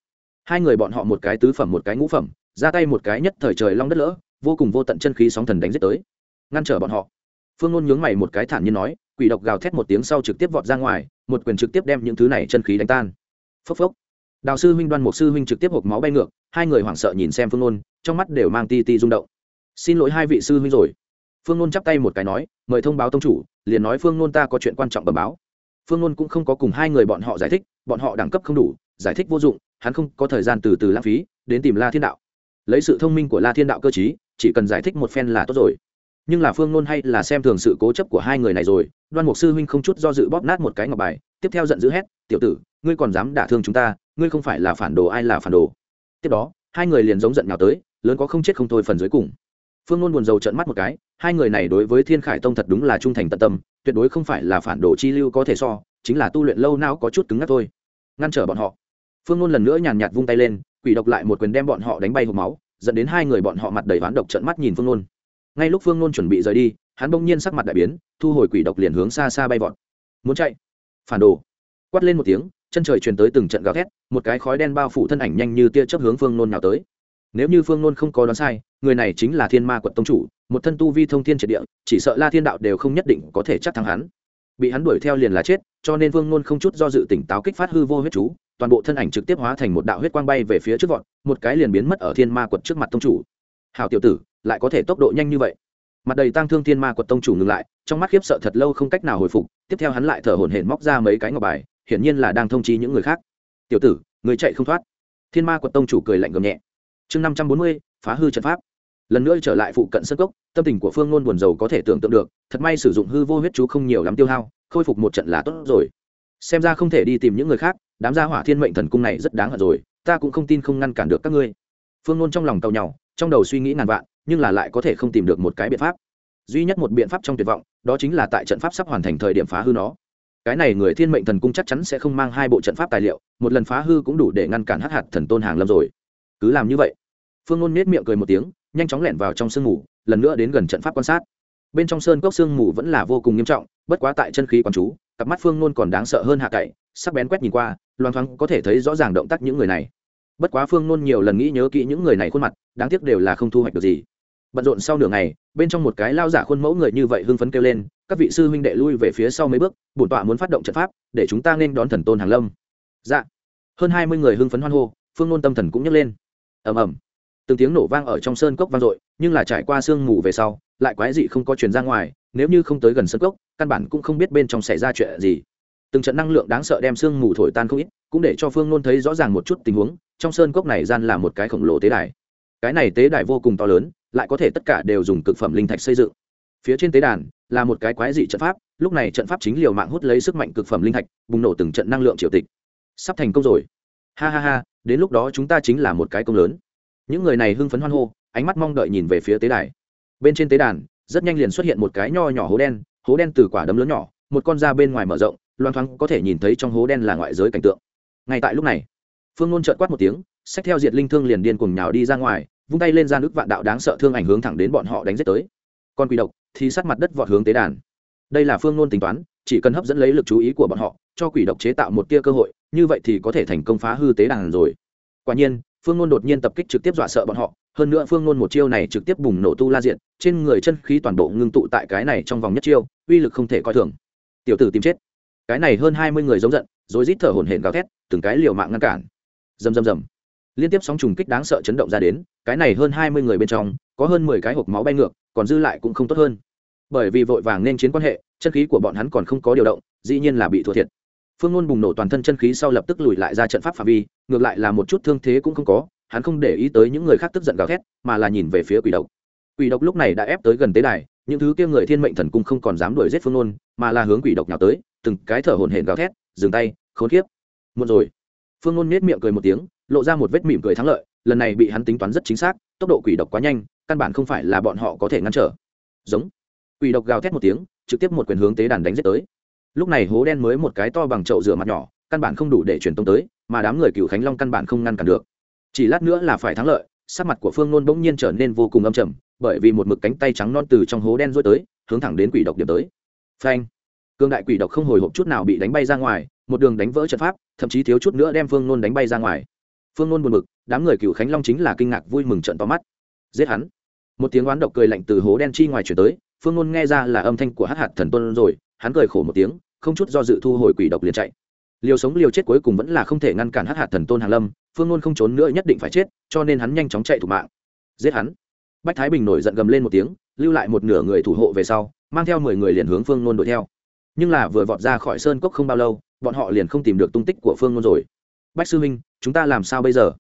Hai người bọn họ một cái tứ phẩm một cái ngũ phẩm, ra tay một cái nhất thời trời long đất lỡ, vô cùng vô tận chân khí sóng thần đánh giết tới. Ngăn trở bọn họ. Phương nôn nhướng mày một cái thản nhiên nói, quỷ độc gào thét một tiếng sau trực tiếp vọt ra ngoài, một quyền trực tiếp đem những thứ này chân khí đánh tan. Phốc phốc đào sư huynh đoan một sư huynh trực tiếp hộp máu bay ngược, hai người hoảng sợ nhìn xem phương nôn, trong mắt đều mang ti ti rung động. Xin lỗi hai vị sư huynh rồi. Phương nôn chắp tay một cái nói, mời thông báo tông chủ, liền nói phương nôn ta có chuyện quan trọng bẩm báo. Phương nôn cũng không có cùng hai người bọn họ giải thích, bọn họ đẳng cấp không đủ, giải thích vô dụng, hắn không có thời gian từ từ lãng phí, đến tìm la thiên đạo. Lấy sự thông minh của la thiên đạo cơ chí chỉ cần giải thích một phen là tốt rồi. Nhưng là phương nôn hay là xem thường sự cố chấp của hai người này rồi, đoan mục sư huynh không chút do dự bóp nát một cái ngọc bài, tiếp theo giận dữ hét, tiểu tử, ngươi còn dám đả thương chúng ta ngươi không phải là phản đồ ai là phản đồ. Tiếp đó, hai người liền giống giận nào tới, lớn có không chết không thôi phần dưới cùng. Phương nôn buồn rầu trận mắt một cái, hai người này đối với thiên khải tông thật đúng là trung thành tận tâm, tuyệt đối không phải là phản đồ chi lưu có thể so, chính là tu luyện lâu não có chút cứng ngắc thôi. Ngăn trở bọn họ. Phương nôn lần nữa nhàn nhạt vung tay lên, quỷ độc lại một quyền đem bọn họ đánh bay hộp máu, dẫn đến hai người bọn họ mặt đầy ván độc trận mắt nhìn phương nôn ngay lúc phương nôn chuẩn bị rời đi, hắn bỗng nhiên sắc mặt đại biến, thu hồi quỷ độc liền hướng xa xa bay vọt. Muốn chạy? Phản đồ. Quát lên một tiếng chân trời truyền tới từng trận gào thét, một cái khói đen bao phủ thân ảnh nhanh như tia chớp hướng phương nôn nào tới. Nếu như phương nôn không có đoán sai, người này chính là thiên ma quận tông chủ, một thân tu vi thông thiên triệt địa, chỉ sợ la thiên đạo đều không nhất định có thể chắc thắng hắn. Bị hắn đuổi theo liền là chết, cho nên vương nôn không chút do dự tỉnh táo kích phát hư vô huyết chú, toàn bộ thân ảnh trực tiếp hóa thành một đạo huyết quang bay về phía trước vọt, một cái liền biến mất ở thiên ma quật trước mặt tông chủ. Hào tiểu tử, lại có thể tốc độ nhanh như vậy. Mặt đầy tang thương thiên ma quật tông chủ ngừng lại, trong mắt khiếp sợ thật lâu không cách nào hồi phục, tiếp theo hắn lại thở hổn hển móc ra mấy cái ngọc bài hiển nhiên là đang thông chi những người khác. Tiểu tử, người chạy không thoát. Thiên ma quật tông chủ cười lạnh gầm nhẹ. Chương năm trăm bốn mươi, phá hư trận pháp. Lần nữa trở lại phụ cận sân cốc, tâm tình của phương ngôn buồn rầu có thể tưởng tượng được, thật may sử dụng hư vô huyết chú không nhiều lắm tiêu hao, khôi phục một trận là tốt rồi. Xem ra không thể đi tìm những người khác, đám gia hỏa thiên mệnh thần cung này rất đáng hận rồi, ta cũng không tin không ngăn cản được các ngươi. Phương ngôn trong lòng tàu nhau trong đầu suy nghĩ ngàn vạn, nhưng là lại có thể không tìm được một cái biện pháp. Duy nhất một biện pháp trong tuyệt vọng, đó chính là tại trận pháp sắp hoàn thành thời điểm phá hư nó cái này người thiên mệnh thần cung chắc chắn sẽ không mang hai bộ trận pháp tài liệu, một lần phá hư cũng đủ để ngăn cản hắc hạt thần tôn hàng lâm rồi. Cứ làm như vậy. Phương ngôn nết miệng cười một tiếng, nhanh chóng lẻn vào trong sương mù, lần nữa đến gần trận pháp quan sát. Bên trong sơn cốc sương mù vẫn là vô cùng nghiêm trọng, bất quá tại chân khí quán chú, cặp mắt phương ngôn còn đáng sợ hơn hạ cậy, sắc bén quét nhìn qua, loang thoáng có thể thấy rõ ràng động tác những người này. Bất quá phương ngôn nhiều lần nghĩ nhớ kỹ những người này khuôn mặt, đáng tiếc đều là không thu hoạch được gì. Bận rộn sau nửa ngày, bên trong một cái lao giả khuôn mẫu người như vậy hưng phấn kêu lên các vị sư huynh đệ lui về phía sau mấy bước, bổn tọa muốn phát động trận pháp, để chúng ta nên đón thần tôn hàng lâm. Dạ. Hơn hai mươi người hưng phấn hoan hô, phương nôn tâm thần cũng nhấc lên. Ầm ầm. Từng tiếng nổ vang ở trong sơn cốc vang dội, nhưng là trải qua sương mù về sau, lại quái dị không có chuyển ra ngoài, nếu như không tới gần sơn cốc, căn bản cũng không biết bên trong xảy ra chuyện gì. Từng trận năng lượng đáng sợ đem sương mù thổi tan không ít, cũng để cho phương nôn thấy rõ ràng một chút tình huống, trong sơn cốc này gian là một cái khổng lồ tế đài. Cái này tế đài vô cùng to lớn, lại có thể tất cả đều dùng cực phẩm linh thạch xây dựng. Phía trên tế đàn là một cái quái dị trận pháp, lúc này trận pháp chính liều mạng hút lấy sức mạnh cực phẩm linh thạch, bùng nổ từng trận năng lượng triều tịch. Sắp thành công rồi. Ha ha ha, đến lúc đó chúng ta chính là một cái công lớn. Những người này hưng phấn hoan hô, ánh mắt mong đợi nhìn về phía tế đài. Bên trên tế đàn, rất nhanh liền xuất hiện một cái nho nhỏ hố đen hố đen từ quả đấm lớn nhỏ, một con da bên ngoài mở rộng, loang thoáng có thể nhìn thấy trong hố đen là ngoại giới cảnh tượng. Ngay tại lúc này, phương ngôn trợt quát một tiếng, xách theo diệt linh thương liền điên cùng nhào đi ra ngoài, vung tay lên ra nước vạn đạo đáng sợ thương ảnh hướng thẳng đến bọn họ đánh giết tới còn quỷ độc, thì sát mặt đất vọt hướng tế đàn. Đây là phương ngôn tính toán, chỉ cần hấp dẫn lấy lực chú ý của bọn họ, cho quỷ độc chế tạo một tia cơ hội, như vậy thì có thể thành công phá hư tế đàn rồi. Quả nhiên, phương ngôn đột nhiên tập kích trực tiếp dọa sợ bọn họ, hơn nữa phương ngôn một chiêu này trực tiếp bùng nổ tu la diện trên người chân khí toàn bộ ngưng tụ tại cái này trong vòng nhất chiêu, uy lực không thể coi thường. Tiểu tử tìm chết. Cái này hơn hai mươi người giống giận, rồi rít thở hổn hển gào thét, từng cái liều mạng ngăn cản. Rầm rầm rầm. Liên tiếp sóng trùng kích đáng sợ chấn động ra đến, cái này hơn hai mươi người bên trong, có hơn mười cái hộp máu bay ngược còn dư lại cũng không tốt hơn. Bởi vì vội vàng nên chiến quan hệ, chân khí của bọn hắn còn không có điều động, dĩ nhiên là bị thua thiệt. Phương ngôn bùng nổ toàn thân chân khí sau lập tức lùi lại ra trận pháp phạm vi, ngược lại là một chút thương thế cũng không có, hắn không để ý tới những người khác tức giận gào thét, mà là nhìn về phía quỷ độc. Quỷ độc lúc này đã ép tới gần tế đài, những thứ kia người thiên mệnh thần cung không còn dám đuổi giết phương ngôn mà là hướng quỷ độc nhào tới, từng cái thở hổn hển gào thét, dừng tay, khốn kiếp. Một rồi. Phương ngôn nết miệng cười một tiếng, lộ ra một vết mỉm cười thắng lợi, lần này bị hắn tính toán rất chính xác, tốc độ quỷ độc quá nhanh căn bản không phải là bọn họ có thể ngăn trở. Giống. Quỷ độc gào thét một tiếng, trực tiếp một quyền hướng tế đàn đánh giết tới. Lúc này hố đen mới một cái to bằng chậu rửa mặt nhỏ, căn bản không đủ để truyền tông tới, mà đám người cựu khánh long căn bản không ngăn cản được. Chỉ lát nữa là phải thắng lợi, sắc mặt của phương nôn bỗng nhiên trở nên vô cùng âm trầm, bởi vì một mực cánh tay trắng non từ trong hố đen rối tới, hướng thẳng đến quỷ độc điểm tới. Phanh. Cương đại quỷ độc không hồi hộp chút nào bị đánh bay ra ngoài, một đường đánh vỡ trận pháp, thậm chí thiếu chút nữa đem phương nôn đánh bay ra ngoài. Phương nôn buồn bực, đám người cựu khánh long chính là kinh ngạc vui mừng trận to mắt giết hắn. Một tiếng oán độc cười lạnh từ hố đen chi ngoài chuyển tới phương ngôn nghe ra là âm thanh của hát hạt thần tuân rồi hắn cười khổ một tiếng không chút do dự thu hồi quỷ độc liền chạy. Liều sống liều chết cuối cùng vẫn là không thể ngăn cản hát hạt thần tôn hàng lâm phương ngôn không trốn nữa nhất định phải chết cho nên hắn nhanh chóng chạy thủ mạng. Giết hắn. Bách thái bình nổi giận gầm lên một tiếng lưu lại một nửa người thủ hộ về sau mang theo mười người liền hướng phương ngôn đuổi theo. Nhưng là vừa vọt ra khỏi sơn cốc không bao lâu bọn họ liền không tìm được tung tích của phương ngôn rồi. Bách sư huynh, chúng ta làm sao bây giờ?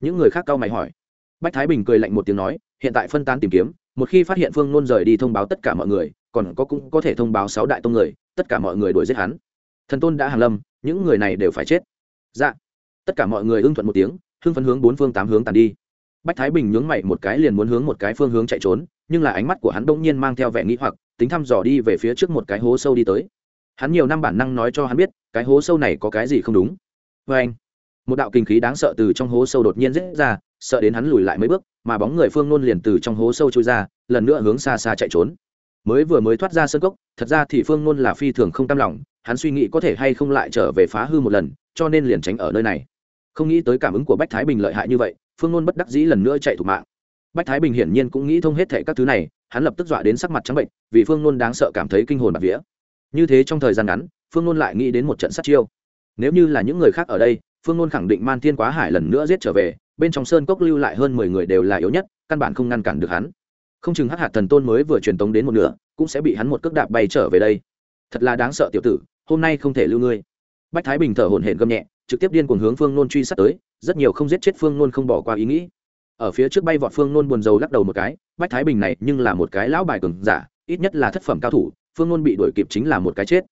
Những người khác cau mày hỏi bách thái bình cười lạnh một tiếng nói, hiện tại phân tán tìm kiếm, một khi phát hiện phương nôn rời đi thông báo tất cả mọi người, còn có cũng có thể thông báo sáu đại tông người, tất cả mọi người đuổi giết hắn. Thần tôn đã hàng lâm, những người này đều phải chết. Dạ. Tất cả mọi người ưng thuận một tiếng, hưng phấn hướng bốn phương tám hướng tàn đi. Bách thái bình nhướng mày một cái liền muốn hướng một cái phương hướng chạy trốn, nhưng là ánh mắt của hắn đông nhiên mang theo vẻ nghĩ hoặc, tính thăm dò đi về phía trước một cái hố sâu đi tới. Hắn nhiều năm bản năng nói cho hắn biết, cái hố sâu này có cái gì không đúng. Vê anh, một đạo kinh khí đáng sợ từ trong hố sâu đột nhiên rết ra sợ đến hắn lùi lại mấy bước, mà bóng người phương nôn liền từ trong hố sâu trôi ra, lần nữa hướng xa xa chạy trốn. Mới vừa mới thoát ra sân cốc, thật ra thì phương nôn là phi thường không tam lòng, hắn suy nghĩ có thể hay không lại trở về phá hư một lần, cho nên liền tránh ở nơi này. Không nghĩ tới cảm ứng của bách thái bình lợi hại như vậy, phương nôn bất đắc dĩ lần nữa chạy thủ mạng. Bách thái bình hiển nhiên cũng nghĩ thông hết thệ các thứ này, hắn lập tức dọa đến sắc mặt trắng bệnh, vì phương nôn đáng sợ cảm thấy kinh hồn bạt vía. Như thế trong thời gian ngắn, phương nôn lại nghĩ đến một trận sát chiêu. Nếu như là những người khác ở đây, phương nôn khẳng định man thiên quá hải lần nữa giết trở về bên trong sơn cốc lưu lại hơn mười người đều là yếu nhất, căn bản không ngăn cản được hắn. Không chừng hắc hạt thần tôn mới vừa truyền tống đến một nửa, cũng sẽ bị hắn một cước đạp bay trở về đây. Thật là đáng sợ tiểu tử, hôm nay không thể lưu ngươi. Bách thái bình thở hổn hển gầm nhẹ, trực tiếp điên cuồng hướng phương nôn truy sát tới, rất nhiều không giết chết phương nôn không bỏ qua ý nghĩ. Ở phía trước bay vọt phương nôn buồn rầu lắc đầu một cái, bách thái bình này nhưng là một cái lão bài cường giả, ít nhất là thất phẩm cao thủ, phương nôn bị đuổi kịp chính là một cái chết.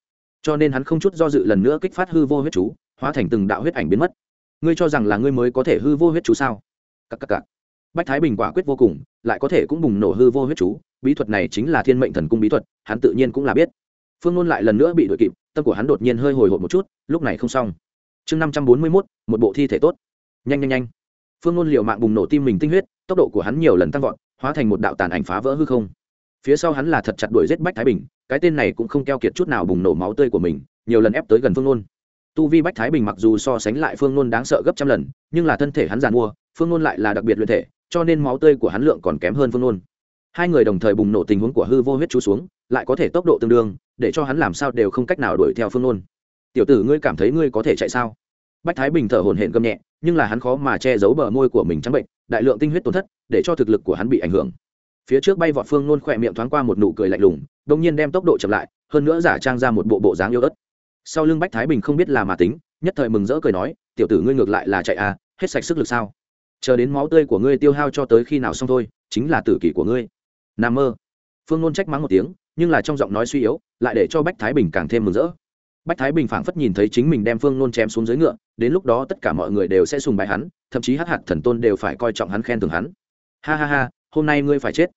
Cho nên hắn không chút do dự lần nữa kích phát hư vô huyết chú, hóa thành từng đạo huyết ảnh biến mất ngươi cho rằng là ngươi mới có thể hư vô huyết chú sao? Cắc cắc cắc. bách thái bình quả quyết vô cùng, lại có thể cũng bùng nổ hư vô huyết chú, bí thuật này chính là thiên mệnh thần cung bí thuật, hắn tự nhiên cũng là biết. Phương ngôn lại lần nữa bị đuổi kịp, tâm của hắn đột nhiên hơi hồi hộp một chút, lúc này không xong. Chương năm trăm bốn mươi mốt, một bộ thi thể tốt. Nhanh nhanh nhanh. Phương nôn liệu mạng bùng nổ tim mình tinh huyết, tốc độ của hắn nhiều lần tăng vọt, hóa thành một đạo tàn ảnh phá vỡ hư không. Phía sau hắn là thật chặt đuổi giết bách thái bình, cái tên này cũng không keo kiệt chút nào bùng nổ máu tươi của mình, nhiều lần ép tới gần phương ngôn tu vi bách thái bình mặc dù so sánh lại phương nôn đáng sợ gấp trăm lần, nhưng là thân thể hắn giàn mua phương nôn lại là đặc biệt luyện thể, cho nên máu tươi của hắn lượng còn kém hơn phương nôn. Hai người đồng thời bùng nổ tình huống của hư vô huyết chú xuống, lại có thể tốc độ tương đương, để cho hắn làm sao đều không cách nào đuổi theo phương nôn. Tiểu tử, ngươi cảm thấy ngươi có thể chạy sao? Bách thái bình thở hồn hển gầm nhẹ, nhưng là hắn khó mà che giấu bờ môi của mình trắng bệnh, đại lượng tinh huyết tổn thất, để cho thực lực của hắn bị ảnh hưởng. Phía trước bay vọt phương nôn khỏe miệng thoáng qua một nụ cười lạnh lùng đông nhiên đem tốc độ chậm lại, hơn nữa giả trang ra một bộ bộ dáng yêu ớt sau lưng bách thái bình không biết là mà tính, nhất thời mừng rỡ cười nói, tiểu tử ngươi ngược lại là chạy à hết sạch sức lực sao? Chờ đến máu tươi của ngươi tiêu hao cho tới khi nào xong thôi, chính là tử kỷ của ngươi. N a mơ. Phương nôn trách mắng một tiếng, nhưng là trong giọng nói suy yếu, lại để cho bách thái bình càng thêm mừng rỡ. Bách thái bình phảng phất nhìn thấy chính mình đem phương nôn chém xuống dưới ngựa, đến lúc đó tất cả mọi người đều sẽ sùng bài hắn, thậm chí hắc hạt thần tôn đều phải coi trọng hắn khen thường hắn. Ha ha ha, hôm nay ngươi phải chết.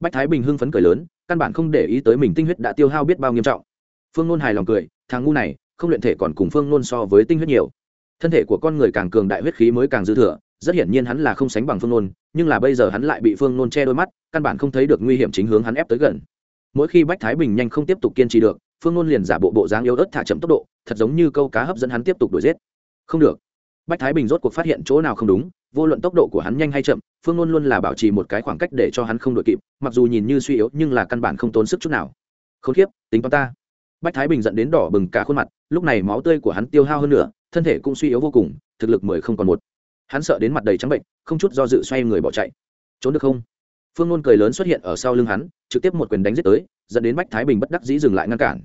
Bách thái bình hưng phấn cười lớn, căn bản không để ý tới mình tinh huyết đã tiêu hao biết bao nghiêm trọng. Phương nôn hài lòng cười thằng ngu này, không luyện thể còn cùng phương nôn so với tinh huyết nhiều. Thân thể của con người càng cường đại huyết khí mới càng dư thừa, rất hiển nhiên hắn là không sánh bằng phương nôn, nhưng là bây giờ hắn lại bị phương nôn che đôi mắt, căn bản không thấy được nguy hiểm chính hướng hắn ép tới gần. Mỗi khi bách thái bình nhanh không tiếp tục kiên trì được, phương nôn liền giả bộ bộ dáng yếu ớt thả chậm tốc độ, thật giống như câu cá hấp dẫn hắn tiếp tục đuổi giết. Không được. Bách thái bình rốt cuộc phát hiện chỗ nào không đúng, vô luận tốc độ của hắn nhanh hay chậm, phương nôn luôn là bảo trì một cái khoảng cách để cho hắn không đuổi kịp, mặc dù nhìn như suy yếu nhưng là căn bản không tốn sức chút nào. K h ố n k i ế p tính toán ta bách thái bình dẫn đến đỏ bừng cả khuôn mặt, lúc này máu tươi của hắn tiêu hao hơn nữa, thân thể cũng suy yếu vô cùng, thực lực mười không còn một. Hắn sợ đến mặt đầy trắng bệnh, không chút do dự xoay người bỏ chạy. Trốn được không? Phương nôn cười lớn xuất hiện ở sau lưng hắn, trực tiếp một quyền đánh giết tới, dẫn đến bách thái bình bất đắc dĩ dừng lại ngăn cản.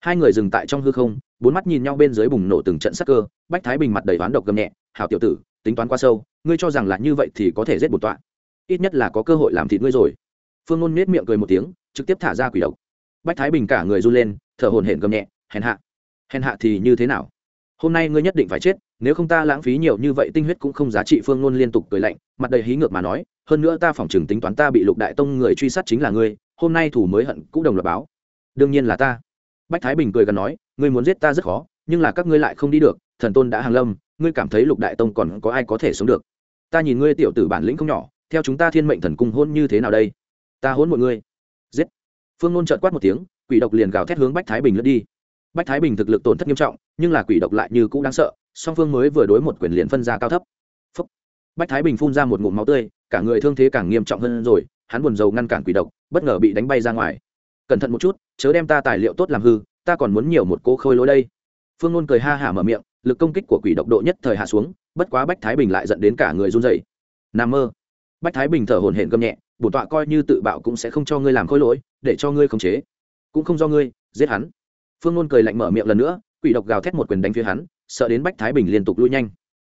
Hai người dừng tại trong hư không, bốn mắt nhìn nhau bên dưới bùng nổ từng trận sắc cơ, bách thái bình mặt đầy oán độc gầm nhẹ, hảo tiểu tử, tính toán qua sâu, ngươi cho rằng là như vậy thì có thể giết bột tọa. Ít nhất là có cơ hội làm thịt ngươi rồi. Phương ngôn nết miệng cười một tiếng, trực tiếp thả ra quỷ độc bách thái bình cả người run lên, thở hồn hển gầm nhẹ, hèn hạ hèn hạ thì như thế nào? Hôm nay ngươi nhất định phải chết, nếu không ta lãng phí nhiều như vậy tinh huyết cũng không giá trị. Phương ngôn liên tục cười lạnh, mặt đầy hí ngược mà nói, hơn nữa ta phỏng chừng tính toán ta bị lục đại tông người truy sát chính là ngươi, hôm nay thủ mới hận cũ đồng lập báo. Đương nhiên là ta. Bách thái bình cười gần nói, ngươi muốn giết ta rất khó, nhưng là các ngươi lại không đi được, thần tôn đã hàng lâm, ngươi cảm thấy lục đại tông còn có ai có thể sống được? Ta nhìn ngươi tiểu tử bản lĩnh không nhỏ, theo chúng ta thiên mệnh thần cung hôn như thế nào đây? Ta hôn một ngươi. Giết phương nôn trợt quát một tiếng, quỷ độc liền gào thét hướng bách thái bình lướt đi. Bách thái bình thực lực tổn thất nghiêm trọng, nhưng là quỷ độc lại như cũng đáng sợ, song phương mới vừa đối một quyền liền phân ra cao thấp. Phúc. bách thái bình phun ra một ngụm máu tươi, cả người thương thế càng nghiêm trọng hơn rồi, hắn buồn rầu ngăn cản quỷ độc, bất ngờ bị đánh bay ra ngoài. Cẩn thận một chút, chớ đem ta tài liệu tốt làm hư, ta còn muốn nhiều một cô khôi lối đây. Phương ngôn cười ha hả mở miệng, lực công kích của quỷ độc độ nhất thời hạ xuống, bất quá bách thái bình lại dẫn đến cả người run dày n mơ. Bách thái bình thở hồn hển gầm nhẹ bổn tọa coi như tự bạo cũng sẽ không cho ngươi làm khôi lỗi, để cho ngươi khống chế. Cũng không do ngươi, giết hắn. Phương ngôn cười lạnh mở miệng lần nữa, quỷ độc gào thét một quyền đánh phía hắn, sợ đến bách thái bình liên tục lui nhanh.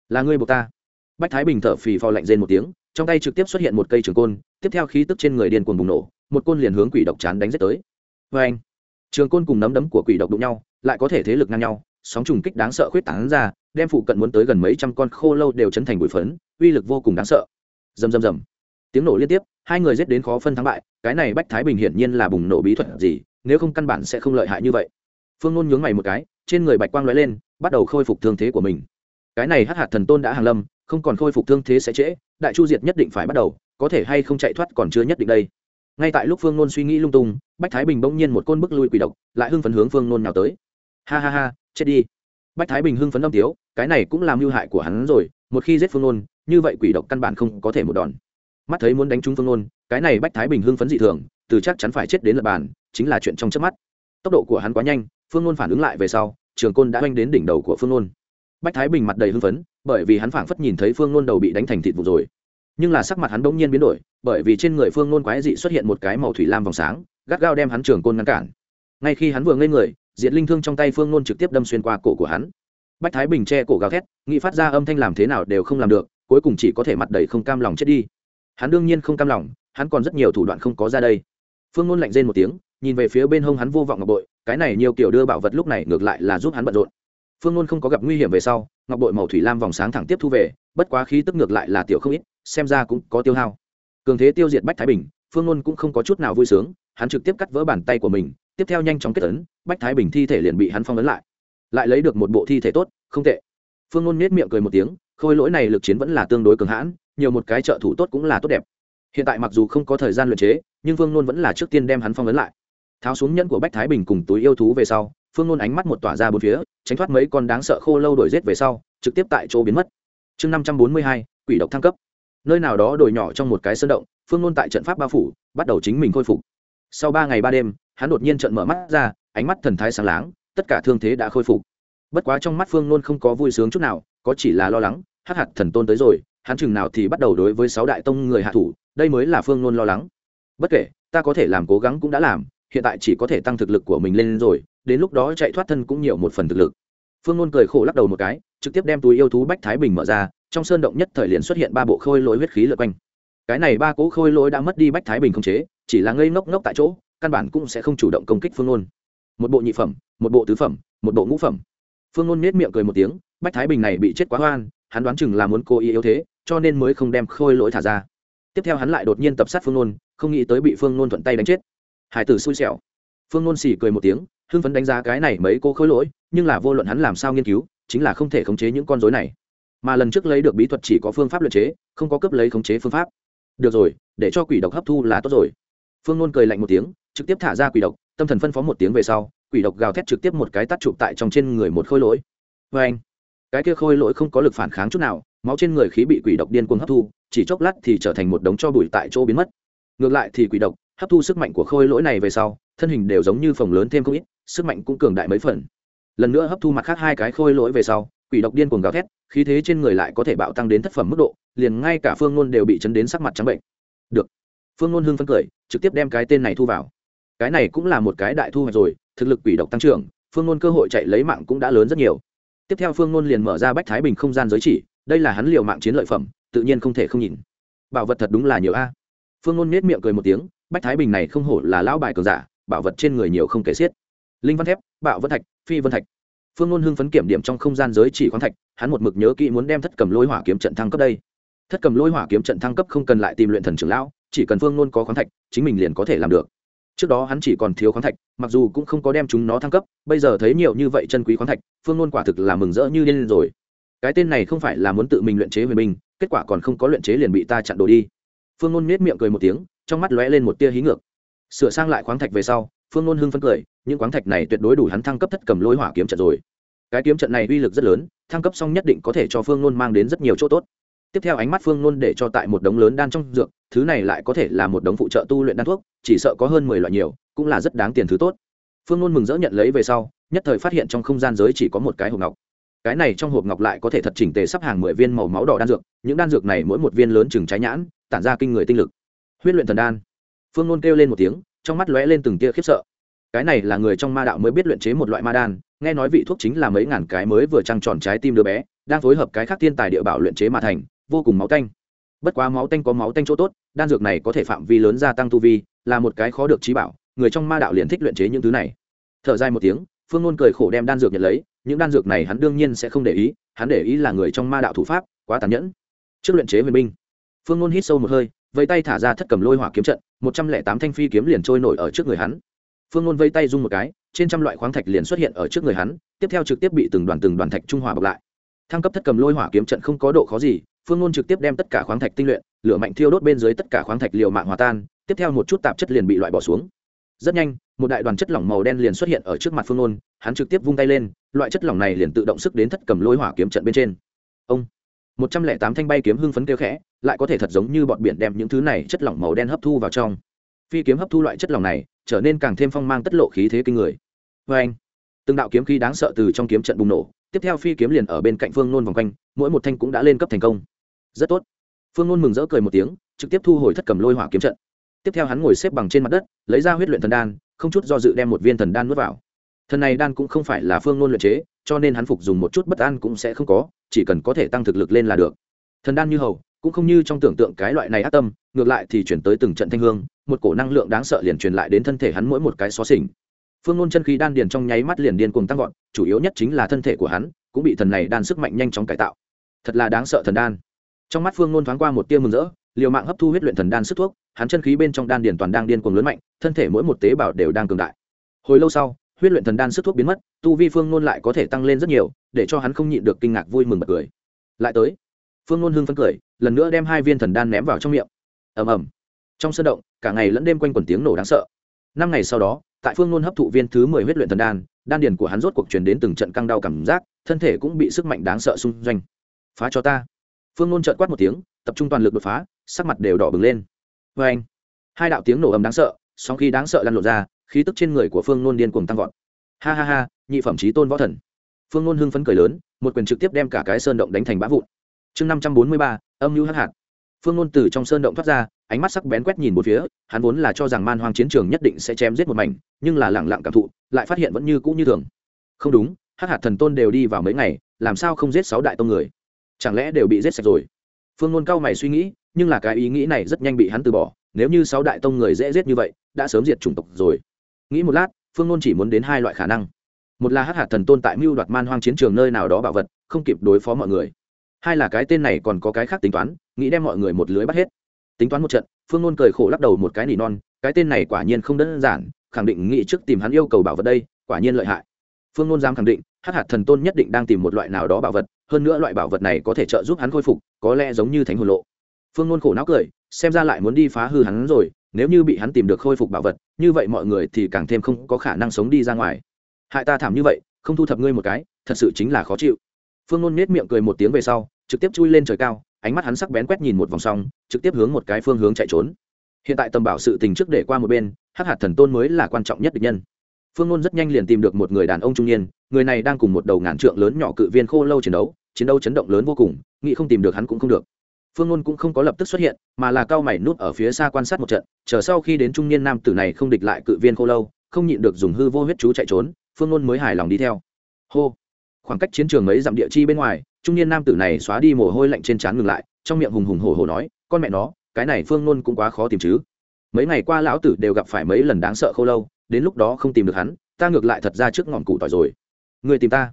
Là ngươi buộc ta. Bách thái bình thở phì phò lạnh rên một tiếng, trong tay trực tiếp xuất hiện một cây trường côn, tiếp theo khí tức trên người điên cuồng bùng nổ, một côn liền hướng quỷ độc chán đánh giết tới. Vê anh, trường côn cùng nắm đấm của quỷ độc đụng nhau, lại có thể thế lực ngang nhau, sóng trùng kích đáng sợ khuyết tán ra, đem phụ cận muốn tới gần mấy trăm con khô lâu đều chấn thành bụi phấn, uy lực vô cùng đáng sợ. Rầm rầm rầm. Tiếng nổ liên tiếp hai người giết đến khó phân thắng bại, cái này bách thái bình hiển nhiên là bùng nổ bí thuật gì, nếu không căn bản sẽ không lợi hại như vậy. Phương nôn nhướng mày một cái, trên người bạch quang lóe lên, bắt đầu khôi phục thương thế của mình. Cái này hắc hạt thần tôn đã hàng lâm, không còn khôi phục thương thế sẽ trễ, đại chu diệt nhất định phải bắt đầu, có thể hay không chạy thoát còn chưa nhất định đây. Ngay tại lúc phương nôn suy nghĩ lung tung, bách thái bình bỗng nhiên một côn bức lui quỷ độc, lại hưng phấn hướng phương nôn nào tới. Ha ha ha, chết đi. Bách thái bình hưng phấn âm tiếu, cái này cũng làm mưu hại của hắn rồi, một khi giết phương nôn, như vậy quỷ độc căn bản không có thể một đòn mắt thấy muốn đánh trúng phương nôn cái này bách thái bình hưng phấn dị thường, từ chắc chắn phải chết đến lập bàn, chính là chuyện trong chớp mắt. Tốc độ của hắn quá nhanh, phương nôn phản ứng lại về sau, trường côn đã oanh đến đỉnh đầu của phương nôn bách thái bình mặt đầy hưng phấn, bởi vì hắn phảng phất nhìn thấy phương nôn đầu bị đánh thành thịt vụ rồi. Nhưng là sắc mặt hắn bỗng nhiên biến đổi, bởi vì trên người phương nôn quái dị xuất hiện một cái màu thủy lam vòng sáng, gắt gao đem hắn trường côn ngăn cản. Ngay khi hắn vừa ngây người, diệt linh thương trong tay phương nôn trực tiếp đâm xuyên qua cổ của hắn. Bách thái bình che cổ gào thét, nghĩ phát ra âm thanh làm thế nào đều không làm được, cuối cùng chỉ có thể mặt đầy không cam lòng chết đi hắn đương nhiên không cam lòng, hắn còn rất nhiều thủ đoạn không có ra đây. Phương ngôn lạnh rên một tiếng, nhìn về phía bên hông hắn vô vọng ngọc bội, cái này nhiều kiểu đưa bảo vật lúc này ngược lại là giúp hắn bận rộn. Phương ngôn không có gặp nguy hiểm về sau, ngọc bội màu thủy lam vòng sáng thẳng tiếp thu về, bất quá khí tức ngược lại là tiểu không ít, xem ra cũng có tiêu hao. Cường thế tiêu diệt bách thái bình, phương ngôn cũng không có chút nào vui sướng, hắn trực tiếp cắt vỡ bàn tay của mình, tiếp theo nhanh chóng kết ấn, bách thái bình thi thể liền bị hắn phong ấn lại. Lại lấy được một bộ thi thể tốt, không tệ. Phương ngôn nết miệng cười một tiếng khôi lỗi này lực chiến vẫn là tương đối cường hãn, nhiều một cái trợ thủ tốt cũng là tốt đẹp. Hiện tại mặc dù không có thời gian luyện chế, nhưng vương nôn vẫn là trước tiên đem hắn phong ấn lại. Tháo xuống nhẫn của bách thái bình cùng túi yêu thú về sau phương nôn ánh mắt một tỏa ra bốn phía, tránh thoát mấy con đáng sợ khô lâu đổi rết về sau, trực tiếp tại chỗ biến mất. Chương năm trăm bốn mươi hai, quỷ độc thăng cấp. Nơi nào đó đổi nhỏ trong một cái sơn động phương nôn tại trận pháp bao phủ, bắt đầu chính mình khôi phục. Sau ba ngày ba đêm, hắn đột nhiên trận mở mắt ra, ánh mắt thần thái sáng láng, tất cả thương thế đã khôi phục. Bất quá trong mắt phương nôn không có vui sướng chút nào có chỉ là lo lắng, hắc hạt thần tôn tới rồi, hắn chừng nào thì bắt đầu đối với sáu đại tông người hạ thủ, đây mới là phương nôn lo lắng. Bất kể, ta có thể làm cố gắng cũng đã làm, hiện tại chỉ có thể tăng thực lực của mình lên rồi, đến lúc đó chạy thoát thân cũng nhiều một phần thực lực. Phương nôn cười khổ lắc đầu một cái, trực tiếp đem túi yêu thú bách thái bình mở ra, trong sơn động nhất thời liền xuất hiện ba bộ khôi lỗi huyết khí lượt quanh. Cái này ba cỗ khôi lỗi đã mất đi bách thái bình không chế, chỉ là ngây ngốc ngốc tại chỗ, căn bản cũng sẽ không chủ động công kích phương nôn. Một bộ nhị phẩm, một bộ tứ phẩm, một bộ ngũ phẩm. Phương nôn nết miệng cười một tiếng bách thái bình này bị chết quá hoan, hắn đoán chừng là muốn cô ý yếu thế, cho nên mới không đem khôi lỗi thả ra. Tiếp theo hắn lại đột nhiên tập sát phương nôn, không nghĩ tới bị phương nôn thuận tay đánh chết. Hải tử xui xẻo. Phương nôn xỉ cười một tiếng, hưng phấn đánh giá cái này mấy cô khôi lỗi, nhưng là vô luận hắn làm sao nghiên cứu, chính là không thể khống chế những con dối này. Mà lần trước lấy được bí thuật chỉ có phương pháp luật chế, không có cấp lấy khống chế phương pháp. Được rồi, để cho quỷ độc hấp thu là tốt rồi. Phương nôn cười lạnh một tiếng, trực tiếp thả ra quỷ độc, tâm thần phân phó một tiếng về sau, quỷ độc gào thét trực tiếp một cái tắt chụp tại trong trên người một khôi lỗi. Vê anh cái kia khôi lỗi không có lực phản kháng chút nào, máu trên người khí bị quỷ độc điên cuồng hấp thu, chỉ chốc lát thì trở thành một đống cho bụi tại chỗ biến mất. Ngược lại thì quỷ độc hấp thu sức mạnh của khôi lỗi này về sau, thân hình đều giống như phòng lớn thêm không ít, sức mạnh cũng cường đại mấy phần. Lần nữa hấp thu mặt khác hai cái khôi lỗi về sau, quỷ độc điên cuồng gào thét, khí thế trên người lại có thể bạo tăng đến thất phẩm mức độ, liền ngay cả phương ngôn đều bị chấn đến sắc mặt trắng bệnh. Được. Phương ngôn hưng phấn cười, trực tiếp đem cái tên này thu vào. Cái này cũng là một cái đại thu hoạch rồi, thực lực quỷ độc tăng trưởng, phương ngôn cơ hội chạy lấy mạng cũng đã lớn rất nhiều tiếp theo phương ngôn liền mở ra bách thái bình không gian giới chỉ, đây là hắn liều mạng chiến lợi phẩm, tự nhiên không thể không nhìn. Bảo vật thật đúng là nhiều a. Phương ngôn nết miệng cười một tiếng, bách thái bình này không hổ là lão bài cường giả, bảo vật trên người nhiều không kể xiết. Linh văn thép, bạo vân thạch, phi vân thạch. Phương ngôn hưng phấn kiểm điểm trong không gian giới chỉ khoáng thạch, hắn một mực nhớ kỹ muốn đem thất cầm lôi hỏa kiếm trận thăng cấp đây. Thất cầm lôi hỏa kiếm trận thăng cấp không cần lại tìm luyện thần trưởng lão, chỉ cần phương ngôn có khoáng thạch, chính mình liền có thể làm được trước đó hắn chỉ còn thiếu khoáng thạch, mặc dù cũng không có đem chúng nó thăng cấp, bây giờ thấy nhiều như vậy chân quý khoáng thạch, phương nôn quả thực là mừng rỡ như điên rồi. Cái tên này không phải là muốn tự mình luyện chế huyền binh, kết quả còn không có luyện chế liền bị ta chặn đồ đi. Phương nôn nết miệng cười một tiếng, trong mắt lóe lên một tia hí ngược. Sửa sang lại khoáng thạch về sau, phương nôn hưng phấn cười, những khoáng thạch này tuyệt đối đủ hắn thăng cấp thất cầm lôi hỏa kiếm trận rồi. Cái kiếm trận này uy lực rất lớn, thăng cấp xong nhất định có thể cho phương nôn mang đến rất nhiều chỗ tốt tiếp theo ánh mắt phương luôn để cho tại một đống lớn đan trong dược, thứ này lại có thể là một đống phụ trợ tu luyện đan thuốc, chỉ sợ có hơn mười loại nhiều, cũng là rất đáng tiền thứ tốt. Phương luôn mừng rỡ nhận lấy về sau, nhất thời phát hiện trong không gian giới chỉ có một cái hộp ngọc. Cái này trong hộp ngọc lại có thể thật chỉnh tề sắp hàng mười viên màu máu đỏ đan dược, những đan dược này mỗi một viên lớn chừng trái nhãn, tản ra kinh người tinh lực. Huyết luyện thần đan. Phương luôn kêu lên một tiếng, trong mắt lóe lên từng tia khiếp sợ. Cái này là người trong ma đạo mới biết luyện chế một loại ma đan, nghe nói vị thuốc chính là mấy ngàn cái mới vừa trăng tròn trái tim đứa bé, đang phối hợp cái khác thiên tài địa bảo luyện chế mà thành vô cùng máu tanh. Bất quá máu tanh có máu tanh chỗ tốt, đan dược này có thể phạm vi lớn gia tăng tu vi, là một cái khó được trí bảo, người trong ma đạo liền thích luyện chế những thứ này. Thở dài một tiếng, phương ngôn cười khổ đem đan dược nhận lấy, những đan dược này hắn đương nhiên sẽ không để ý, hắn để ý là người trong ma đạo thủ pháp, quá tàn nhẫn. Trước luyện chế huyền binh, phương ngôn hít sâu một hơi, vẫy tay thả ra thất cầm lôi hỏa kiếm trận, một trăm lẻ tám thanh phi kiếm liền trôi nổi ở trước người hắn. Phương ngôn vây tay rung một cái, trên trăm loại khoáng thạch liền xuất hiện ở trước người hắn, tiếp theo trực tiếp bị từng đoàn từng đoàn thạch trung hòa bọc lại. Thăng cấp thất cầm lôi hỏa kiếm trận không có độ khó gì phương ngôn trực tiếp đem tất cả khoáng thạch tinh luyện, lửa mạnh thiêu đốt bên dưới tất cả khoáng thạch liều mạng hòa tan, tiếp theo một chút tạp chất liền bị loại bỏ xuống. Rất nhanh, một đại đoàn chất lỏng màu đen liền xuất hiện ở trước mặt phương ngôn, hắn trực tiếp vung tay lên, loại chất lỏng này liền tự động sức đến thất cầm lôi hỏa kiếm trận bên trên. Ông, một trăm lẻ tám thanh bay kiếm hưng phấn kêu khẽ, lại có thể thật giống như bọn biển đem những thứ này chất lỏng màu đen hấp thu vào trong. Phi kiếm hấp thu loại chất lỏng này, trở nên càng thêm phong mang tất lộ khí thế kinh người. Vê anh, từng đạo kiếm khí đáng sợ từ trong kiếm trận bùng nổ, tiếp theo phi kiếm liền ở bên cạnh phương nôn vòng quanh, mỗi một thanh cũng đã lên cấp thành công rất tốt. Phương nôn mừng rỡ cười một tiếng, trực tiếp thu hồi thất cầm lôi hỏa kiếm trận. Tiếp theo hắn ngồi xếp bằng trên mặt đất, lấy ra huyết luyện thần đan, không chút do dự đem một viên thần đan nuốt vào. Thần này đan cũng không phải là phương nôn luyện chế, cho nên hắn phục dùng một chút bất an cũng sẽ không có, chỉ cần có thể tăng thực lực lên là được. Thần đan như hầu, cũng không như trong tưởng tượng cái loại này ác tâm, ngược lại thì chuyển tới từng trận thanh hương, một cổ năng lượng đáng sợ liền truyền lại đến thân thể hắn mỗi một cái xó xỉnh. Phương nôn chân khí đan điền trong nháy mắt liền điên cuồng tăng vọt, chủ yếu nhất chính là thân thể của hắn, cũng bị thần này đan sức mạnh nhanh chóng cải tạo. Thật là đáng sợ thần đan trong mắt phương nôn thoáng qua một tia mừng rỡ, liều mạng hấp thu huyết luyện thần đan sức thuốc, hắn chân khí bên trong đan điền toàn đang điên cuồng lớn mạnh, thân thể mỗi một tế bào đều đang cường đại. Hồi lâu sau, huyết luyện thần đan sức thuốc biến mất, tu vi phương nôn lại có thể tăng lên rất nhiều, để cho hắn không nhịn được kinh ngạc vui mừng bật cười. Lại tới, phương nôn hưng phấn cười, lần nữa đem hai viên thần đan ném vào trong miệng. Ầm ầm. Trong sân động, cả ngày lẫn đêm quanh quần tiếng nổ đáng sợ. Năm ngày sau đó, tại phương nôn hấp thụ viên thứ mười huyết luyện thần đan đan điền của hắn rốt cuộc truyền đến từng trận căng đau cảm giác, thân thể cũng bị sức mạnh đáng sợ xung doanh. Phá cho ta phương nôn trợn quát một tiếng, tập trung toàn lực đột phá, sắc mặt đều đỏ bừng lên. Vê anh, hai đạo tiếng nổ ầm đáng sợ, sóng khi đáng sợ lăn lộn ra, khí tức trên người của phương nôn điên cuồng tăng vọt. Ha ha ha, nhị phẩm trí tôn võ thần. Phương nôn hưng phấn cười lớn, một quyền trực tiếp đem cả cái sơn động đánh thành bã vụn. Chương năm trăm bốn mươi ba, âm mưu hắc hạt. Phương nôn từ trong sơn động thoát ra, ánh mắt sắc bén quét nhìn một phía, hắn vốn là cho rằng man hoang chiến trường nhất định sẽ chém giết một mảnh, nhưng là lẳng lặng cảm thụ, lại phát hiện vẫn như cũ như thường. Không đúng, hắc hạt thần tôn đều đi vào mấy ngày, làm sao không giết sáu đại tông người? Chẳng lẽ đều bị giết sạch rồi? Phương nôn cao mày suy nghĩ, nhưng là cái ý nghĩ này rất nhanh bị hắn từ bỏ, nếu như sáu đại tông người dễ giết như vậy, đã sớm diệt chủng tộc rồi. Nghĩ một lát, phương nôn chỉ muốn đến hai loại khả năng. Một là hắc hạt thần tôn tại mưu đoạt man hoang chiến trường nơi nào đó bảo vật, không kịp đối phó mọi người. Hai là cái tên này còn có cái khác tính toán, nghĩ đem mọi người một lưới bắt hết. Tính toán một trận, phương nôn cười khổ lắc đầu một cái nỉ non, cái tên này quả nhiên không đơn giản, khẳng định nghĩ trước tìm hắn yêu cầu bảo vật đây, quả nhiên lợi hại. Phương nôn dám khẳng định, hắc hạt thần tôn nhất định đang tìm một loại nào đó bảo vật hơn nữa loại bảo vật này có thể trợ giúp hắn khôi phục, có lẽ giống như thánh hồn lộ. Phương nôn khổ não cười, xem ra lại muốn đi phá hư hắn rồi, nếu như bị hắn tìm được khôi phục bảo vật, như vậy mọi người thì càng thêm không có khả năng sống đi ra ngoài. Hại ta thảm như vậy, không thu thập ngươi một cái, thật sự chính là khó chịu. Phương nôn nết miệng cười một tiếng về sau, trực tiếp chui lên trời cao, ánh mắt hắn sắc bén quét nhìn một vòng xong, trực tiếp hướng một cái phương hướng chạy trốn. Hiện tại tầm bảo sự tình trước để qua một bên, hắc hạt thần tôn mới là quan trọng nhất địch nhân. Phương nôn rất nhanh liền tìm được một người đàn ông trung niên người này đang cùng một đầu ngàn trượng lớn nhỏ cự viên khô lâu chiến đấu chiến đấu chấn động lớn vô cùng, nghĩ không tìm được hắn cũng không được. Phương ngôn cũng không có lập tức xuất hiện, mà là cao mày nút ở phía xa quan sát một trận, chờ sau khi đến trung niên nam tử này không địch lại cự viên khô lâu, không nhịn được dùng hư vô huyết chú chạy trốn, phương ngôn mới hài lòng đi theo. Hô! Khoảng cách chiến trường mấy dặm địa chi bên ngoài, trung niên nam tử này xóa đi mồ hôi lạnh trên trán ngừng lại, trong miệng hùng hùng hổ hổ nói, con mẹ nó, cái này phương ngôn cũng quá khó tìm chứ. Mấy ngày qua lão tử đều gặp phải mấy lần đáng sợ khô lâu, đến lúc đó không tìm được hắn, ta ngược lại thật ra trước ngọn cụ tỏi rồi người tìm ta.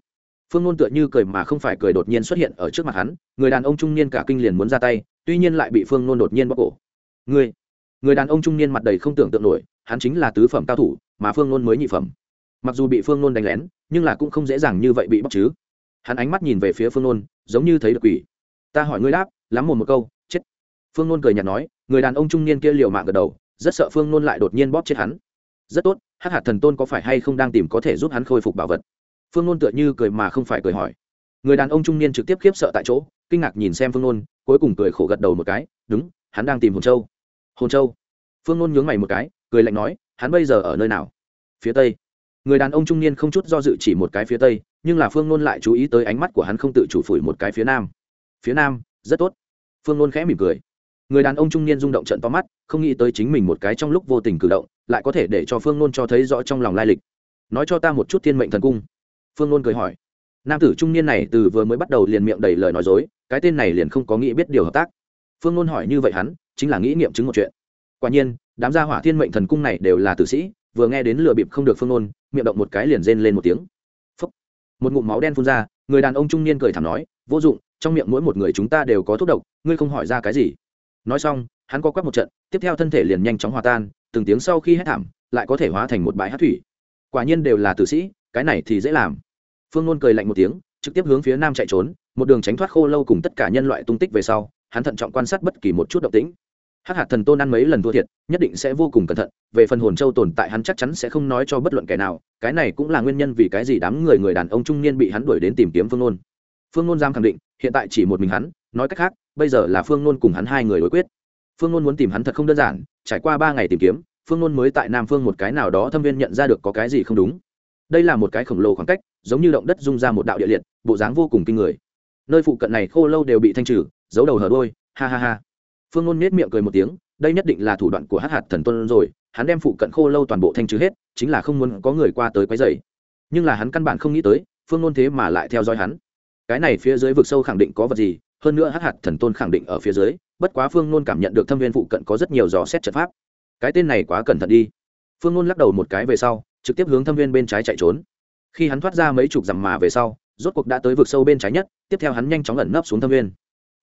Phương nôn tựa như cười mà không phải cười đột nhiên xuất hiện ở trước mặt hắn, người đàn ông trung niên cả kinh liền muốn ra tay, tuy nhiên lại bị phương nôn đột nhiên bóc cổ. Người người đàn ông trung niên mặt đầy không tưởng tượng nổi, hắn chính là tứ phẩm cao thủ, mà phương nôn mới nhị phẩm. Mặc dù bị phương nôn đánh lén, nhưng là cũng không dễ dàng như vậy bị bóc chứ. Hắn ánh mắt nhìn về phía phương nôn, giống như thấy được quỷ. Ta hỏi ngươi đáp, lắm một một câu, chết. Phương nôn cười nhạt nói, người đàn ông trung niên kia liều mạng gật đầu, rất sợ phương nôn lại đột nhiên bóp chết hắn. Rất tốt hát hạt thần tôn có phải hay không đang tìm có thể giúp hắn khôi phục bảo vật? Phương nôn tựa như cười mà không phải cười hỏi. Người đàn ông trung niên trực tiếp khiếp sợ tại chỗ, kinh ngạc nhìn xem phương nôn, cuối cùng cười khổ gật đầu một cái, đúng, hắn đang tìm hồn châu. Hồn châu? Phương nôn nhướng mày một cái, cười lạnh nói, hắn bây giờ ở nơi nào? Phía tây. Người đàn ông trung niên không chút do dự chỉ một cái phía tây, nhưng là phương nôn lại chú ý tới ánh mắt của hắn không tự chủ phủi một cái phía nam. Phía nam, rất tốt. Phương nôn khẽ mỉm cười. Người đàn ông trung niên rung động trận to mắt, không nghĩ tới chính mình một cái trong lúc vô tình cử động, lại có thể để cho phương nôn cho thấy rõ trong lòng lai lịch. Nói cho ta một chút thiên mệnh thần cung phương nôn cười hỏi. Nam tử trung niên này từ vừa mới bắt đầu liền miệng đầy lời nói dối, cái tên này liền không có nghĩ biết điều hợp tác. Phương nôn hỏi như vậy hắn, chính là nghĩ nghiệm chứng một chuyện. Quả nhiên, đám gia hỏa thiên mệnh thần cung này đều là tử sĩ, vừa nghe đến lừa bịp không được phương nôn miệng động một cái liền rên lên một tiếng. Phúc. một ngụm máu đen phun ra, người đàn ông trung niên cười thảm nói, vô dụng, trong miệng mỗi một người chúng ta đều có thuốc độc, ngươi không hỏi ra cái gì. Nói xong, hắn co quắp một trận, tiếp theo thân thể liền nhanh chóng hòa tan, từng tiếng sau khi hết thảm, lại có thể hóa thành một bãi hát thủy. Quả nhiên đều là tử sĩ cái này thì dễ làm. Phương nôn cười lạnh một tiếng, trực tiếp hướng phía nam chạy trốn, một đường tránh thoát khô lâu cùng tất cả nhân loại tung tích về sau, hắn thận trọng quan sát bất kỳ một chút động tĩnh. Hắc hạt thần tôn ăn mấy lần thua thiệt, nhất định sẽ vô cùng cẩn thận, về phần hồn châu tồn tại hắn chắc chắn sẽ không nói cho bất luận kẻ nào, cái này cũng là nguyên nhân vì cái gì đám người người đàn ông trung niên bị hắn đuổi đến tìm kiếm phương nôn. Phương nôn giam khẳng định, hiện tại chỉ một mình hắn, nói cách khác, bây giờ là phương nôn cùng hắn hai người đối quyết. Phương nôn muốn tìm hắn thật không đơn giản, trải qua ba ngày tìm kiếm, phương nôn mới tại nam phương một cái nào đó thâm viên nhận ra được có cái gì không đúng đây là một cái khổng lồ khoảng cách, giống như động đất rung ra một đạo địa liệt, bộ dáng vô cùng kinh người. Nơi phụ cận này khô lâu đều bị thanh trừ, giấu đầu hở đôi ha ha ha. Phương ngôn nết miệng cười một tiếng, đây nhất định là thủ đoạn của hát hạt thần tuân rồi, hắn đem phụ cận khô lâu toàn bộ thanh trừ hết, chính là không muốn có người qua tới quấy dày nhưng là hắn căn bản không nghĩ tới, phương ngôn thế mà lại theo dõi hắn. Cái này phía dưới vực sâu khẳng định có vật gì, hơn nữa hát hạt thần tôn khẳng định ở phía dưới, bất quá phương ngôn cảm nhận được thâm viên phụ cận có rất nhiều dò xét trận pháp. Cái tên này quá cẩn thận đi. Phương ngôn lắc đầu một cái về sau trực tiếp hướng thâm viên bên trái chạy trốn. Khi hắn thoát ra mấy chục dặm mà về sau, rốt cuộc đã tới vực sâu bên trái nhất, tiếp theo hắn nhanh chóng ẩn nấp xuống thâm viên.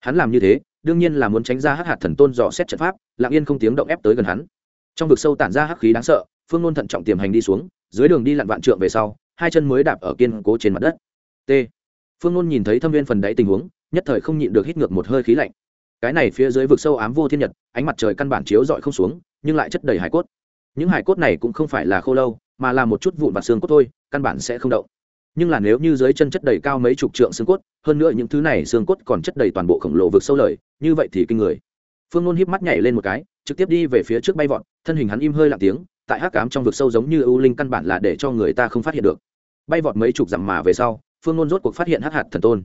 Hắn làm như thế, đương nhiên là muốn tránh ra hắc hạt thần tôn dò xét trận pháp, lặng yên không tiếng động ép tới gần hắn. Trong vực sâu tản ra hắc khí đáng sợ, phương nôn thận trọng tiềm hành đi xuống, dưới đường đi lặn vạn trượng về sau, hai chân mới đạp ở kiên cố trên mặt đất. T. Phương nôn nhìn thấy thâm viên phần đáy tình huống, nhất thời không nhịn được hít ngược một hơi khí lạnh. Cái này phía dưới vực sâu ám vô thiên nhật, ánh mặt trời căn bản chiếu dọi không xuống, nhưng lại chất đầy hải cốt. Những hải cốt này cũng không phải là khô lâu mà là một chút vụn vặt xương cốt thôi, căn bản sẽ không động. Nhưng là nếu như dưới chân chất đầy cao mấy chục trượng xương cốt, hơn nữa những thứ này xương cốt còn chất đầy toàn bộ khổng lồ vực sâu lời, như vậy thì kinh người. Phương nôn híp mắt nhảy lên một cái, trực tiếp đi về phía trước bay vọt, thân hình hắn im hơi lặng tiếng, tại hắc cám trong vực sâu giống như ưu linh căn bản là để cho người ta không phát hiện được. Bay vọt mấy chục dặm mà về sau, phương nôn rốt cuộc phát hiện hắc hạt thần tôn.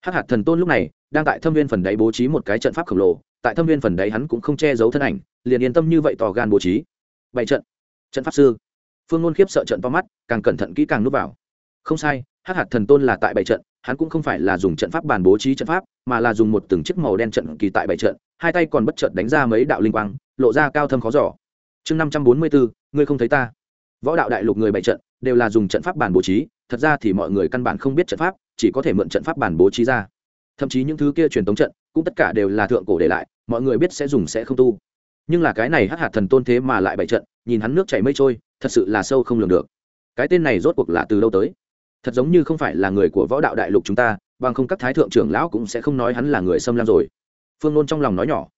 Hắc hạt thần tôn lúc này, đang tại thâm viên phần đáy bố trí một cái trận pháp khổng lồ, tại thâm viên phần đáy hắn cũng không che giấu thân ảnh, liền yên tâm như vậy tỏ gan bố trí. Bảy trận. Trận pháp sư phương ngôn khiếp sợ trận to mắt, càng cẩn thận kỹ càng núp vào. Không sai, hắc hạt thần tôn là tại bảy trận, hắn cũng không phải là dùng trận pháp bàn bố trí trận pháp, mà là dùng một từng chiếc màu đen trận kỳ tại bảy trận, hai tay còn bất chợt đánh ra mấy đạo linh quang, lộ ra cao thâm khó giỏ chương năm trăm bốn mươi bốn, ngươi không thấy ta. Võ đạo đại lục người bảy trận, đều là dùng trận pháp bàn bố trí, thật ra thì mọi người căn bản không biết trận pháp, chỉ có thể mượn trận pháp bàn bố trí ra. Thậm chí những thứ kia truyền thống trận, cũng tất cả đều là thượng cổ để lại, mọi người biết sẽ dùng sẽ không tu. Nhưng là cái này hắc hạt thần tôn thế mà lại bảy trận, nhìn hắn nước chảy mây trôi thật sự là sâu không lường được. Cái tên này rốt cuộc là từ đâu tới? Thật giống như không phải là người của võ đạo đại lục chúng ta, bằng không các thái thượng trưởng lão cũng sẽ không nói hắn là người xâm lam rồi. Phương nôn trong lòng nói nhỏ.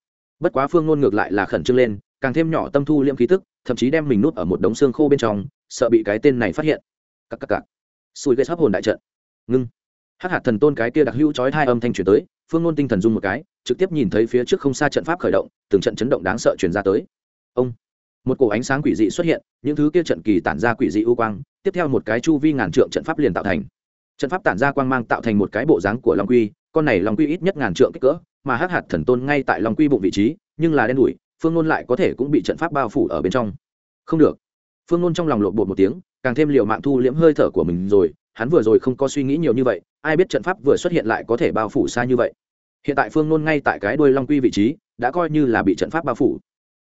Bất quá phương nôn ngược lại là khẩn trương lên, càng thêm nhỏ tâm thu liễm khí tức, thậm chí đem mình nuốt ở một đống xương khô bên trong, sợ bị cái tên này phát hiện. Cắc cắc cắc sùi gây sắp hồn đại trận. Ngưng. Hắc hạt thần tôn cái kia đặc hữu chói hai âm thanh chuyển tới, phương nôn tinh thần dung một cái, trực tiếp nhìn thấy phía trước không xa trận pháp khởi động, từng trận chấn động đáng sợ chuyển ra tới. Ông một cổ ánh sáng quỷ dị xuất hiện, những thứ kia trận kỳ tản ra quỷ dị ưu quang, tiếp theo một cái chu vi ngàn trượng trận pháp liền tạo thành. Trận pháp tản ra quang mang tạo thành một cái bộ dáng của long quy, con này long quy ít nhất ngàn trượng kích cỡ, mà hắc hạt thần tôn ngay tại long quy bụng vị trí, nhưng là đen đủi, phương nôn lại có thể cũng bị trận pháp bao phủ ở bên trong. Không được. Phương nôn trong lòng lộn bột một tiếng, càng thêm liệu mạng thu liễm hơi thở của mình rồi, hắn vừa rồi không có suy nghĩ nhiều như vậy, ai biết trận pháp vừa xuất hiện lại có thể bao phủ xa như vậy. Hiện tại phương nôn ngay tại cái đuôi long quy vị trí, đã coi như là bị trận pháp bao phủ.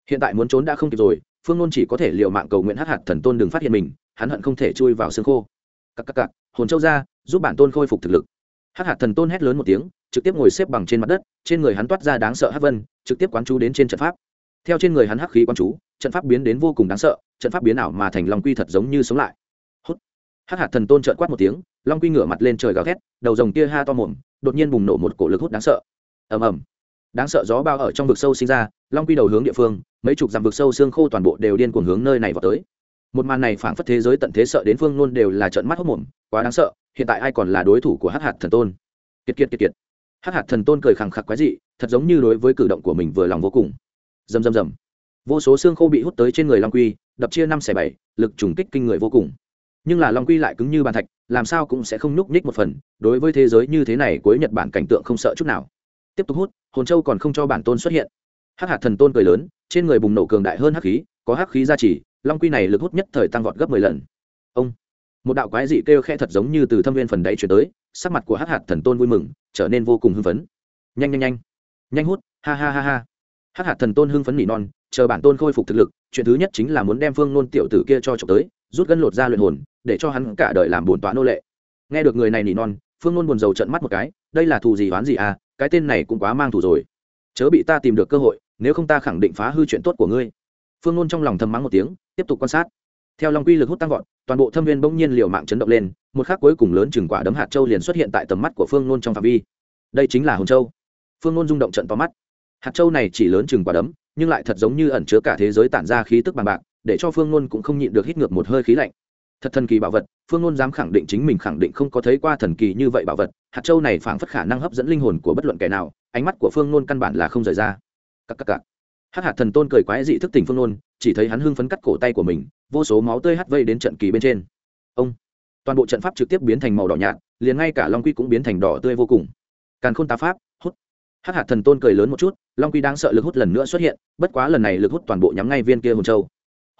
Hiện tại muốn trốn đã không kịp rồi phương nôn chỉ có thể liệu mạng cầu nguyện hắc hạt thần tôn đừng phát hiện mình, hắn hận không thể chui vào xương khô. Cặp cặp cặp hồn châu ra, giúp bản tôn khôi phục thực lực. Hắc hạt thần tôn hét lớn một tiếng, trực tiếp ngồi xếp bằng trên mặt đất, trên người hắn toát ra đáng sợ hắc vân, trực tiếp quán chú đến trên trận pháp. Theo trên người hắn hắc khí quán chú, trận pháp biến đến vô cùng đáng sợ, trận pháp biến ảo mà thành long quy thật giống như sống lại. Hút. Hắc hạt thần tôn trợn quát một tiếng, long quy ngửa mặt lên trời gào thét, đầu rồng kia ha to mồm, đột nhiên bùng nổ một cổ lực hút đáng sợ. Ầm ầm đáng sợ gió bao ở trong vực sâu sinh ra, long quy đầu hướng địa phương, mấy chục dặm vực sâu xương khô toàn bộ đều điên cuồng hướng nơi này vào tới. Một màn này phảng phất thế giới tận thế sợ đến phương luôn đều là trận mắt hốc mồm, quá đáng sợ, hiện tại ai còn là đối thủ của hắc hạt thần tôn? Kiệt kiệt kiệt kiệt. Hắc hạt thần tôn cười khẳng khặc quái dị, thật giống như đối với cử động của mình vừa lòng vô cùng. Rầm rầm rầm. Vô số xương khô bị hút tới trên người long quy, đập chia năm xẻ bảy, lực trùng kích kinh người vô cùng. Nhưng là long quy lại cứng như bàn thạch, làm sao cũng sẽ không nhúc nhích một phần, đối với thế giới như thế này cuối nhật bản cảnh tượng không sợ chút nào tiếp tục hút, hồn châu còn không cho bản tôn xuất hiện. Hắc hạt thần tôn cười lớn, trên người bùng nổ cường đại hơn hắc khí, có hắc khí gia trì, long quy này lực hút nhất thời tăng vọt gấp mười lần. Ông, một đạo quái dị kêu khẽ thật giống như từ thâm viên phần đáy chuyển tới, sắc mặt của hắc hạt thần tôn vui mừng, trở nên vô cùng hưng phấn. Nhanh nhanh nhanh. Nhanh hút, ha ha ha ha. Hắc hạt thần tôn hưng phấn nỉ non, chờ bản tôn khôi phục thực lực, chuyện thứ nhất chính là muốn đem phương nôn tiểu tử kia cho trộm tới, rút gân lột ra luyện hồn, để cho hắn cả đời làm bổn tọa nô lệ. Nghe được người này nỉ non, phương nôn buồn rầu trận mắt một cái, đây là thù gì oán gì à cái tên này cũng quá mang thủ rồi. Chớ bị ta tìm được cơ hội, nếu không ta khẳng định phá hư chuyện tốt của ngươi. Phương nôn trong lòng thầm mắng một tiếng, tiếp tục quan sát. Theo long quy lực hút tăng vọt, toàn bộ thâm viên bỗng nhiên liều mạng chấn động lên, một khắc cuối cùng lớn chừng quả đấm hạt châu liền xuất hiện tại tầm mắt của phương nôn trong phạm vi. Đây chính là hồn châu. Phương nôn rung động trận to mắt. Hạt châu này chỉ lớn chừng quả đấm, nhưng lại thật giống như ẩn chứa cả thế giới tản ra khí tức bằng bạc, để cho phương nôn cũng không nhịn được hít ngược một hơi khí lạnh thật thần kỳ bảo vật, phương ngôn dám khẳng định chính mình khẳng định không có thấy qua thần kỳ như vậy bảo vật, hạt châu này phảng phất khả năng hấp dẫn linh hồn của bất luận kẻ nào, ánh mắt của phương ngôn căn bản là không rời ra. Cắc cắc cắc hắc hạt thần tôn cười quái dị thức tỉnh phương ngôn chỉ thấy hắn hưng phấn cắt cổ tay của mình, vô số máu tươi hắt vây đến trận kỳ bên trên. Ông. Toàn bộ trận pháp trực tiếp biến thành màu đỏ nhạt, liền ngay cả long quy cũng biến thành đỏ tươi vô cùng. Càn khôn tá pháp, hút. Hắc hạt thần tôn cười lớn một chút, long quy đang sợ lực hút lần nữa xuất hiện, bất quá lần này lực hút toàn bộ nhắm ngay viên kia hồn châu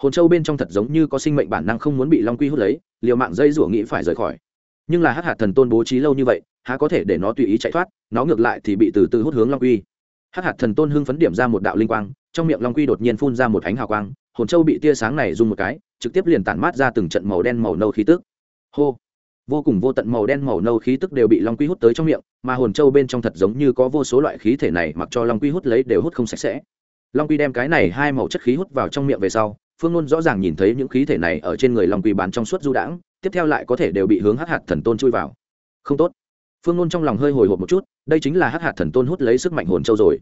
hồn châu bên trong thật giống như có sinh mệnh bản năng không muốn bị long quy hút lấy, liều mạng dây rủa nghĩ phải rời khỏi. Nhưng là hắc hạt thần tôn bố trí lâu như vậy, há có thể để nó tùy ý chạy thoát, nó ngược lại thì bị từ từ hút hướng long quy. Hắc hạt thần tôn hưng phấn điểm ra một đạo linh quang, trong miệng long quy đột nhiên phun ra một ánh hào quang, hồn châu bị tia sáng này dùng một cái, trực tiếp liền tản mát ra từng trận màu đen màu nâu khí tức. Hô! Vô cùng vô tận màu đen màu nâu khí tức đều bị long quy hút tới trong miệng, mà hồn châu bên trong thật giống như có vô số loại khí thể này mặc cho long quy hút lấy đều hút không sạch sẽ. Long quy đem cái này hai màu chất khí hút vào trong miệng về sau phương ngôn rõ ràng nhìn thấy những khí thể này ở trên người long quỳ bán trong suốt du đãng, tiếp theo lại có thể đều bị hướng hắc hạt thần tôn chui vào. Không tốt. Phương ngôn trong lòng hơi hồi hộp một chút, đây chính là hắc hạt thần tôn hút lấy sức mạnh hồn châu rồi.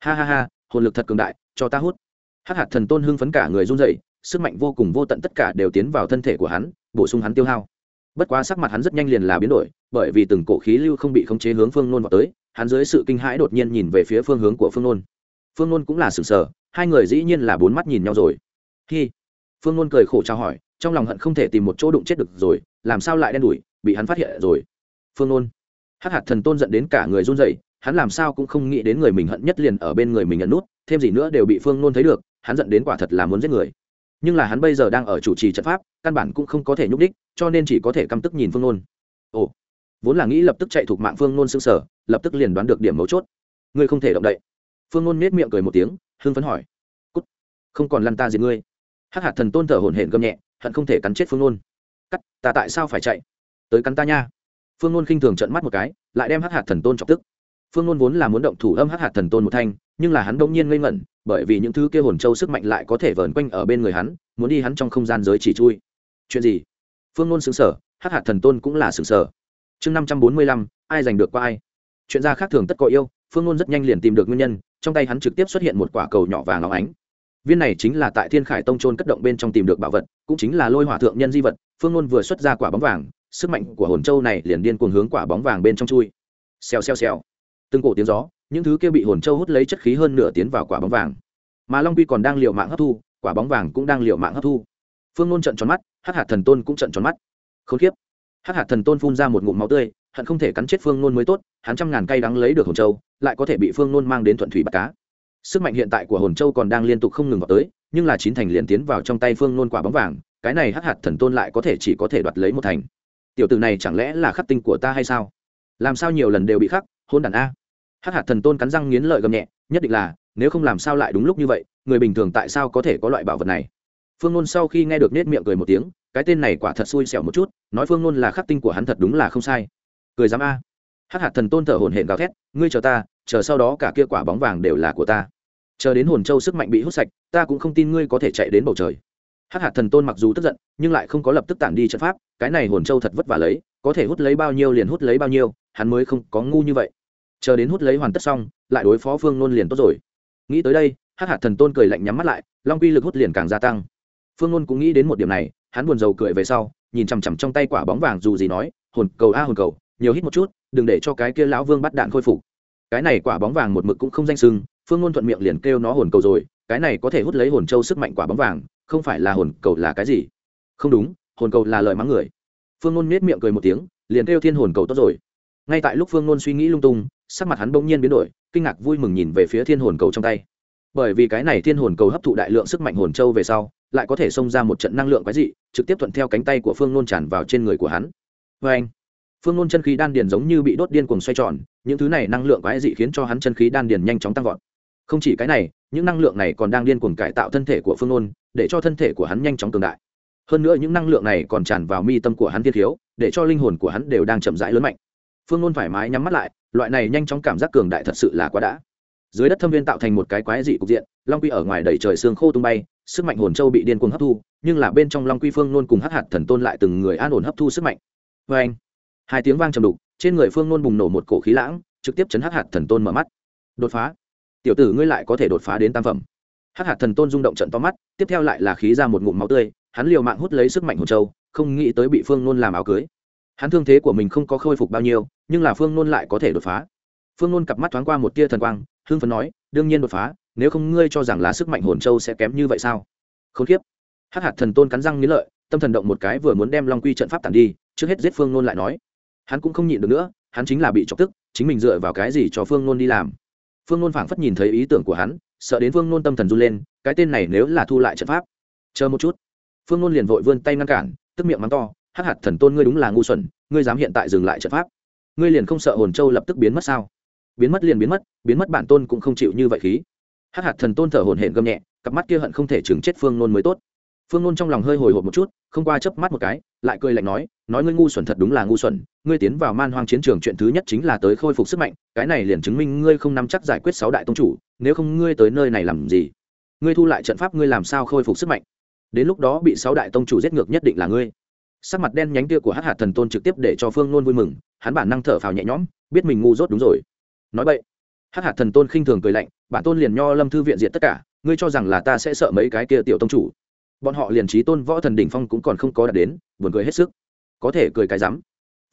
Ha ha ha, hồn lực thật cường đại, cho ta hút. Hắc hạt thần tôn hưng phấn cả người run dậy sức mạnh vô cùng vô tận tất cả đều tiến vào thân thể của hắn, bổ sung hắn tiêu hao. Bất quá sắc mặt hắn rất nhanh liền là biến đổi, bởi vì từng cổ khí lưu không bị khống chế hướng phương nôn vào tới, hắn dưới sự kinh hãi đột nhiên nhìn về phía phương hướng của phương nôn. Phương nôn cũng là sừng sờ, hai người dĩ nhiên là bốn mắt nhìn nhau rồi hi. Phương luân cười khổ trao hỏi, trong lòng hận không thể tìm một chỗ đụng chết được rồi, làm sao lại đen đủi, bị hắn phát hiện rồi. Phương luân. Hắc hạt thần tôn giận đến cả người run rẩy, hắn làm sao cũng không nghĩ đến người mình hận nhất liền ở bên người mình nhận nút, thêm gì nữa đều bị phương nôn thấy được, hắn giận đến quả thật là muốn giết người. Nhưng là hắn bây giờ đang ở chủ trì trận pháp, căn bản cũng không có thể nhúc đích cho nên chỉ có thể căm tức nhìn phương nôn ồ. Vốn là nghĩ lập tức chạy thuộc mạng phương nôn xương sở lập tức liền đoán được điểm mấu chốt. Ngươi không thể động đậy. Phương nôn nết miệng cười một tiếng, hưng phấn hỏi. Cút. Không còn lăn ta diệt ngươi hắc hạt thần tôn thở hổn hển gầm nhẹ, hận không thể cắn chết phương nôn. Cắt, ta tại sao phải chạy? Tới cắn ta nha. Phương nôn khinh thường trận mắt một cái, lại đem hắc hạt thần tôn chọc tức. Phương nôn vốn là muốn động thủ âm hắc hạt thần tôn một thanh, nhưng là hắn đông nhiên ngây ngẩn, bởi vì những thứ kia hồn châu sức mạnh lại có thể vờn quanh ở bên người hắn, muốn đi hắn trong không gian giới chỉ chui. Chuyện gì? Phương nôn xứng sở hắc hạt thần tôn cũng là xứng sở chương năm trăm bốn mươi lăm, ai giành được qua ai? Chuyện ra khác thường tất có yêu, phương nôn rất nhanh liền tìm được nguyên nhân, trong tay hắn trực tiếp xuất hiện một quả cầu nhỏ vàng óng ánh viên này chính là tại thiên khải tông trôn cất động bên trong tìm được bảo vật, cũng chính là lôi hỏa thượng nhân di vật, phương nôn vừa xuất ra quả bóng vàng, sức mạnh của hồn châu này liền điên cuồng hướng quả bóng vàng bên trong chui. Xèo xèo xèo. Từng cổ tiếng gió, những thứ kia bị hồn châu hút lấy chất khí hơn nửa tiến vào quả bóng vàng. Mà long quy còn đang liều mạng hấp thu, quả bóng vàng cũng đang liều mạng hấp thu. Phương nôn trận tròn mắt, hắc hạt thần tôn cũng trận tròn mắt. Không khiếp hắc hạt thần tôn phun ra một ngụm máu tươi, hận không thể cắn chết phương nôn mới tốt, hắn trăm ngàn cây đắng lấy được hồn châu, lại có thể bị phương nôn mang đến thuận thủy bắt cá sức mạnh hiện tại của hồn châu còn đang liên tục không ngừng vào tới, nhưng là chín thành liền tiến vào trong tay phương nôn quả bóng vàng, cái này hắc hạt thần tôn lại có thể chỉ có thể đoạt lấy một thành. Tiểu tử này chẳng lẽ là khắc tinh của ta hay sao? Làm sao nhiều lần đều bị khắc? Hôn đàn a. Hắc hạt thần tôn cắn răng nghiến lợi gầm nhẹ, nhất định là, nếu không làm sao lại đúng lúc như vậy, người bình thường tại sao có thể có loại bảo vật này? Phương nôn sau khi nghe được nết miệng cười một tiếng, cái tên này quả thật xui xẻo một chút, nói phương nôn là khắc tinh của hắn thật đúng là không sai. Cười dám a. Hắc hạt thần tôn thở hồn hển gào thét, ngươi chờ ta, chờ sau đó cả kia quả bóng vàng đều là của ta chờ đến hồn châu sức mạnh bị hút sạch, ta cũng không tin ngươi có thể chạy đến bầu trời. Hắc hạt thần tôn mặc dù tức giận, nhưng lại không có lập tức tản đi trận pháp, cái này hồn châu thật vất vả lấy, có thể hút lấy bao nhiêu liền hút lấy bao nhiêu, hắn mới không có ngu như vậy. Chờ đến hút lấy hoàn tất xong, lại đối phó phương nôn liền tốt rồi. Nghĩ tới đây, hắc hạt thần tôn cười lạnh nhắm mắt lại, long quy lực hút liền càng gia tăng. Phương nôn cũng nghĩ đến một điểm này, hắn buồn rầu cười về sau, nhìn chằm chằm trong tay quả bóng vàng dù gì nói, hồn cầu a, hồn cầu, nhiều hít một chút, đừng để cho cái kia lão vương bắt đạn khôi phục. Cái này quả bóng vàng một mực cũng không danh sưng phương ngôn thuận miệng liền kêu nó hồn cầu rồi, cái này có thể hút lấy hồn châu sức mạnh quả bóng vàng, không phải là hồn cầu là cái gì? Không đúng, hồn cầu là lời mắng người. Phương ngôn nết miệng cười một tiếng, liền kêu thiên hồn cầu tốt rồi. Ngay tại lúc phương ngôn suy nghĩ lung tung, sắc mặt hắn bỗng nhiên biến đổi, kinh ngạc vui mừng nhìn về phía thiên hồn cầu trong tay. Bởi vì cái này thiên hồn cầu hấp thụ đại lượng sức mạnh hồn châu về sau, lại có thể xông ra một trận năng lượng quái dị, trực tiếp thuận theo cánh tay của phương nôn tràn vào trên người của hắn. Vê anh, phương nôn chân khí đan điền giống như bị đốt điên cuồng xoay tròn, những thứ này năng lượng quái dị khiến cho hắn chân khí đan điền nhanh chóng tăng vọt không chỉ cái này, những năng lượng này còn đang điên cuồng cải tạo thân thể của phương nôn, để cho thân thể của hắn nhanh chóng cường đại. Hơn nữa những năng lượng này còn tràn vào mi tâm của hắn thiên thiếu, để cho linh hồn của hắn đều đang chậm rãi lớn mạnh. Phương nôn thoải mái nhắm mắt lại, loại này nhanh chóng cảm giác cường đại thật sự là quá đã. Dưới đất thâm viên tạo thành một cái quái dị cục diện, long quy ở ngoài đầy trời xương khô tung bay, sức mạnh hồn châu bị điên cuồng hấp thu, nhưng là bên trong long quy phương nôn cùng hắc hạt thần tôn lại từng người an ổn hấp thu sức mạnh. Vê anh, hai tiếng vang trầm đục, trên người phương nôn bùng nổ một cổ khí lãng, trực tiếp chấn hắc hạt thần tôn mở mắt. Đột phá tiểu tử ngươi lại có thể đột phá đến tam phẩm. Hắc hạt thần tôn rung động trận to mắt, tiếp theo lại là khí ra một ngụm máu tươi, hắn liều mạng hút lấy sức mạnh hồn châu, không nghĩ tới bị phương nôn làm áo cưới. Hắn thương thế của mình không có khôi phục bao nhiêu, nhưng là phương nôn lại có thể đột phá. Phương nôn cặp mắt thoáng qua một tia thần quang, hưng phấn nói, đương nhiên đột phá, nếu không ngươi cho rằng lá sức mạnh hồn châu sẽ kém như vậy sao? K h ố n k i ế p hắc hạt thần tôn cắn răng nghĩ lợi, tâm thần động một cái vừa muốn đem long quy trận pháp tản đi, trước hết giết phương nôn lại nói. Hắn cũng không nhịn được nữa, hắn chính là bị chọc tức, chính mình dựa vào cái gì cho phương nôn đi làm? Phương nôn phảng phất nhìn thấy ý tưởng của hắn, sợ đến phương nôn tâm thần run lên, cái tên này nếu là thu lại trận pháp. Chờ một chút. Phương nôn liền vội vươn tay ngăn cản, tức miệng mắng to, hắc hạt thần tôn ngươi đúng là ngu xuẩn, ngươi dám hiện tại dừng lại trận pháp. Ngươi liền không sợ hồn châu lập tức biến mất sao? Biến mất liền biến mất biến mất bản tôn cũng không chịu như vậy khí. Hắc hạt thần tôn thở hổn hển gầm nhẹ, cặp mắt kia hận không thể chừng chết phương nôn mới tốt phương nôn trong lòng hơi hồi hộp một chút, không qua chớp mắt một cái, lại cười lạnh nói nói ngươi ngu xuẩn thật đúng là ngu xuẩn, ngươi tiến vào man hoang chiến trường chuyện thứ nhất chính là tới khôi phục sức mạnh, cái này liền chứng minh ngươi không nắm chắc giải quyết sáu đại tông chủ, nếu không ngươi tới nơi này làm gì? Ngươi thu lại trận pháp ngươi làm sao khôi phục sức mạnh? Đến lúc đó bị sáu đại tông chủ giết ngược nhất định là ngươi. Sắc mặt đen nhánh kia của hắc hạt thần tôn trực tiếp để cho phương nôn vui mừng, hắn bản năng thở phào nhẹ nhõm, biết mình ngu dốt đúng rồi. Nói vậy, hắc hạt thần tôn khinh thường cười lạnh, bản tôn liền nho lâm thư viện diện tất cả, ngươi cho rằng là ta sẽ sợ mấy cái kia tiểu tông chủ bọn họ liền trí tôn võ thần đỉnh phong cũng còn không có đạt đến, buồn cười hết sức. Có thể cười cái rắm.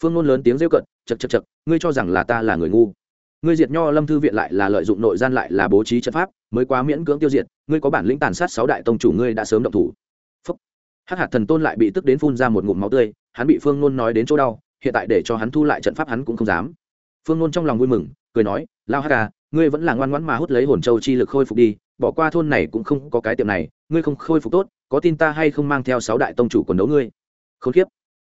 Phương ngôn lớn tiếng rêu cận chật chật chật ngươi cho rằng là ta là người ngu. Ngươi diệt nho lâm thư viện lại là lợi dụng nội gian lại là bố trí trận pháp, mới quá miễn cưỡng tiêu diệt, ngươi có bản lĩnh tàn sát sáu đại tông chủ ngươi đã sớm động thủ. Phúc. Hắc hạt thần tôn lại bị tức đến phun ra một ngụm máu tươi, hắn bị phương ngôn nói đến chỗ đau, hiện tại để cho hắn thu lại trận pháp hắn cũng không dám. Phương ngôn trong lòng vui mừng, cười nói, lao hắc à ngươi vẫn là ngoan ngoãn mà hút lấy hồn châu chi lực khôi phục đi, bỏ qua thôn này cũng không có cái tiệm này, ngươi không khôi phục tốt, có tin ta hay không mang theo sáu đại tông chủ quần đấu ngươi? Khốn kiếp.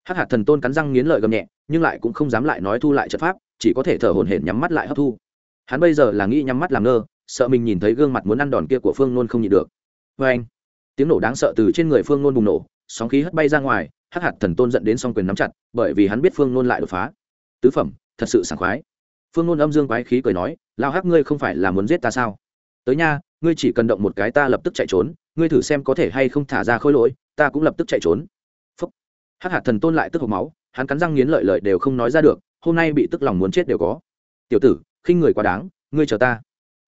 Hắc hạt thần tôn cắn răng nghiến lợi gầm nhẹ, nhưng lại cũng không dám lại nói thu lại trận pháp, chỉ có thể thở hổn hển nhắm mắt lại hấp thu. Hắn bây giờ là nghĩ nhắm mắt làm ngơ, sợ mình nhìn thấy gương mặt muốn ăn đòn kia của phương nôn không nhịn được. Vê anh, tiếng nổ đáng sợ từ trên người phương nôn bùng nổ, sóng khí hất bay ra ngoài, hắc hạt thần tôn dẫn đến song quyền nắm chặt, bởi vì hắn biết phương nôn lại đột phá. Tứ phẩm, thật sự sảng khoái. Phương nôn âm dương quái khí cười nói lao hắc, ngươi không phải là muốn giết ta sao? Tới nha, ngươi chỉ cần động một cái ta lập tức chạy trốn, ngươi thử xem có thể hay không thả ra khôi lỗi, ta cũng lập tức chạy trốn. Phúc. Hắc hạt thần tôn lại tức hộp máu, hắn cắn răng nghiến lợi lợi đều không nói ra được, hôm nay bị tức lòng muốn chết đều có. Tiểu tử, khinh người quá đáng, ngươi chờ ta.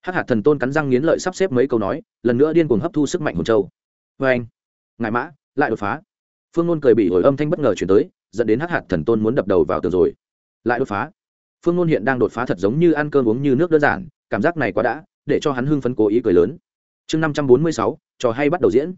Hắc hạt thần tôn cắn răng nghiến lợi sắp xếp mấy câu nói, lần nữa điên cuồng hấp thu sức mạnh hồn châu. Vê anh ngại mã, lại đột phá. Phương ngôn cười bị hồi âm thanh bất ngờ chuyển tới, dẫn đến hắc hạt thần tôn muốn đập đầu vào tường rồi. Lại đột phá phương ngôn hiện đang đột phá thật giống như ăn cơm uống như nước đơn giản, cảm giác này quá đã, để cho hắn hưng phấn cố ý cười lớn. Chương năm trăm bốn mươi sáu, trò hay bắt đầu diễn.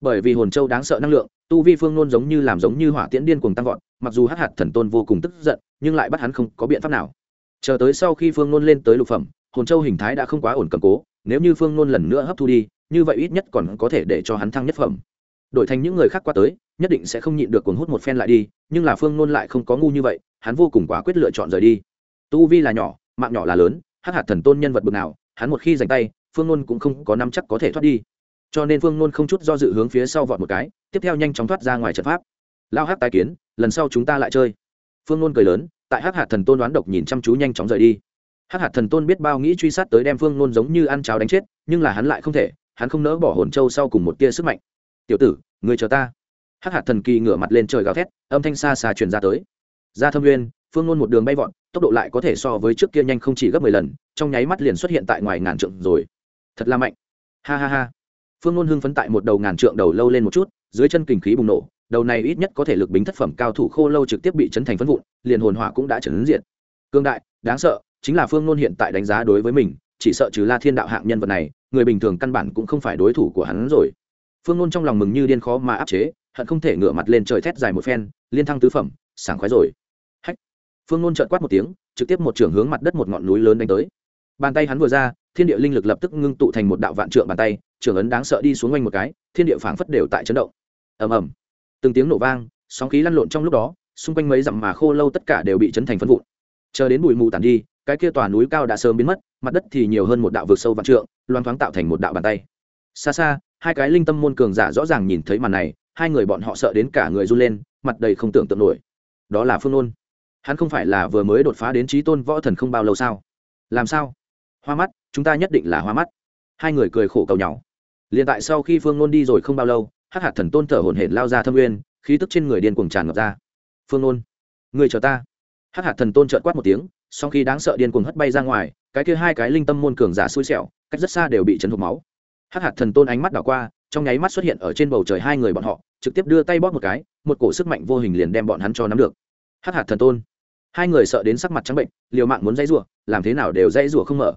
Bởi vì hồn châu đáng sợ năng lượng, tu vi phương nôn giống như làm giống như hỏa tiễn điên cuồng tăng vọt, mặc dù hắc hạt thần tôn vô cùng tức giận, nhưng lại bắt hắn không có biện pháp nào. Chờ tới sau khi phương nôn lên tới lục phẩm, hồn châu hình thái đã không quá ổn cầm cố, nếu như phương nôn lần nữa hấp thu đi, như vậy ít nhất còn có thể để cho hắn thăng nhất phẩm. Đổi thành những người khác qua tới, nhất định sẽ không nhịn được cuồng hút một phen lại đi, nhưng là phương nôn lại không có ngu như vậy, hắn vô cùng quả quyết lựa chọn rời đi tu vi là nhỏ, mạng nhỏ là lớn, hắc hạt thần tôn nhân vật bực nào, hắn một khi giành tay, phương nôn cũng không có nắm chắc có thể thoát đi. Cho nên phương nôn không chút do dự hướng phía sau vọt một cái, tiếp theo nhanh chóng thoát ra ngoài trận pháp. Lao hắc tái kiến, lần sau chúng ta lại chơi. Phương nôn cười lớn, tại hắc hạt thần tôn đoán độc nhìn chăm chú nhanh chóng rời đi. Hắc hạt thần tôn biết bao nghĩ truy sát tới đem phương nôn giống như ăn cháo đánh chết, nhưng là hắn lại không thể, hắn không nỡ bỏ hồn châu sau cùng một tia sức mạnh. Tiểu tử người chờ ta. Hắc hạt thần kỳ ngửa mặt lên trời gào thét, âm thanh xa xa truyền ra tới. Ra thâm nguyên phương nôn một đường bay vọt, tốc độ lại có thể so với trước kia nhanh không chỉ gấp mười lần, trong nháy mắt liền xuất hiện tại ngoài ngàn trượng rồi. Thật là mạnh. Ha ha ha. Phương nôn hưng phấn tại một đầu ngàn trượng đầu lâu lên một chút, dưới chân kình khí bùng nổ, đầu này ít nhất có thể lực bính thất phẩm cao thủ khô lâu trực tiếp bị chấn thành phân vụn, liền hồn hỏa cũng đã chấn diện cương đại, đáng sợ, chính là phương nôn hiện tại đánh giá đối với mình, chỉ sợ trừ la thiên đạo hạng nhân vật này, người bình thường căn bản cũng không phải đối thủ của hắn rồi. Phương nôn trong lòng mừng như điên khó mà áp chế, hận không thể ngửa mặt lên trời thét dài một phen, liên thăng tứ phẩm, sảng khoái rồi phương nôn trợn quát một tiếng, trực tiếp một trường hướng mặt đất một ngọn núi lớn đánh tới. Bàn tay hắn vừa ra, thiên địa linh lực lập tức ngưng tụ thành một đạo vạn trượng bàn tay trường ấn đáng sợ đi xuống quanh một cái, thiên địa phảng phất đều tại chấn động. Ầm ầm. Từng tiếng nổ vang, sóng khí lăn lộn trong lúc đó, xung quanh mấy dặm mà khô lâu tất cả đều bị chấn thành phân vụn. Chờ đến bụi mù tàn đi, cái kia tòa núi cao đã sớm biến mất, mặt đất thì nhiều hơn một đạo vực sâu vạn trượng loan thoáng tạo thành một đạo bàn tay. Xa xa, hai cái linh tâm môn cường giả rõ ràng nhìn thấy màn này, hai người bọn họ sợ đến cả người run lên, mặt đầy không tưởng tượng nổi. Đó là phương ôn hắn không phải là vừa mới đột phá đến trí tôn võ thần không bao lâu sao? Làm sao? Hoa mắt, chúng ta nhất định là hoa mắt. Hai người cười khổ cầu nhau liền tại sau khi phương nôn đi rồi không bao lâu, hắc hạt thần tôn thở hổn hển lao ra thâm uyên, khí tức trên người điên cuồng tràn ngập ra. Phương nôn, người chờ ta. Hắc hạt thần tôn trợn quát một tiếng sau khi đáng sợ điên cuồng hất bay ra ngoài, cái kia hai cái linh tâm môn cường giả xui xẻo, cách rất xa đều bị chấn hộp máu. Hắc hạt thần tôn ánh mắt đảo qua, trong nháy mắt xuất hiện ở trên bầu trời hai người bọn họ, trực tiếp đưa tay bóp một cái, một cổ sức mạnh vô hình liền đem bọn hắn cho nắm được hắc hạt thần tôn. Hai người sợ đến sắc mặt trắng bệnh, liều mạng muốn dãy rủa, làm thế nào đều dãy rủa không mở.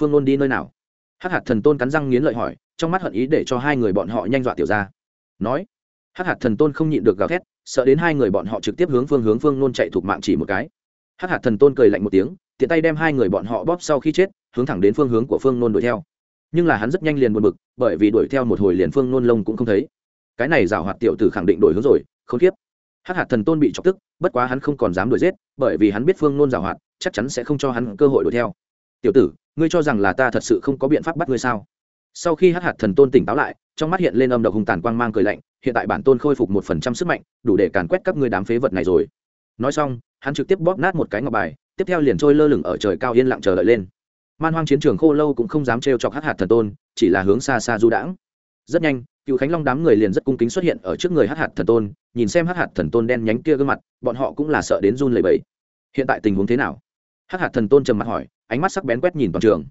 Phương nôn đi nơi nào? Hắc hạt thần tôn cắn răng nghiến lợi hỏi, trong mắt hận ý để cho hai người bọn họ nhanh dọa tiểu ra nói, hắc hạt thần tôn không nhịn được gào thét, sợ đến hai người bọn họ trực tiếp hướng phương hướng phương nôn chạy thuộc mạng chỉ một cái. Hắc hạt thần tôn cười lạnh một tiếng, tiện tay đem hai người bọn họ bóp sau khi chết, hướng thẳng đến phương hướng của phương nôn đuổi theo. Nhưng là hắn rất nhanh liền buồn bực, bởi vì đuổi theo một hồi liền phương nôn lông cũng không thấy. Cái này rào hoạt tiểu tử khẳng định đổi hướng rồi không tiếp hắc hạt thần tôn bị chọc tức, bất quá hắn không còn dám đuổi giết, bởi vì hắn biết phương nôn giảo hoạt, chắc chắn sẽ không cho hắn cơ hội đuổi theo. Tiểu tử, ngươi cho rằng là ta thật sự không có biện pháp bắt ngươi sao? Sau khi hắc hạt thần tôn tỉnh táo lại, trong mắt hiện lên âm độc hung tàn quang mang cười lạnh, hiện tại bản tôn khôi phục một phần trăm sức mạnh, đủ để càn quét các ngươi đám phế vật này rồi. Nói xong, hắn trực tiếp bóp nát một cái ngọc bài, tiếp theo liền trôi lơ lửng ở trời cao yên lặng chờ đợi lên. Man hoang chiến trường khô lâu cũng không dám trêu chọc hắc hạt thần tôn, chỉ là hướng xa xa du đãng. Rất nhanh cựu khánh long đám người liền rất cung kính xuất hiện ở trước người hắc hạt thần tôn, nhìn xem hắc hạt thần tôn đen nhánh kia gương mặt, bọn họ cũng là sợ đến run lẩy bẩy. Hiện tại tình huống thế nào? Hắc hạt thần tôn trầm mặt hỏi, ánh mắt sắc bén quét nhìn toàn trường.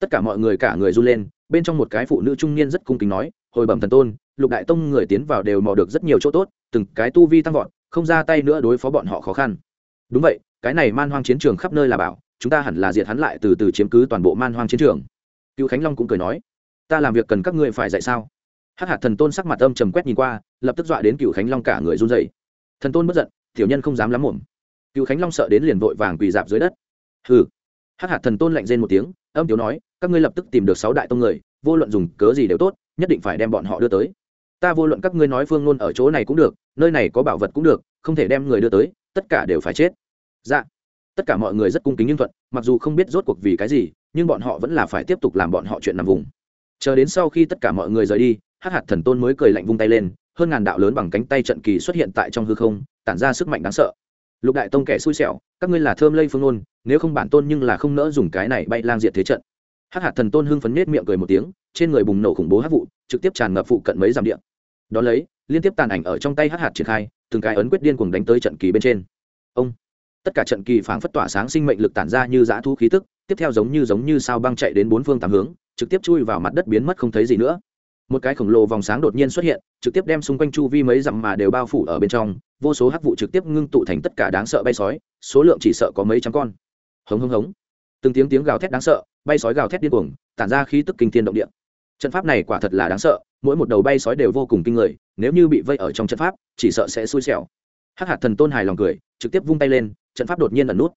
Tất cả mọi người cả người run lên, bên trong một cái phụ nữ trung niên rất cung kính nói, hồi bẩm thần tôn, lục đại tông người tiến vào đều mò được rất nhiều chỗ tốt, từng cái tu vi tăng vọt, không ra tay nữa đối phó bọn họ khó khăn. Đúng vậy, cái này man hoang chiến trường khắp nơi là bảo, chúng ta hẳn là diệt hắn lại từ từ chiếm cứ toàn bộ man hoang chiến trường. Cựu khánh long cũng cười nói, ta làm việc cần các ngươi phải dạy sao? Hắc hạt thần tôn sắc mặt âm trầm quét nhìn qua, lập tức dọa đến cựu khánh long cả người run dậy thần tôn bất giận, tiểu nhân không dám lắm mồm cựu khánh long sợ đến liền vội vàng quỳ dạp dưới đất. Hừ. Hắc hạt thần tôn lạnh rên một tiếng, âm tiếu nói, các ngươi lập tức tìm được sáu đại tông người, vô luận dùng cớ gì đều tốt, nhất định phải đem bọn họ đưa tới. Ta vô luận các ngươi nói phương ngôn ở chỗ này cũng được, nơi này có bảo vật cũng được, không thể đem người đưa tới, tất cả đều phải chết. Dạ. Tất cả mọi người rất cung kính nhưng thuận, mặc dù không biết rốt cuộc vì cái gì, nhưng bọn họ vẫn là phải tiếp tục làm bọn họ chuyện nằm vùng. Chờ đến sau khi tất cả mọi người rời đi hắc hạt thần tôn mới cười lạnh vung tay lên, hơn ngàn đạo lớn bằng cánh tay trận kỳ xuất hiện tại trong hư không, tản ra sức mạnh đáng sợ. Lục đại tông kẻ xui xẻo, các ngươi là thơm lây phương ôn nếu không bản tôn nhưng là không nỡ dùng cái này bay lang diệt thế trận. Hắc hạt thần tôn hưng phấn nết miệng cười một tiếng, trên người bùng nổ khủng bố hắc vụ, trực tiếp tràn ngập phụ cận mấy dặm điện đón lấy, liên tiếp tàn ảnh ở trong tay hắc hạt triển khai, từng cái ấn quyết điên cuồng đánh tới trận kỳ bên trên. Ông! Tất cả trận kỳ phảng phất tỏa sáng sinh mệnh lực tản ra như dã thu khí tức, tiếp theo giống như giống như sao băng chạy đến bốn phương tám hướng, trực tiếp chui vào mặt đất biến mất không thấy gì nữa một cái khổng lồ vòng sáng đột nhiên xuất hiện, trực tiếp đem xung quanh chu vi mấy dặm mà đều bao phủ ở bên trong, vô số hắc vụ trực tiếp ngưng tụ thành tất cả đáng sợ bay sói, số lượng chỉ sợ có mấy trăm con. Hống hống hống. Từng tiếng tiếng gào thét đáng sợ, bay sói gào thét điên cuồng, tản ra khí tức kinh thiên động địa. Trận pháp này quả thật là đáng sợ, mỗi một đầu bay sói đều vô cùng kinh người, nếu như bị vây ở trong trận pháp, chỉ sợ sẽ xui xẻo. Hắc hạt thần tôn hài lòng cười, trực tiếp vung tay lên, trận pháp đột nhiên ẩn nút.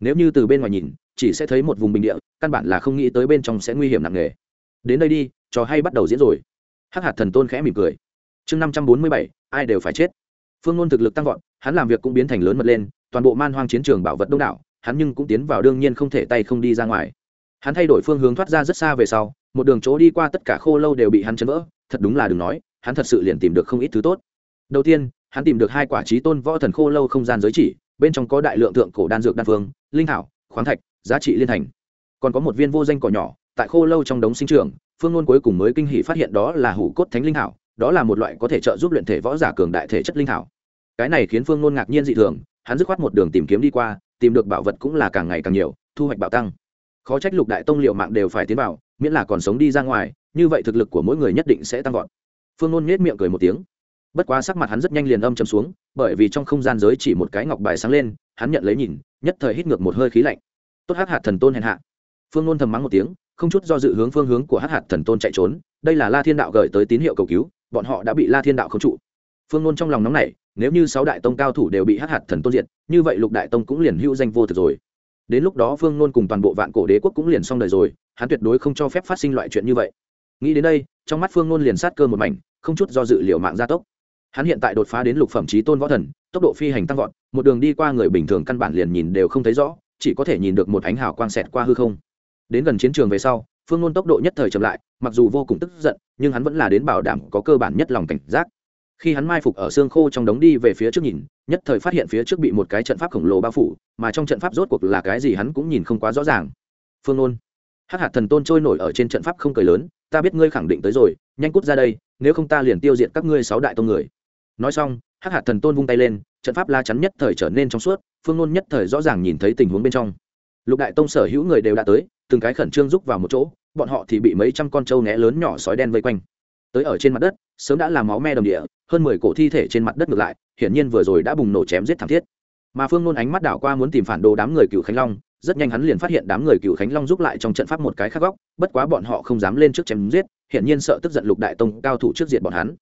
Nếu như từ bên ngoài nhìn, chỉ sẽ thấy một vùng bình địa, căn bản là không nghĩ tới bên trong sẽ nguy hiểm nặng nề. Đến đây đi, trò hay bắt đầu diễn rồi hắc hạt thần tôn khẽ mỉm cười. Chương năm trăm bốn mươi bảy, ai đều phải chết. Phương ngôn thực lực tăng vọt, hắn làm việc cũng biến thành lớn mật lên, toàn bộ man hoang chiến trường bảo vật đông đảo, hắn nhưng cũng tiến vào đương nhiên không thể tay không đi ra ngoài. Hắn thay đổi phương hướng thoát ra rất xa về sau, một đường chỗ đi qua tất cả khô lâu đều bị hắn chấn vỡ, thật đúng là đừng nói, hắn thật sự liền tìm được không ít thứ tốt. Đầu tiên, hắn tìm được hai quả trí tôn võ thần khô lâu không gian giới chỉ, bên trong có đại lượng tượng cổ đan dược đan phương, linh thảo, khoáng thạch, giá trị liên thành. Còn có một viên vô danh cỏ nhỏ, tại khô lâu trong đống sinh trường phương ngôn cuối cùng mới kinh hỷ phát hiện đó là hủ cốt thánh linh thảo đó là một loại có thể trợ giúp luyện thể võ giả cường đại thể chất linh thảo cái này khiến phương ngôn ngạc nhiên dị thường, hắn dứt khoát một đường tìm kiếm đi qua, tìm được bảo vật cũng là càng ngày càng nhiều, thu hoạch bạo tăng. Khó trách lục đại tông liệu mạng đều phải tiến vào, miễn là còn sống đi ra ngoài, như vậy thực lực của mỗi người nhất định sẽ tăng vọt. Phương ngôn nhếch miệng cười một tiếng. Bất quá sắc mặt hắn rất nhanh liền âm chầm xuống, bởi vì trong không gian giới chỉ một cái ngọc bài sáng lên, hắn nhận lấy nhìn, nhất thời hít ngược một hơi khí lạnh. Tốt hắc hạt thần tôn hèn hạ. Phương ngôn thầm mắng một tiếng không chút do dự hướng phương hướng của hắc hạt thần tôn chạy trốn. Đây là la thiên đạo gửi tới tín hiệu cầu cứu, bọn họ đã bị la thiên đạo khống trụ. Phương Nôn trong lòng nóng nảy, nếu như sáu đại tông cao thủ đều bị hắc hạt thần tôn diệt, như vậy lục đại tông cũng liền hữu danh vô thực rồi. Đến lúc đó phương Nôn cùng toàn bộ vạn cổ đế quốc cũng liền xong đời rồi, hắn tuyệt đối không cho phép phát sinh loại chuyện như vậy. Nghĩ đến đây, trong mắt phương Nôn liền sát cơ một mảnh, không chút do dự liệu mạng gia tốc. Hắn hiện tại đột phá đến lục phẩm trí tôn võ thần, tốc độ phi hành tăng vọt, một đường đi qua người bình thường căn bản liền nhìn đều không thấy rõ, chỉ có thể nhìn được một ánh hào quang xẹt qua hư không đến gần chiến trường về sau, phương ngôn tốc độ nhất thời chậm lại, mặc dù vô cùng tức giận, nhưng hắn vẫn là đến bảo đảm có cơ bản nhất lòng cảnh giác. Khi hắn mai phục ở xương khô trong đống đi về phía trước nhìn, nhất thời phát hiện phía trước bị một cái trận pháp khổng lồ bao phủ, mà trong trận pháp rốt cuộc là cái gì hắn cũng nhìn không quá rõ ràng. Phương ngôn, hắc hạt thần tôn trôi nổi ở trên trận pháp không cười lớn, ta biết ngươi khẳng định tới rồi, nhanh cút ra đây, nếu không ta liền tiêu diệt các ngươi sáu đại tôn người. Nói xong, hắc hạt thần tôn vung tay lên, trận pháp la chắn nhất thời trở nên trong suốt, phương ngôn nhất thời rõ ràng nhìn thấy tình huống bên trong. Lục đại tông sở hữu người đều đã tới từng cái khẩn trương rúc vào một chỗ, bọn họ thì bị mấy trăm con trâu né lớn nhỏ sói đen vây quanh. Tới ở trên mặt đất, sớm đã làm máu me đồng địa, hơn mười cổ thi thể trên mặt đất ngược lại, hiển nhiên vừa rồi đã bùng nổ chém giết thảm thiết. Mà phương nôn ánh mắt đảo qua muốn tìm phản đồ đám người cựu khánh long, rất nhanh hắn liền phát hiện đám người cựu khánh long giúp lại trong trận pháp một cái khắc góc, bất quá bọn họ không dám lên trước chém giết, hiển nhiên sợ tức giận lục đại tông cao thủ trước diện bọn hắn.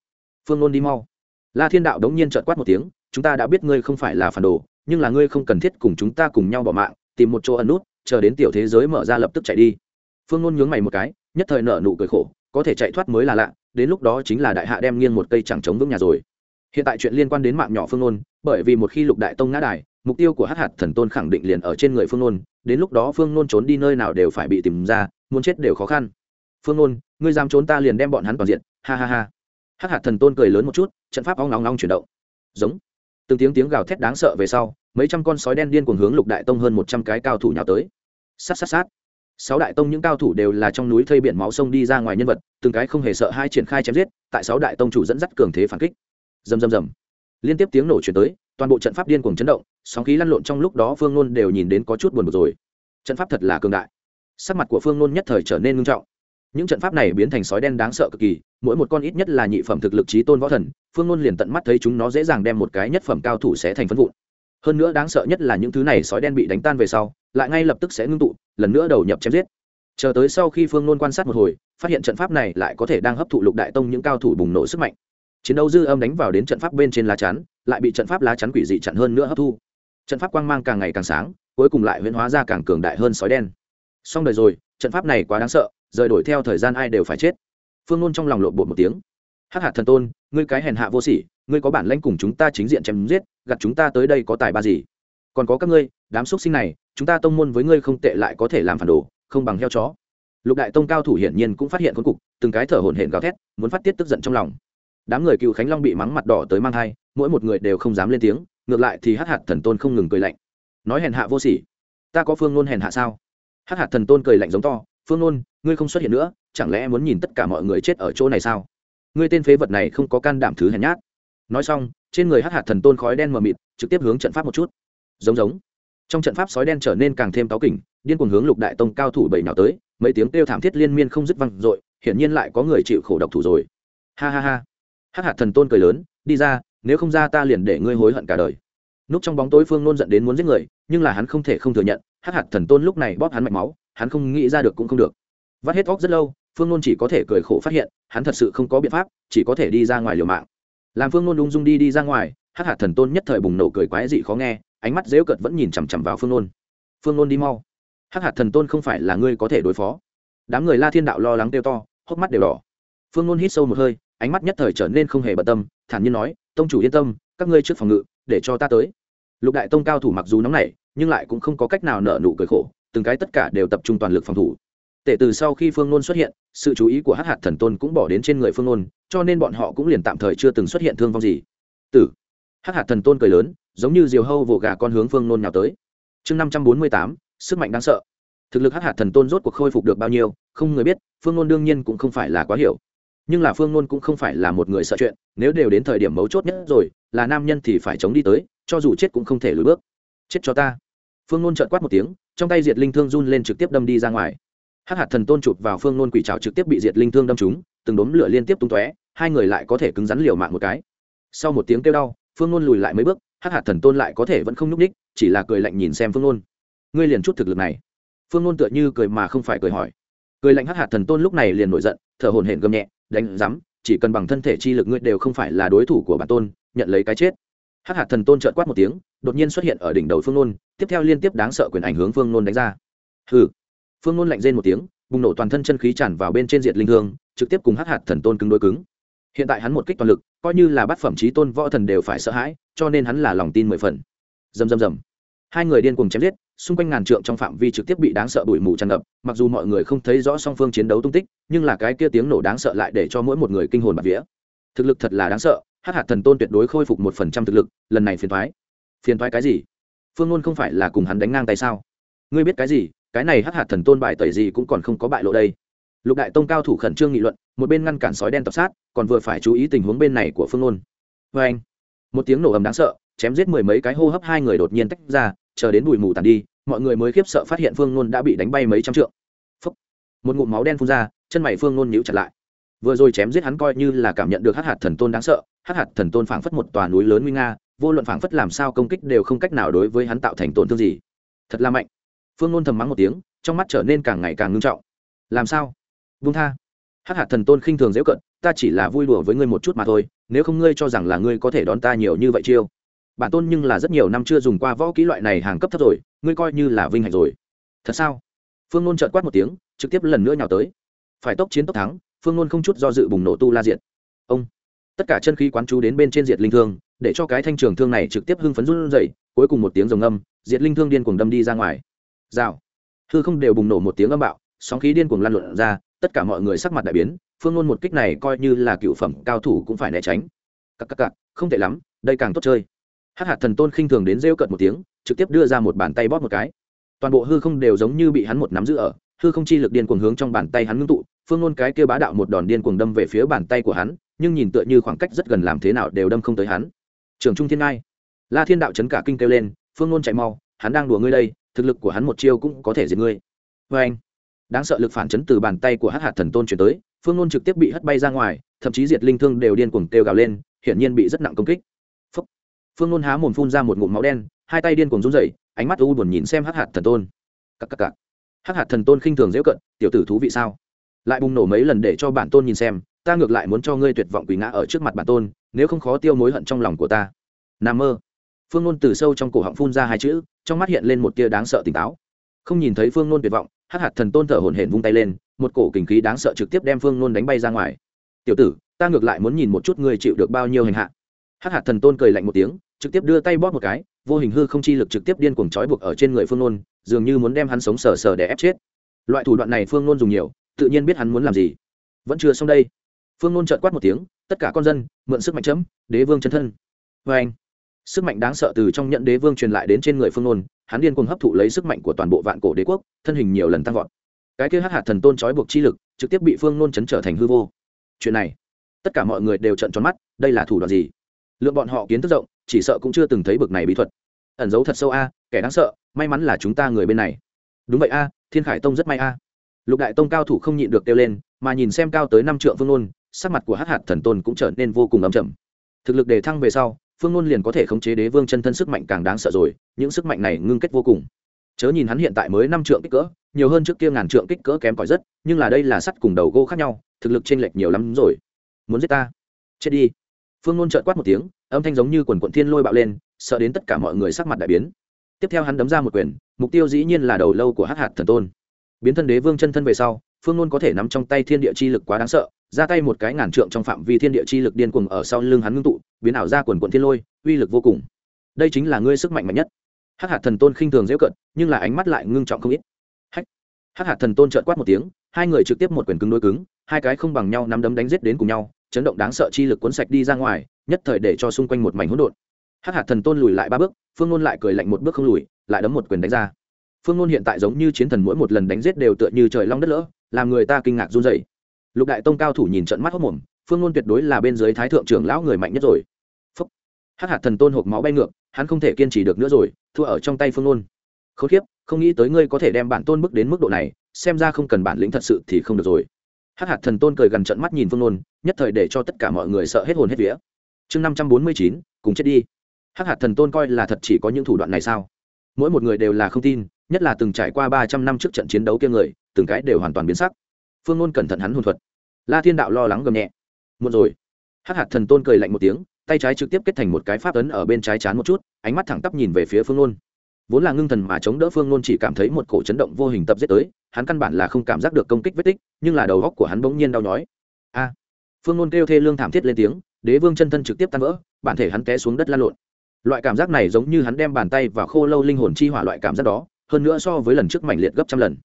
Phương nôn đi mau. La thiên đạo đống nhiên trợt quát một tiếng, chúng ta đã biết ngươi không phải là phản đồ, nhưng là ngươi không cần thiết cùng chúng ta cùng nhau bỏ mạng, tìm một chỗ ẩn nút chờ đến tiểu thế giới mở ra lập tức chạy đi. Phương nôn nhướng mày một cái, nhất thời nở nụ cười khổ, có thể chạy thoát mới là lạ, đến lúc đó chính là đại hạ đem nghiêng một cây chẳng chống vững nhà rồi. Hiện tại chuyện liên quan đến mạng nhỏ phương nôn, bởi vì một khi lục đại tông ngã đài, mục tiêu của hát hạt thần tôn khẳng định liền ở trên người phương nôn, đến lúc đó phương nôn trốn đi nơi nào đều phải bị tìm ra, muốn chết đều khó khăn. Phương nôn, ngươi dám trốn ta liền đem bọn hắn toàn diện, ha ha ha. Hát hạt thần tôn cười lớn một chút, trận pháp ong nóng nóng chuyển động. Giống từng tiếng tiếng gào thét đáng sợ về sau, mấy trăm con sói đen điên cuồng hướng lục đại tông hơn một trăm cái cao thủ nhào tới. Sát sát sát. Sáu đại tông những cao thủ đều là trong núi thây biển máu sông đi ra ngoài nhân vật, từng cái không hề sợ hai triển khai chém giết, tại sáu đại tông chủ dẫn dắt cường thế phản kích. Rầm rầm rầm. Liên tiếp tiếng nổ chuyển tới, toàn bộ trận pháp điên cuồng chấn động, sóng khí lăn lộn trong lúc đó phương nôn đều nhìn đến có chút buồn bực rồi. Trận pháp thật là cường đại. Sắc mặt của phương nôn nhất thời trở nên ngưng trọng những trận pháp này biến thành sói đen đáng sợ cực kỳ, mỗi một con ít nhất là nhị phẩm thực lực trí tôn võ thần, phương ngôn liền tận mắt thấy chúng nó dễ dàng đem một cái nhất phẩm cao thủ sẽ thành phân vụn. Hơn nữa đáng sợ nhất là những thứ này sói đen bị đánh tan về sau, lại ngay lập tức sẽ ngưng tụ, lần nữa đầu nhập chém giết. Chờ tới sau khi phương ngôn quan sát một hồi, phát hiện trận pháp này lại có thể đang hấp thụ lục đại tông những cao thủ bùng nổ sức mạnh. Chiến đấu dư âm đánh vào đến trận pháp bên trên lá chắn, lại bị trận pháp lá chắn quỷ dị chặn hơn nữa hấp thu. Trận pháp quang mang càng ngày càng sáng, cuối cùng lại huyễn hóa ra càng cường đại hơn sói đen. Xong đời rồi, trận pháp này quá đáng sợ rời đổi theo thời gian ai đều phải chết. Phương nôn trong lòng lộn bột một tiếng. Hắc hạt thần tôn, ngươi cái hèn hạ vô sỉ, ngươi có bản lãnh cùng chúng ta chính diện chém giết gặt chúng ta tới đây có tài ba gì? Còn có các ngươi, đám xúc sinh này, chúng ta tông môn với ngươi không tệ lại có thể làm phản đồ, không bằng heo chó. Lục đại tông cao thủ hiển nhiên cũng phát hiện khốn cục, từng cái thở hổn hển gào thét, muốn phát tiết tức giận trong lòng. Đám người cựu khánh long bị mắng mặt đỏ tới mang thai, mỗi một người đều không dám lên tiếng, ngược lại thì hắc hạt thần tôn không ngừng cười lạnh. Nói hèn hạ vô sỉ, ta có phương ngôn hèn hạ sao? Hắc hạt thần tôn cười lạnh giống to phương nôn, ngươi không xuất hiện nữa, chẳng lẽ muốn nhìn tất cả mọi người chết ở chỗ này sao? Ngươi tên phế vật này không có can đảm thứ hèn nhát. Nói xong, trên người hắc hạt thần tôn khói đen mờ mịt, trực tiếp hướng trận pháp một chút. Giống giống. Trong trận pháp sói đen trở nên càng thêm táo kỉnh, điên cuồng hướng lục đại tông cao thủ bảy nào tới, mấy tiếng kêu thảm thiết liên miên không dứt văng dội, hiển nhiên lại có người chịu khổ độc thủ rồi. Ha ha ha. Hắc hạt thần tôn cười lớn, đi ra, nếu không ra ta liền để ngươi hối hận cả đời. Núp trong bóng tối phương nôn giận đến muốn giết người, nhưng là hắn không thể không thừa nhận, hắc hạt thần tôn lúc này bóp hắn mạch máu hắn không nghĩ ra được cũng không được. Vắt hết óc rất lâu, phương nôn chỉ có thể cười khổ phát hiện, hắn thật sự không có biện pháp, chỉ có thể đi ra ngoài liều mạng. Làm phương nôn ung dung đi đi ra ngoài, hắc hạt thần tôn nhất thời bùng nổ cười quái dị khó nghe, ánh mắt dễu cợt vẫn nhìn chằm chằm vào phương nôn. Phương nôn đi mau. Hắc hạt thần tôn không phải là ngươi có thể đối phó. Đám người la thiên đạo lo lắng kêu to, hốc mắt đều đỏ. Phương nôn hít sâu một hơi, ánh mắt nhất thời trở nên không hề bận tâm, thản nhiên nói, tông chủ yên tâm, các ngươi trước phòng ngự, để cho ta tới. Lục đại tông cao thủ mặc dù nóng nảy, nhưng lại cũng không có cách nào nở nụ cười khổ từng cái tất cả đều tập trung toàn lực phòng thủ. Tể từ sau khi phương nôn xuất hiện, sự chú ý của Hắc hạt thần tôn cũng bỏ đến trên người phương nôn, cho nên bọn họ cũng liền tạm thời chưa từng xuất hiện thương vong gì. Tử. Hắc hạt thần tôn cười lớn, giống như diều hâu vồ gà con hướng phương nôn nhào tới. Chương năm trăm bốn mươi tám, sức mạnh đáng sợ. Thực lực Hắc hạt thần tôn rốt cuộc khôi phục được bao nhiêu, không người biết, phương nôn đương nhiên cũng không phải là quá hiểu. Nhưng là phương nôn cũng không phải là một người sợ chuyện, nếu đều đến thời điểm mấu chốt nhất rồi, là nam nhân thì phải chống đi tới, cho dù chết cũng không thể lùi bước. Chết cho ta. Phương nôn trợn quát một tiếng trong tay diệt linh thương run lên trực tiếp đâm đi ra ngoài. Hắc hạt thần tôn chụp vào phương nôn quỷ trào trực tiếp bị diệt linh thương đâm trúng, từng đốm lửa liên tiếp tung tóe, hai người lại có thể cứng rắn liều mạng một cái. Sau một tiếng kêu đau, phương nôn lùi lại mấy bước, hắc hạt thần tôn lại có thể vẫn không nhúc ních chỉ là cười lạnh nhìn xem phương nôn. Ngươi liền chút thực lực này. Phương nôn tựa như cười mà không phải cười hỏi. Cười lạnh hắc hạt thần tôn lúc này liền nổi giận, thở hồn hển gầm nhẹ, đánh rắm, chỉ cần bằng thân thể chi lực ngươi đều không phải là đối thủ của bản tôn, nhận lấy cái chết. Hắc hạt thần tôn trợn quát một tiếng đột nhiên xuất hiện ở đỉnh đầu phương nôn, tiếp theo liên tiếp đáng sợ quyền ảnh hướng phương nôn đánh ra. Hừ. Phương nôn lạnh rên một tiếng, bùng nổ toàn thân chân khí tràn vào bên trên diệt linh hương, trực tiếp cùng hắc hạt thần tôn cứng đối cứng. Hiện tại hắn một kích toàn lực, coi như là bát phẩm trí tôn võ thần đều phải sợ hãi, cho nên hắn là lòng tin mười phần. Dầm dầm dầm hai người điên cùng chém giết, xung quanh ngàn trượng trong phạm vi trực tiếp bị đáng sợ bụi mù tràn ngập, mặc dù mọi người không thấy rõ song phương chiến đấu tung tích, nhưng là cái kia tiếng nổ đáng sợ lại để cho mỗi một người kinh hồn bạt vía. Thực lực thật là đáng sợ, Hắc hạt thần tôn tuyệt đối khôi phục một phần trăm thực lực, lần này phiền thoái phiền thoái cái gì? Phương ngôn không phải là cùng hắn đánh ngang tay sao? Ngươi biết cái gì? Cái này hắc hạt thần tôn bài tẩy gì cũng còn không có bại lộ đây. Lục đại tông cao thủ khẩn trương nghị luận, một bên ngăn cản sói đen tập sát, còn vừa phải chú ý tình huống bên này của phương ngôn vê anh, một tiếng nổ ầm đáng sợ, chém giết mười mấy cái hô hấp hai người đột nhiên tách ra, chờ đến bụi mù tàn đi, mọi người mới khiếp sợ phát hiện phương ngôn đã bị đánh bay mấy trăm trượng. Phúc. một ngụm máu đen phun ra, chân mày phương ngôn nhíu chặt lại. Vừa rồi chém giết hắn coi như là cảm nhận được hắc hạt thần tôn đáng sợ, hắc hạt thần tôn phảng phất một tòa núi lớn nguy nga vô luận phảng phất làm sao công kích đều không cách nào đối với hắn tạo thành tổn thương gì. Thật là mạnh. Phương nôn thầm mắng một tiếng, trong mắt trở nên càng ngày càng ngưng trọng. Làm sao? Vung tha. Hắc hạt thần tôn khinh thường dễ cận, ta chỉ là vui đùa với ngươi một chút mà thôi, nếu không ngươi cho rằng là ngươi có thể đón ta nhiều như vậy chiêu. Bản tôn nhưng là rất nhiều năm chưa dùng qua võ kỹ loại này hàng cấp thấp rồi, ngươi coi như là vinh hạnh rồi. Thật sao? Phương nôn trợt quát một tiếng, trực tiếp lần nữa nhào tới. Phải tốc chiến tốc thắng, phương nôn không chút do dự bùng nổ tu la diệt. Ông. Tất cả chân khí quán chú đến bên trên diệt linh thương để cho cái thanh trường thương này trực tiếp hưng phấn run dậy cuối cùng một tiếng rồng âm, diệt linh thương điên cuồng đâm đi ra ngoài. Rào. Hư không đều bùng nổ một tiếng âm bạo, sóng khí điên cuồng lan luận ra, tất cả mọi người sắc mặt đại biến, phương ngôn một kích này coi như là cựu phẩm cao thủ cũng phải né tránh. Cặp cặp cặp không tệ lắm, đây càng tốt chơi. Hắc hạt thần tôn khinh thường đến rêu cợt một tiếng, trực tiếp đưa ra một bàn tay bóp một cái. Toàn bộ hư không đều giống như bị hắn một nắm giữ ở, hư không chi lực điên cuồng hướng trong bàn tay hắn ngưng tụ, phương ngôn cái kia bá đạo một đòn điên cuồng đâm về phía bàn tay của hắn, nhưng nhìn tựa như khoảng cách rất gần làm thế nào đều đâm không tới hắn trường trung thiên ngai. La thiên đạo chấn cả kinh kêu lên, phương ngôn chạy mau, hắn đang đùa ngươi đây, thực lực của hắn một chiêu cũng có thể diệt ngươi. Vê anh, đáng sợ lực phản chấn từ bàn tay của hắc hạt thần tôn chuyển tới, phương ngôn trực tiếp bị hất bay ra ngoài, thậm chí diệt linh thương đều điên cuồng kêu gào lên, hiển nhiên bị rất nặng công kích. Phúc. phương ngôn há mồm phun ra một ngụm máu đen, hai tay điên cuồng run rẩy, ánh mắt u buồn nhìn xem hắc hạt thần tôn. Cắc cắc cắc hắc hạt thần tôn khinh thường dễ cận, tiểu tử thú vị sao? Lại bùng nổ mấy lần để cho bản tôn nhìn xem, ta ngược lại muốn cho ngươi tuyệt vọng quỳ ngã ở trước mặt bản tôn nếu không khó tiêu mối hận trong lòng của ta. N mơ. Phương nôn từ sâu trong cổ họng phun ra hai chữ, trong mắt hiện lên một tia đáng sợ tỉnh táo. Không nhìn thấy phương nôn tuyệt vọng, hắc hạt thần tôn thở hổn hển vung tay lên, một cổ kình khí đáng sợ trực tiếp đem phương nôn đánh bay ra ngoài. Tiểu tử, ta ngược lại muốn nhìn một chút ngươi chịu được bao nhiêu hành hạ. Hắc hạt thần tôn cười lạnh một tiếng, trực tiếp đưa tay bóp một cái, vô hình hư không chi lực trực tiếp điên cuồng trói buộc ở trên người phương nôn, dường như muốn đem hắn sống sờ sờ để ép chết. Loại thủ đoạn này phương nôn dùng nhiều, tự nhiên biết hắn muốn làm gì. Vẫn chưa xong đây. Phương nôn trợt quát một tiếng tất cả con dân, mượn sức mạnh chấm, đế vương chân thân. Vê anh, sức mạnh đáng sợ từ trong nhận đế vương truyền lại đến trên người phương nôn, hắn điên cuồng hấp thụ lấy sức mạnh của toàn bộ vạn cổ đế quốc, thân hình nhiều lần tăng vọt. Cái kia hắc hạt thần tôn trói buộc chi lực, trực tiếp bị phương nôn chấn trở thành hư vô. Chuyện này, tất cả mọi người đều trận tròn mắt, đây là thủ đoạn gì? Lượng bọn họ kiến thức rộng, chỉ sợ cũng chưa từng thấy bực này bí thuật. Ẩn giấu thật sâu a, kẻ đáng sợ, may mắn là chúng ta người bên này. Đúng vậy a, thiên khải tông rất may a. Lục đại tông cao thủ không nhịn được kêu lên, mà nhìn xem cao tới năm trượng phương nôn sắc mặt của hắc hạt thần tôn cũng trở nên vô cùng ấm chậm thực lực đề thăng về sau, phương ngôn liền có thể khống chế đế vương chân thân sức mạnh càng đáng sợ rồi, những sức mạnh này ngưng kết vô cùng. Chớ nhìn hắn hiện tại mới năm trượng kích cỡ, nhiều hơn trước kia ngàn trượng kích cỡ kém cỏi rất, nhưng là đây là sắt cùng đầu gỗ khác nhau, thực lực chênh lệch nhiều lắm rồi. Muốn giết ta? Chết đi. Phương ngôn trợn quát một tiếng, âm thanh giống như quần quận thiên lôi bạo lên, sợ đến tất cả mọi người sắc mặt đại biến. Tiếp theo hắn đấm ra một quyền, mục tiêu dĩ nhiên là đầu lâu của hắc hạt thần tôn. Biến thân đế vương chân thân về sau, phương ngôn có thể nắm trong tay thiên địa chi lực quá đáng sợ ra tay một cái ngàn trượng trong phạm vi thiên địa chi lực điên cuồng ở sau lưng hắn ngưng tụ, biến ảo ra quần quận thiên lôi, uy lực vô cùng. Đây chính là ngươi sức mạnh mạnh nhất. Hắc hạt thần tôn khinh thường dễ cận nhưng là ánh mắt lại ngưng trọng không ít. Hắc hắc hạt thần tôn trợn quát một tiếng, hai người trực tiếp một quyền cứng đối cứng, hai cái không bằng nhau nắm đấm đánh giết đến cùng nhau, chấn động đáng sợ chi lực cuốn sạch đi ra ngoài, nhất thời để cho xung quanh một mảnh hỗn độn. Hắc hạt thần tôn lùi lại ba bước, phương ngôn lại cười lạnh một bước không lùi, lại đấm một quyền đánh ra. Phương ngôn hiện tại giống như chiến thần mỗi một lần đánh giết đều tựa như trời long đất lỡ, làm người ta kinh ngạc run rẩy lục đại tông cao thủ nhìn trận mắt hốc mồm, phương ngôn tuyệt đối là bên dưới thái thượng trưởng lão người mạnh nhất rồi. Phúc. Hắc hạt thần tôn hộp máu bay ngược, hắn không thể kiên trì được nữa rồi, thua ở trong tay phương ngôn khốn kiếp, không nghĩ tới ngươi có thể đem bản tôn bước đến mức độ này, xem ra không cần bản lĩnh thật sự thì không được rồi. Hắc hạt thần tôn cười gần trận mắt nhìn phương ngôn nhất thời để cho tất cả mọi người sợ hết hồn hết vía. Chương năm trăm bốn mươi chín, cùng chết đi. Hắc hạt thần tôn coi là thật chỉ có những thủ đoạn này sao? Mỗi một người đều là không tin, nhất là từng trải qua ba trăm năm trước trận chiến đấu kia người, từng cái đều hoàn toàn biến sắc phương ngôn cẩn thận hắn hồn thuật. La thiên đạo lo lắng gầm nhẹ. Một rồi. Hắc hạt thần tôn cười lạnh một tiếng, tay trái trực tiếp kết thành một cái pháp ấn ở bên trái chán một chút, ánh mắt thẳng tắp nhìn về phía phương ngôn. Vốn là ngưng thần mà chống đỡ phương ngôn chỉ cảm thấy một cổ chấn động vô hình tập giết tới, hắn căn bản là không cảm giác được công kích vết tích, nhưng là đầu góc của hắn bỗng nhiên đau nhói. A! Phương ngôn kêu thê lương thảm thiết lên tiếng, đế vương chân thân trực tiếp tan vỡ, bản thể hắn té xuống đất lan lộn. Loại cảm giác này giống như hắn đem bàn tay và khô lâu linh hồn chi hỏa loại cảm giác đó, hơn nữa so với lần trước mảnh liệt gấp trăm lần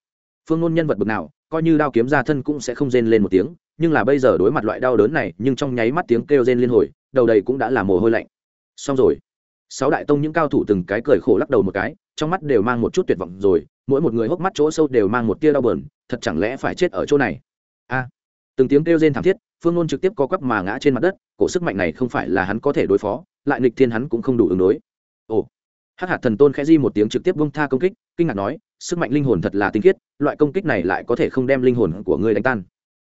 phương ngôn nhân vật bực nào, coi như đao kiếm ra thân cũng sẽ không rên lên một tiếng, nhưng là bây giờ đối mặt loại đau đớn này, nhưng trong nháy mắt tiếng kêu rên liên hồi, đầu đầy cũng đã là mồ hôi lạnh. Xong rồi. Sáu đại tông những cao thủ từng cái cười khổ lắc đầu một cái, trong mắt đều mang một chút tuyệt vọng rồi, mỗi một người hốc mắt chỗ sâu đều mang một tia đau bờn thật chẳng lẽ phải chết ở chỗ này? A. Từng tiếng kêu rên thảm thiết, phương ngôn trực tiếp co quắp mà ngã trên mặt đất, cổ sức mạnh này không phải là hắn có thể đối phó, lại nghịch thiên hắn cũng không đủ ứng đối hắc hạt thần tôn khẽ di một tiếng trực tiếp bông tha công kích, kinh ngạc nói, sức mạnh linh hồn thật là tinh khiết, loại công kích này lại có thể không đem linh hồn của ngươi đánh tan.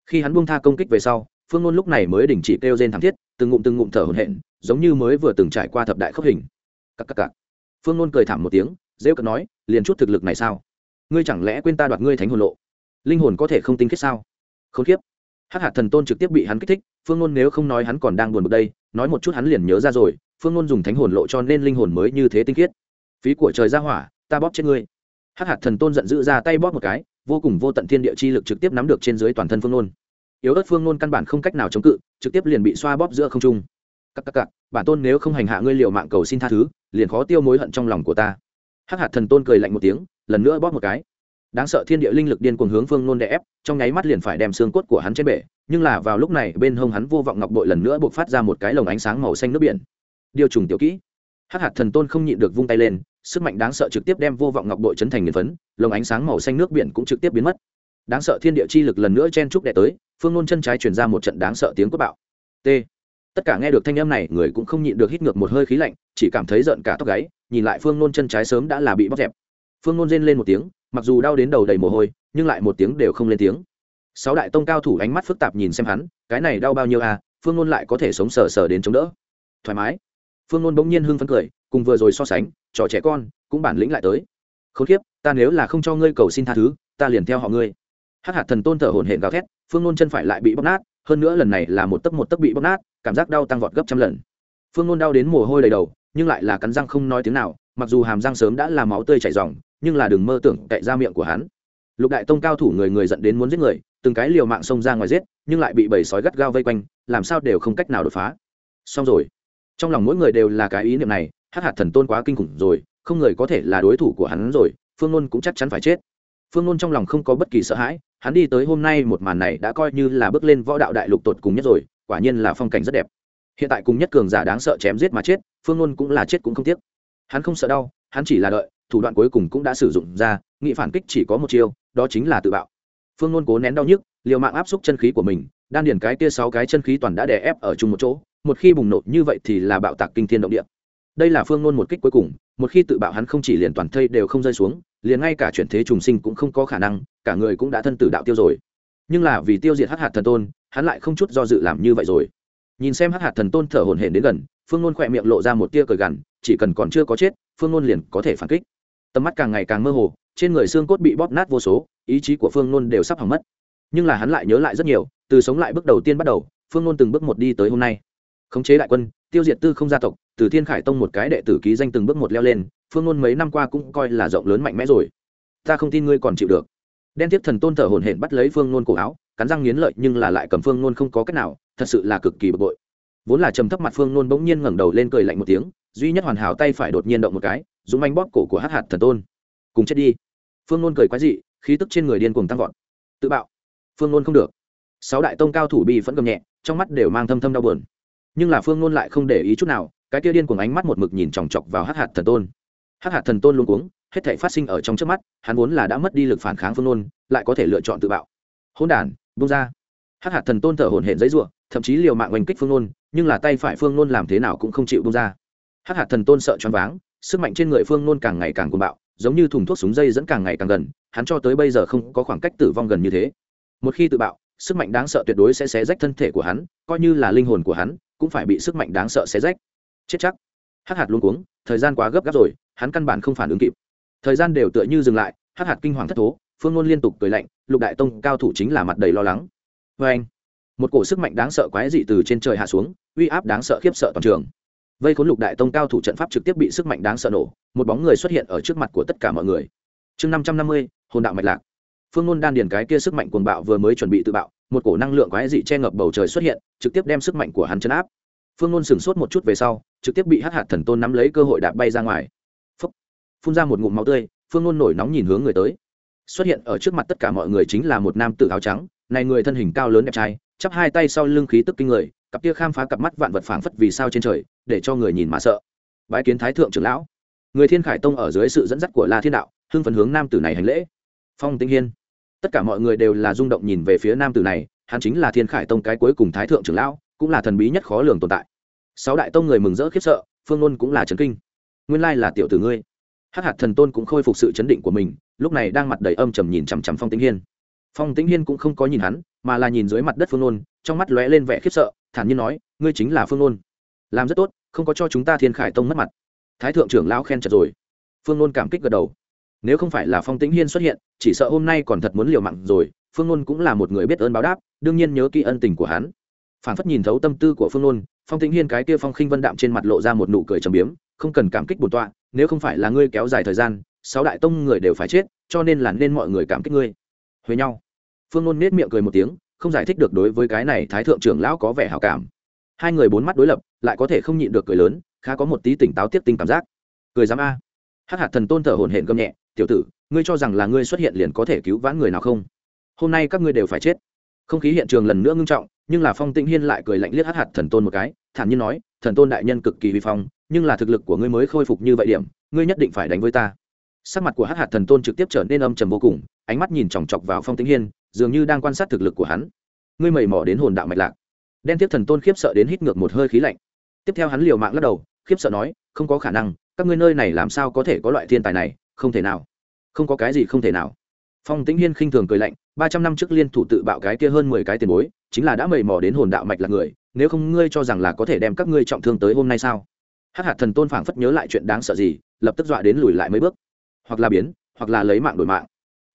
Khi hắn buông tha công kích về sau, phương ngôn lúc này mới đình chỉ kêu rên thảm thiết, từng ngụm từng ngụm thở hổn hển, giống như mới vừa từng trải qua thập đại khốc hình. Cắc cắc cắc. phương ngôn cười thảm một tiếng dễ cận nói, liền chút thực lực này sao? Ngươi chẳng lẽ quên ta đoạt ngươi thánh hồn lộ? Linh hồn có thể không tinh khiết sao? Không khiếp hắc hạt thần tôn trực tiếp bị hắn kích thích phương ngôn nếu không nói hắn còn đang buồn bực đây, nói một chút hắn liền nhớ ra rồi, phương ngôn dùng thánh hồn lộ cho nên linh hồn mới như thế tinh khiết. Phí của trời ra hỏa, ta bóp chết ngươi. Hắc hạt thần tôn giận dữ ra tay bóp một cái, vô cùng vô tận thiên địa chi lực trực tiếp nắm được trên dưới toàn thân phương ngôn yếu ớt phương ngôn căn bản không cách nào chống cự, trực tiếp liền bị xoa bóp giữa không trung. Cắc cắc cắc bản tôn nếu không hành hạ ngươi liệu mạng cầu xin tha thứ, liền khó tiêu mối hận trong lòng của ta. Hắc hạt thần tôn cười lạnh một tiếng, lần nữa bóp một cái đáng sợ thiên địa linh lực điên cuồng hướng phương nôn đè ép, trong nháy mắt liền phải đem xương cốt của hắn trên bể, nhưng là vào lúc này bên hông hắn vô vọng ngọc bội lần nữa buộc phát ra một cái lồng ánh sáng màu xanh nước biển. Điều trùng tiểu kỹ. Hắc hạt thần tôn không nhịn được vung tay lên, sức mạnh đáng sợ trực tiếp đem vô vọng ngọc bội chấn thành nghiền phấn, lồng ánh sáng màu xanh nước biển cũng trực tiếp biến mất. Đáng sợ thiên địa chi lực lần nữa chen trúc đè tới, phương nôn chân trái chuyển ra một trận đáng sợ tiếng quất bạo. T. Tất cả nghe được thanh âm này, người cũng không nhịn được hít ngược một hơi khí lạnh, chỉ cảm thấy giận cả tóc gáy, nhìn lại phương nôn chân trái sớm đã là bị bóc dẹp. Phương nôn rên lên một tiếng mặc dù đau đến đầu đầy mồ hôi, nhưng lại một tiếng đều không lên tiếng. Sáu đại tông cao thủ ánh mắt phức tạp nhìn xem hắn, cái này đau bao nhiêu à phương nôn lại có thể sống sờ sờ đến chống đỡ. Thoải mái. Phương nôn bỗng nhiên hưng phấn cười, cùng vừa rồi so sánh, trò trẻ con, cũng bản lĩnh lại tới. K h ố n k i ế p ta nếu là không cho ngươi cầu xin tha thứ, ta liền theo họ ngươi. Hắc hạt thần tôn thở hổn hển gào thét, phương nôn chân phải lại bị bóc nát, hơn nữa lần này là một tấc một tấc bị bóc nát, cảm giác đau tăng vọt gấp trăm lần. Phương nôn đau đến mồ hôi đầy đầu, nhưng lại là cắn răng không nói tiếng nào, mặc dù hàm răng sớm đã làm máu tươi chảy r nhưng là đừng mơ tưởng cậy ra miệng của hắn. Lục đại tông cao thủ người người dẫn đến muốn giết người, từng cái liều mạng xông ra ngoài giết, nhưng lại bị bầy sói gắt gao vây quanh, làm sao đều không cách nào đột phá. Xong rồi. Trong lòng mỗi người đều là cái ý niệm này, hắc hạt thần tôn quá kinh khủng rồi, không người có thể là đối thủ của hắn rồi, phương ngôn cũng chắc chắn phải chết. Phương ngôn trong lòng không có bất kỳ sợ hãi, hắn đi tới hôm nay một màn này đã coi như là bước lên võ đạo đại lục tột cùng nhất rồi, quả nhiên là phong cảnh rất đẹp. Hiện tại cùng nhất cường giả đáng sợ chém giết mà chết, phương ngôn cũng là chết cũng không tiếc. Hắn không sợ đau, hắn chỉ là đợi thủ đoạn cuối cùng cũng đã sử dụng ra, nghị phản kích chỉ có một chiêu, đó chính là tự bạo. Phương nôn cố nén đau nhức, liều mạng áp xúc chân khí của mình, đan điền cái kia sáu cái chân khí toàn đã đè ép ở chung một chỗ, một khi bùng nổ như vậy thì là bạo tạc kinh thiên động địa. Đây là phương nôn một kích cuối cùng, một khi tự bạo hắn không chỉ liền toàn thây đều không rơi xuống, liền ngay cả chuyển thế trùng sinh cũng không có khả năng, cả người cũng đã thân tử đạo tiêu rồi. Nhưng là vì tiêu diệt hắc hạt thần tôn, hắn lại không chút do dự làm như vậy rồi. Nhìn xem hắc hạt thần tôn thở hổn hển đến gần, phương nôn khỏe miệng lộ ra một tia cười gằn, chỉ cần còn chưa có chết, phương nôn liền có thể phản kích tầm mắt càng ngày càng mơ hồ, trên người xương cốt bị bóp nát vô số, ý chí của phương nôn đều sắp hỏng mất. Nhưng là hắn lại nhớ lại rất nhiều, từ sống lại bước đầu tiên bắt đầu, phương nôn từng bước một đi tới hôm nay. Khống chế đại quân, tiêu diệt tư không gia tộc, từ thiên khải tông một cái đệ tử ký danh từng bước một leo lên, phương nôn mấy năm qua cũng coi là rộng lớn mạnh mẽ rồi. Ta không tin ngươi còn chịu được. Đen tiếp thần tôn thở hổn hển bắt lấy phương nôn cổ áo, cắn răng nghiến lợi nhưng là lại cầm phương nôn không có cách nào, thật sự là cực kỳ bực bội. Vốn là trầm thấp mặt phương nôn bỗng nhiên ngẩng đầu lên cười lạnh một tiếng duy nhất hoàn hảo tay phải đột nhiên động một cái dùng manh bóp cổ của hát hạt thần tôn. Cùng chết đi. Phương nôn cười quái dị, khí tức trên người điên cuồng tăng vọt. Tự bạo. Phương nôn không được. Sáu đại tông cao thủ bi vẫn gầm nhẹ, trong mắt đều mang thâm thâm đau buồn. Nhưng là phương nôn lại không để ý chút nào, cái kia điên cuồng ánh mắt một mực nhìn chòng chọc vào hát hạt thần tôn. Hát hạt thần tôn luôn cuống, hết thể phát sinh ở trong trước mắt, hắn vốn là đã mất đi lực phản kháng phương nôn, lại có thể lựa chọn tự bạo. Hôn đản bung ra. Hát hạt thần tôn thở hổn hển giấy ruộng thậm chí liều mạng oanh kích phương nôn, nhưng là tay phải phương nôn làm thế nào cũng không chịu bung ra. Hắc hạt thần tôn sợ choáng váng, sức mạnh trên người phương nôn càng ngày càng cuồng bạo, giống như thùng thuốc súng dây dẫn càng ngày càng gần, hắn cho tới bây giờ không có khoảng cách tử vong gần như thế. Một khi tự bạo, sức mạnh đáng sợ tuyệt đối sẽ xé rách thân thể của hắn, coi như là linh hồn của hắn, cũng phải bị sức mạnh đáng sợ xé rách. Chết chắc. Hắc hạt luôn cuống, thời gian quá gấp gáp rồi, hắn căn bản không phản ứng kịp. Thời gian đều tựa như dừng lại, hắc hạt kinh hoàng thất thố, phương ngôn liên tục cười lạnh, lục đại tông, cao thủ chính là mặt đầy lo lắng. Vê anh một cổ sức mạnh đáng sợ quái dị từ trên trời hạ xuống, uy áp đáng sợ khiếp sợ toàn trường vây khốn lục đại tông cao thủ trận pháp trực tiếp bị sức mạnh đáng sợ nổ, một bóng người xuất hiện ở trước mặt của tất cả mọi người. Chương năm trăm năm mươi, hồn đạo mạch lạc. Phương nôn đan điền cái kia sức mạnh cuồng bạo vừa mới chuẩn bị tự bạo, một cổ năng lượng quái dị che ngập bầu trời xuất hiện, trực tiếp đem sức mạnh của hắn chấn áp. Phương nôn sửng sốt một chút về sau, trực tiếp bị hắc hạt thần tôn nắm lấy cơ hội đạp bay ra ngoài. Phúc. phun ra một ngụm máu tươi, phương nôn nổi nóng nhìn hướng người tới. Xuất hiện ở trước mặt tất cả mọi người chính là một nam tử áo trắng, này người thân hình cao lớn đẹp trai, chắp hai tay sau lưng khí tức kinh người cặp kia khám phá cặp mắt vạn vật phảng phất vì sao trên trời, để cho người nhìn mà sợ. Bái kiến thái thượng trưởng lão. Người thiên khải tông ở dưới sự dẫn dắt của la thiên đạo, hưng phấn hướng nam tử này hành lễ. Phong tĩnh hiên. Tất cả mọi người đều là rung động nhìn về phía nam tử này, hắn chính là thiên khải tông cái cuối cùng thái thượng trưởng lão, cũng là thần bí nhất khó lường tồn tại. Sáu đại tông người mừng rỡ khiếp sợ, phương nôn cũng là trấn kinh. Nguyên lai là tiểu tử ngươi. Hắc hạt thần tôn cũng khôi phục sự chấn định của mình, lúc này đang mặt đầy âm trầm nhìn chằm chằm phong tĩnh hiên. Phong tĩnh hiên cũng không có nhìn hắn, mà là nhìn dưới mặt đất phương nôn, trong mắt lóe lên vẻ khiếp sợ thản nhiên nói, ngươi chính là phương nôn. Làm rất tốt, không có cho chúng ta thiên khải tông mất mặt. Thái thượng trưởng lão khen chật rồi. Phương nôn cảm kích gật đầu. Nếu không phải là phong tĩnh hiên xuất hiện, chỉ sợ hôm nay còn thật muốn liều mặn rồi. Phương nôn cũng là một người biết ơn báo đáp, đương nhiên nhớ kỹ ân tình của hắn. Phản phất nhìn thấu tâm tư của phương nôn, phong tĩnh hiên cái kia phong khinh vân đạm trên mặt lộ ra một nụ cười trầm biếm, không cần cảm kích bổn tọa, nếu không phải là ngươi kéo dài thời gian, sáu đại tông người đều phải chết, cho nên là nên mọi người cảm kích ngươi. Huế nhau. Phương nôn nết miệng cười một tiếng không giải thích được đối với cái này thái thượng trưởng lão có vẻ hảo cảm. Hai người bốn mắt đối lập, lại có thể không nhịn được cười lớn, khá có một tí tỉnh táo tiếp tinh cảm giác. Cười dám a. Hắc hạt thần tôn thở hổn hển gầm nhẹ, tiểu tử, ngươi cho rằng là ngươi xuất hiện liền có thể cứu vãn người nào không? Hôm nay các ngươi đều phải chết. Không khí hiện trường lần nữa ngưng trọng, nhưng là phong tĩnh hiên lại cười lạnh liếc hắc hạt thần tôn một cái, thản nhiên nói, thần tôn đại nhân cực kỳ vi phong, nhưng là thực lực của ngươi mới khôi phục như vậy điểm, ngươi nhất định phải đánh với ta. Sắc mặt của hắc hạt thần tôn trực tiếp trở nên âm trầm vô cùng, ánh mắt nhìn chòng chọc vào phong tĩnh hiên dường như đang quan sát thực lực của hắn. Ngươi mầy mỏ đến hồn đạo mạch lạc. Đen tiếp thần tôn khiếp sợ đến hít ngược một hơi khí lạnh. Tiếp theo hắn liều mạng lắc đầu, khiếp sợ nói, không có khả năng, các ngươi nơi này làm sao có thể có loại thiên tài này, không thể nào. Không có cái gì không thể nào. Phong tĩnh hiên khinh thường cười lạnh, ba trăm năm trước liên thủ tự bạo cái kia hơn mười cái tiền bối, chính là đã mầy mò đến hồn đạo mạch là người, nếu không ngươi cho rằng là có thể đem các ngươi trọng thương tới hôm nay sao? Hắc hạt thần tôn phảng phất nhớ lại chuyện đáng sợ gì, lập tức dọa đến lùi lại mấy bước. Hoặc là biến, hoặc là lấy mạng đổi mạng.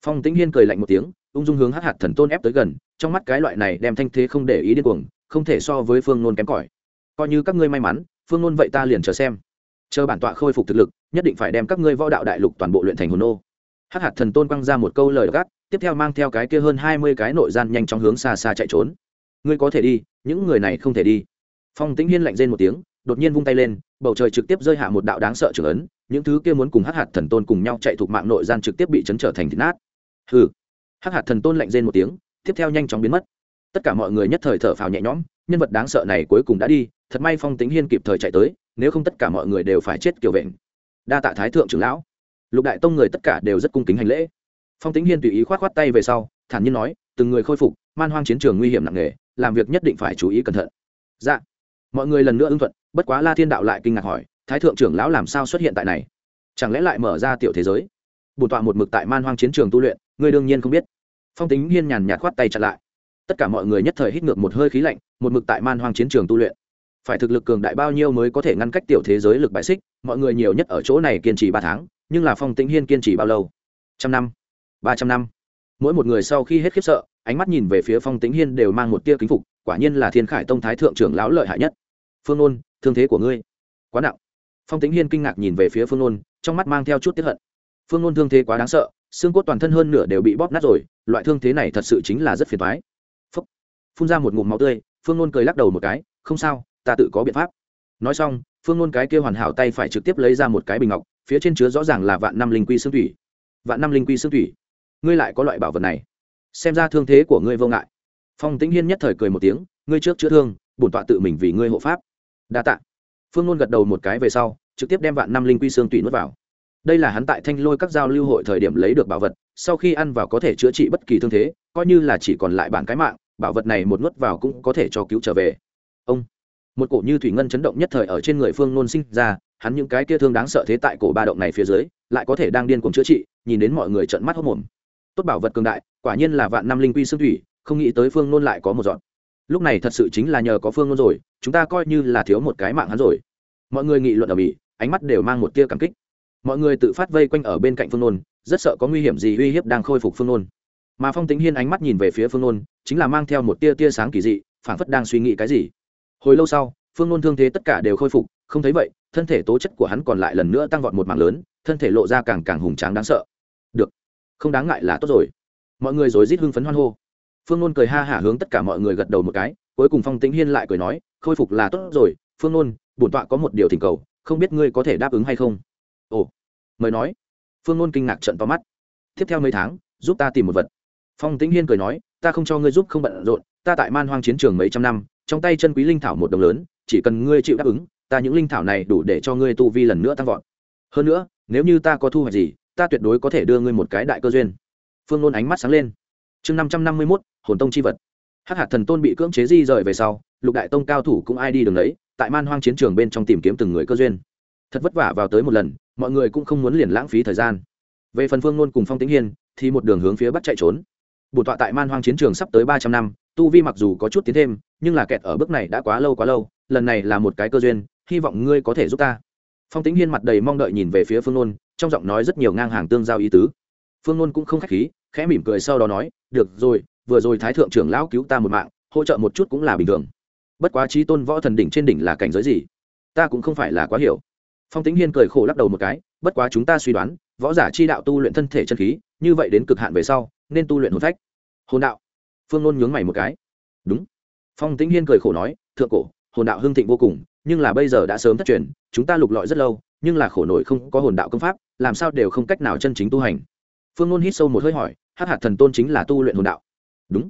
Phong tĩnh hiên cười lạnh một tiếng ung dung hướng hắc hạt thần tôn ép tới gần, trong mắt cái loại này đem thanh thế không để ý điên cuồng, không thể so với phương nôn kém cỏi. Coi như các ngươi may mắn, phương nôn vậy ta liền chờ xem. Chờ bản tọa khôi phục thực lực, nhất định phải đem các ngươi võ đạo đại lục toàn bộ luyện thành hồn ô hắc hạt thần tôn quăng ra một câu lời gắt tiếp theo mang theo cái kia hơn hai mươi cái nội gian nhanh chóng hướng xa xa chạy trốn. Ngươi có thể đi, những người này không thể đi. Phong tĩnh hiên lạnh rên một tiếng, đột nhiên vung tay lên, bầu trời trực tiếp rơi hạ một đạo đáng sợ trưởng ấn, những thứ kia muốn cùng hắc hạt thần tôn cùng nhau chạy thuộc mạng nội gian trực tiếp bị chấn trở thành thịt nát. Hừ hắc hạt thần tôn lạnh rên một tiếng, tiếp theo nhanh chóng biến mất. Tất cả mọi người nhất thời thở phào nhẹ nhõm, nhân vật đáng sợ này cuối cùng đã đi, thật may phong tính hiên kịp thời chạy tới, nếu không tất cả mọi người đều phải chết kiểu vệnh đa tạ thái thượng trưởng lão. Lục đại tông người tất cả đều rất cung kính hành lễ. Phong tính hiên tùy ý k h o á t k h o á t tay về sau, thản nhiên nói, từng người khôi phục, man hoang chiến trường nguy hiểm nặng nề, làm việc nhất định phải chú ý cẩn thận. Dạ. Mọi người lần nữa ưng thuận, bất quá la thiên đạo lại kinh ngạc hỏi, thái thượng trưởng lão làm sao xuất hiện tại này? Chẳng lẽ lại mở ra tiểu thế giới? Bổn tọa một mực tại man hoang chiến trường tu luyện, ngươi đương nhiên không biết phong tính hiên nhàn nhạt khoát tay chặt lại. Tất cả mọi người nhất thời hít ngược một hơi khí lạnh, một mực tại man hoang chiến trường tu luyện. Phải thực lực cường đại bao nhiêu mới có thể ngăn cách tiểu thế giới lực bại xích, mọi người nhiều nhất ở chỗ này kiên trì ba tháng, nhưng là phong tĩnh hiên kiên trì bao lâu? Trăm năm. Ba trăm năm. Mỗi một người sau khi hết khiếp sợ, ánh mắt nhìn về phía phong tĩnh hiên đều mang một tia kính phục, quả nhiên là thiên khải tông thái thượng trưởng lão lợi hại nhất. Phương ôn thương thế của ngươi quá nặng. Phong tĩnh hiên kinh ngạc nhìn về phía phương ôn trong mắt mang theo chút tiếp hận. Phương ôn thương thế quá đáng sợ xương cốt toàn thân hơn nửa đều bị bóp nát rồi, loại thương thế này thật sự chính là rất phiền thoái phun ra một ngụm máu tươi, phương nôn cười lắc đầu một cái, không sao, ta tự có biện pháp. Nói xong, phương nôn cái kia hoàn hảo tay phải trực tiếp lấy ra một cái bình ngọc, phía trên chứa rõ ràng là vạn năm linh quy xương thủy. Vạn năm linh quy xương thủy. Ngươi lại có loại bảo vật này. Xem ra thương thế của ngươi vô ngại. Phong tĩnh hiên nhất thời cười một tiếng, ngươi trước chữa thương, bổn tọa tự mình vì ngươi hộ pháp. Đa tạ. Phương nôn gật đầu một cái về sau, trực tiếp đem vạn năm linh quy xương tủy nuốt vào đây là hắn tại thanh lôi các giao lưu hội thời điểm lấy được bảo vật, sau khi ăn vào có thể chữa trị bất kỳ thương thế, coi như là chỉ còn lại bản cái mạng, bảo vật này một nuốt vào cũng có thể cho cứu trở về. Ông, một cổ như thủy ngân chấn động nhất thời ở trên người phương nôn sinh ra, hắn những cái kia thương đáng sợ thế tại cổ ba động này phía dưới, lại có thể đang điên cuồng chữa trị, nhìn đến mọi người trợn mắt hốc mồm tốt bảo vật cường đại, quả nhiên là vạn năm linh quy xương thủy, không nghĩ tới phương nôn lại có một dọn lúc này thật sự chính là nhờ có phương nôn rồi, chúng ta coi như là thiếu một cái mạng hắn rồi. Mọi người nghị luận ở mỹ, ánh mắt đều mang một tia cảm kích mọi người tự phát vây quanh ở bên cạnh phương nôn, rất sợ có nguy hiểm gì uy hiếp đang khôi phục phương nôn. Mà phong tính hiên ánh mắt nhìn về phía phương nôn, chính là mang theo một tia tia sáng kỳ dị, phảng phất đang suy nghĩ cái gì. Hồi lâu sau, phương nôn thương thế tất cả đều khôi phục, không thấy vậy, thân thể tố chất của hắn còn lại lần nữa tăng vọt một mảng lớn, thân thể lộ ra càng càng hùng tráng đáng sợ. Được, không đáng ngại là tốt rồi. Mọi người rồi rít hưng phấn hoan hô. Phương nôn cười ha hả hướng tất cả mọi người gật đầu một cái, cuối cùng phong tĩnh hiên lại cười nói, khôi phục là tốt rồi, phương nôn, bổn tọa có một điều thỉnh cầu, không biết ngươi có thể đáp ứng hay không? Mời nói. Phương ngôn kinh ngạc trận to mắt. Tiếp theo mấy tháng, giúp ta tìm một vật. Phong tĩnh hiên cười nói, ta không cho ngươi giúp không bận rộn, ta tại man hoang chiến trường mấy trăm năm, trong tay chân quý linh thảo một đồng lớn, chỉ cần ngươi chịu đáp ứng, ta những linh thảo này đủ để cho ngươi tu vi lần nữa tăng vọt. Hơn nữa, nếu như ta có thu hoạch gì, ta tuyệt đối có thể đưa ngươi một cái đại cơ duyên. Phương ngôn ánh mắt sáng lên. Chương năm trăm năm mươi mốt, hồn tông c h i vật. Hắc hạt thần tôn bị cưỡng chế di rời về sau, lục đại tông cao thủ cũng ai đi đường đấy, tại man hoang chiến trường bên trong tìm kiếm từng người cơ duyên. Thật vất vả vào tới một lần mọi người cũng không muốn liền lãng phí thời gian. Về phần phương nôn cùng phong tĩnh hiên, thì một đường hướng phía bắc chạy trốn. Bổn tọa tại man hoang chiến trường sắp tới ba trăm năm, tu vi mặc dù có chút tiến thêm, nhưng là kẹt ở bước này đã quá lâu quá lâu, lần này là một cái cơ duyên, hy vọng ngươi có thể giúp ta. Phong Tĩnh hiên mặt đầy mong đợi nhìn về phía phương nôn, trong giọng nói rất nhiều ngang hàng tương giao ý tứ. Phương nôn cũng không k h á c h khí, khẽ mỉm cười sau đó nói, được rồi, vừa rồi thái thượng trưởng lão cứu ta một mạng, hỗ trợ một chút cũng là bình thường. Bất quá trí tôn võ thần đỉnh trên đỉnh là cảnh giới gì? Ta cũng không phải là quá hiểu phong tính hiên cười khổ lắc đầu một cái, bất quá chúng ta suy đoán, võ giả chi đạo tu luyện thân thể chân khí, như vậy đến cực hạn về sau, nên tu luyện hồn phách. Hồn đạo? Phương nôn nhướng mày một cái. Đúng. Phong tĩnh hiên cười khổ nói, thượng cổ, hồn đạo hưng thịnh vô cùng, nhưng là bây giờ đã sớm thất truyền, chúng ta lục lọi rất lâu, nhưng là khổ nổi không có hồn đạo công pháp, làm sao đều không cách nào chân chính tu hành. Phương nôn hít sâu một hơi hỏi hát hạt thần tôn chính là tu luyện hồn đạo? Đúng.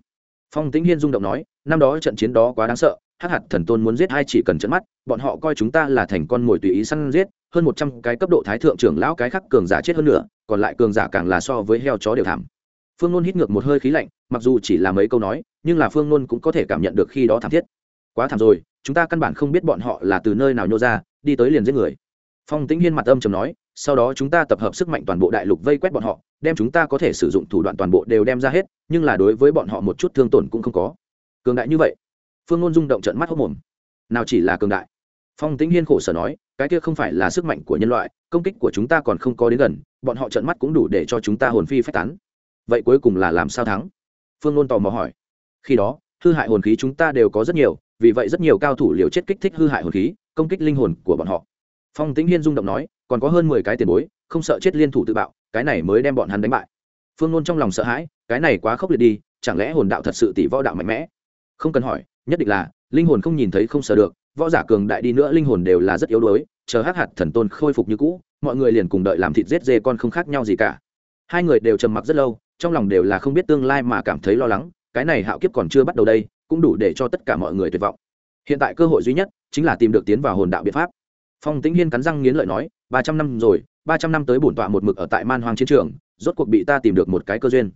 Phong tĩnh hiên rung động nói, năm đó trận chiến đó quá đáng sợ hát hạt thần tôn muốn giết hai chỉ cần trận mắt, bọn họ coi chúng ta là thành con mồi tùy ý săn giết, hơn một trăm cái cấp độ thái thượng trưởng lão cái khác cường giả chết hơn nữa, còn lại cường giả càng là so với heo chó đều thảm. Phương nôn hít ngược một hơi khí lạnh, mặc dù chỉ là mấy câu nói, nhưng là phương nôn cũng có thể cảm nhận được khi đó thảm thiết. Quá thảm rồi, chúng ta căn bản không biết bọn họ là từ nơi nào nhô ra, đi tới liền giết người. Phong tĩnh hiên mặt âm trầm nói, sau đó chúng ta tập hợp sức mạnh toàn bộ đại lục vây quét bọn họ, đem chúng ta có thể sử dụng thủ đoạn toàn bộ đều đem ra hết, nhưng là đối với bọn họ một chút thương tổn cũng không có. Cường đại như vậy phương ngôn rung động trận mắt hốc mồm. Nào chỉ là cường đại. Phong tĩnh hiên khổ sở nói, cái kia không phải là sức mạnh của nhân loại, công kích của chúng ta còn không có đến gần, bọn họ trận mắt cũng đủ để cho chúng ta hồn phi phách tán. Vậy cuối cùng là làm sao thắng? Phương ngôn tò mò hỏi. Khi đó, hư hại hồn khí chúng ta đều có rất nhiều, vì vậy rất nhiều cao thủ liều chết kích thích hư hại hồn khí, công kích linh hồn của bọn họ. Phong tĩnh hiên rung động nói, còn có hơn mười cái tiền bối, không sợ chết liên thủ tự bạo, cái này mới đem bọn hắn đánh bại. Phương nôn trong lòng sợ hãi, cái này quá khốc liệt đi, chẳng lẽ hồn đạo thật sự tỷ võ đạo mạnh mẽ? Không cần hỏi, nhất định là, linh hồn không nhìn thấy không sợ được, võ giả cường đại đi nữa linh hồn đều là rất yếu đuối, chờ hắc hạt thần tôn khôi phục như cũ, mọi người liền cùng đợi làm thịt rết dê con không khác nhau gì cả. Hai người đều trầm mặc rất lâu, trong lòng đều là không biết tương lai mà cảm thấy lo lắng, cái này hạo kiếp còn chưa bắt đầu đây, cũng đủ để cho tất cả mọi người tuyệt vọng. Hiện tại cơ hội duy nhất, chính là tìm được tiến vào hồn đạo biện pháp. Phong tĩnh hiên cắn răng nghiến lợi nói, ba trăm năm rồi, ba trăm năm tới bổn tọa một mực ở tại man hoang chiến trường, rốt cuộc bị ta tìm được một cái cơ duyên.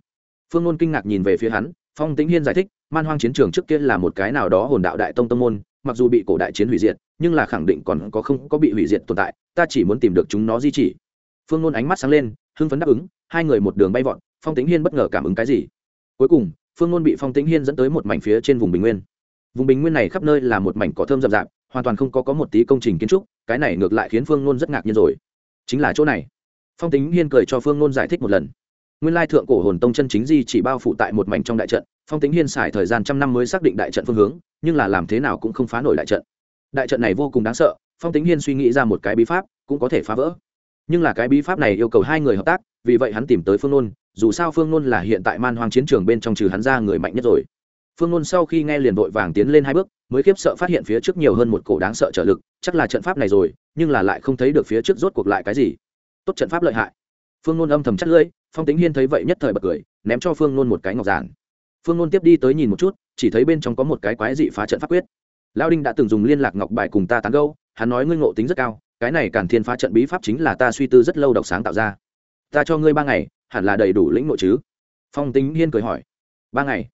Phương ngôn kinh ngạc nhìn về phía hắn phong tĩnh hiên giải thích, man hoang chiến trường trước kia là một cái nào đó hồn đạo đại tông tông môn, mặc dù bị cổ đại chiến hủy diệt, nhưng là khẳng định còn có không có bị hủy diệt tồn tại, ta chỉ muốn tìm được chúng nó di chỉ. Phương nôn ánh mắt sáng lên, hưng phấn đáp ứng, hai người một đường bay vọt, phong tĩnh hiên bất ngờ cảm ứng cái gì? Cuối cùng, phương nôn bị phong tĩnh hiên dẫn tới một mảnh phía trên vùng bình nguyên. Vùng bình nguyên này khắp nơi là một mảnh cỏ thơm rậm rạp, hoàn toàn không có có một tí công trình kiến trúc, cái này ngược lại khiến phương nôn rất ngạc nhiên rồi. Chính là chỗ này. Phong tính hiên cười cho phương nôn giải thích một lần nguyên lai thượng cổ hồn tông chân chính di chỉ bao phủ tại một mảnh trong đại trận, phong tính hiên xài thời gian trăm năm mới xác định đại trận phương hướng, nhưng là làm thế nào cũng không phá nổi đại trận. Đại trận này vô cùng đáng sợ, phong tính hiên suy nghĩ ra một cái bí pháp cũng có thể phá vỡ. Nhưng là cái bí pháp này yêu cầu hai người hợp tác, vì vậy hắn tìm tới phương nôn, dù sao phương nôn là hiện tại man hoang chiến trường bên trong trừ hắn ra người mạnh nhất rồi. Phương nôn sau khi nghe liền vội vàng tiến lên hai bước, mới khiếp sợ phát hiện phía trước nhiều hơn một cổ đáng sợ trợ lực, chắc là trận pháp này rồi, nhưng là lại không thấy được phía trước rốt cuộc lại cái gì. Tốt trận pháp lợi hại. Phương nôn âm thầm chắc lưỡi phong tính hiên thấy vậy nhất thời bật cười, ném cho phương nôn một cái ngọc giản. Phương nôn tiếp đi tới nhìn một chút, chỉ thấy bên trong có một cái quái dị phá trận pháp quyết. Lao đinh đã từng dùng liên lạc ngọc bài cùng ta tán gâu hắn nói ngươi ngộ tính rất cao, cái này càn thiên phá trận bí pháp chính là ta suy tư rất lâu độc sáng tạo ra. Ta cho ngươi ba ngày, hẳn là đầy đủ lĩnh nội chứ? Phong tính hiên cười hỏi. Ba ngày?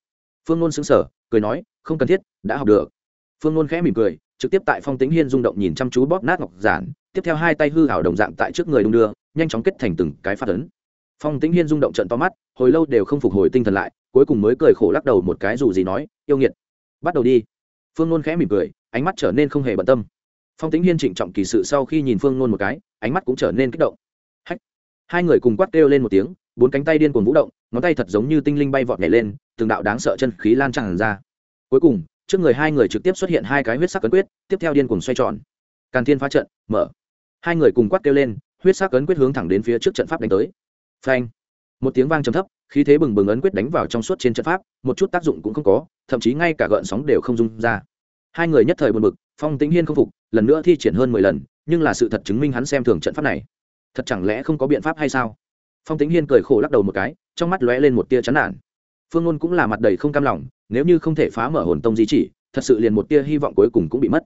Phương nôn xứng sở cười nói, không cần thiết, đã học được. Phương nôn khẽ mỉm cười, trực tiếp tại phong tính hiên rung động nhìn chăm chú bóp nát ngọc giản, tiếp theo hai tay hư hảo đồng dạng tại trước người đung đưa, nhanh chóng kết thành từng cái phát ấn phong Tĩnh hiên rung động trận to mắt, hồi lâu đều không phục hồi tinh thần lại, cuối cùng mới cười khổ lắc đầu một cái dù gì nói, yêu nghiệt, bắt đầu đi. Phương nôn khẽ mỉm cười, ánh mắt trở nên không hề bận tâm. Phong Tĩnh hiên trịnh trọng kỳ sự sau khi nhìn phương nôn một cái, ánh mắt cũng trở nên kích động. Hách. hai người cùng quát kêu lên một tiếng, bốn cánh tay điên cuồng vũ động, ngón tay thật giống như tinh linh bay vọt nhảy lên, từng đạo đáng sợ chân khí lan tràn ra. Cuối cùng, trước người hai người trực tiếp xuất hiện hai cái huyết sắc cấn quyết, tiếp theo điên cuồng xoay tròn. Càn thiên phá trận, mở. Hai người cùng quát kêu lên, huyết sắc cấn quyết hướng thẳng đến phía trước trận pháp đánh tới phanh. Một tiếng vang trầm thấp, khí thế bừng bừng ấn quyết đánh vào trong suốt trên trận pháp, một chút tác dụng cũng không có, thậm chí ngay cả gợn sóng đều không dung ra. Hai người nhất thời buồn bực, phong tĩnh hiên không phục, lần nữa thi triển hơn mười lần, nhưng là sự thật chứng minh hắn xem thường trận pháp này. Thật chẳng lẽ không có biện pháp hay sao? Phong tĩnh hiên cười khổ lắc đầu một cái, trong mắt lóe lên một tia chán nản. Phương ngôn cũng là mặt đầy không cam lòng, nếu như không thể phá mở hồn tông di chỉ, thật sự liền một tia hy vọng cuối cùng cũng bị mất.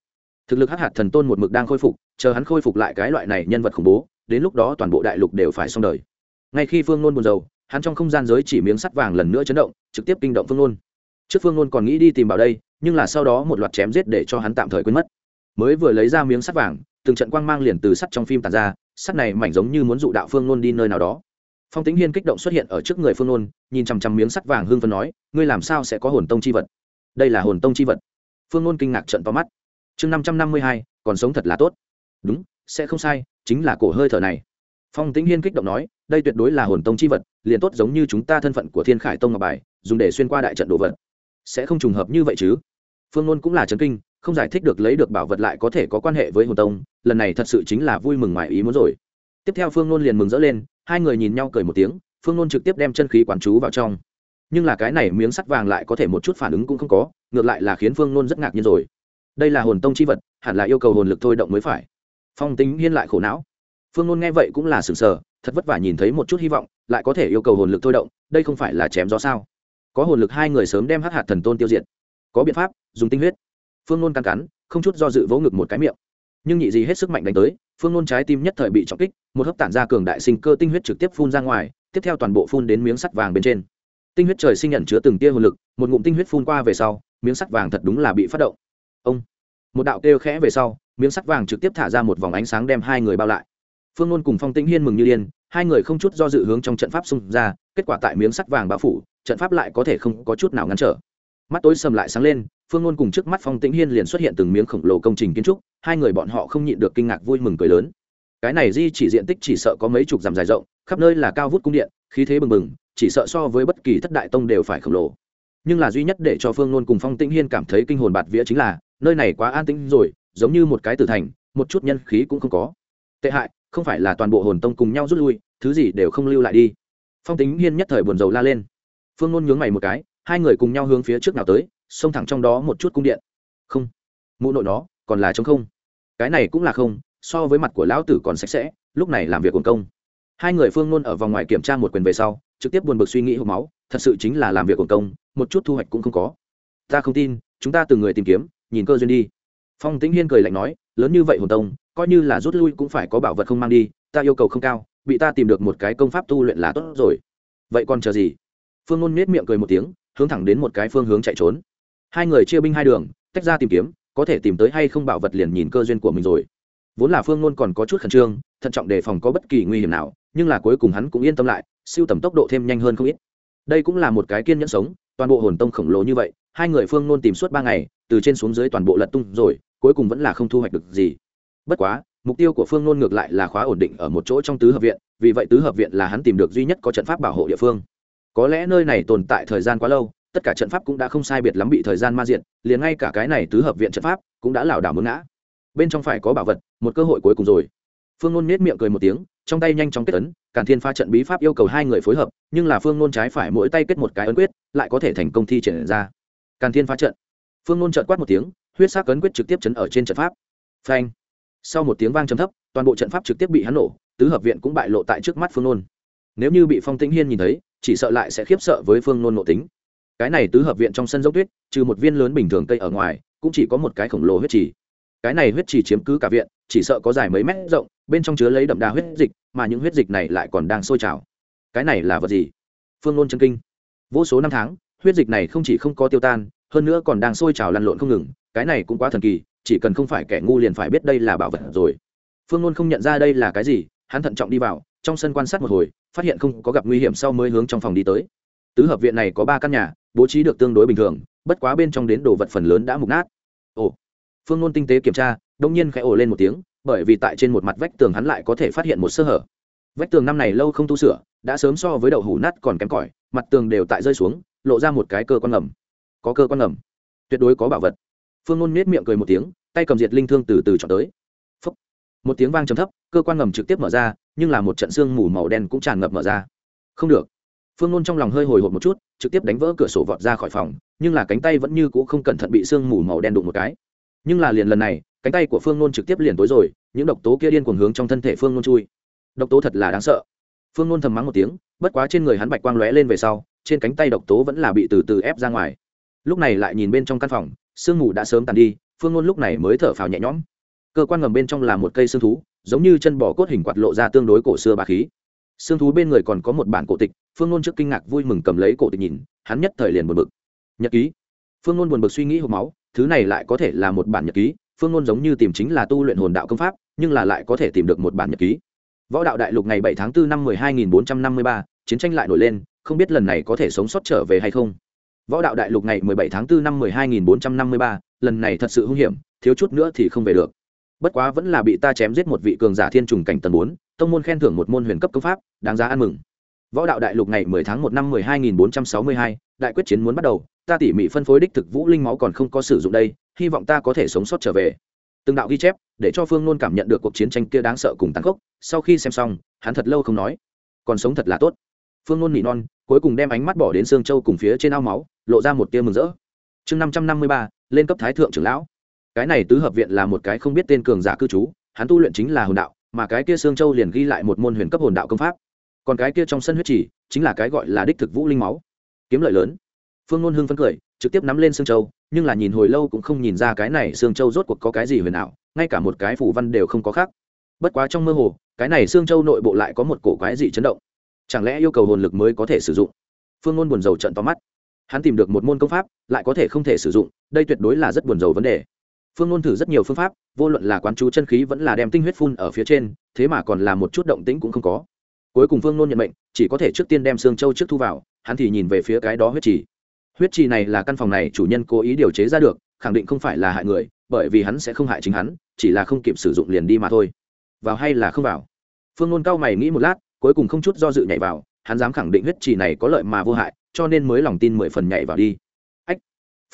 Thực lực hắc hạt thần tôn một mực đang khôi phục, chờ hắn khôi phục lại cái loại này nhân vật khủng bố, đến lúc đó toàn bộ đại lục đều phải xong đời ngay khi phương nôn buồn rầu, hắn trong không gian giới chỉ miếng sắt vàng lần nữa chấn động, trực tiếp kinh động phương nôn. Trước phương nôn còn nghĩ đi tìm vào đây, nhưng là sau đó một loạt chém giết để cho hắn tạm thời quên mất. Mới vừa lấy ra miếng sắt vàng, từng trận quang mang liền từ sắt trong phim tàn ra, sắt này mảnh giống như muốn dụ đạo phương nôn đi nơi nào đó. Phong tính hiên kích động xuất hiện ở trước người phương nôn, nhìn chằm chằm miếng sắt vàng hương phân nói, ngươi làm sao sẽ có hồn tông chi vật? Đây là hồn tông chi vật. Phương nôn kinh ngạc trận to mắt. Chương năm trăm năm mươi hai, còn sống thật là tốt. Đúng, sẽ không sai, chính là cổ hơi thở này phong tĩnh hiên kích động nói, đây tuyệt đối là hồn tông chi vật, liền tốt giống như chúng ta thân phận của thiên khải tông ngọc bài, dùng để xuyên qua đại trận đồ vật. Sẽ không trùng hợp như vậy chứ? Phương ngôn cũng là chấn kinh, không giải thích được lấy được bảo vật lại có thể có quan hệ với hồn tông, lần này thật sự chính là vui mừng ngoài ý muốn rồi. Tiếp theo phương ngôn liền mừng rỡ lên, hai người nhìn nhau cười một tiếng, phương ngôn trực tiếp đem chân khí quán chú vào trong. Nhưng là cái này miếng sắt vàng lại có thể một chút phản ứng cũng không có, ngược lại là khiến phương ngôn rất ngạc nhiên rồi. Đây là hồn tông chi vật, hẳn là yêu cầu hồn lực thôi động mới phải. Phong tính hiên lại khổ não phương nôn nghe vậy cũng là sừng sờ, thật vất vả nhìn thấy một chút hy vọng, lại có thể yêu cầu hồn lực thôi động, đây không phải là chém gió sao? Có hồn lực hai người sớm đem hắc hạt thần tôn tiêu diệt. Có biện pháp, dùng tinh huyết. Phương nôn căng cắn, không chút do dự vỗ ngực một cái miệng. Nhưng nhị gì hết sức mạnh đánh tới, phương nôn trái tim nhất thời bị trọng kích, một hấp tản ra cường đại sinh cơ tinh huyết trực tiếp phun ra ngoài, tiếp theo toàn bộ phun đến miếng sắt vàng bên trên. Tinh huyết trời sinh nhận chứa từng tia hồn lực, một ngụm tinh huyết phun qua về sau, miếng sắt vàng thật đúng là bị phát động. Ông! Một đạo kêu khẽ về sau, miếng sắt vàng trực tiếp thả ra một vòng ánh sáng đem hai người bao lại phương nôn cùng phong tĩnh hiên mừng như điên, hai người không chút do dự hướng trong trận pháp xung ra, kết quả tại miếng sắt vàng bao phủ, trận pháp lại có thể không có chút nào ngăn trở. Mắt tối sầm lại sáng lên, phương nôn cùng trước mắt phong tĩnh hiên liền xuất hiện từng miếng khổng lồ công trình kiến trúc, hai người bọn họ không nhịn được kinh ngạc vui mừng cười lớn. Cái này di chỉ diện tích chỉ sợ có mấy chục dặm dài rộng, khắp nơi là cao vút cung điện, khí thế bừng bừng, chỉ sợ so với bất kỳ thất đại tông đều phải khổng lồ. Nhưng là duy nhất để cho phương nôn cùng phong tĩnh hiên cảm thấy kinh hồn bạt vía chính là, nơi này quá an tĩnh rồi, giống như một cái tử thành, một chút nhân khí cũng không có. Tệ hại không phải là toàn bộ hồn tông cùng nhau rút lui, thứ gì đều không lưu lại đi. Phong tính hiên nhất thời buồn rầu la lên. Phương Nôn nhướng mày một cái, hai người cùng nhau hướng phía trước nào tới, xông thẳng trong đó một chút cung điện. Không, mụ nội nó, còn là trống không. Cái này cũng là không, so với mặt của lão tử còn sạch sẽ, lúc này làm việc quần công. Hai người phương Nôn ở vòng ngoài kiểm tra một quyền về sau, trực tiếp buồn bực suy nghĩ hộp máu, thật sự chính là làm việc quần công, một chút thu hoạch cũng không có. Ta không tin, chúng ta từng người tìm kiếm, nhìn cơ duyên đi. Phong tĩnh hiên cười lạnh nói, lớn như vậy hồn tông coi như là rút lui cũng phải có bảo vật không mang đi, ta yêu cầu không cao, bị ta tìm được một cái công pháp tu luyện là tốt rồi. Vậy còn chờ gì? Phương ngôn nết miệng cười một tiếng, hướng thẳng đến một cái phương hướng chạy trốn. Hai người chia binh hai đường, tách ra tìm kiếm, có thể tìm tới hay không bảo vật liền nhìn cơ duyên của mình rồi. Vốn là phương ngôn còn có chút khẩn trương, thận trọng đề phòng có bất kỳ nguy hiểm nào, nhưng là cuối cùng hắn cũng yên tâm lại, siêu tầm tốc độ thêm nhanh hơn không ít. Đây cũng là một cái kiên nhẫn sống, toàn bộ hồn tông khổng lồ như vậy, hai người phương ngôn tìm suốt ba ngày, từ trên xuống dưới toàn bộ lật tung rồi, cuối cùng vẫn là không thu hoạch được gì bất quá, mục tiêu của phương nôn ngược lại là khóa ổn định ở một chỗ trong tứ hợp viện, vì vậy tứ hợp viện là hắn tìm được duy nhất có trận pháp bảo hộ địa phương. Có lẽ nơi này tồn tại thời gian quá lâu, tất cả trận pháp cũng đã không sai biệt lắm bị thời gian ma diện liền ngay cả cái này tứ hợp viện trận pháp cũng đã lảo đảo muốn ngã. Bên trong phải có bảo vật, một cơ hội cuối cùng rồi. Phương nôn nết miệng cười một tiếng, trong tay nhanh chóng kết ấn, càn thiên pha trận bí pháp yêu cầu hai người phối hợp, nhưng là phương nôn trái phải mỗi tay kết một cái ấn quyết, lại có thể thành công thi triển ra. Càn thiên pha trận. Phương nôn trợt quát một tiếng, huyết sắc ấn quyết trực tiếp chấn ở trên trận pháp. Phanh sau một tiếng vang trầm thấp, toàn bộ trận pháp trực tiếp bị hắn nổ, tứ hợp viện cũng bại lộ tại trước mắt phương nôn. Nếu như bị phong tĩnh hiên nhìn thấy, chỉ sợ lại sẽ khiếp sợ với phương nôn nộ tính. Cái này tứ hợp viện trong sân dốc tuyết, trừ một viên lớn bình thường cây ở ngoài, cũng chỉ có một cái khổng lồ huyết trì. Cái này huyết trì chiếm cứ cả viện, chỉ sợ có dài mấy mét rộng, bên trong chứa lấy đậm đà huyết dịch, mà những huyết dịch này lại còn đang sôi trào. Cái này là vật gì? Phương nôn chân kinh. Vô số năm tháng, huyết dịch này không chỉ không có tiêu tan, hơn nữa còn đang sôi trào lăn lộn không ngừng, cái này cũng quá thần kỳ chỉ cần không phải kẻ ngu liền phải biết đây là bảo vật rồi. Phương luôn không nhận ra đây là cái gì, hắn thận trọng đi vào, trong sân quan sát một hồi, phát hiện không có gặp nguy hiểm sau mới hướng trong phòng đi tới. Tứ hợp viện này có ba căn nhà, bố trí được tương đối bình thường, bất quá bên trong đến đồ vật phần lớn đã mục nát. Ồ, phương luôn tinh tế kiểm tra, đông nhiên khẽ ồ lên một tiếng, bởi vì tại trên một mặt vách tường hắn lại có thể phát hiện một sơ hở. Vách tường năm này lâu không tu sửa, đã sớm so với đậu hủ nát còn kém cỏi, mặt tường đều tại rơi xuống, lộ ra một cái cơ quan ngầm. Có cơ quan ngầm. Tuyệt đối có bảo vật. Phương ngôn nết miệng cười một tiếng tay cầm diệt linh thương từ từ chọn tới. Phúc. một tiếng vang trầm thấp, cơ quan ngầm trực tiếp mở ra, nhưng là một trận xương mù màu đen cũng tràn ngập mở ra. Không được. Phương nôn trong lòng hơi hồi hộp một chút, trực tiếp đánh vỡ cửa sổ vọt ra khỏi phòng, nhưng là cánh tay vẫn như c ũ không cẩn thận bị sương mù màu đen đụng một cái. Nhưng là liền lần này, cánh tay của phương nôn trực tiếp liền tối rồi, những độc tố kia điên cuồng hướng trong thân thể phương nôn chui. Độc tố thật là đáng sợ. Phương nôn thầm mắng một tiếng, bất quá trên người hắn bạch quang lóe lên về sau, trên cánh tay độc tố vẫn là bị từ từ ép ra ngoài. Lúc này lại nhìn bên trong căn phòng, sương mù đã sớm tàn đi phương ngôn lúc này mới thở phào nhẹ nhõm. Cơ quan ngầm bên trong là một cây xương thú giống như chân bò cốt hình quạt lộ ra tương đối cổ xưa bà khí. Xương thú bên người còn có một bản cổ tịch phương ngôn trước kinh ngạc vui mừng cầm lấy cổ tịch nhìn hắn nhất thời liền buồn bực. Nhật ký. Phương ngôn buồn bực suy nghĩ hộp máu thứ này lại có thể là một bản nhật ký phương ngôn giống như tìm chính là tu luyện hồn đạo công pháp nhưng là lại có thể tìm được một bản nhật ký. Võ đạo đại lục ngày bảy tháng 4 năm 12453, chiến tranh lại nổi lên không biết lần này có thể sống sót trở về hay không. Võ đạo đại lục ngày 17 tháng 4 năm 12453, lần này thật sự hung hiểm, thiếu chút nữa thì không về được. Bất quá vẫn là bị ta chém giết một vị cường giả thiên trùng cảnh tầng bốn, tông môn khen thưởng một môn huyền cấp công pháp, đáng giá ăn mừng. Võ đạo đại lục ngày mười tháng một năm mười hai nghìn bốn trăm sáu mươi hai, đại quyết chiến muốn bắt đầu, ta tỉ mỉ phân phối đích thực vũ linh máu còn không có sử dụng đây, hy vọng ta có thể sống sót trở về. Từng đạo ghi chép, để cho phương nôn cảm nhận được cuộc chiến tranh kia đáng sợ cùng tăng khốc, sau khi xem xong, hắn thật lâu không nói. Còn sống thật là tốt. Phương nôn nỉ non, cuối cùng đem ánh mắt bỏ đến sương châu cùng phía trên ao máu, lộ ra một tia mừng rỡ. Chương năm trăm năm mươi ba lên cấp thái thượng trưởng lão. Cái này tứ hợp viện là một cái không biết tên cường giả cư trú, hắn tu luyện chính là hồn đạo, mà cái kia sương châu liền ghi lại một môn huyền cấp hồn đạo công pháp. Còn cái kia trong sân huyết chỉ chính là cái gọi là đích thực vũ linh máu. Kiếm lợi lớn. Phương ngôn hưng phấn cười, trực tiếp nắm lên sương châu, nhưng là nhìn hồi lâu cũng không nhìn ra cái này sương châu rốt cuộc có cái gì huyền ảo, ngay cả một cái phủ văn đều không có khác. Bất quá trong mơ hồ, cái này sương châu nội bộ lại có một cổ quái dị chấn động. Chẳng lẽ yêu cầu hồn lực mới có thể sử dụng? Phương ngôn buồn rầu trận to mắt hắn tìm được một môn công pháp, lại có thể không thể sử dụng, đây tuyệt đối là rất buồn rầu vấn đề. Phương ngôn thử rất nhiều phương pháp, vô luận là quán chú chân khí vẫn là đem tinh huyết phun ở phía trên, thế mà còn là một chút động tĩnh cũng không có. Cuối cùng phương ngôn nhận mệnh, chỉ có thể trước tiên đem xương châu trước thu vào, hắn thì nhìn về phía cái đó huyết trì. Huyết trì này là căn phòng này chủ nhân cố ý điều chế ra được, khẳng định không phải là hại người, bởi vì hắn sẽ không hại chính hắn, chỉ là không kịp sử dụng liền đi mà thôi. Vào hay là không vào? Phương ngôn cao mày nghĩ một lát, cuối cùng không chút do dự nhảy vào, hắn dám khẳng định huyết trì này có lợi mà vô hại cho nên mới lòng tin mười phần nhảy vào đi. Ách!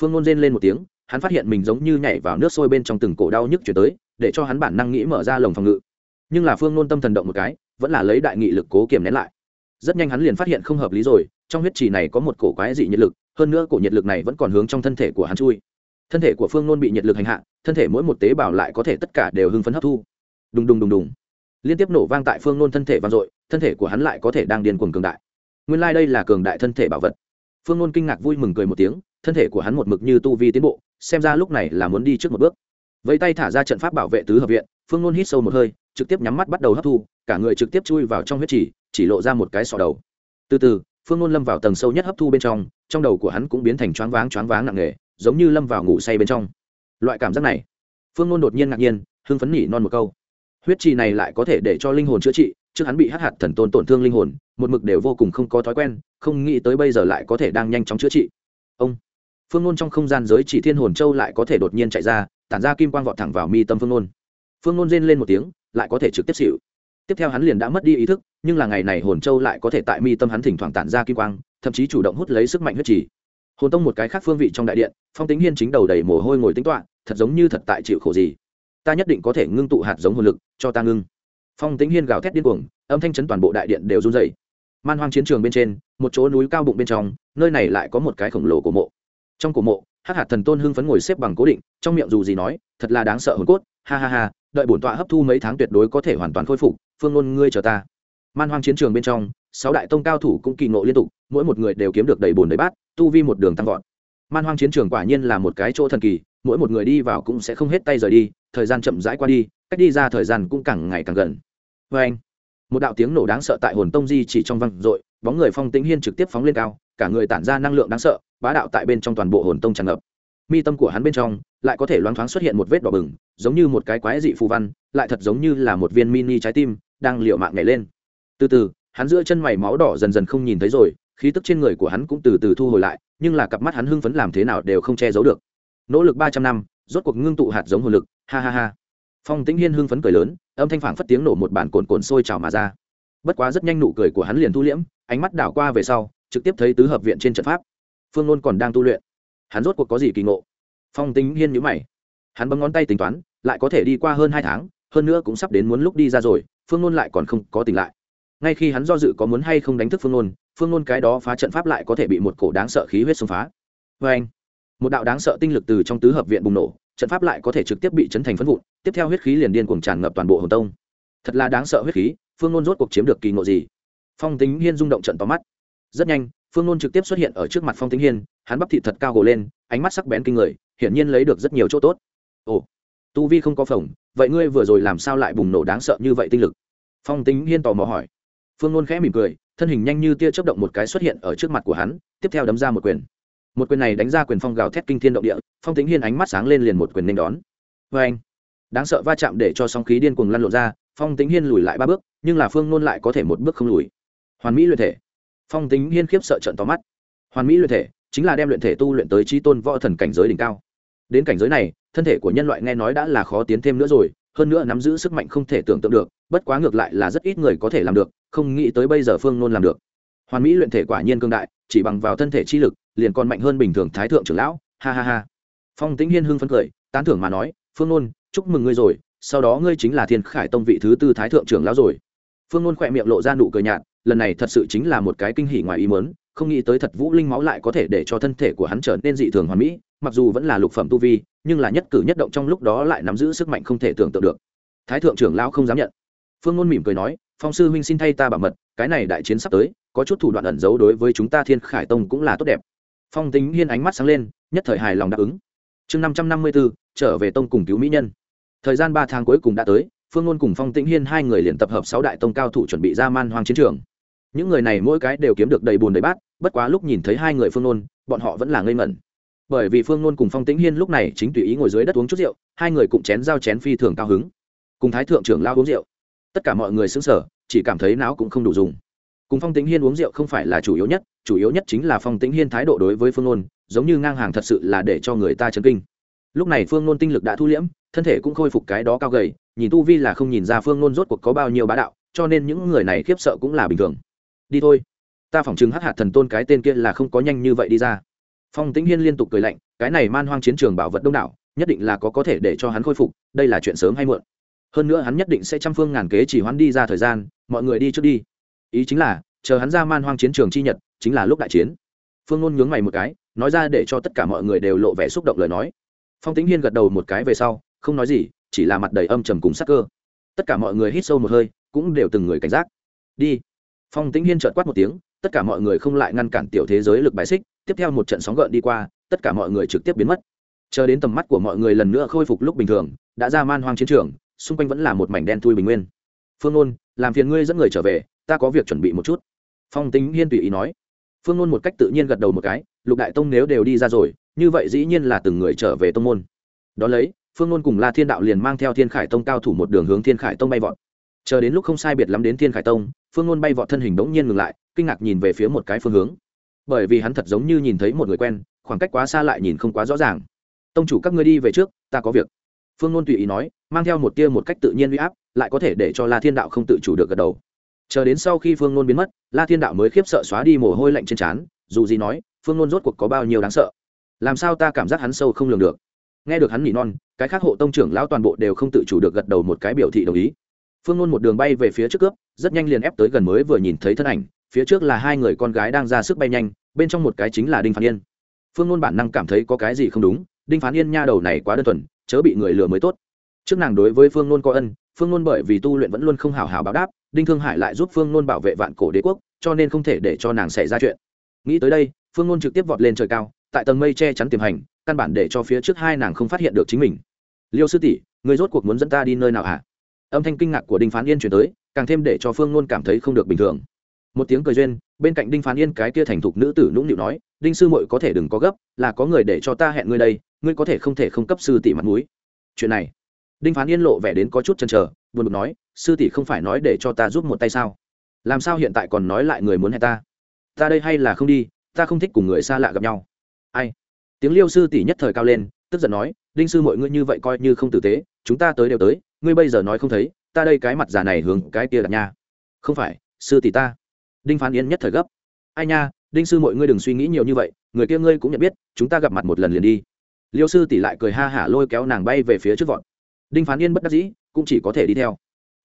Phương ngôn rên lên một tiếng, hắn phát hiện mình giống như nhảy vào nước sôi bên trong từng cổ đau nhức chuyển tới, để cho hắn bản năng nghĩ mở ra lồng phòng ngự. Nhưng là phương nôn tâm thần động một cái, vẫn là lấy đại nghị lực cố kiềm nén lại. Rất nhanh hắn liền phát hiện không hợp lý rồi, trong huyết trì này có một cổ quái dị nhiệt lực, hơn nữa cổ nhiệt lực này vẫn còn hướng trong thân thể của hắn chui. Thân thể của phương nôn bị nhiệt lực hành hạ, thân thể mỗi một tế bào lại có thể tất cả đều hưng phấn hấp thu. Đùng đùng đùng đùng. Liên tiếp nổ vang tại phương nôn thân thể vang dội, thân thể của hắn lại có thể đang điên cuồng cường đại nguyên lai、like、đây là cường đại thân thể bảo vật. Phương ngôn kinh ngạc vui mừng cười một tiếng, thân thể của hắn một mực như tu vi tiến bộ, xem ra lúc này là muốn đi trước một bước. Vẫy tay thả ra trận pháp bảo vệ tứ hợp viện, phương ngôn hít sâu một hơi, trực tiếp nhắm mắt bắt đầu hấp thu, cả người trực tiếp chui vào trong huyết chỉ chỉ lộ ra một cái sọ đầu. Từ từ, phương ngôn lâm vào tầng sâu nhất hấp thu bên trong trong đầu của hắn cũng biến thành choáng váng choáng váng nặng nề, giống như lâm vào ngủ say bên trong. Loại cảm giác này, phương ngôn đột nhiên ngạc nhiên, hưng phấn nỉ non một câu huyết trì này lại có thể để cho linh hồn chữa trị, trước hắn bị hát hạt thần tôn tổn thương linh hồn, một mực đều vô cùng không có thói quen, không nghĩ tới bây giờ lại có thể đang nhanh chóng chữa trị. Ông, phương nôn trong không gian giới chỉ thiên hồn châu lại có thể đột nhiên chạy ra, tản ra kim quang vọt thẳng vào mi tâm phương nôn. Phương nôn rên lên một tiếng, lại có thể trực tiếp xịu tiếp theo hắn liền đã mất đi ý thức, nhưng là ngày này hồn châu lại có thể tại mi tâm hắn thỉnh thoảng tản ra kim quang, thậm chí chủ động hút lấy sức mạnh huyết trì. Hồn tông một cái khác phương vị trong đại điện, phong tính hiên chính đầu đầy mồ hôi ngồi tính toạ thật giống như thật tại chịu khổ gì ta nhất định có thể ngưng tụ hạt giống hồn lực, cho ta ngưng. Phong tĩnh hiên gào thét điên cuồng, âm thanh chấn toàn bộ đại điện đều run dày man hoang chiến trường bên trên, một chỗ núi cao bụng bên trong, nơi này lại có một cái khổng lồ của mộ. Trong cổ mộ, hắc hạt thần tôn hưng phấn ngồi xếp bằng cố định, trong miệng dù gì nói, thật là đáng sợ hồn cốt, ha ha ha, đợi bổn tọa hấp thu mấy tháng tuyệt đối có thể hoàn toàn khôi phục, phương ngôn ngươi chờ ta. Man hoang chiến trường bên trong, sáu đại tông cao thủ cũng kỳ ngộ liên tục, mỗi một người đều kiếm được đầy bồn đầy bát, tu vi một đường tăng vọt. Man hoang chiến trường quả nhiên là một cái chỗ thần kỳ mỗi một người đi vào cũng sẽ không hết tay rời đi, thời gian chậm rãi qua đi, cách đi ra thời gian cũng càng ngày càng gần. Vê anh, một đạo tiếng nổ đáng sợ tại hồn tông di chỉ trong văng r bóng người phong tĩnh hiên trực tiếp phóng lên cao, cả người tản ra năng lượng đáng sợ, bá đạo tại bên trong toàn bộ hồn tông tràn ngập. Mi tâm của hắn bên trong lại có thể loáng thoáng xuất hiện một vết đỏ bừng, giống như một cái quái dị phù văn, lại thật giống như là một viên mini trái tim đang liệu mạng nhảy lên. Từ từ, hắn giữa chân mày máu đỏ dần dần không nhìn thấy rồi, khí tức trên người của hắn cũng từ từ thu hồi lại, nhưng là cặp mắt hắn hưng phấn làm thế nào đều không che giấu được nỗ lực ba trăm năm rốt cuộc ngưng tụ hạt giống hồn lực ha ha ha. Phong tĩnh hiên hưng phấn cười lớn âm thanh phảng phất tiếng nổ một bản cồn cồn sôi trào mà ra. Bất quá rất nhanh nụ cười của hắn liền thu liễm ánh mắt đảo qua về sau trực tiếp thấy tứ hợp viện trên trận pháp. Phương Luân còn đang tu luyện. Hắn rốt cuộc có gì kỳ ngộ? Phong tính hiên nhữ mày. Hắn bấm ngón tay tính toán lại có thể đi qua hơn hai tháng hơn nữa cũng sắp đến muốn lúc đi ra rồi phương Luân lại còn không có tỉnh lại. Ngay khi hắn do dự có muốn hay không đánh thức phương Luân, phương Luân cái đó phá trận pháp lại có thể bị một cổ đáng sợ khí huyết xông phá. Vê anh một đạo đáng sợ tinh lực từ trong tứ hợp viện bùng nổ, trận pháp lại có thể trực tiếp bị chấn thành phân vụn, tiếp theo huyết khí liền điên cuồng tràn ngập toàn bộ hồn tông. Thật là đáng sợ huyết khí, phương nôn rốt cuộc chiếm được kỳ ngộ gì? Phong tính hiên rung động trận tóm mắt. Rất nhanh, phương nôn trực tiếp xuất hiện ở trước mặt phong tính hiên, hắn bắp thị thật cao gồ lên, ánh mắt sắc bén kinh người, hiển nhiên lấy được rất nhiều chỗ tốt. Ồ, tu vi không có phồng, vậy ngươi vừa rồi làm sao lại bùng nổ đáng sợ như vậy tinh lực? Phong tính hiên tò mò hỏi. Phương nôn khẽ mỉm cười, thân hình nhanh như tia chớp động một cái xuất hiện ở trước mặt của hắn, tiếp theo đấm ra một quyền một quyền này đánh ra quyền phong gào thét kinh thiên động địa, phong tính hiên ánh mắt sáng lên liền một quyền nên đón. Vê anh, đáng sợ va chạm để cho sóng khí điên cuồng lăn lộn ra, phong tính hiên lùi lại ba bước, nhưng là phương nôn lại có thể một bước không lùi. Hoàn mỹ luyện thể. Phong tính hiên khiếp sợ trận to mắt. Hoàn mỹ luyện thể, chính là đem luyện thể tu luyện tới trí tôn võ thần cảnh giới đỉnh cao. Đến cảnh giới này, thân thể của nhân loại nghe nói đã là khó tiến thêm nữa rồi, hơn nữa nắm giữ sức mạnh không thể tưởng tượng được, bất quá ngược lại là rất ít người có thể làm được, không nghĩ tới bây giờ phương nôn làm được. Hoàn mỹ luyện thể quả nhiên cương đại, chỉ bằng vào thân thể chi lực liền còn mạnh hơn bình thường thái thượng trưởng lão. Ha ha ha. Phong tĩnh hiên hưng phấn cười, tán thưởng mà nói, phương nôn, chúc mừng ngươi rồi, sau đó ngươi chính là thiên khải tông vị thứ tư thái thượng trưởng lão rồi. Phương nôn khỏe miệng lộ ra nụ cười nhạt, lần này thật sự chính là một cái kinh hỉ ngoài ý mớn không nghĩ tới thật vũ linh máu lại có thể để cho thân thể của hắn trở nên dị thường hoàn mỹ, mặc dù vẫn là lục phẩm tu vi, nhưng là nhất cử nhất động trong lúc đó lại nắm giữ sức mạnh không thể tưởng tượng được. Thái thượng trưởng lão không dám nhận. Phương ngôn mỉm cười nói, phong sư huynh xin thay ta bảo mật, cái này đại chiến sắp tới, có chút thủ đoạn ẩn giấu đối với chúng ta thiên khải tông cũng là tốt đẹp phong tính hiên ánh mắt sáng lên, nhất thời hài lòng đáp ứng. Chương năm trăm năm mươi bốn trở về tông cùng cứu mỹ nhân. Thời gian ba tháng cuối cùng đã tới, phương ngôn cùng phong tĩnh hiên hai người liền tập hợp sáu đại tông cao thủ chuẩn bị ra man hoang chiến trường. Những người này mỗi cái đều kiếm được đầy bùn đầy bát, bất quá lúc nhìn thấy hai người phương ngôn bọn họ vẫn là ngây ngẩn. Bởi vì phương ngôn cùng phong tĩnh hiên lúc này chính tùy ý ngồi dưới đất uống chút rượu, hai người cũng chén giao chén phi thường cao hứng. Cùng thái thượng trưởng lao uống rượu. Tất cả mọi người xứng sở chỉ cảm thấy não cũng không đủ dùng cùng phong tĩnh hiên uống rượu không phải là chủ yếu nhất chủ yếu nhất chính là phong tĩnh hiên thái độ đối với phương nôn, giống như ngang hàng thật sự là để cho người ta chấn kinh. Lúc này phương nôn tinh lực đã thu liễm thân thể cũng khôi phục cái đó cao gầy nhìn tu vi là không nhìn ra phương nôn rốt cuộc có bao nhiêu bá đạo cho nên những người này khiếp sợ cũng là bình thường. Đi thôi ta phỏng chừng hắc hạt thần tôn cái tên kia là không có nhanh như vậy đi ra. Phong tĩnh hiên liên tục cười lạnh cái này man hoang chiến trường bảo vật đông đảo nhất định là có có thể để cho hắn khôi phục đây là chuyện sớm hay muộn. Hơn nữa hắn nhất định sẽ trăm phương ngàn kế chỉ hoãn đi ra thời gian mọi người đi trước đi ý chính là, chờ hắn ra man hoang chiến trường chi nhật, chính là lúc đại chiến. Phương ngôn nhướng mày một cái, nói ra để cho tất cả mọi người đều lộ vẻ xúc động lời nói. Phong tĩnh hiên gật đầu một cái về sau, không nói gì, chỉ là mặt đầy âm trầm cùng sắc cơ. Tất cả mọi người hít sâu một hơi, cũng đều từng người cảnh giác. Đi. Phong tĩnh hiên trợt quát một tiếng, tất cả mọi người không lại ngăn cản tiểu thế giới lực bài xích, tiếp theo một trận sóng gợn đi qua, tất cả mọi người trực tiếp biến mất. Chờ đến tầm mắt của mọi người lần nữa khôi phục lúc bình thường, đã ra man hoang chiến trường, xung quanh vẫn là một mảnh đen thui bình nguyên. Phương ôn làm phiền ngươi dẫn người trở về ta có việc chuẩn bị một chút. Phong tính hiên tùy ý nói. Phương ngôn một cách tự nhiên gật đầu một cái, lục đại tông nếu đều đi ra rồi, như vậy dĩ nhiên là từng người trở về tông môn. Đón lấy, phương ngôn cùng la thiên đạo liền mang theo thiên khải tông cao thủ một đường hướng thiên khải tông bay vọt. Chờ đến lúc không sai biệt lắm đến thiên khải tông, phương ngôn bay vọt thân hình bỗng nhiên ngừng lại, kinh ngạc nhìn về phía một cái phương hướng. Bởi vì hắn thật giống như nhìn thấy một người quen, khoảng cách quá xa lại nhìn không quá rõ ràng. Tông chủ, các ngươi đi về trước, ta có việc. Phương ngôn tùy ý nói, mang theo một tia một cách tự nhiên uy áp, lại có thể để cho la thiên đạo không tự chủ được gật đầu chờ đến sau khi phương Nôn biến mất, la thiên đạo mới khiếp sợ xóa đi mồ hôi lạnh trên trán, dù gì nói, phương Nôn rốt cuộc có bao nhiêu đáng sợ? Làm sao ta cảm giác hắn sâu không lường được? Nghe được hắn nỉ non, cái khác hộ tông trưởng lão toàn bộ đều không tự chủ được gật đầu một cái biểu thị đồng ý. Phương Nôn một đường bay về phía trước cướp, rất nhanh liền ép tới gần mới vừa nhìn thấy thân ảnh, phía trước là hai người con gái đang ra sức bay nhanh, bên trong một cái chính là đinh phán yên. Phương Nôn bản năng cảm thấy có cái gì không đúng, đinh phán yên nha đầu này quá đơn thuần, chớ bị người lừa mới tốt. Trước nàng đối với phương Nôn có ân phương nôn bởi vì tu luyện vẫn luôn không hào hào báo đáp, đinh thương hải lại giúp phương nôn bảo vệ vạn cổ đế quốc, cho nên không thể để cho nàng xảy ra chuyện. Nghĩ tới đây, phương nôn trực tiếp vọt lên trời cao, tại tầng mây che chắn tiềm hành, căn bản để cho phía trước hai nàng không phát hiện được chính mình. Liêu sư tỷ, người rốt cuộc muốn dẫn ta đi nơi nào hả? Âm thanh kinh ngạc của đinh phán yên chuyển tới, càng thêm để cho phương nôn cảm thấy không được bình thường. Một tiếng cười duyên, bên cạnh đinh phán yên cái kia thành thục nữ tử nũng nịu nói, đinh sư muội có thể đừng có gấp, là có người để cho ta hẹn ngươi đây, ngươi có thể không thể không cấp sư tỷ mặt mũi. Chuyện này đinh phán yên lộ vẻ đến có chút chần trở buồn bực nói, sư tỷ không phải nói để cho ta giúp một tay sao? Làm sao hiện tại còn nói lại người muốn hẹn ta? Ta đây hay là không đi, ta không thích cùng người xa lạ gặp nhau. Ai? Tiếng liêu sư tỷ nhất thời cao lên, tức giận nói, đinh sư mọi ngươi như vậy coi như không tử tế, chúng ta tới đều tới, ngươi bây giờ nói không thấy, ta đây cái mặt già này hướng cái kia đặt nha. Không phải, sư tỷ ta. Đinh phán yên nhất thời gấp. Ai nha, đinh sư mọi ngươi đừng suy nghĩ nhiều như vậy, người kia ngươi cũng nhận biết, chúng ta gặp mặt một lần liền đi. Liêu sư tỷ lại cười ha hả lôi kéo nàng bay về phía trước vọn đinh phán yên bất đắc dĩ, cũng chỉ có thể đi theo.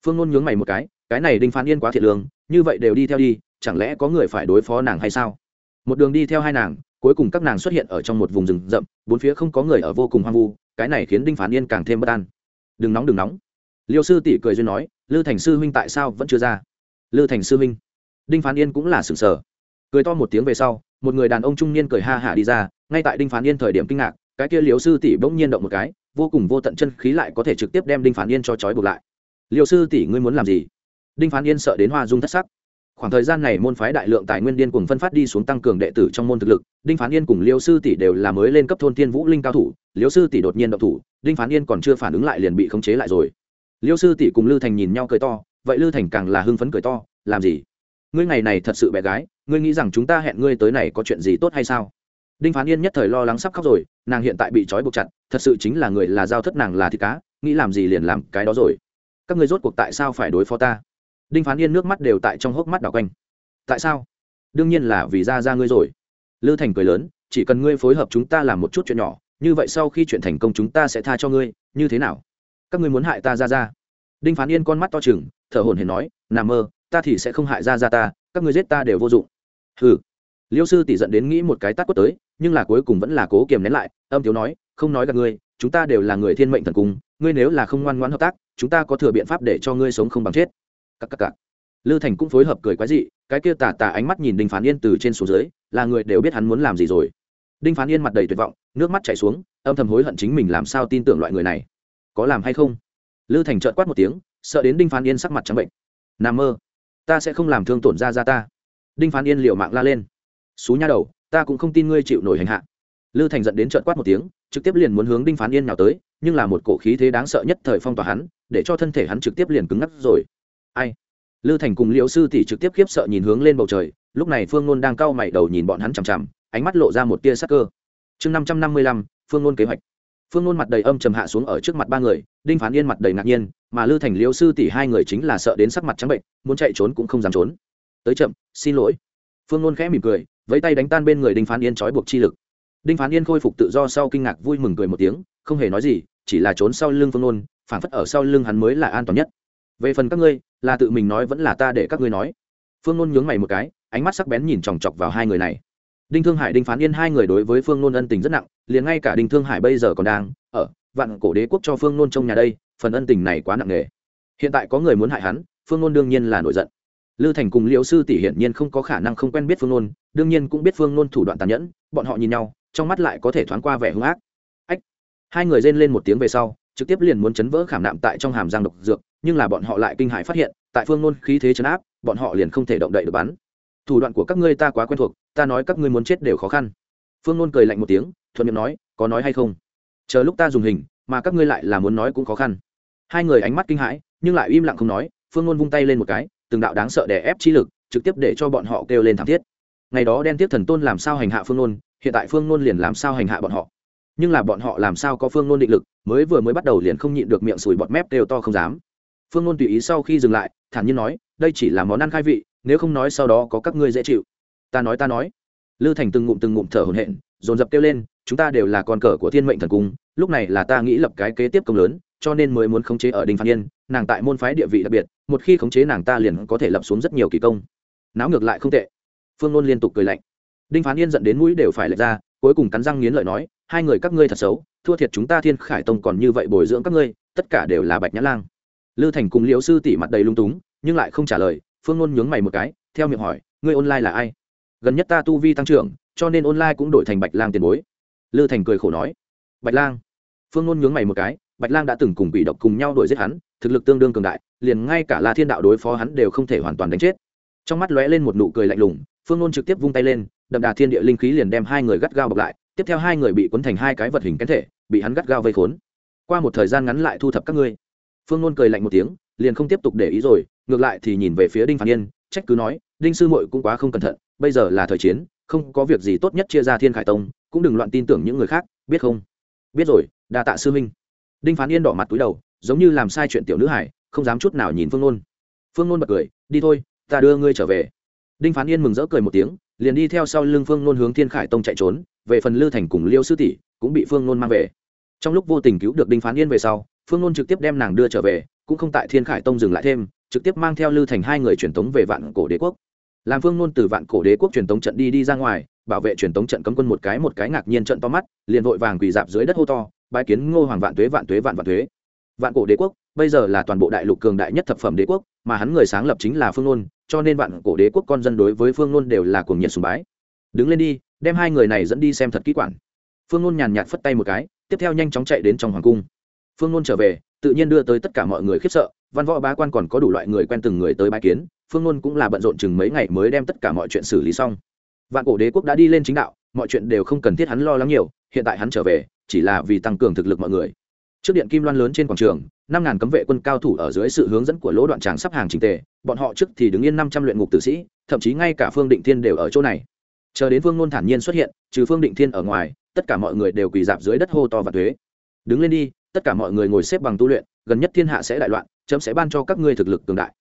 Phương Nôn nhướng mày một cái cái này đinh phán yên quá thiệt lương, như vậy đều đi theo đi, chẳng lẽ có người phải đối phó nàng hay sao? Một đường đi theo hai nàng, cuối cùng các nàng xuất hiện ở trong một vùng rừng rậm, bốn phía không có người ở vô cùng hoang vu, cái này khiến đinh phán yên càng thêm bất an. Đừng nóng đừng nóng. Liêu sư tỷ cười duyên nói, lư thành sư huynh tại sao vẫn chưa ra? Lư thành sư huynh. Đinh phán yên cũng là sừng sờ. Cười to một tiếng về sau, một người đàn ông trung niên cười ha hả đi ra, ngay tại đinh phán yên thời điểm kinh ngạc, cái kia liêu sư tỷ bỗng nhiên động một cái vô cùng vô tận chân khí lại có thể trực tiếp đem đinh phán yên cho trói buộc lại. Liêu sư tỷ, ngươi muốn làm gì? Đinh phán yên sợ đến hoa dung thất sắc. Khoảng thời gian này môn phái đại lượng tài nguyên điên cùng phân phát đi xuống tăng cường đệ tử trong môn thực lực, đinh phán yên cùng liêu sư tỷ đều là mới lên cấp thôn tiên vũ linh cao thủ, liêu sư tỷ đột nhiên động thủ, đinh phán yên còn chưa phản ứng lại liền bị khống chế lại rồi. Liêu sư tỷ cùng lư thành nhìn nhau cười to, vậy lư thành càng là hưng phấn cười to, làm gì? Ngươi ngày này thật sự bé gái, ngươi nghĩ rằng chúng ta hẹn ngươi tới này có chuyện gì tốt hay sao? Đinh phán yên nhất thời lo lắng sắp khóc rồi, nàng hiện tại bị trói buộc chặt, thật sự chính là người là giao thất nàng là thịt cá, nghĩ làm gì liền làm cái đó rồi. Các ngươi rốt cuộc tại sao phải đối phó ta? Đinh phán yên nước mắt đều tại trong hốc mắt đảo quanh. Tại sao? Đương nhiên là vì ra ra ngươi rồi. Lư thành cười lớn, chỉ cần ngươi phối hợp chúng ta làm một chút chuyện nhỏ, như vậy sau khi chuyện thành công chúng ta sẽ tha cho ngươi, như thế nào? Các ngươi muốn hại ta ra ra. Đinh phán yên con mắt to chừng thở hồn hển nói nằm mơ, ta thì sẽ không hại ra ra ta, các ngươi giết ta đều vô dụng. Hừ liêu sư tỷ giận đến nghĩ một cái tát quất tới, nhưng là cuối cùng vẫn là cố kiềm nén lại, âm thiếu nói, không nói gặp ngươi, chúng ta đều là người thiên mệnh thần cung, ngươi nếu là không ngoan ngoãn hợp tác, chúng ta có thừa biện pháp để cho ngươi sống không bằng chết. Các các các lư thành cũng phối hợp cười quái dị, cái kia tà tà ánh mắt nhìn đinh phán yên từ trên xuống dưới, là người đều biết hắn muốn làm gì rồi. Đinh phán yên mặt đầy tuyệt vọng, nước mắt chảy xuống, âm thầm hối hận chính mình làm sao tin tưởng loại người này. Có làm hay không? Lư thành trợn quát một tiếng, sợ đến đinh phán yên sắc mặt trắng bệnh. N mơ, ta sẽ không làm thương tổn ra ra ta. Đinh phán yên liệu mạng la lên xú nha đầu, ta cũng không tin ngươi chịu nổi hành hạ. Lư thành dẫn đến trợn quát một tiếng, trực tiếp liền muốn hướng đinh phán yên nào tới, nhưng là một cổ khí thế đáng sợ nhất thời phong tỏa hắn, để cho thân thể hắn trực tiếp liền cứng ngắc rồi. Ai? Lư thành cùng liễu sư tỷ trực tiếp khiếp sợ nhìn hướng lên bầu trời, lúc này phương nôn đang cau mày đầu nhìn bọn hắn chằm chằm, ánh mắt lộ ra một tia sắc cơ. Chương năm trăm năm mươi lăm, phương nôn kế hoạch. Phương nôn mặt đầy âm trầm hạ xuống ở trước mặt ba người, đinh phán yên mặt đầy ngạc nhiên, mà lư thành, liễu sư tỷ hai người chính là sợ đến sắc mặt trắng bệnh, muốn chạy trốn cũng không dám trốn. Tới chậm, xin lỗi. Phương nôn khẽ mỉm cười với tay đánh tan bên người đinh phán yên trói buộc chi lực. Đinh phán yên khôi phục tự do sau kinh ngạc vui mừng cười một tiếng, không hề nói gì, chỉ là trốn sau lưng phương nôn phản phất ở sau lưng hắn mới là an toàn nhất. Về phần các ngươi, là tự mình nói vẫn là ta để các ngươi nói. Phương nôn nhướng mày một cái, ánh mắt sắc bén nhìn chòng chọc vào hai người này. Đinh thương hải, đinh phán yên hai người đối với phương nôn ân tình rất nặng, liền ngay cả đinh thương hải bây giờ còn đang ở vạn cổ đế quốc cho phương nôn trong nhà đây, phần ân tình này quá nặng nề. Hiện tại có người muốn hại hắn, phương nôn đương nhiên là nổi giận lư thành cùng liễu sư tỷ hiển nhiên không có khả năng không quen biết phương nôn, đương nhiên cũng biết phương nôn thủ đoạn tàn nhẫn, bọn họ nhìn nhau, trong mắt lại có thể thoáng qua vẻ hung ác. Ách! Hai người rên lên một tiếng về sau, trực tiếp liền muốn chấn vỡ khảm nạm tại trong hàm giang độc dược, nhưng là bọn họ lại kinh hãi phát hiện, tại phương nôn khí thế chấn áp, bọn họ liền không thể động đậy được bắn. Thủ đoạn của các ngươi ta quá quen thuộc, ta nói các ngươi muốn chết đều khó khăn. Phương nôn cười lạnh một tiếng, thuận miệng nói, có nói hay không? Chờ lúc ta dùng hình, mà các ngươi lại là muốn nói cũng khó khăn. Hai người ánh mắt kinh hãi, nhưng lại im lặng không nói, phương nôn vung tay lên một cái từng đạo đáng sợ đè ép chi lực, trực tiếp để cho bọn họ kêu lên thảm thiết. Ngày đó đen tiếp thần tôn làm sao hành hạ phương nôn, hiện tại phương nôn liền làm sao hành hạ bọn họ. Nhưng là bọn họ làm sao có phương nôn định lực, mới vừa mới bắt đầu liền không nhịn được miệng sùi bọt mép đều to không dám. Phương nôn tùy ý sau khi dừng lại, thản nhiên nói, đây chỉ là món ăn khai vị, nếu không nói sau đó có các ngươi dễ chịu. Ta nói ta nói. Lư thành từng ngụm từng ngụm thở hổn hển, dồn dập kêu lên, chúng ta đều là con cờ của thiên mệnh thần cung, lúc này là ta nghĩ lập cái kế tiếp công lớn, cho nên mới muốn khống chế ở đinh phan yên nàng tại môn phái địa vị đặc biệt, một khi khống chế nàng ta liền có thể lập xuống rất nhiều kỳ công. Náo ngược lại không tệ. Phương nôn liên tục cười lạnh. Đinh phán yên dẫn đến mũi đều phải lệch ra, cuối cùng cắn răng nghiến lợi nói, hai người các ngươi thật xấu, thua thiệt chúng ta thiên khải tông còn như vậy bồi dưỡng các ngươi, tất cả đều là bạch nhã lang. Lư thành cùng liễu sư tỉ mặt đầy lung túng, nhưng lại không trả lời, phương nôn nhướng mày một cái, theo miệng hỏi, ngươi online là ai? Gần nhất ta tu vi tăng trưởng, cho nên online cũng đổi thành bạch lang tiền bối. Lư thành cười khổ nói, bạch lang. Phương nôn nhướng mày một cái bạch lang đã từng cùng bị độc cùng nhau đuổi giết hắn, thực lực tương đương cường đại, liền ngay cả la thiên đạo đối phó hắn đều không thể hoàn toàn đánh chết. Trong mắt lóe lên một nụ cười lạnh lùng, phương ngôn trực tiếp vung tay lên, đậm đà thiên địa linh khí liền đem hai người gắt gao bọc lại, tiếp theo hai người bị cuốn thành hai cái vật hình kén thể, bị hắn gắt gao vây khốn. Qua một thời gian ngắn lại thu thập các ngươi. Phương ngôn cười lạnh một tiếng, liền không tiếp tục để ý rồi, ngược lại thì nhìn về phía đinh phản yên, trách cứ nói, đinh sư muội cũng quá không cẩn thận, bây giờ là thời chiến, không có việc gì tốt nhất chia ra thiên khải tông, cũng đừng loạn tin tưởng những người khác, biết không? Biết rồi, đa tạ sư minh đinh phán yên đỏ mặt túi đầu, giống như làm sai chuyện tiểu nữ hải không dám chút nào nhìn phương nôn. Phương nôn bật cười, đi thôi, ta đưa ngươi trở về. Đinh phán yên mừng rỡ cười một tiếng, liền đi theo sau lưng phương nôn hướng thiên khải tông chạy trốn, về phần lư thành cùng liêu sư tỷ cũng bị phương nôn mang về. Trong lúc vô tình cứu được đinh phán yên về sau, phương nôn trực tiếp đem nàng đưa trở về, cũng không tại thiên khải tông dừng lại thêm, trực tiếp mang theo lư thành hai người truyền tống về vạn cổ đế quốc. Làm phương nôn từ vạn cổ đế quốc truyền tống trận đi đi ra ngoài, bảo vệ truyền tống trận cấm quân một cái một cái ngạc nhiên trận to mắt, liền vội vàng quỳ dạp dưới đất hô to bái kiến ngô hoàng vạn tuế vạn tuế, vạn vạn tuế. Vạn cổ đế quốc, bây giờ là toàn bộ đại lục cường đại nhất thập phẩm đế quốc, mà hắn người sáng lập chính là phương nôn, cho nên vạn cổ đế quốc con dân đối với phương nôn đều là cuồng nhiệt sùng bái. Đứng lên đi, đem hai người này dẫn đi xem thật kỹ quản. Phương nôn nhàn nhạt phất tay một cái, tiếp theo nhanh chóng chạy đến trong hoàng cung. Phương nôn trở về, tự nhiên đưa tới tất cả mọi người khiếp sợ, văn võ bá quan còn có đủ loại người quen từng người tới bái kiến, phương nôn cũng là bận rộn chừng mấy ngày mới đem tất cả mọi chuyện xử lý xong. Vạn cổ đế quốc đã đi lên chính đạo, mọi chuyện đều không cần thiết hắn lo lắng nhiều, hiện tại hắn trở về chỉ là vì tăng cường thực lực mọi người. Trước điện kim loan lớn trên quảng trường, năm ngàn cấm vệ quân cao thủ ở dưới sự hướng dẫn của lỗ đoạn tràng sắp hàng trình tề, bọn họ trước thì đứng yên năm trăm luyện ngục tử sĩ, thậm chí ngay cả phương định thiên đều ở chỗ này. Chờ đến phương nôn thản nhiên xuất hiện, trừ phương định thiên ở ngoài, tất cả mọi người đều quỳ dạp dưới đất hô to và thuế. Đứng lên đi, tất cả mọi người ngồi xếp bằng tu luyện, gần nhất thiên hạ sẽ đại loạn, chấm sẽ ban cho các ngươi thực lực cường đại.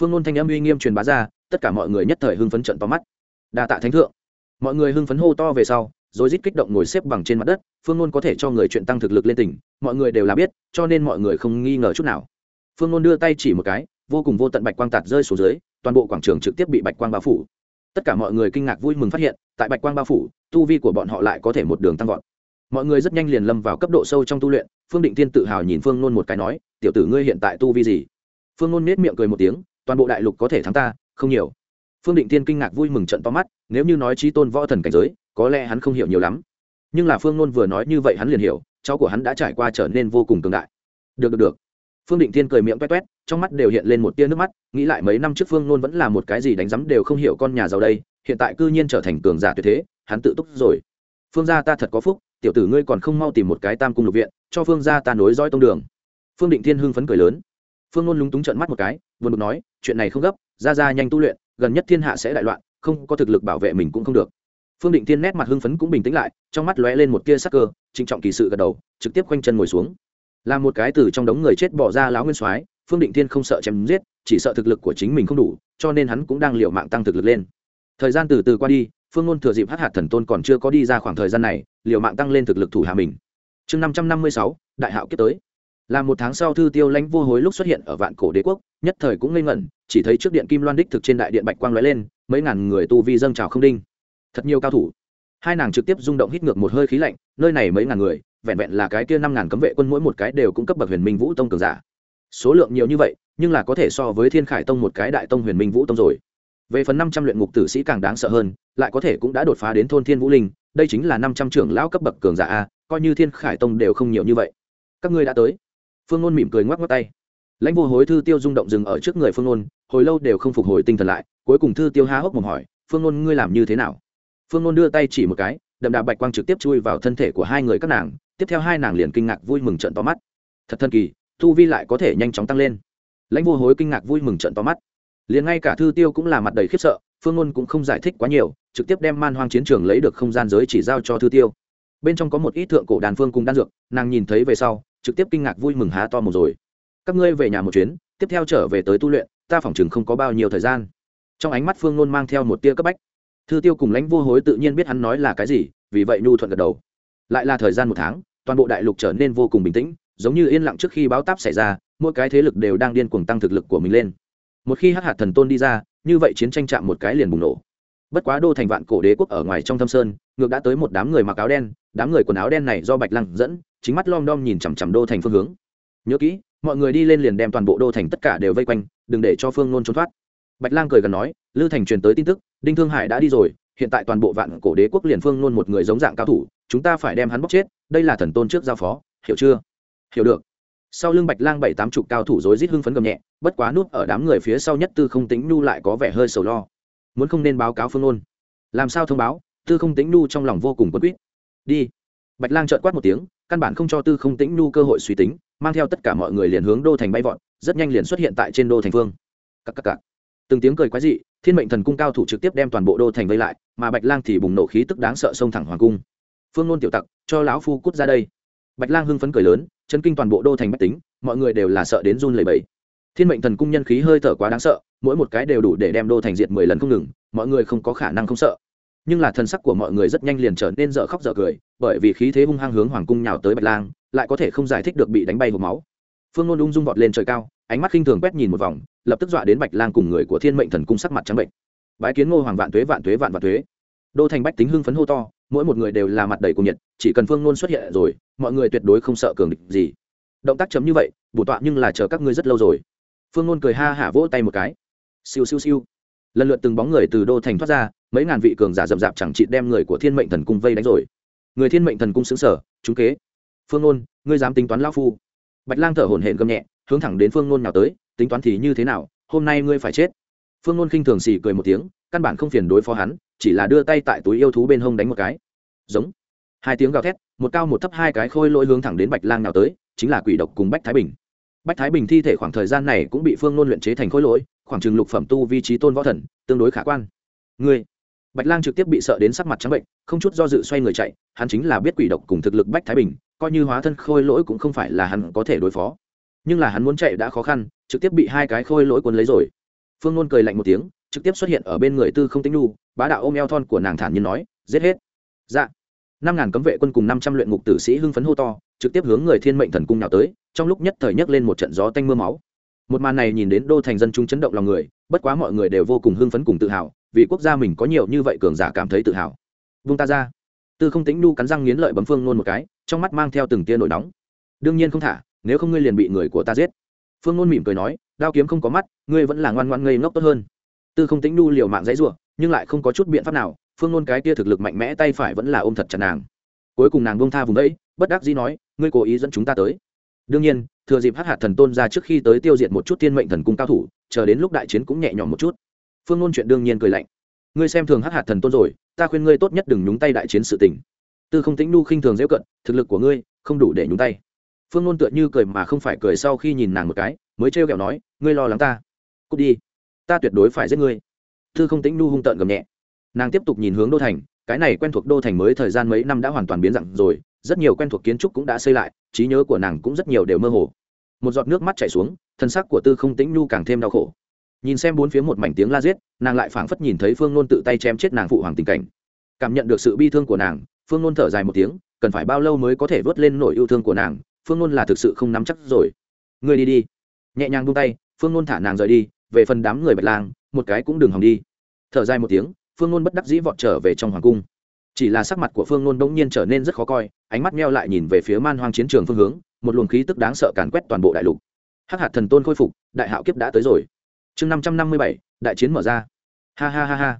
Phương nôn thanh âm uy nghiêm truyền bá ra, tất cả mọi người nhất thời hưng phấn trận to mắt. Đa tạ thánh thượng. Mọi người hưng phấn hô to về sau rồi rít kích động ngồi xếp bằng trên mặt đất, phương nôn có thể cho người chuyện tăng thực lực lên tỉnh, mọi người đều là biết, cho nên mọi người không nghi ngờ chút nào. Phương nôn đưa tay chỉ một cái, vô cùng vô tận bạch quang tạt rơi xuống dưới, toàn bộ quảng trường trực tiếp bị bạch quang bao phủ. Tất cả mọi người kinh ngạc vui mừng phát hiện, tại bạch quang bao phủ, tu vi của bọn họ lại có thể một đường tăng vọt. Mọi người rất nhanh liền lâm vào cấp độ sâu trong tu luyện, phương định tiên tự hào nhìn phương nôn một cái nói, tiểu tử ngươi hiện tại tu vi gì? Phương nôn nết miệng cười một tiếng, toàn bộ đại lục có thể thắng ta, không nhiều. Phương định tiên kinh ngạc vui mừng trận to mắt, nếu như nói trí tôn võ thần cảnh giới có lẽ hắn không hiểu nhiều lắm. Nhưng là phương nôn vừa nói như vậy hắn liền hiểu, cháu của hắn đã trải qua trở nên vô cùng cường đại. Được được được. Phương định Thiên cười miệng toét toét, trong mắt đều hiện lên một tia nước mắt, nghĩ lại mấy năm trước phương nôn vẫn là một cái gì đánh rắm đều không hiểu con nhà giàu đây, hiện tại cư nhiên trở thành cường giả tuyệt thế, hắn tự túc rồi. Phương gia ta thật có phúc, tiểu tử ngươi còn không mau tìm một cái tam cung lục viện, cho phương gia ta nối dõi tông đường. Phương định thiên hưng phấn cười lớn. Phương nôn lúng túng trợn mắt một cái vừa một nói, chuyện này không gấp, ra ra nhanh tu luyện, gần nhất thiên hạ sẽ đại loạn, không có thực lực bảo vệ mình cũng không được phương định thiên nét mặt hưng phấn cũng bình tĩnh lại, trong mắt lóe lên một tia sắc cơ, trịnh trọng kỳ sự gật đầu, trực tiếp quanh chân ngồi xuống. Là một cái từ trong đống người chết bỏ ra láo nguyên soái, phương định thiên không sợ chém giết, chỉ sợ thực lực của chính mình không đủ, cho nên hắn cũng đang liệu mạng tăng thực lực lên. Thời gian từ từ qua đi, phương ngôn thừa dịp hát hạt thần tôn còn chưa có đi ra khoảng thời gian này liệu mạng tăng lên thực lực thủ hạ mình. Chương năm trăm năm mươi sáu, đại hạo kiếp tới. Là một tháng sau thư tiêu lãnh vô hối lúc xuất hiện ở vạn cổ đế quốc, nhất thời cũng ngây ngẩn, chỉ thấy trước điện kim loan đích thực trên đại điện bạch quang lóe lên, mấy ngàn người tu vi dâng trào không đinh thật nhiều cao thủ. Hai nàng trực tiếp rung động hít ngược một hơi khí lạnh, nơi này mấy ngàn người, vẹn vẹn là cái kia năm ngàn cấm vệ quân mỗi một cái đều cung cấp bậc huyền minh vũ tông cường giả. Số lượng nhiều như vậy, nhưng là có thể so với thiên khải tông một cái đại tông huyền minh vũ tông rồi. Về phần năm trăm luyện ngục tử sĩ càng đáng sợ hơn, lại có thể cũng đã đột phá đến thôn thiên vũ linh, đây chính là năm trăm trưởng lão cấp bậc cường giả a, coi như thiên khải tông đều không nhiều như vậy. Các ngươi đã tới. Phương ngôn mỉm cười ngoắc ngoắc tay. Lãnh vô hối thư tiêu rung động dừng ở trước người phương ngôn hồi lâu đều không phục hồi tinh thần lại, cuối cùng thư tiêu há hốc mồm hỏi, phương ngôn ngươi làm như thế nào? Phương nôn đưa tay chỉ một cái, đậm đà bạch quang trực tiếp chui vào thân thể của hai người các nàng, tiếp theo hai nàng liền kinh ngạc vui mừng trận to mắt. Thật thần kỳ thu vi lại có thể nhanh chóng tăng lên. Lãnh vô hối kinh ngạc vui mừng trận to mắt. Liền ngay cả thư tiêu cũng là mặt đầy khiếp sợ, phương ngôn cũng không giải thích quá nhiều, trực tiếp đem man hoang chiến trường lấy được không gian giới chỉ giao cho thư tiêu. Bên trong có một ít thượng cổ đàn phương cùng đan dược, nàng nhìn thấy về sau, trực tiếp kinh ngạc vui mừng há to một rồi. Các ngươi về nhà một chuyến, tiếp theo trở về tới tu luyện, ta phỏng chừng không có bao nhiêu thời gian. Trong ánh mắt phương ngôn mang theo một tia cấp bách thư tiêu cùng lãnh vô hối tự nhiên biết hắn nói là cái gì, vì vậy nhu thuận gật đầu. Lại là thời gian một tháng, toàn bộ đại lục trở nên vô cùng bình tĩnh, giống như yên lặng trước khi báo táp xảy ra, mỗi cái thế lực đều đang điên cuồng tăng thực lực của mình lên. Một khi hắc hạt thần tôn đi ra, như vậy chiến tranh chạm một cái liền bùng nổ. Bất quá đô thành vạn cổ đế quốc ở ngoài trong thâm sơn, ngược đã tới một đám người mặc áo đen, đám người quần áo đen này do bạch lăng dẫn, chính mắt lom đom nhìn chằm chằm đô thành phương hướng. Nhớ kỹ, mọi người đi lên liền đem toàn bộ đô thành tất cả đều vây quanh, đừng để cho phương nôn trốn thoát. Bạch lang cười gần nói, lư thành truyền tới tin tức đinh thương hải đã đi rồi, hiện tại toàn bộ vạn cổ đế quốc liền phương nôn một người giống dạng cao thủ, chúng ta phải đem hắn bóc chết, đây là thần tôn trước giao phó, hiểu chưa? Hiểu được. Sau lưng bạch lang bảy tám chục cao thủ rối rít hưng phấn gầm nhẹ, bất quá núp ở đám người phía sau nhất tư không tính nu lại có vẻ hơi sầu lo. Muốn không nên báo cáo phương ôn làm sao thông báo? Tư không tính nu trong lòng vô cùng quấn quýt. Đi. Bạch lang trợn quát một tiếng, căn bản không cho tư không tính nu cơ hội suy tính, mang theo tất cả mọi người liền hướng đô thành bay vọt, rất nhanh liền xuất hiện tại trên đô thành phương. Cắc cắc cắc. từng tiếng cười quái dị thiên mệnh thần cung cao thủ trực tiếp đem toàn bộ đô thành vây lại, mà bạch lang thì bùng nổ khí tức đáng sợ xông thẳng hoàng cung. Phương nôn tiểu tặc, cho lão phu cút ra đây. Bạch lang hưng phấn cười lớn chân kinh toàn bộ đô thành bách tính, mọi người đều là sợ đến run lẩy bẩy. Thiên mệnh thần cung nhân khí hơi thở quá đáng sợ, mỗi một cái đều đủ để đem đô thành diệt mười lần không ngừng, mọi người không có khả năng không sợ. Nhưng là thần sắc của mọi người rất nhanh liền trở nên dở khóc dở cười, bởi vì khí thế hung hăng hướng hoàng cung nhào tới bạch lang, lại có thể không giải thích được bị đánh bay hộp máu. Phương nôn ung dung vọt lên trời cao ánh mắt khinh thường quét nhìn một vòng, lập tức dọa đến bạch lang cùng người của thiên mệnh thần cung sắc mặt trắng bệnh. Bái kiến ngô hoàng vạn tuế vạn tuế, vạn vạn tuế. Đô thành bách tính hưng phấn hô to, mỗi một người đều là mặt đầy cuồng nhiệt, chỉ cần phương nôn xuất hiện rồi, mọi người tuyệt đối không sợ cường địch gì. Động tác chấm như vậy, bổ tọa nhưng là chờ các ngươi rất lâu rồi. Phương nôn cười ha hả vỗ tay một cái. Siêu siêu siêu. Lần lượt từng bóng người từ đô thành thoát ra, mấy ngàn vị cường giả rậm rạp chẳng chị đem người của thiên mệnh thần cung vây đánh rồi. Người thiên mệnh thần cung xứng sở trúng kế. Phương nôn, ngươi dám tính toán lao phu. Bạch lang thở hổn hển gầm nhẹ hướng thẳng đến phương nôn nào tới, tính toán thì như thế nào, hôm nay ngươi phải chết. Phương nôn khinh thường xì cười một tiếng, căn bản không phiền đối phó hắn, chỉ là đưa tay tại túi yêu thú bên hông đánh một cái. Giống. Hai tiếng gào thét, một cao một thấp hai cái khôi lỗi hướng thẳng đến bạch lang nào tới, chính là quỷ độc cùng bách thái bình. Bách thái bình thi thể khoảng thời gian này cũng bị phương nôn luyện chế thành khối lỗi, khoảng chừng lục phẩm tu vi trí tôn võ thần, tương đối khả quan. Ngươi. Bạch lang trực tiếp bị sợ đến sắc mặt trắng bệnh, không chút do dự xoay người chạy, hắn chính là biết quỷ độc cùng thực lực bách thái bình, coi như hóa thân khôi lỗi cũng không phải là hắn có thể đối phó nhưng là hắn muốn chạy đã khó khăn, trực tiếp bị hai cái khôi lỗi quân lấy rồi. Phương nôn cười lạnh một tiếng, trực tiếp xuất hiện ở bên người tư không tính nu bá đạo ôm eo thon của nàng thản nhiên nói, giết hết. Dạ. Năm ngàn cấm vệ quân cùng năm trăm luyện ngục tử sĩ hưng phấn hô to, trực tiếp hướng người thiên mệnh thần cung nào tới, trong lúc nhất thời nhấc lên một trận gió tanh mưa máu. Một màn này nhìn đến đô thành dân chúng chấn động lòng người, bất quá mọi người đều vô cùng hưng phấn cùng tự hào, vì quốc gia mình có nhiều như vậy cường giả cảm thấy tự hào. Vung ta ra. Tư không tính nu cắn răng nghiến lợi bấm phương nôn một cái, trong mắt mang theo từng tia nổi nóng. Đương nhiên không thả nếu không ngươi liền bị người của ta giết. Phương nôn mỉm cười nói, đao kiếm không có mắt, ngươi vẫn là ngoan ngoan ngây ngốc tốt hơn. Tư không tính nu liều mạng dãy ruộng nhưng lại không có chút biện pháp nào, phương nôn cái kia thực lực mạnh mẽ tay phải vẫn là ôm thật chặt nàng. Cuối cùng nàng bông tha vùng đấy, bất đắc dĩ nói, ngươi cố ý dẫn chúng ta tới. Đương nhiên, thừa dịp hát hạt thần tôn ra trước khi tới tiêu diệt một chút thiên mệnh thần cung cao thủ, chờ đến lúc đại chiến cũng nhẹ nhõm một chút. Phương nôn chuyện đương nhiên cười lạnh. Ngươi xem thường hát hạt thần tôn rồi, ta khuyên ngươi tốt nhất đừng nhúng tay đại chiến sự tình. Tư không tính nu khinh thường dễ cận, thực lực của ngươi không đủ để nhúng tay phương nôn tựa như cười mà không phải cười sau khi nhìn nàng một cái, mới trêu kẹo nói, ngươi lo lắng ta. Cút đi. Ta tuyệt đối phải giết ngươi. Tư không tính nu hung tợn gầm nhẹ. Nàng tiếp tục nhìn hướng đô thành, cái này quen thuộc đô thành mới thời gian mấy năm đã hoàn toàn biến dạng rồi, rất nhiều quen thuộc kiến trúc cũng đã xây lại, trí nhớ của nàng cũng rất nhiều đều mơ hồ. Một giọt nước mắt chảy xuống, thân xác của tư không tĩnh nhu càng thêm đau khổ. Nhìn xem bốn phía một mảnh tiếng la giết, nàng lại phảng phất nhìn thấy phương nôn tự tay chém chết nàng phụ hoàng tình cảnh. Cảm nhận được sự bi thương của nàng, phương nôn thở dài một tiếng, cần phải bao lâu mới có thể vớt lên nỗi yêu thương của nàng phương nôn là thực sự không nắm chắc rồi. Ngươi đi đi. Nhẹ nhàng buông tay, phương nôn thả nàng rời đi, về phần đám người bạch lang, một cái cũng đừng hòng đi. Thở dài một tiếng, phương nôn bất đắc dĩ vọt trở về trong hoàng cung. Chỉ là sắc mặt của phương nôn bỗng nhiên trở nên rất khó coi, ánh mắt meo lại nhìn về phía man hoang chiến trường phương hướng, một luồng khí tức đáng sợ càn quét toàn bộ đại lục. Hắc hạt thần tôn khôi phục, đại hạo kiếp đã tới rồi. Chương năm trăm năm mươi bảy, đại chiến mở ra. Ha ha ha ha.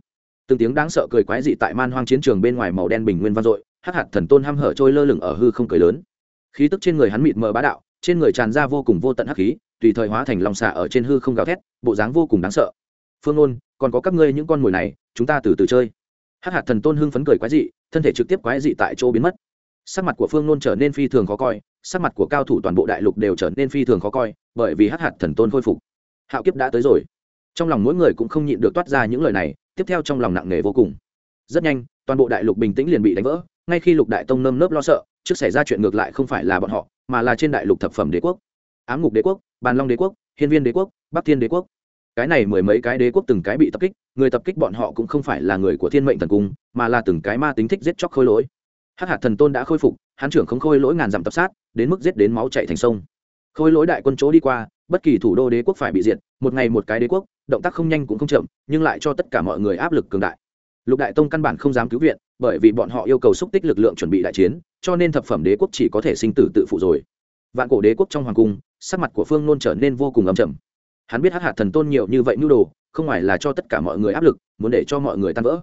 Từng tiếng đáng sợ cười quái dị tại man hoang chiến trường bên ngoài màu đen bình nguyên vang dội, hắc hạt thần tôn h hở trôi lơ lửng ở hư không cười lớn khí tức trên người hắn mịt mờ bá đạo, trên người tràn ra vô cùng vô tận hắc khí, tùy thời hóa thành lòng xạ ở trên hư không gào thét, bộ dáng vô cùng đáng sợ. Phương ôn còn có các ngươi những con mồi này, chúng ta từ từ chơi. Hắc hạt thần tôn hưng phấn cười quái dị, thân thể trực tiếp quái dị tại chỗ biến mất. Sắc mặt của phương nôn trở nên phi thường khó coi, sắc mặt của cao thủ toàn bộ đại lục đều trở nên phi thường khó coi, bởi vì hắc hạt thần tôn khôi phục. Hạo kiếp đã tới rồi. Trong lòng mỗi người cũng không nhịn được toát ra những lời này, tiếp theo trong lòng nặng nề vô cùng. Rất nhanh, toàn bộ đại lục bình tĩnh liền bị đánh vỡ ngay khi lục đại tông nơm nớp lo sợ, trước xảy ra chuyện ngược lại không phải là bọn họ, mà là trên đại lục thập phẩm đế quốc. Ám ngục đế quốc, bàn long đế quốc, hiên viên đế quốc, bắc thiên đế quốc. Cái này mười mấy cái đế quốc từng cái bị tập kích, người tập kích bọn họ cũng không phải là người của thiên mệnh thần cung, mà là từng cái ma tính thích giết chóc khôi lỗi. Hắc hạt thần tôn đã khôi phục hán trưởng không khôi lỗi ngàn dặm tập sát, đến mức giết đến máu chạy thành sông. Khôi lỗi đại quân chỗ đi qua, bất kỳ thủ đô đế quốc phải bị diệt, một ngày một cái đế quốc, động tác không nhanh cũng không chậm, nhưng lại cho tất cả mọi người áp lực cường đại. Lục đại tông căn bản không dám cứu viện bởi vì bọn họ yêu cầu xúc tích lực lượng chuẩn bị đại chiến, cho nên thập phẩm đế quốc chỉ có thể sinh tử tự phụ rồi. Vạn cổ đế quốc trong hoàng cung, sắc mặt của phương nôn trở nên vô cùng ấm chầm hắn biết hắc hạt thần tôn nhiều như vậy nhu đồ, không ngoài là cho tất cả mọi người áp lực, muốn để cho mọi người tan vỡ.